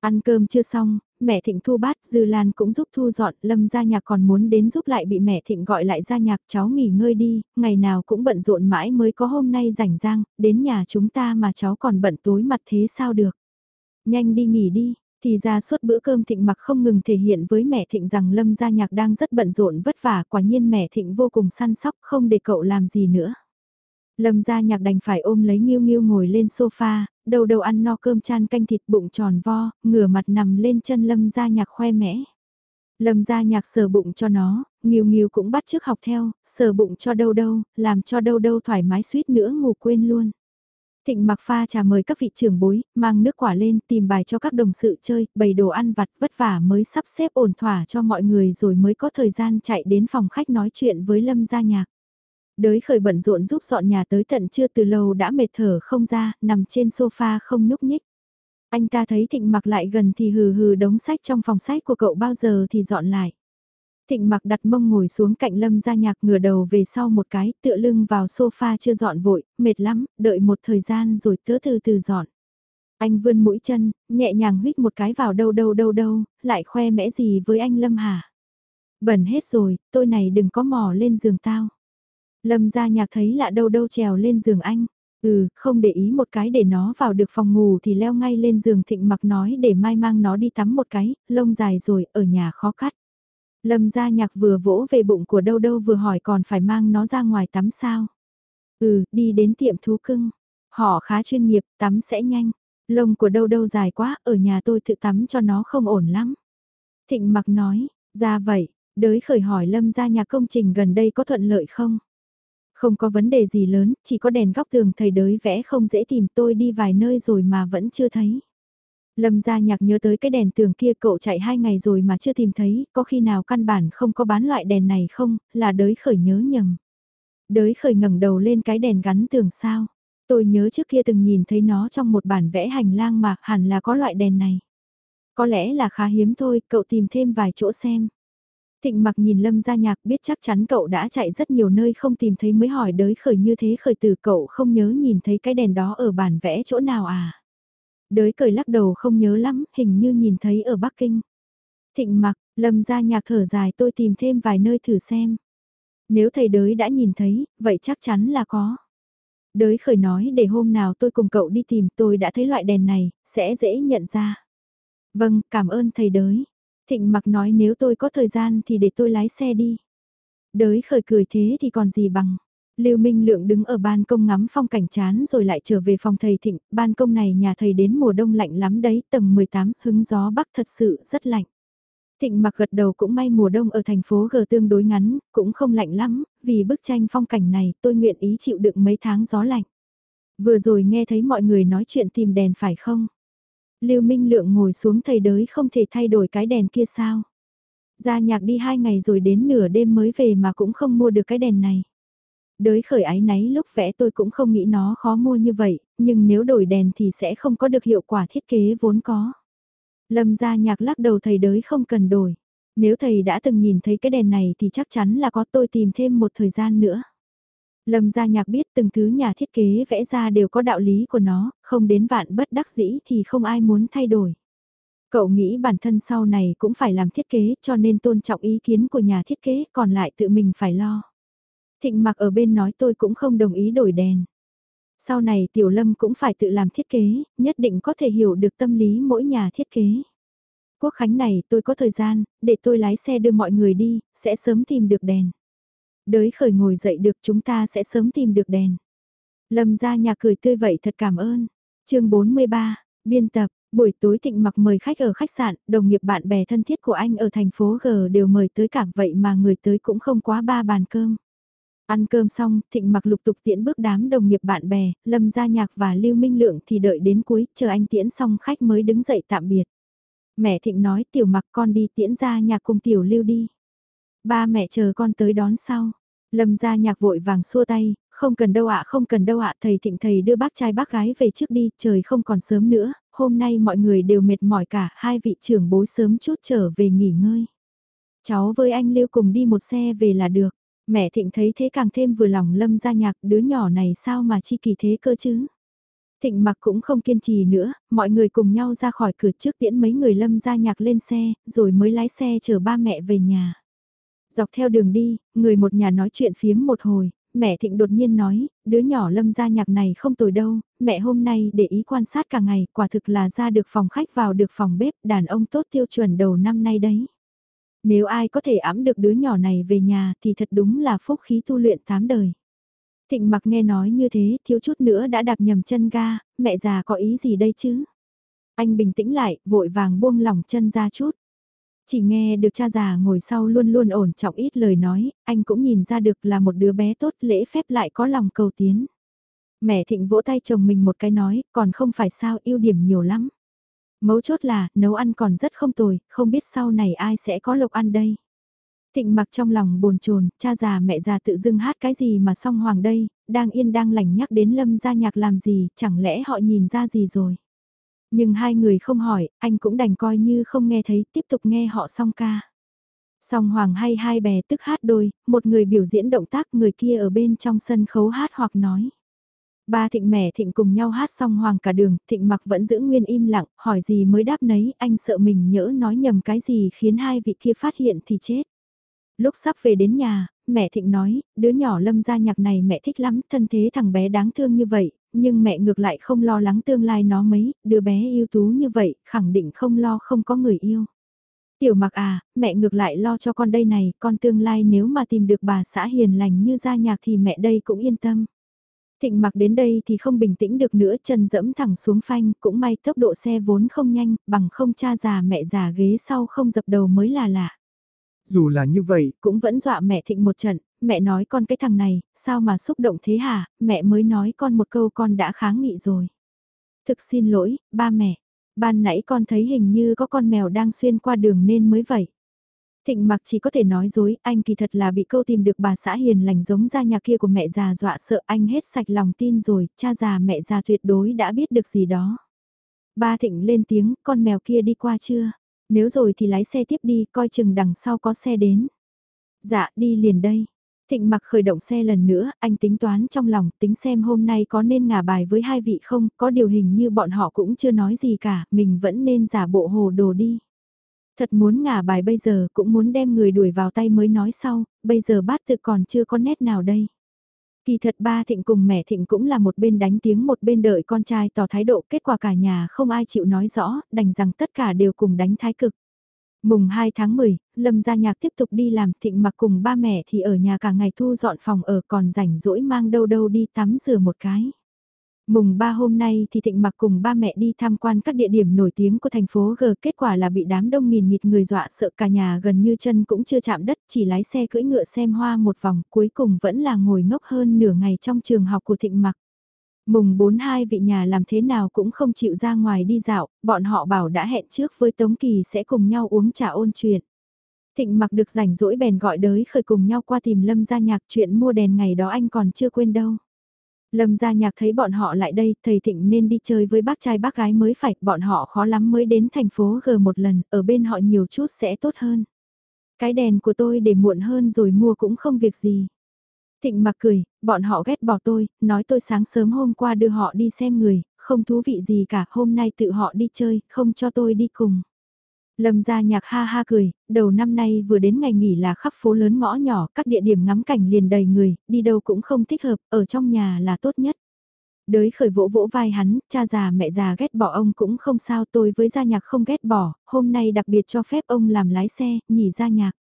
Ăn cơm chưa xong, mẹ Thịnh thu bát, Dư Lan cũng giúp thu dọn, Lâm ra nhạc còn muốn đến giúp lại bị mẹ Thịnh gọi lại ra nhạc cháu nghỉ ngơi đi, ngày nào cũng bận rộn mãi mới có hôm nay rảnh rang, đến nhà chúng ta mà cháu còn bận tối mặt thế sao được. Nhanh đi nghỉ đi, thì ra suốt bữa cơm Thịnh mặc không ngừng thể hiện với mẹ Thịnh rằng Lâm gia nhạc đang rất bận rộn vất vả, quả nhiên mẹ Thịnh vô cùng săn sóc không để cậu làm gì nữa. Lâm gia nhạc đành phải ôm lấy Nghiêu Nghiêu ngồi lên sofa, đầu đầu ăn no cơm chan canh thịt bụng tròn vo, ngửa mặt nằm lên chân Lâm gia nhạc khoe mẽ. Lâm gia nhạc sờ bụng cho nó, Nghiêu Nghiêu cũng bắt trước học theo, sờ bụng cho đâu đâu, làm cho đâu đâu thoải mái suýt nữa ngủ quên luôn. Thịnh mặc pha trà mời các vị trưởng bối, mang nước quả lên tìm bài cho các đồng sự chơi, bày đồ ăn vặt vất vả mới sắp xếp ổn thỏa cho mọi người rồi mới có thời gian chạy đến phòng khách nói chuyện với Lâm gia nhạc. Đới khởi bận rộn giúp dọn nhà tới tận trưa từ lâu đã mệt thở không ra, nằm trên sofa không nhúc nhích. Anh ta thấy thịnh mặc lại gần thì hừ hừ đống sách trong phòng sách của cậu bao giờ thì dọn lại. Thịnh mặc đặt mông ngồi xuống cạnh lâm ra nhạc ngửa đầu về sau một cái, tựa lưng vào sofa chưa dọn vội, mệt lắm, đợi một thời gian rồi tớ từ từ dọn. Anh vươn mũi chân, nhẹ nhàng huyết một cái vào đâu đâu đâu đâu, lại khoe mẽ gì với anh Lâm hả? Bẩn hết rồi, tôi này đừng có mò lên giường tao. Lâm gia nhạc thấy lạ đâu đâu trèo lên giường anh. Ừ, không để ý một cái để nó vào được phòng ngủ thì leo ngay lên giường thịnh mặc nói để mai mang nó đi tắm một cái, lông dài rồi, ở nhà khó cắt. Lâm gia nhạc vừa vỗ về bụng của đâu đâu vừa hỏi còn phải mang nó ra ngoài tắm sao. Ừ, đi đến tiệm thú cưng. Họ khá chuyên nghiệp, tắm sẽ nhanh. Lông của đâu đâu dài quá, ở nhà tôi tự tắm cho nó không ổn lắm. Thịnh mặc nói, ra vậy, đới khởi hỏi Lâm gia nhạc công trình gần đây có thuận lợi không? Không có vấn đề gì lớn, chỉ có đèn góc tường thầy đới vẽ không dễ tìm tôi đi vài nơi rồi mà vẫn chưa thấy. Lâm gia nhạc nhớ tới cái đèn tường kia cậu chạy hai ngày rồi mà chưa tìm thấy, có khi nào căn bản không có bán loại đèn này không, là đới khởi nhớ nhầm. Đới khởi ngẩng đầu lên cái đèn gắn tường sao. Tôi nhớ trước kia từng nhìn thấy nó trong một bản vẽ hành lang mà hẳn là có loại đèn này. Có lẽ là khá hiếm thôi, cậu tìm thêm vài chỗ xem. Thịnh mặc nhìn lâm gia nhạc biết chắc chắn cậu đã chạy rất nhiều nơi không tìm thấy mới hỏi đới khởi như thế khởi từ cậu không nhớ nhìn thấy cái đèn đó ở bản vẽ chỗ nào à. Đới cởi lắc đầu không nhớ lắm, hình như nhìn thấy ở Bắc Kinh. Thịnh mặc, lâm gia nhạc thở dài tôi tìm thêm vài nơi thử xem. Nếu thầy đới đã nhìn thấy, vậy chắc chắn là có. Đới khởi nói để hôm nào tôi cùng cậu đi tìm tôi đã thấy loại đèn này, sẽ dễ nhận ra. Vâng, cảm ơn thầy đới. Thịnh mặc nói nếu tôi có thời gian thì để tôi lái xe đi. Đới khởi cười thế thì còn gì bằng. Lưu Minh Lượng đứng ở ban công ngắm phong cảnh chán rồi lại trở về phòng thầy Thịnh, ban công này nhà thầy đến mùa đông lạnh lắm đấy, tầng 18, hứng gió bắc thật sự rất lạnh. Thịnh mặc gật đầu cũng may mùa đông ở thành phố G tương đối ngắn, cũng không lạnh lắm, vì bức tranh phong cảnh này tôi nguyện ý chịu đựng mấy tháng gió lạnh. Vừa rồi nghe thấy mọi người nói chuyện tìm đèn phải không? Lưu Minh Lượng ngồi xuống thầy đới không thể thay đổi cái đèn kia sao. gia nhạc đi hai ngày rồi đến nửa đêm mới về mà cũng không mua được cái đèn này. Đới khởi ái náy lúc vẽ tôi cũng không nghĩ nó khó mua như vậy, nhưng nếu đổi đèn thì sẽ không có được hiệu quả thiết kế vốn có. Lâm gia nhạc lắc đầu thầy đới không cần đổi. Nếu thầy đã từng nhìn thấy cái đèn này thì chắc chắn là có tôi tìm thêm một thời gian nữa. Lâm gia nhạc biết từng thứ nhà thiết kế vẽ ra đều có đạo lý của nó, không đến vạn bất đắc dĩ thì không ai muốn thay đổi. Cậu nghĩ bản thân sau này cũng phải làm thiết kế cho nên tôn trọng ý kiến của nhà thiết kế còn lại tự mình phải lo. Thịnh mặc ở bên nói tôi cũng không đồng ý đổi đèn. Sau này Tiểu Lâm cũng phải tự làm thiết kế, nhất định có thể hiểu được tâm lý mỗi nhà thiết kế. Quốc khánh này tôi có thời gian, để tôi lái xe đưa mọi người đi, sẽ sớm tìm được đèn. Đới khởi ngồi dậy được chúng ta sẽ sớm tìm được đèn. Lâm ra nhà cười tươi vậy thật cảm ơn. chương 43, biên tập, buổi tối thịnh mặc mời khách ở khách sạn, đồng nghiệp bạn bè thân thiết của anh ở thành phố G đều mời tới cả vậy mà người tới cũng không quá ba bàn cơm. Ăn cơm xong, thịnh mặc lục tục tiễn bước đám đồng nghiệp bạn bè, Lâm Gia Nhạc và Lưu Minh Lượng thì đợi đến cuối, chờ anh tiễn xong khách mới đứng dậy tạm biệt. Mẹ thịnh nói tiểu mặc con đi tiễn ra nhạc cùng tiểu lưu đi. Ba mẹ chờ con tới đón sau. Lâm Gia Nhạc vội vàng xua tay, không cần đâu ạ không cần đâu ạ thầy thịnh thầy đưa bác trai bác gái về trước đi, trời không còn sớm nữa, hôm nay mọi người đều mệt mỏi cả, hai vị trưởng bối sớm chút trở về nghỉ ngơi. Cháu với anh Lưu cùng đi một xe về là được. Mẹ Thịnh thấy thế càng thêm vừa lòng lâm ra nhạc đứa nhỏ này sao mà chi kỳ thế cơ chứ. Thịnh mặc cũng không kiên trì nữa, mọi người cùng nhau ra khỏi cửa trước tiễn mấy người lâm ra nhạc lên xe, rồi mới lái xe chở ba mẹ về nhà. Dọc theo đường đi, người một nhà nói chuyện phiếm một hồi, mẹ Thịnh đột nhiên nói, đứa nhỏ lâm gia nhạc này không tồi đâu, mẹ hôm nay để ý quan sát cả ngày, quả thực là ra được phòng khách vào được phòng bếp, đàn ông tốt tiêu chuẩn đầu năm nay đấy. Nếu ai có thể ẵm được đứa nhỏ này về nhà thì thật đúng là phúc khí tu luyện tám đời. Thịnh mặc nghe nói như thế, thiếu chút nữa đã đạp nhầm chân ga, mẹ già có ý gì đây chứ? Anh bình tĩnh lại, vội vàng buông lỏng chân ra chút. Chỉ nghe được cha già ngồi sau luôn luôn ổn trọng ít lời nói, anh cũng nhìn ra được là một đứa bé tốt lễ phép lại có lòng cầu tiến. Mẹ thịnh vỗ tay chồng mình một cái nói, còn không phải sao ưu điểm nhiều lắm. Mấu chốt là, nấu ăn còn rất không tồi, không biết sau này ai sẽ có lộc ăn đây. Thịnh mặc trong lòng bồn chồn, cha già mẹ già tự dưng hát cái gì mà song hoàng đây, đang yên đang lành nhắc đến lâm gia nhạc làm gì, chẳng lẽ họ nhìn ra gì rồi. Nhưng hai người không hỏi, anh cũng đành coi như không nghe thấy, tiếp tục nghe họ song ca. Song hoàng hay hai bè tức hát đôi, một người biểu diễn động tác người kia ở bên trong sân khấu hát hoặc nói. Ba thịnh mẹ thịnh cùng nhau hát song hoàng cả đường, thịnh mặc vẫn giữ nguyên im lặng, hỏi gì mới đáp nấy, anh sợ mình nhỡ nói nhầm cái gì khiến hai vị kia phát hiện thì chết. Lúc sắp về đến nhà, mẹ thịnh nói, đứa nhỏ lâm gia nhạc này mẹ thích lắm, thân thế thằng bé đáng thương như vậy, nhưng mẹ ngược lại không lo lắng tương lai nó mấy, đứa bé ưu tú như vậy, khẳng định không lo không có người yêu. Tiểu mặc à, mẹ ngược lại lo cho con đây này, con tương lai nếu mà tìm được bà xã hiền lành như gia nhạc thì mẹ đây cũng yên tâm. Thịnh mặc đến đây thì không bình tĩnh được nữa chân dẫm thẳng xuống phanh, cũng may tốc độ xe vốn không nhanh, bằng không cha già mẹ già ghế sau không dập đầu mới là lạ. Dù là như vậy, cũng vẫn dọa mẹ thịnh một trận, mẹ nói con cái thằng này, sao mà xúc động thế hả, mẹ mới nói con một câu con đã kháng nghị rồi. Thực xin lỗi, ba mẹ, ban nãy con thấy hình như có con mèo đang xuyên qua đường nên mới vậy. Thịnh mặc chỉ có thể nói dối, anh kỳ thật là bị câu tìm được bà xã hiền lành giống ra nhà kia của mẹ già dọa sợ anh hết sạch lòng tin rồi, cha già mẹ già tuyệt đối đã biết được gì đó. Ba thịnh lên tiếng, con mèo kia đi qua chưa? Nếu rồi thì lái xe tiếp đi, coi chừng đằng sau có xe đến. Dạ, đi liền đây. Thịnh mặc khởi động xe lần nữa, anh tính toán trong lòng, tính xem hôm nay có nên ngả bài với hai vị không, có điều hình như bọn họ cũng chưa nói gì cả, mình vẫn nên giả bộ hồ đồ đi. Thật muốn ngả bài bây giờ cũng muốn đem người đuổi vào tay mới nói sau, bây giờ bát tự còn chưa có nét nào đây. Kỳ thật ba thịnh cùng mẹ thịnh cũng là một bên đánh tiếng một bên đợi con trai tỏ thái độ kết quả cả nhà không ai chịu nói rõ, đành rằng tất cả đều cùng đánh thái cực. Mùng 2 tháng 10, Lâm gia nhạc tiếp tục đi làm thịnh mặc cùng ba mẹ thì ở nhà cả ngày thu dọn phòng ở còn rảnh rỗi mang đâu đâu đi tắm rửa một cái. Mùng 3 hôm nay thì Thịnh Mặc cùng ba mẹ đi tham quan các địa điểm nổi tiếng của thành phố G. Kết quả là bị đám đông nghìn nghịt người dọa sợ cả nhà gần như chân cũng chưa chạm đất chỉ lái xe cưỡi ngựa xem hoa một vòng cuối cùng vẫn là ngồi ngốc hơn nửa ngày trong trường học của Thịnh Mặc. Mùng 4 hai vị nhà làm thế nào cũng không chịu ra ngoài đi dạo, bọn họ bảo đã hẹn trước với Tống Kỳ sẽ cùng nhau uống trà ôn chuyện. Thịnh mặc được rảnh rỗi bèn gọi đới khởi cùng nhau qua tìm Lâm gia nhạc chuyện mua đèn ngày đó anh còn chưa quên đâu. Lâm gia nhạc thấy bọn họ lại đây, thầy Thịnh nên đi chơi với bác trai bác gái mới phải, bọn họ khó lắm mới đến thành phố G một lần, ở bên họ nhiều chút sẽ tốt hơn. Cái đèn của tôi để muộn hơn rồi mua cũng không việc gì. Thịnh mặc cười, bọn họ ghét bỏ tôi, nói tôi sáng sớm hôm qua đưa họ đi xem người, không thú vị gì cả, hôm nay tự họ đi chơi, không cho tôi đi cùng. Lâm gia nhạc ha ha cười, đầu năm nay vừa đến ngày nghỉ là khắp phố lớn ngõ nhỏ, các địa điểm ngắm cảnh liền đầy người, đi đâu cũng không thích hợp, ở trong nhà là tốt nhất. Đới khởi vỗ vỗ vai hắn, cha già mẹ già ghét bỏ ông cũng không sao tôi với gia nhạc không ghét bỏ, hôm nay đặc biệt cho phép ông làm lái xe, nhỉ gia nhạc.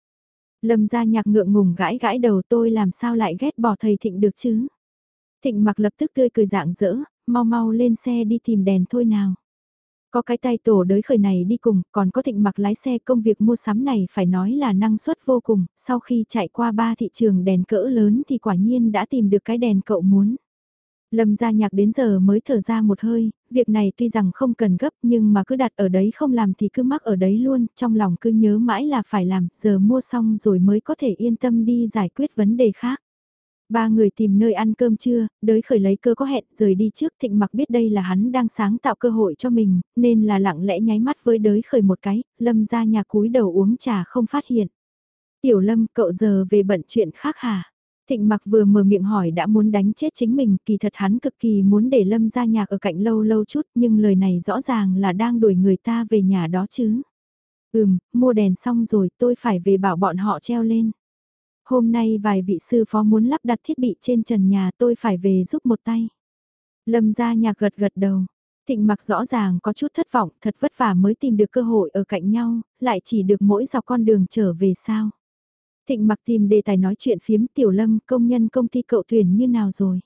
Lâm gia nhạc ngượng ngùng gãi gãi đầu tôi làm sao lại ghét bỏ thầy Thịnh được chứ. Thịnh mặc lập tức tươi cười dạng dỡ, mau mau lên xe đi tìm đèn thôi nào. Có cái tay tổ đới khởi này đi cùng, còn có thịnh mặc lái xe công việc mua sắm này phải nói là năng suất vô cùng, sau khi chạy qua ba thị trường đèn cỡ lớn thì quả nhiên đã tìm được cái đèn cậu muốn. Lâm gia nhạc đến giờ mới thở ra một hơi, việc này tuy rằng không cần gấp nhưng mà cứ đặt ở đấy không làm thì cứ mắc ở đấy luôn, trong lòng cứ nhớ mãi là phải làm, giờ mua xong rồi mới có thể yên tâm đi giải quyết vấn đề khác. Ba người tìm nơi ăn cơm trưa, đới khởi lấy cơ có hẹn rời đi trước thịnh mặc biết đây là hắn đang sáng tạo cơ hội cho mình, nên là lặng lẽ nháy mắt với đới khởi một cái, lâm ra nhà cúi đầu uống trà không phát hiện. Tiểu lâm cậu giờ về bận chuyện khác hả? Thịnh mặc vừa mở miệng hỏi đã muốn đánh chết chính mình, kỳ thật hắn cực kỳ muốn để lâm ra nhạc ở cạnh lâu lâu chút nhưng lời này rõ ràng là đang đuổi người ta về nhà đó chứ. Ừm, mua đèn xong rồi tôi phải về bảo bọn họ treo lên. Hôm nay vài vị sư phó muốn lắp đặt thiết bị trên trần nhà tôi phải về giúp một tay. Lâm ra nhạc gật gật đầu. Thịnh mặc rõ ràng có chút thất vọng, thật vất vả mới tìm được cơ hội ở cạnh nhau, lại chỉ được mỗi dọc con đường trở về sao. Thịnh mặc tìm đề tài nói chuyện phiếm tiểu lâm công nhân công ty cậu tuyển như nào rồi.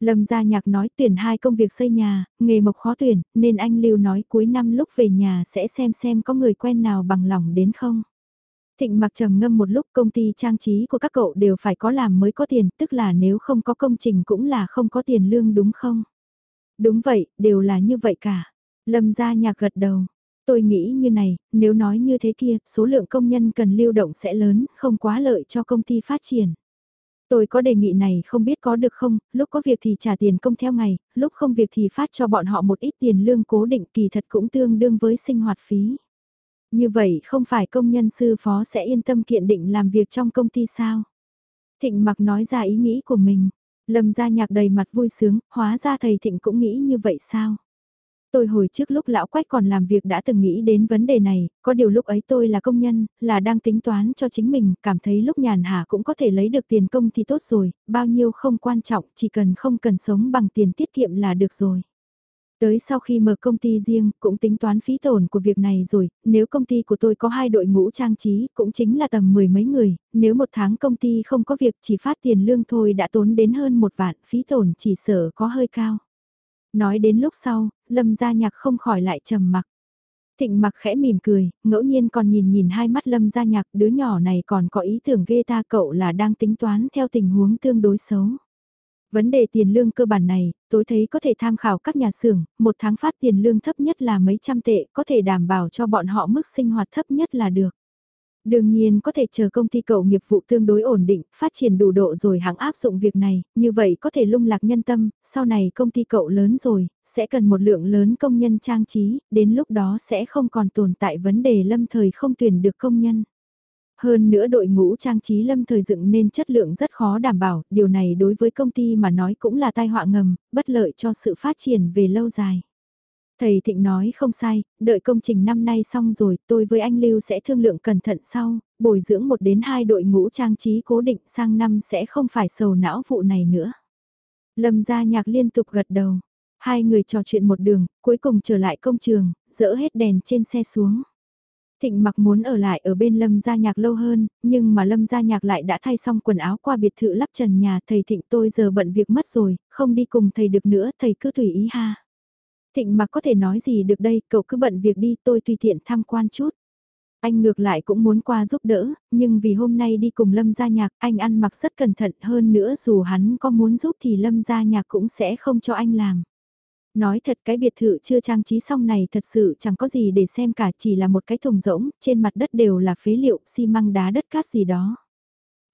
Lâm gia nhạc nói tuyển hai công việc xây nhà, nghề mộc khó tuyển, nên anh Lưu nói cuối năm lúc về nhà sẽ xem xem có người quen nào bằng lòng đến không. Thịnh mặc trầm ngâm một lúc công ty trang trí của các cậu đều phải có làm mới có tiền, tức là nếu không có công trình cũng là không có tiền lương đúng không? Đúng vậy, đều là như vậy cả. Lâm gia nhạc gật đầu. Tôi nghĩ như này, nếu nói như thế kia, số lượng công nhân cần lưu động sẽ lớn, không quá lợi cho công ty phát triển. Tôi có đề nghị này không biết có được không, lúc có việc thì trả tiền công theo ngày, lúc không việc thì phát cho bọn họ một ít tiền lương cố định kỳ thật cũng tương đương với sinh hoạt phí. Như vậy không phải công nhân sư phó sẽ yên tâm kiện định làm việc trong công ty sao? Thịnh mặc nói ra ý nghĩ của mình. Lâm gia nhạc đầy mặt vui sướng, hóa ra thầy Thịnh cũng nghĩ như vậy sao? Tôi hồi trước lúc lão quách còn làm việc đã từng nghĩ đến vấn đề này, có điều lúc ấy tôi là công nhân, là đang tính toán cho chính mình, cảm thấy lúc nhàn hạ cũng có thể lấy được tiền công thì tốt rồi, bao nhiêu không quan trọng, chỉ cần không cần sống bằng tiền tiết kiệm là được rồi. Tới sau khi mở công ty riêng, cũng tính toán phí tổn của việc này rồi, nếu công ty của tôi có hai đội ngũ trang trí, cũng chính là tầm mười mấy người, nếu một tháng công ty không có việc chỉ phát tiền lương thôi đã tốn đến hơn một vạn, phí tổn chỉ sở có hơi cao. Nói đến lúc sau, Lâm gia nhạc không khỏi lại trầm mặc. Thịnh mặc khẽ mỉm cười, ngẫu nhiên còn nhìn nhìn hai mắt Lâm gia nhạc, đứa nhỏ này còn có ý tưởng ghê ta cậu là đang tính toán theo tình huống tương đối xấu. Vấn đề tiền lương cơ bản này, tôi thấy có thể tham khảo các nhà xưởng, một tháng phát tiền lương thấp nhất là mấy trăm tệ, có thể đảm bảo cho bọn họ mức sinh hoạt thấp nhất là được. Đương nhiên có thể chờ công ty cậu nghiệp vụ tương đối ổn định, phát triển đủ độ rồi hãng áp dụng việc này, như vậy có thể lung lạc nhân tâm, sau này công ty cậu lớn rồi, sẽ cần một lượng lớn công nhân trang trí, đến lúc đó sẽ không còn tồn tại vấn đề lâm thời không tuyển được công nhân. Hơn nữa đội ngũ trang trí lâm thời dựng nên chất lượng rất khó đảm bảo, điều này đối với công ty mà nói cũng là tai họa ngầm, bất lợi cho sự phát triển về lâu dài. Thầy Thịnh nói không sai, đợi công trình năm nay xong rồi, tôi với anh Lưu sẽ thương lượng cẩn thận sau, bồi dưỡng một đến hai đội ngũ trang trí cố định sang năm sẽ không phải sầu não vụ này nữa. Lâm gia nhạc liên tục gật đầu, hai người trò chuyện một đường, cuối cùng trở lại công trường, dỡ hết đèn trên xe xuống. Thịnh mặc muốn ở lại ở bên Lâm Gia Nhạc lâu hơn, nhưng mà Lâm Gia Nhạc lại đã thay xong quần áo qua biệt thự lắp trần nhà, thầy Thịnh tôi giờ bận việc mất rồi, không đi cùng thầy được nữa, thầy cứ tùy ý ha. Thịnh mặc có thể nói gì được đây, cậu cứ bận việc đi, tôi tùy tiện tham quan chút. Anh ngược lại cũng muốn qua giúp đỡ, nhưng vì hôm nay đi cùng Lâm Gia Nhạc, anh ăn mặc rất cẩn thận hơn nữa dù hắn có muốn giúp thì Lâm Gia Nhạc cũng sẽ không cho anh làm. Nói thật cái biệt thự chưa trang trí xong này thật sự chẳng có gì để xem cả chỉ là một cái thùng rỗng, trên mặt đất đều là phế liệu, xi măng đá đất cát gì đó.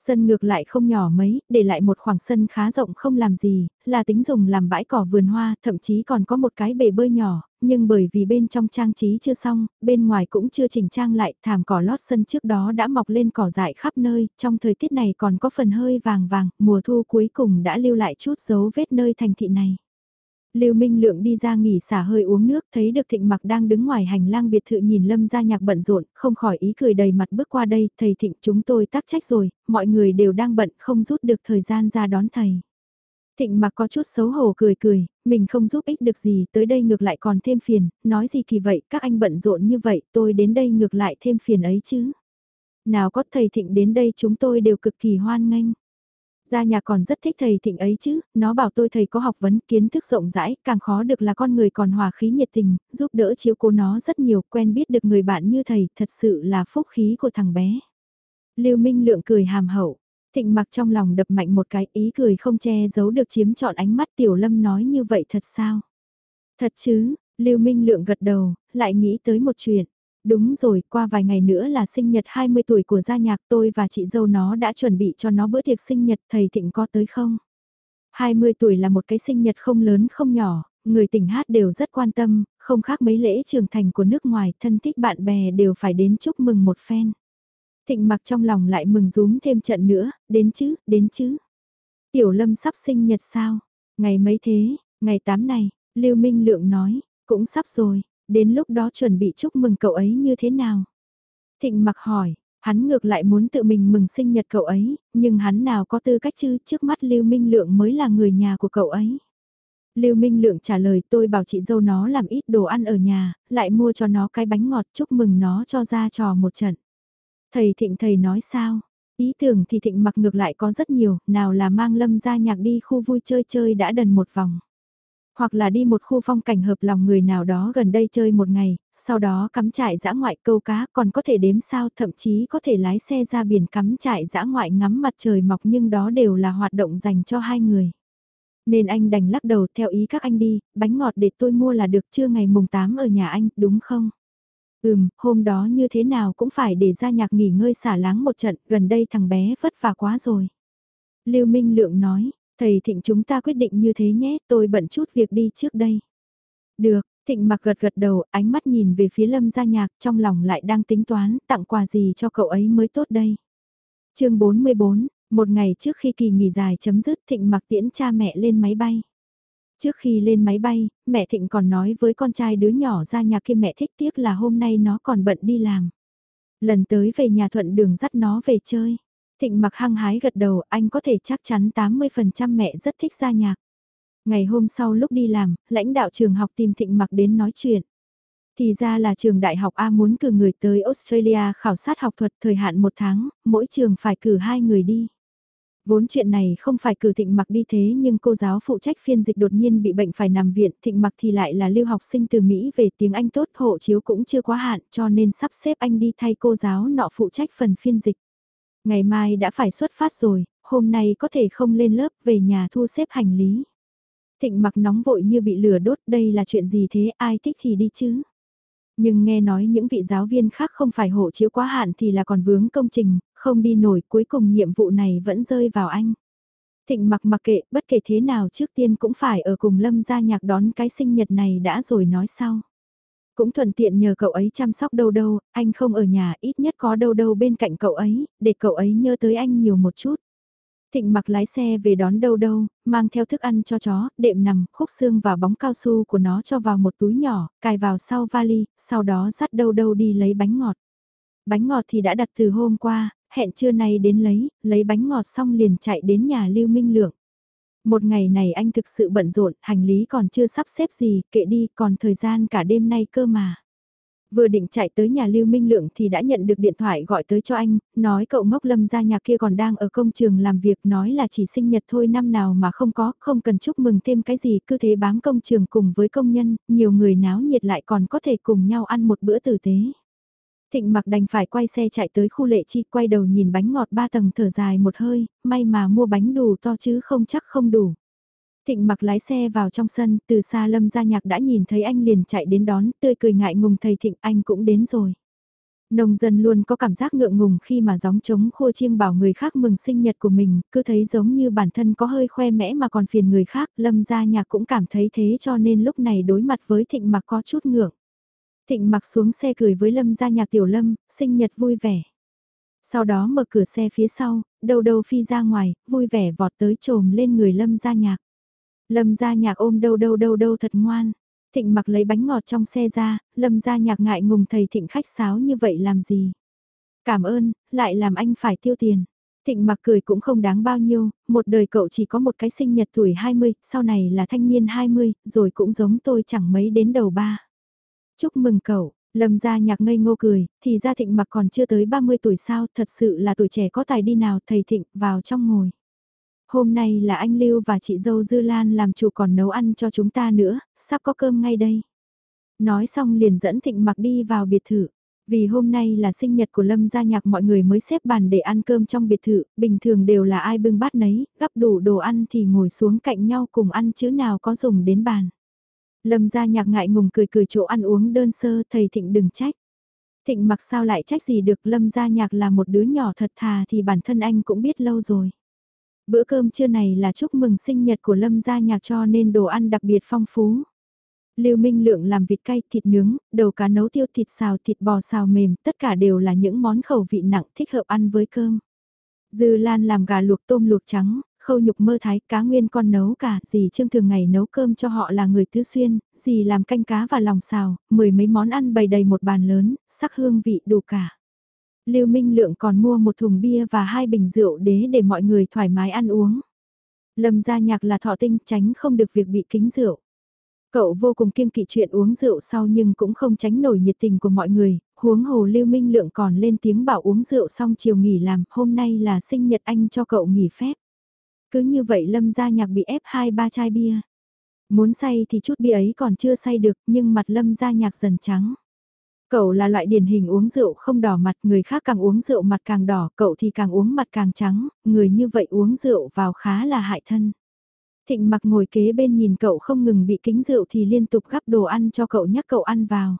Sân ngược lại không nhỏ mấy, để lại một khoảng sân khá rộng không làm gì, là tính dùng làm bãi cỏ vườn hoa, thậm chí còn có một cái bể bơi nhỏ, nhưng bởi vì bên trong trang trí chưa xong, bên ngoài cũng chưa chỉnh trang lại, thảm cỏ lót sân trước đó đã mọc lên cỏ dại khắp nơi, trong thời tiết này còn có phần hơi vàng vàng, mùa thu cuối cùng đã lưu lại chút dấu vết nơi thành thị này. Lưu Minh Lượng đi ra nghỉ xả hơi uống nước, thấy được Thịnh Mặc đang đứng ngoài hành lang biệt thự nhìn Lâm gia nhạc bận rộn, không khỏi ý cười đầy mặt bước qua đây, thầy Thịnh chúng tôi tác trách rồi, mọi người đều đang bận không rút được thời gian ra đón thầy. Thịnh Mặc có chút xấu hổ cười cười, mình không giúp ích được gì, tới đây ngược lại còn thêm phiền, nói gì kỳ vậy, các anh bận rộn như vậy, tôi đến đây ngược lại thêm phiền ấy chứ. Nào có thầy Thịnh đến đây chúng tôi đều cực kỳ hoan nghênh. Gia nhà còn rất thích thầy thịnh ấy chứ, nó bảo tôi thầy có học vấn kiến thức rộng rãi, càng khó được là con người còn hòa khí nhiệt tình, giúp đỡ chiếu cố nó rất nhiều, quen biết được người bạn như thầy, thật sự là phúc khí của thằng bé. Lưu Minh Lượng cười hàm hậu, thịnh mặc trong lòng đập mạnh một cái ý cười không che giấu được chiếm trọn ánh mắt Tiểu Lâm nói như vậy thật sao? Thật chứ, Lưu Minh Lượng gật đầu, lại nghĩ tới một chuyện. Đúng rồi, qua vài ngày nữa là sinh nhật 20 tuổi của gia nhạc tôi và chị dâu nó đã chuẩn bị cho nó bữa tiệc sinh nhật thầy Thịnh có tới không? 20 tuổi là một cái sinh nhật không lớn không nhỏ, người tỉnh hát đều rất quan tâm, không khác mấy lễ trưởng thành của nước ngoài, thân thích bạn bè đều phải đến chúc mừng một phen. Thịnh mặc trong lòng lại mừng rúm thêm trận nữa, đến chứ, đến chứ. Tiểu lâm sắp sinh nhật sao? Ngày mấy thế, ngày 8 này, Lưu Minh Lượng nói, cũng sắp rồi, đến lúc đó chuẩn bị chúc mừng cậu ấy như thế nào? Thịnh mặc hỏi, hắn ngược lại muốn tự mình mừng sinh nhật cậu ấy, nhưng hắn nào có tư cách chứ, trước mắt Lưu Minh Lượng mới là người nhà của cậu ấy. Lưu Minh Lượng trả lời tôi bảo chị dâu nó làm ít đồ ăn ở nhà, lại mua cho nó cái bánh ngọt chúc mừng nó cho ra trò một trận. Thầy Thịnh thầy nói sao? Ý tưởng thì Thịnh mặc ngược lại có rất nhiều, nào là mang lâm ra nhạc đi khu vui chơi chơi đã đần một vòng. Hoặc là đi một khu phong cảnh hợp lòng người nào đó gần đây chơi một ngày, sau đó cắm trại dã ngoại câu cá còn có thể đếm sao thậm chí có thể lái xe ra biển cắm trại dã ngoại ngắm mặt trời mọc nhưng đó đều là hoạt động dành cho hai người. Nên anh đành lắc đầu theo ý các anh đi, bánh ngọt để tôi mua là được chưa ngày mùng 8 ở nhà anh, đúng không? Ừm, hôm đó như thế nào cũng phải để ra nhạc nghỉ ngơi xả láng một trận, gần đây thằng bé vất vả quá rồi. Lưu Minh Lượng nói, Thầy Thịnh chúng ta quyết định như thế nhé, tôi bận chút việc đi trước đây. Được, Thịnh mặc gật gật đầu, ánh mắt nhìn về phía lâm gia nhạc, trong lòng lại đang tính toán, tặng quà gì cho cậu ấy mới tốt đây. chương 44, một ngày trước khi kỳ nghỉ dài chấm dứt Thịnh mặc tiễn cha mẹ lên máy bay. Trước khi lên máy bay, mẹ Thịnh còn nói với con trai đứa nhỏ ra nhà kia mẹ thích tiếc là hôm nay nó còn bận đi làm. Lần tới về nhà thuận đường dắt nó về chơi. Thịnh mặc hăng hái gật đầu, anh có thể chắc chắn 80% mẹ rất thích gia nhạc. Ngày hôm sau lúc đi làm, lãnh đạo trường học tìm Thịnh mặc đến nói chuyện. Thì ra là trường đại học A muốn cử người tới Australia khảo sát học thuật thời hạn một tháng, mỗi trường phải cử hai người đi. Vốn chuyện này không phải cử thịnh mặc đi thế nhưng cô giáo phụ trách phiên dịch đột nhiên bị bệnh phải nằm viện, thịnh mặc thì lại là lưu học sinh từ Mỹ về tiếng Anh tốt hộ chiếu cũng chưa quá hạn cho nên sắp xếp anh đi thay cô giáo nọ phụ trách phần phiên dịch. Ngày mai đã phải xuất phát rồi, hôm nay có thể không lên lớp về nhà thu xếp hành lý. Thịnh mặc nóng vội như bị lửa đốt đây là chuyện gì thế ai thích thì đi chứ. Nhưng nghe nói những vị giáo viên khác không phải hộ chiếu quá hạn thì là còn vướng công trình, không đi nổi cuối cùng nhiệm vụ này vẫn rơi vào anh. Thịnh mặc mặc kệ bất kể thế nào trước tiên cũng phải ở cùng lâm gia nhạc đón cái sinh nhật này đã rồi nói sau. Cũng thuận tiện nhờ cậu ấy chăm sóc đâu đâu, anh không ở nhà ít nhất có đâu đâu bên cạnh cậu ấy, để cậu ấy nhớ tới anh nhiều một chút. Thịnh mặc lái xe về đón đâu đâu, mang theo thức ăn cho chó, đệm nằm, khúc xương và bóng cao su của nó cho vào một túi nhỏ, cài vào sau vali, sau đó dắt đâu đâu đi lấy bánh ngọt. Bánh ngọt thì đã đặt từ hôm qua, hẹn trưa nay đến lấy, lấy bánh ngọt xong liền chạy đến nhà Lưu Minh Lượng. Một ngày này anh thực sự bận rộn, hành lý còn chưa sắp xếp gì, kệ đi, còn thời gian cả đêm nay cơ mà. Vừa định chạy tới nhà Lưu Minh Lượng thì đã nhận được điện thoại gọi tới cho anh, nói cậu ngốc lâm ra nhà kia còn đang ở công trường làm việc nói là chỉ sinh nhật thôi năm nào mà không có, không cần chúc mừng thêm cái gì cứ thế bám công trường cùng với công nhân, nhiều người náo nhiệt lại còn có thể cùng nhau ăn một bữa tử tế. Thịnh mặc đành phải quay xe chạy tới khu lệ chi quay đầu nhìn bánh ngọt ba tầng thở dài một hơi, may mà mua bánh đủ to chứ không chắc không đủ. Thịnh mặc lái xe vào trong sân, từ xa lâm gia nhạc đã nhìn thấy anh liền chạy đến đón, tươi cười ngại ngùng thầy thịnh anh cũng đến rồi. Nông dân luôn có cảm giác ngượng ngùng khi mà gióng trống khua chiêng bảo người khác mừng sinh nhật của mình, cứ thấy giống như bản thân có hơi khoe mẽ mà còn phiền người khác, lâm gia nhạc cũng cảm thấy thế cho nên lúc này đối mặt với thịnh mặc có chút ngượng. Thịnh mặc xuống xe cười với lâm gia nhạc tiểu lâm, sinh nhật vui vẻ. Sau đó mở cửa xe phía sau, đầu đầu phi ra ngoài, vui vẻ vọt tới trồm lên người lâm gia nhạc. Lâm gia nhạc ôm đâu đâu đâu đâu thật ngoan. Thịnh mặc lấy bánh ngọt trong xe ra, lâm gia nhạc ngại ngùng thầy thịnh khách sáo như vậy làm gì. Cảm ơn, lại làm anh phải tiêu tiền. Thịnh mặc cười cũng không đáng bao nhiêu, một đời cậu chỉ có một cái sinh nhật tuổi 20, sau này là thanh niên 20, rồi cũng giống tôi chẳng mấy đến đầu ba. Chúc mừng cậu, Lâm gia nhạc ngây ngô cười, thì gia thịnh mặc còn chưa tới 30 tuổi sao, thật sự là tuổi trẻ có tài đi nào, thầy thịnh, vào trong ngồi. Hôm nay là anh Lưu và chị dâu Dư Lan làm chủ còn nấu ăn cho chúng ta nữa, sắp có cơm ngay đây. Nói xong liền dẫn thịnh mặc đi vào biệt thự. Vì hôm nay là sinh nhật của Lâm gia nhạc mọi người mới xếp bàn để ăn cơm trong biệt thự, bình thường đều là ai bưng bát nấy, gắp đủ đồ ăn thì ngồi xuống cạnh nhau cùng ăn chứ nào có dùng đến bàn. Lâm gia nhạc ngại ngùng cười cười chỗ ăn uống đơn sơ thầy Thịnh đừng trách. Thịnh mặc sao lại trách gì được Lâm gia nhạc là một đứa nhỏ thật thà thì bản thân anh cũng biết lâu rồi. Bữa cơm trưa này là chúc mừng sinh nhật của Lâm gia nhạc cho nên đồ ăn đặc biệt phong phú. Lưu Minh Lượng làm vịt cay, thịt nướng, đầu cá nấu tiêu thịt xào, thịt bò xào mềm, tất cả đều là những món khẩu vị nặng thích hợp ăn với cơm. Dư Lan làm gà luộc tôm luộc trắng, khâu nhục mơ thái, cá nguyên con nấu cả, dì Trương thường ngày nấu cơm cho họ là người tứ xuyên, dì làm canh cá và lòng xào, mười mấy món ăn bày đầy một bàn lớn, sắc hương vị đủ cả. Lưu Minh Lượng còn mua một thùng bia và hai bình rượu đế để mọi người thoải mái ăn uống. Lâm gia nhạc là thọ tinh tránh không được việc bị kính rượu. Cậu vô cùng kiêng kỵ chuyện uống rượu sau nhưng cũng không tránh nổi nhiệt tình của mọi người, huống hồ Lưu Minh Lượng còn lên tiếng bảo uống rượu xong chiều nghỉ làm, hôm nay là sinh nhật anh cho cậu nghỉ phép. Cứ như vậy Lâm gia nhạc bị ép hai ba chai bia. Muốn say thì chút bia ấy còn chưa say được nhưng mặt Lâm gia nhạc dần trắng. Cậu là loại điển hình uống rượu không đỏ mặt, người khác càng uống rượu mặt càng đỏ, cậu thì càng uống mặt càng trắng, người như vậy uống rượu vào khá là hại thân. Thịnh mặc ngồi kế bên nhìn cậu không ngừng bị kính rượu thì liên tục gắp đồ ăn cho cậu nhắc cậu ăn vào.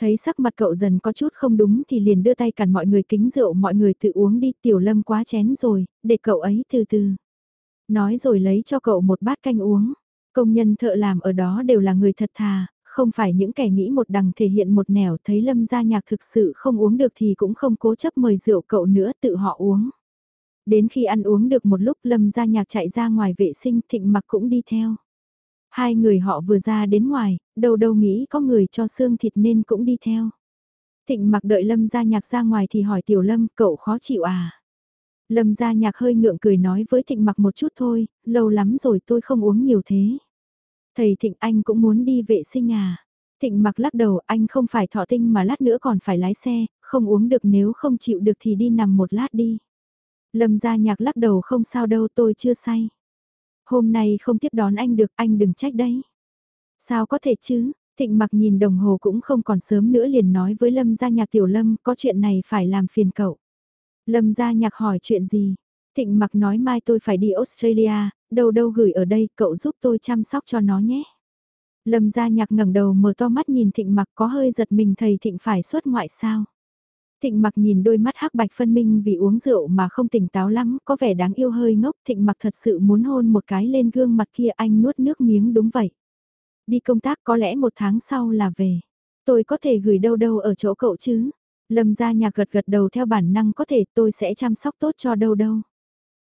Thấy sắc mặt cậu dần có chút không đúng thì liền đưa tay cản mọi người kính rượu mọi người tự uống đi tiểu lâm quá chén rồi, để cậu ấy từ từ. Nói rồi lấy cho cậu một bát canh uống. Công nhân thợ làm ở đó đều là người thật thà, không phải những kẻ nghĩ một đằng thể hiện một nẻo thấy lâm gia nhạc thực sự không uống được thì cũng không cố chấp mời rượu cậu nữa tự họ uống. Đến khi ăn uống được một lúc lâm gia nhạc chạy ra ngoài vệ sinh thịnh mặc cũng đi theo. Hai người họ vừa ra đến ngoài, đâu đâu nghĩ có người cho xương thịt nên cũng đi theo. Thịnh mặc đợi lâm gia nhạc ra ngoài thì hỏi tiểu lâm cậu khó chịu à? Lâm gia nhạc hơi ngượng cười nói với thịnh mặc một chút thôi, lâu lắm rồi tôi không uống nhiều thế. Thầy thịnh anh cũng muốn đi vệ sinh à? Thịnh mặc lắc đầu anh không phải thọ tinh mà lát nữa còn phải lái xe, không uống được nếu không chịu được thì đi nằm một lát đi. Lâm gia nhạc lắc đầu không sao đâu tôi chưa say. Hôm nay không tiếp đón anh được anh đừng trách đấy. Sao có thể chứ, thịnh mặc nhìn đồng hồ cũng không còn sớm nữa liền nói với Lâm gia nhạc tiểu Lâm có chuyện này phải làm phiền cậu. Lâm gia nhạc hỏi chuyện gì? Thịnh mặc nói mai tôi phải đi Australia, đâu đâu gửi ở đây, cậu giúp tôi chăm sóc cho nó nhé. Lâm gia nhạc ngẩng đầu mở to mắt nhìn thịnh mặc có hơi giật mình thầy thịnh phải xuất ngoại sao. Thịnh mặc nhìn đôi mắt hắc bạch phân minh vì uống rượu mà không tỉnh táo lắm, có vẻ đáng yêu hơi ngốc. Thịnh mặc thật sự muốn hôn một cái lên gương mặt kia anh nuốt nước miếng đúng vậy. Đi công tác có lẽ một tháng sau là về. Tôi có thể gửi đâu đâu ở chỗ cậu chứ? Lâm gia nhạc gật gật đầu theo bản năng có thể tôi sẽ chăm sóc tốt cho đâu đâu.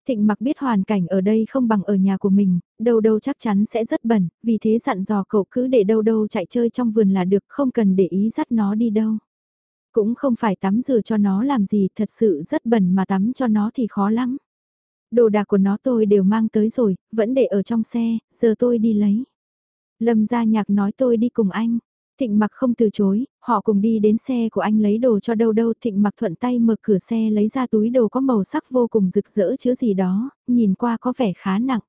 Thịnh mặc biết hoàn cảnh ở đây không bằng ở nhà của mình, đâu đâu chắc chắn sẽ rất bẩn, vì thế dặn dò cậu cứ để đâu đâu chạy chơi trong vườn là được không cần để ý dắt nó đi đâu. Cũng không phải tắm rửa cho nó làm gì thật sự rất bẩn mà tắm cho nó thì khó lắm. Đồ đạc của nó tôi đều mang tới rồi, vẫn để ở trong xe, giờ tôi đi lấy. Lâm gia nhạc nói tôi đi cùng anh. Thịnh mặc không từ chối, họ cùng đi đến xe của anh lấy đồ cho đâu đâu. Thịnh mặc thuận tay mở cửa xe lấy ra túi đồ có màu sắc vô cùng rực rỡ chứa gì đó, nhìn qua có vẻ khá nặng.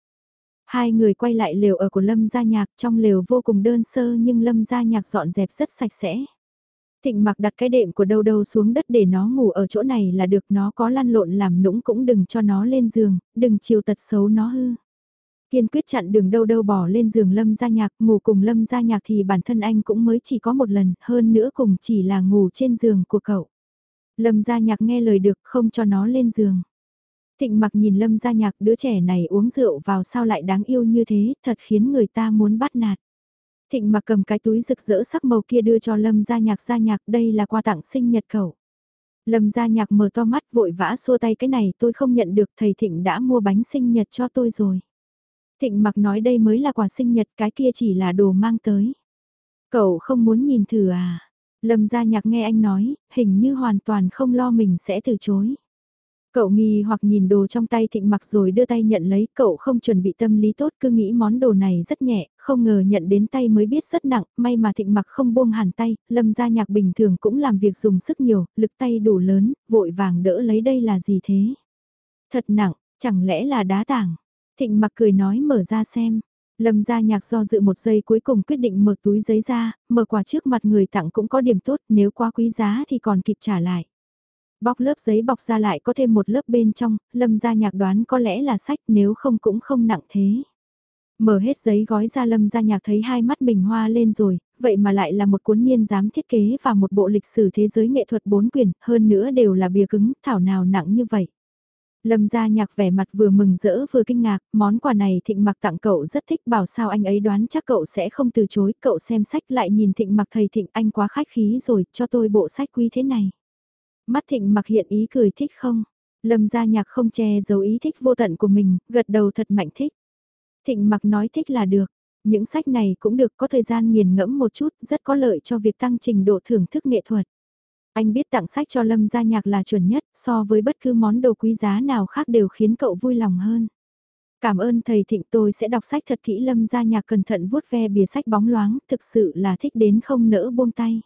Hai người quay lại lều ở của Lâm Gia Nhạc trong lều vô cùng đơn sơ nhưng Lâm Gia Nhạc dọn dẹp rất sạch sẽ. Thịnh mặc đặt cái đệm của đâu đâu xuống đất để nó ngủ ở chỗ này là được nó có lăn lộn làm nũng cũng đừng cho nó lên giường, đừng chiều tật xấu nó hư. Kiên quyết chặn đường đâu đâu bỏ lên giường Lâm Gia Nhạc, ngủ cùng Lâm Gia Nhạc thì bản thân anh cũng mới chỉ có một lần, hơn nữa cùng chỉ là ngủ trên giường của cậu. Lâm Gia Nhạc nghe lời được không cho nó lên giường. Thịnh mặc nhìn Lâm Gia Nhạc đứa trẻ này uống rượu vào sao lại đáng yêu như thế, thật khiến người ta muốn bắt nạt. Thịnh mặc cầm cái túi rực rỡ sắc màu kia đưa cho Lâm Gia Nhạc Gia Nhạc đây là quà tặng sinh nhật cậu. Lâm Gia Nhạc mở to mắt vội vã xua tay cái này tôi không nhận được thầy Thịnh đã mua bánh sinh nhật cho tôi rồi. Thịnh mặc nói đây mới là quà sinh nhật cái kia chỉ là đồ mang tới. Cậu không muốn nhìn thử à? Lâm Gia Nhạc nghe anh nói, hình như hoàn toàn không lo mình sẽ từ chối. Cậu nghi hoặc nhìn đồ trong tay thịnh mặc rồi đưa tay nhận lấy, cậu không chuẩn bị tâm lý tốt cứ nghĩ món đồ này rất nhẹ, không ngờ nhận đến tay mới biết rất nặng, may mà thịnh mặc không buông hẳn tay, lâm gia nhạc bình thường cũng làm việc dùng sức nhiều, lực tay đủ lớn, vội vàng đỡ lấy đây là gì thế. Thật nặng, chẳng lẽ là đá tảng, thịnh mặc cười nói mở ra xem. Lâm gia nhạc do dự một giây cuối cùng quyết định mở túi giấy ra, mở quà trước mặt người tặng cũng có điểm tốt, nếu quá quý giá thì còn kịp trả lại. Bóc lớp giấy bọc ra lại có thêm một lớp bên trong, lâm gia nhạc đoán có lẽ là sách nếu không cũng không nặng thế. Mở hết giấy gói ra lâm gia nhạc thấy hai mắt mình hoa lên rồi, vậy mà lại là một cuốn niên giám thiết kế và một bộ lịch sử thế giới nghệ thuật bốn quyển, hơn nữa đều là bìa cứng, thảo nào nặng như vậy. Lâm gia nhạc vẻ mặt vừa mừng rỡ vừa kinh ngạc, món quà này thịnh mặc tặng cậu rất thích bảo sao anh ấy đoán chắc cậu sẽ không từ chối, cậu xem sách lại nhìn thịnh mặc thầy thịnh anh quá khách khí rồi, cho tôi bộ sách quý thế này. Mắt thịnh mặc hiện ý cười thích không? Lâm gia nhạc không che giấu ý thích vô tận của mình, gật đầu thật mạnh thích. Thịnh mặc nói thích là được. Những sách này cũng được có thời gian nghiền ngẫm một chút, rất có lợi cho việc tăng trình độ thưởng thức nghệ thuật. Anh biết tặng sách cho Lâm gia nhạc là chuẩn nhất, so với bất cứ món đồ quý giá nào khác đều khiến cậu vui lòng hơn. Cảm ơn thầy Thịnh tôi sẽ đọc sách thật kỹ Lâm gia nhạc cẩn thận vuốt ve bìa sách bóng loáng, thực sự là thích đến không nỡ buông tay.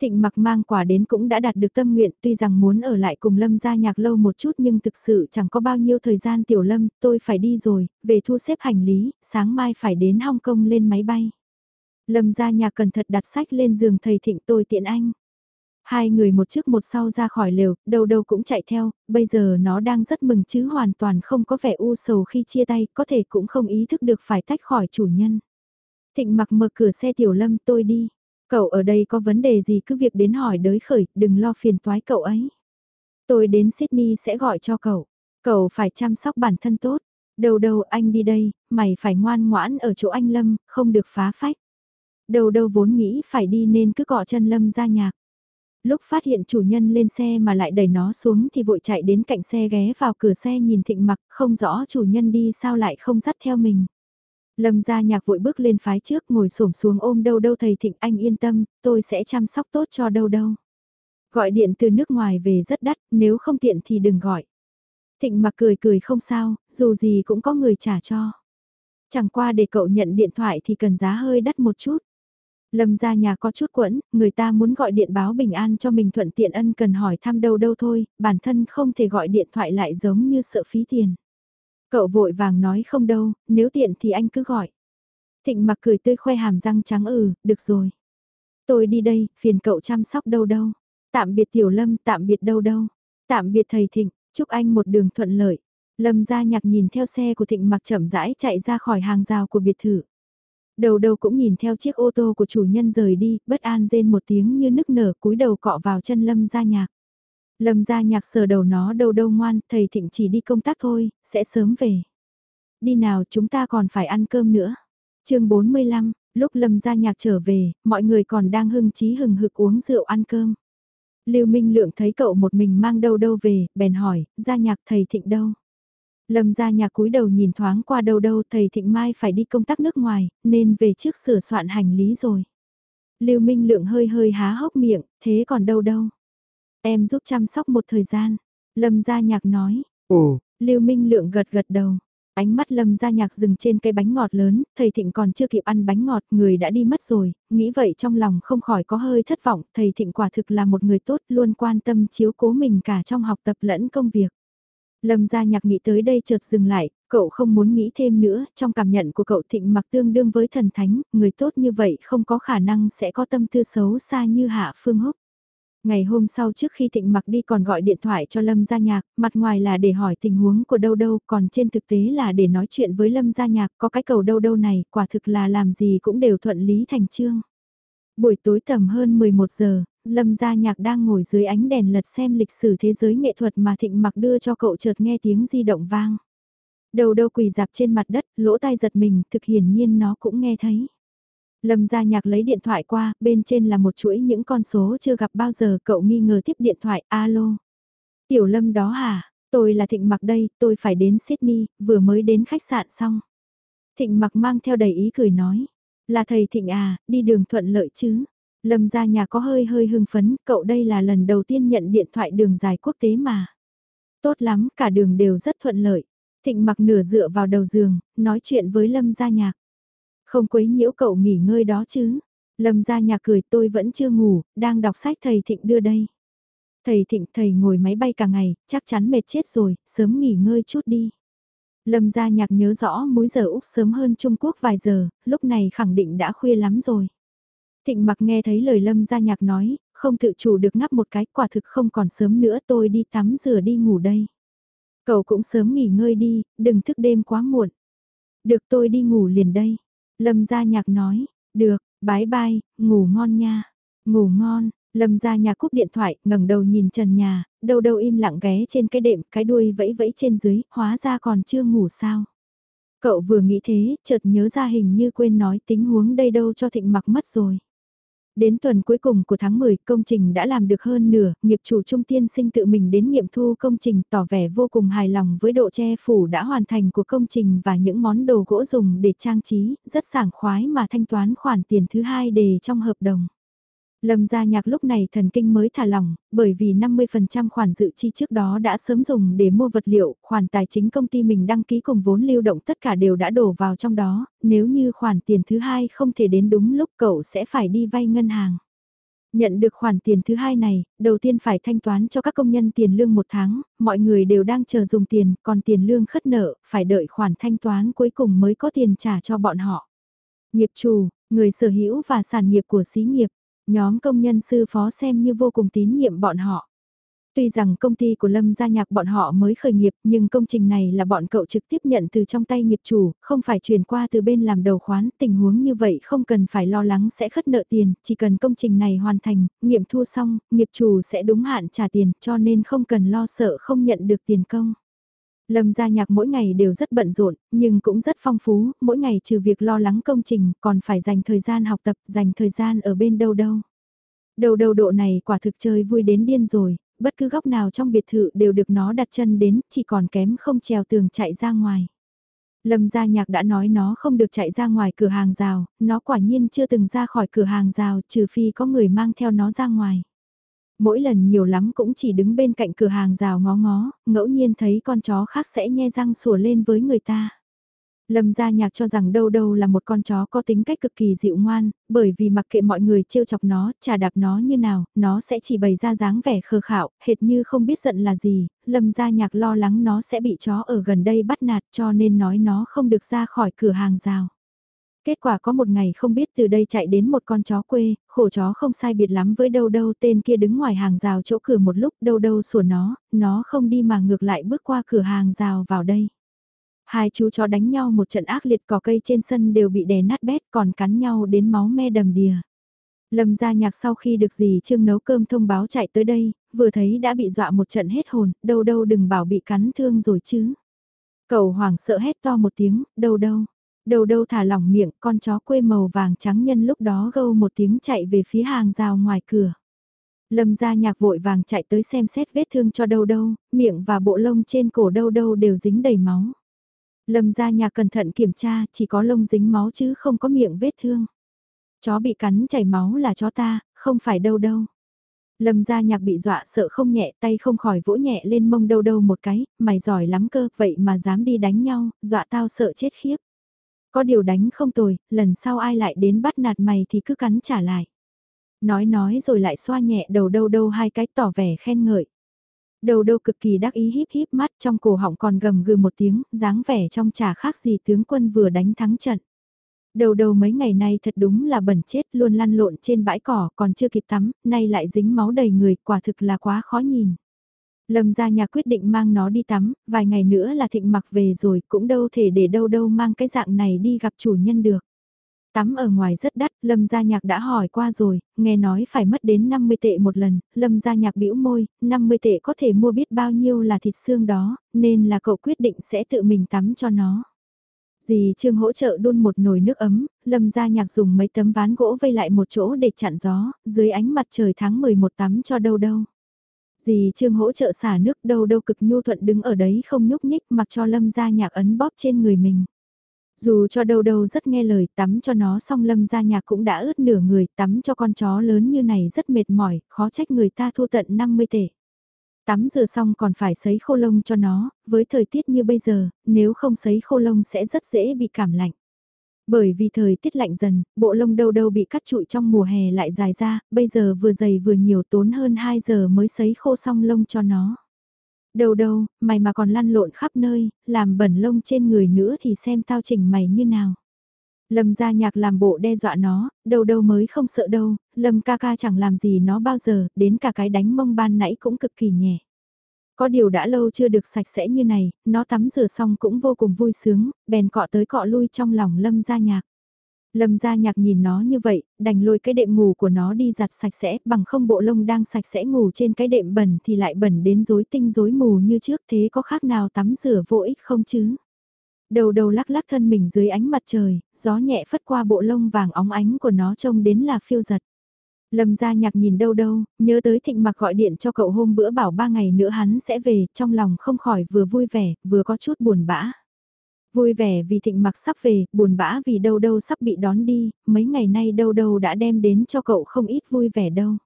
Thịnh mặc mang quả đến cũng đã đạt được tâm nguyện tuy rằng muốn ở lại cùng Lâm gia nhạc lâu một chút nhưng thực sự chẳng có bao nhiêu thời gian tiểu Lâm, tôi phải đi rồi, về thu xếp hành lý, sáng mai phải đến Hong Kong lên máy bay. Lâm gia nhạc cẩn thận đặt sách lên giường thầy Thịnh tôi tiện anh. Hai người một trước một sau ra khỏi lều, đâu đâu cũng chạy theo, bây giờ nó đang rất mừng chứ hoàn toàn không có vẻ u sầu khi chia tay, có thể cũng không ý thức được phải tách khỏi chủ nhân. Thịnh mặc mở cửa xe tiểu lâm tôi đi. Cậu ở đây có vấn đề gì cứ việc đến hỏi đới khởi, đừng lo phiền toái cậu ấy. Tôi đến Sydney sẽ gọi cho cậu. Cậu phải chăm sóc bản thân tốt. Đầu đầu anh đi đây, mày phải ngoan ngoãn ở chỗ anh Lâm, không được phá phách. Đầu đầu vốn nghĩ phải đi nên cứ cọ chân Lâm ra nhạc. Lúc phát hiện chủ nhân lên xe mà lại đẩy nó xuống thì vội chạy đến cạnh xe ghé vào cửa xe nhìn thịnh mặc không rõ chủ nhân đi sao lại không dắt theo mình. Lâm gia nhạc vội bước lên phái trước ngồi xổm xuống ôm đâu đâu thầy thịnh anh yên tâm, tôi sẽ chăm sóc tốt cho đâu đâu. Gọi điện từ nước ngoài về rất đắt, nếu không tiện thì đừng gọi. Thịnh mặc cười cười không sao, dù gì cũng có người trả cho. Chẳng qua để cậu nhận điện thoại thì cần giá hơi đắt một chút. Lâm gia nhà có chút quẫn, người ta muốn gọi điện báo bình an cho mình thuận tiện ân cần hỏi thăm đâu đâu thôi, bản thân không thể gọi điện thoại lại giống như sợ phí tiền. Cậu vội vàng nói không đâu, nếu tiện thì anh cứ gọi. Thịnh mặc cười tươi khoe hàm răng trắng ừ, được rồi. Tôi đi đây, phiền cậu chăm sóc đâu đâu. Tạm biệt Tiểu Lâm, tạm biệt đâu đâu. Tạm biệt thầy Thịnh, chúc anh một đường thuận lợi. Lâm ra nhạc nhìn theo xe của Thịnh mặc chậm rãi chạy ra khỏi hàng rào của biệt thự. Đầu đầu cũng nhìn theo chiếc ô tô của chủ nhân rời đi, bất an rên một tiếng như nức nở cúi đầu cọ vào chân Lâm gia nhạc. Lâm gia nhạc sờ đầu nó đầu đâu ngoan, thầy thịnh chỉ đi công tác thôi, sẽ sớm về. Đi nào chúng ta còn phải ăn cơm nữa. chương 45, lúc Lâm gia nhạc trở về, mọi người còn đang hưng trí hừng hực uống rượu ăn cơm. Lưu Minh Lượng thấy cậu một mình mang đâu đâu về, bèn hỏi, gia nhạc thầy thịnh đâu? Lâm gia nhạc cúi đầu nhìn thoáng qua đâu đâu thầy thịnh mai phải đi công tác nước ngoài, nên về trước sửa soạn hành lý rồi. Lưu Minh Lượng hơi hơi há hốc miệng, thế còn đâu đâu? Em giúp chăm sóc một thời gian. Lâm gia nhạc nói. Ồ. Lưu Minh Lượng gật gật đầu. Ánh mắt Lâm gia nhạc dừng trên cây bánh ngọt lớn, thầy Thịnh còn chưa kịp ăn bánh ngọt, người đã đi mất rồi, nghĩ vậy trong lòng không khỏi có hơi thất vọng, thầy Thịnh quả thực là một người tốt, luôn quan tâm chiếu cố mình cả trong học tập lẫn công việc. Lâm gia nhạc nghĩ tới đây chợt dừng lại, cậu không muốn nghĩ thêm nữa, trong cảm nhận của cậu Thịnh mặc tương đương với thần thánh, người tốt như vậy không có khả năng sẽ có tâm tư xấu xa như Hạ Phương Húc. Ngày hôm sau trước khi Thịnh mặc đi còn gọi điện thoại cho Lâm Gia Nhạc, mặt ngoài là để hỏi tình huống của đâu đâu, còn trên thực tế là để nói chuyện với Lâm Gia Nhạc, có cái cầu đâu đâu này, quả thực là làm gì cũng đều thuận lý thành trương. Buổi tối tầm hơn 11 giờ, Lâm Gia Nhạc đang ngồi dưới ánh đèn lật xem lịch sử thế giới nghệ thuật mà Thịnh mặc đưa cho cậu chợt nghe tiếng di động vang. Đầu đâu quỳ dạp trên mặt đất, lỗ tai giật mình, thực hiển nhiên nó cũng nghe thấy. Lâm gia nhạc lấy điện thoại qua, bên trên là một chuỗi những con số chưa gặp bao giờ, cậu nghi ngờ tiếp điện thoại, alo. Tiểu Lâm đó hả, tôi là Thịnh Mặc đây, tôi phải đến Sydney, vừa mới đến khách sạn xong. Thịnh Mặc mang theo đầy ý cười nói, là thầy Thịnh à, đi đường thuận lợi chứ. Lâm gia nhà có hơi hơi hưng phấn, cậu đây là lần đầu tiên nhận điện thoại đường dài quốc tế mà. Tốt lắm, cả đường đều rất thuận lợi. Thịnh mặc nửa dựa vào đầu giường, nói chuyện với Lâm gia nhạc. Không quấy nhiễu cậu nghỉ ngơi đó chứ. Lâm gia nhạc cười tôi vẫn chưa ngủ, đang đọc sách thầy Thịnh đưa đây. Thầy Thịnh thầy ngồi máy bay cả ngày, chắc chắn mệt chết rồi, sớm nghỉ ngơi chút đi. Lâm gia nhạc nhớ rõ múi giờ Úc sớm hơn Trung Quốc vài giờ, lúc này khẳng định đã khuya lắm rồi. Thịnh mặc nghe thấy lời Lâm gia nhạc nói, không tự chủ được ngắp một cái quả thực không còn sớm nữa tôi đi tắm rửa đi ngủ đây. Cậu cũng sớm nghỉ ngơi đi, đừng thức đêm quá muộn. Được tôi đi ngủ liền đây. Lâm gia nhạc nói, được, bái bai, ngủ ngon nha. Ngủ ngon, Lâm ra nhà cúp điện thoại, ngẩng đầu nhìn trần nhà, đầu đầu im lặng ghé trên cái đệm, cái đuôi vẫy vẫy trên dưới, hóa ra còn chưa ngủ sao. Cậu vừa nghĩ thế, chợt nhớ ra hình như quên nói tính huống đây đâu cho thịnh mặc mất rồi. Đến tuần cuối cùng của tháng 10, công trình đã làm được hơn nửa, nghiệp chủ trung tiên sinh tự mình đến nghiệm thu công trình tỏ vẻ vô cùng hài lòng với độ che phủ đã hoàn thành của công trình và những món đồ gỗ dùng để trang trí, rất sảng khoái mà thanh toán khoản tiền thứ hai đề trong hợp đồng. Lâm gia nhạc lúc này thần kinh mới thả lỏng, bởi vì 50% khoản dự chi trước đó đã sớm dùng để mua vật liệu, khoản tài chính công ty mình đăng ký cùng vốn lưu động tất cả đều đã đổ vào trong đó, nếu như khoản tiền thứ hai không thể đến đúng lúc cậu sẽ phải đi vay ngân hàng. Nhận được khoản tiền thứ hai này, đầu tiên phải thanh toán cho các công nhân tiền lương một tháng, mọi người đều đang chờ dùng tiền, còn tiền lương khất nợ, phải đợi khoản thanh toán cuối cùng mới có tiền trả cho bọn họ. Nghiệp chủ, người sở hữu và sản nghiệp của xí nghiệp, Nhóm công nhân sư phó xem như vô cùng tín nhiệm bọn họ. Tuy rằng công ty của Lâm gia nhạc bọn họ mới khởi nghiệp nhưng công trình này là bọn cậu trực tiếp nhận từ trong tay nghiệp chủ, không phải chuyển qua từ bên làm đầu khoán. Tình huống như vậy không cần phải lo lắng sẽ khất nợ tiền, chỉ cần công trình này hoàn thành, nghiệm thu xong, nghiệp chủ sẽ đúng hạn trả tiền cho nên không cần lo sợ không nhận được tiền công. Lâm gia nhạc mỗi ngày đều rất bận rộn, nhưng cũng rất phong phú, mỗi ngày trừ việc lo lắng công trình, còn phải dành thời gian học tập, dành thời gian ở bên đâu đâu. Đầu đầu độ này quả thực chơi vui đến điên rồi, bất cứ góc nào trong biệt thự đều được nó đặt chân đến, chỉ còn kém không trèo tường chạy ra ngoài. Lâm gia nhạc đã nói nó không được chạy ra ngoài cửa hàng rào, nó quả nhiên chưa từng ra khỏi cửa hàng rào trừ phi có người mang theo nó ra ngoài mỗi lần nhiều lắm cũng chỉ đứng bên cạnh cửa hàng rào ngó ngó, ngẫu nhiên thấy con chó khác sẽ nhe răng sủa lên với người ta. Lâm gia nhạc cho rằng đâu đâu là một con chó có tính cách cực kỳ dịu ngoan, bởi vì mặc kệ mọi người trêu chọc nó, trà đạp nó như nào, nó sẽ chỉ bày ra dáng vẻ khờ khạo, hệt như không biết giận là gì, lâm gia nhạc lo lắng nó sẽ bị chó ở gần đây bắt nạt cho nên nói nó không được ra khỏi cửa hàng rào. Kết quả có một ngày không biết từ đây chạy đến một con chó quê, khổ chó không sai biệt lắm với đâu đâu tên kia đứng ngoài hàng rào chỗ cửa một lúc đâu đâu sủa nó, nó không đi mà ngược lại bước qua cửa hàng rào vào đây. Hai chú chó đánh nhau một trận ác liệt cỏ cây trên sân đều bị đè nát bét còn cắn nhau đến máu me đầm đìa. Lâm gia nhạc sau khi được dì Trương nấu cơm thông báo chạy tới đây, vừa thấy đã bị dọa một trận hết hồn, đâu đâu đừng bảo bị cắn thương rồi chứ. Cầu hoàng sợ hét to một tiếng, đâu đâu. Đầu đâu thả lỏng miệng, con chó quê màu vàng trắng nhân lúc đó gâu một tiếng chạy về phía hàng rào ngoài cửa. Lâm gia nhạc vội vàng chạy tới xem xét vết thương cho đâu đâu, miệng và bộ lông trên cổ đâu đâu đều dính đầy máu. Lâm gia nhạc cẩn thận kiểm tra, chỉ có lông dính máu chứ không có miệng vết thương. Chó bị cắn chảy máu là chó ta, không phải đâu đâu. Lâm gia nhạc bị dọa sợ không nhẹ tay không khỏi vỗ nhẹ lên mông đâu đâu một cái, mày giỏi lắm cơ, vậy mà dám đi đánh nhau, dọa tao sợ chết khiếp. Có điều đánh không tồi, lần sau ai lại đến bắt nạt mày thì cứ cắn trả lại. Nói nói rồi lại xoa nhẹ đầu đâu đâu hai cái tỏ vẻ khen ngợi. Đầu đâu cực kỳ đắc ý híp híp mắt trong cổ họng còn gầm gừ một tiếng, dáng vẻ trong trả khác gì tướng quân vừa đánh thắng trận. Đầu đầu mấy ngày nay thật đúng là bẩn chết luôn lăn lộn trên bãi cỏ còn chưa kịp tắm, nay lại dính máu đầy người, quả thực là quá khó nhìn. Lâm gia nhà quyết định mang nó đi tắm, vài ngày nữa là thịnh mặc về rồi cũng đâu thể để đâu đâu mang cái dạng này đi gặp chủ nhân được. Tắm ở ngoài rất đắt, Lâm Gia Nhạc đã hỏi qua rồi, nghe nói phải mất đến 50 tệ một lần, Lâm Gia Nhạc bĩu môi, 50 tệ có thể mua biết bao nhiêu là thịt xương đó, nên là cậu quyết định sẽ tự mình tắm cho nó. Dì Trương hỗ trợ đun một nồi nước ấm, Lâm Gia Nhạc dùng mấy tấm ván gỗ vây lại một chỗ để chặn gió, dưới ánh mặt trời tháng 11 tắm cho đâu đâu. Dì Trương hỗ trợ xả nước đâu đâu cực nhu thuận đứng ở đấy không nhúc nhích mặc cho Lâm Gia Nhạc ấn bóp trên người mình. Dù cho đâu đâu rất nghe lời tắm cho nó xong lâm ra nhà cũng đã ướt nửa người tắm cho con chó lớn như này rất mệt mỏi, khó trách người ta thu tận 50 tệ. Tắm rửa xong còn phải sấy khô lông cho nó, với thời tiết như bây giờ, nếu không sấy khô lông sẽ rất dễ bị cảm lạnh. Bởi vì thời tiết lạnh dần, bộ lông đâu đâu bị cắt trụi trong mùa hè lại dài ra, bây giờ vừa dày vừa nhiều tốn hơn 2 giờ mới sấy khô xong lông cho nó. Đâu đâu, mày mà còn lăn lộn khắp nơi, làm bẩn lông trên người nữa thì xem tao chỉnh mày như nào. Lâm ra nhạc làm bộ đe dọa nó, đâu đâu mới không sợ đâu, Lâm ca ca chẳng làm gì nó bao giờ, đến cả cái đánh mông ban nãy cũng cực kỳ nhẹ. Có điều đã lâu chưa được sạch sẽ như này, nó tắm rửa xong cũng vô cùng vui sướng, bèn cọ tới cọ lui trong lòng Lâm gia nhạc. Lâm gia nhạc nhìn nó như vậy, đành lôi cái đệm ngủ của nó đi giặt sạch sẽ, bằng không bộ lông đang sạch sẽ ngủ trên cái đệm bẩn thì lại bẩn đến rối tinh rối mù như trước thế có khác nào tắm rửa vô ích không chứ? Đầu đầu lắc lắc thân mình dưới ánh mặt trời, gió nhẹ phất qua bộ lông vàng óng ánh của nó trông đến là phiêu giật. Lâm gia nhạc nhìn đâu đâu, nhớ tới thịnh mặc gọi điện cho cậu hôm bữa bảo ba ngày nữa hắn sẽ về, trong lòng không khỏi vừa vui vẻ, vừa có chút buồn bã. Vui vẻ vì thịnh mặc sắp về, buồn bã vì đâu đâu sắp bị đón đi, mấy ngày nay đâu đâu đã đem đến cho cậu không ít vui vẻ đâu.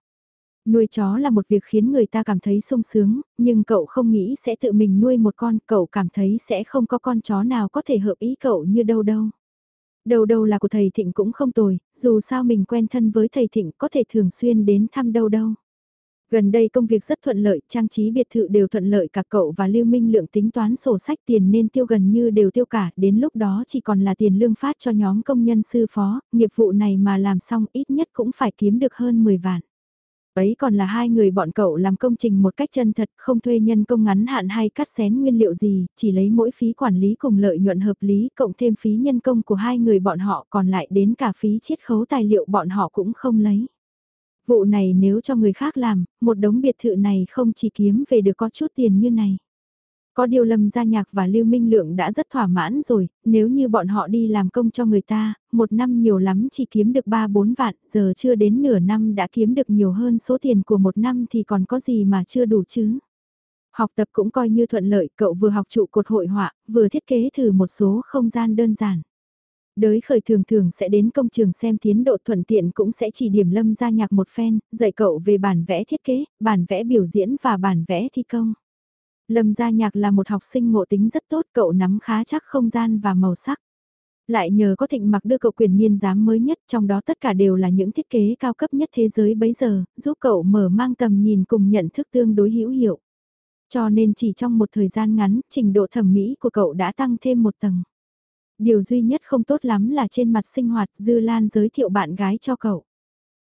Nuôi chó là một việc khiến người ta cảm thấy sung sướng, nhưng cậu không nghĩ sẽ tự mình nuôi một con, cậu cảm thấy sẽ không có con chó nào có thể hợp ý cậu như đâu đâu. Đâu đâu là của thầy Thịnh cũng không tồi, dù sao mình quen thân với thầy Thịnh có thể thường xuyên đến thăm đâu đâu. Gần đây công việc rất thuận lợi, trang trí biệt thự đều thuận lợi cả cậu và Lưu Minh Lượng tính toán sổ sách tiền nên tiêu gần như đều tiêu cả, đến lúc đó chỉ còn là tiền lương phát cho nhóm công nhân sư phó, nghiệp vụ này mà làm xong ít nhất cũng phải kiếm được hơn 10 vạn. Ấy còn là hai người bọn cậu làm công trình một cách chân thật, không thuê nhân công ngắn hạn hay cắt xén nguyên liệu gì, chỉ lấy mỗi phí quản lý cùng lợi nhuận hợp lý cộng thêm phí nhân công của hai người bọn họ còn lại đến cả phí chiết khấu tài liệu bọn họ cũng không lấy. Vụ này nếu cho người khác làm, một đống biệt thự này không chỉ kiếm về được có chút tiền như này. Có điều Lâm Gia Nhạc và Lưu Minh Lượng đã rất thỏa mãn rồi, nếu như bọn họ đi làm công cho người ta, một năm nhiều lắm chỉ kiếm được 3-4 vạn, giờ chưa đến nửa năm đã kiếm được nhiều hơn số tiền của một năm thì còn có gì mà chưa đủ chứ. Học tập cũng coi như thuận lợi, cậu vừa học trụ cột hội họa, vừa thiết kế thử một số không gian đơn giản. Đới khởi thường thường sẽ đến công trường xem tiến độ thuận tiện cũng sẽ chỉ điểm lâm Gia nhạc một phen, dạy cậu về bản vẽ thiết kế, bản vẽ biểu diễn và bản vẽ thi công. Lâm gia nhạc là một học sinh ngộ tính rất tốt, cậu nắm khá chắc không gian và màu sắc. Lại nhờ có thịnh mặc đưa cậu quyền niên giám mới nhất, trong đó tất cả đều là những thiết kế cao cấp nhất thế giới bấy giờ, giúp cậu mở mang tầm nhìn cùng nhận thức tương đối hữu hiệu. Cho nên chỉ trong một thời gian ngắn, trình độ thẩm mỹ của cậu đã tăng thêm một tầng. Điều duy nhất không tốt lắm là trên mặt sinh hoạt Dư Lan giới thiệu bạn gái cho cậu.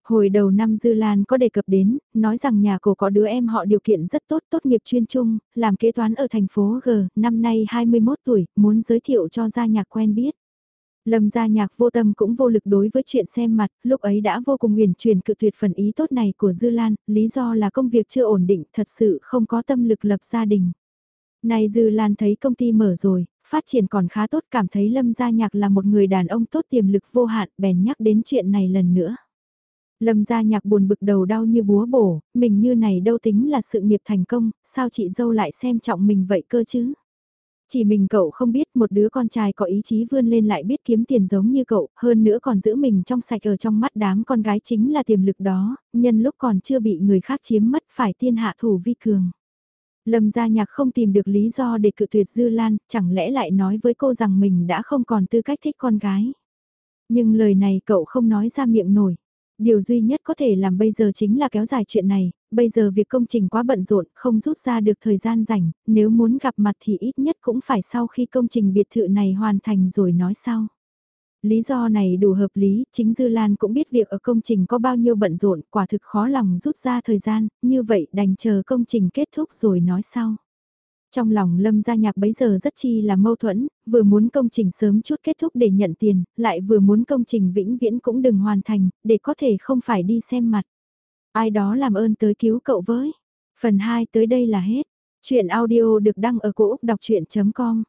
Hồi đầu năm Dư Lan có đề cập đến, nói rằng nhà cô có đứa em họ điều kiện rất tốt, tốt nghiệp chuyên trung, làm kế toán ở thành phố G, năm nay 21 tuổi, muốn giới thiệu cho gia nhạc quen biết. Lâm gia nhạc vô tâm cũng vô lực đối với chuyện xem mặt, lúc ấy đã vô cùng huyền truyền cự tuyệt phần ý tốt này của Dư Lan, lý do là công việc chưa ổn định, thật sự không có tâm lực lập gia đình. Này Dư Lan thấy công ty mở rồi, phát triển còn khá tốt cảm thấy Lâm Gia Nhạc là một người đàn ông tốt tiềm lực vô hạn bèn nhắc đến chuyện này lần nữa. Lâm Gia Nhạc buồn bực đầu đau như búa bổ, mình như này đâu tính là sự nghiệp thành công, sao chị dâu lại xem trọng mình vậy cơ chứ? Chỉ mình cậu không biết một đứa con trai có ý chí vươn lên lại biết kiếm tiền giống như cậu, hơn nữa còn giữ mình trong sạch ở trong mắt đám con gái chính là tiềm lực đó, nhân lúc còn chưa bị người khác chiếm mất phải tiên hạ thủ vi cường. Lâm gia nhạc không tìm được lý do để cự tuyệt Dư Lan, chẳng lẽ lại nói với cô rằng mình đã không còn tư cách thích con gái. Nhưng lời này cậu không nói ra miệng nổi. Điều duy nhất có thể làm bây giờ chính là kéo dài chuyện này, bây giờ việc công trình quá bận rộn, không rút ra được thời gian rảnh, nếu muốn gặp mặt thì ít nhất cũng phải sau khi công trình biệt thự này hoàn thành rồi nói sau. Lý do này đủ hợp lý, chính Dư Lan cũng biết việc ở công trình có bao nhiêu bận rộn, quả thực khó lòng rút ra thời gian, như vậy đành chờ công trình kết thúc rồi nói sau. Trong lòng Lâm Gia Nhạc bấy giờ rất chi là mâu thuẫn, vừa muốn công trình sớm chút kết thúc để nhận tiền, lại vừa muốn công trình vĩnh viễn cũng đừng hoàn thành, để có thể không phải đi xem mặt. Ai đó làm ơn tới cứu cậu với. Phần 2 tới đây là hết. Chuyện audio được đăng ở cổ Úc đọc chuyện.com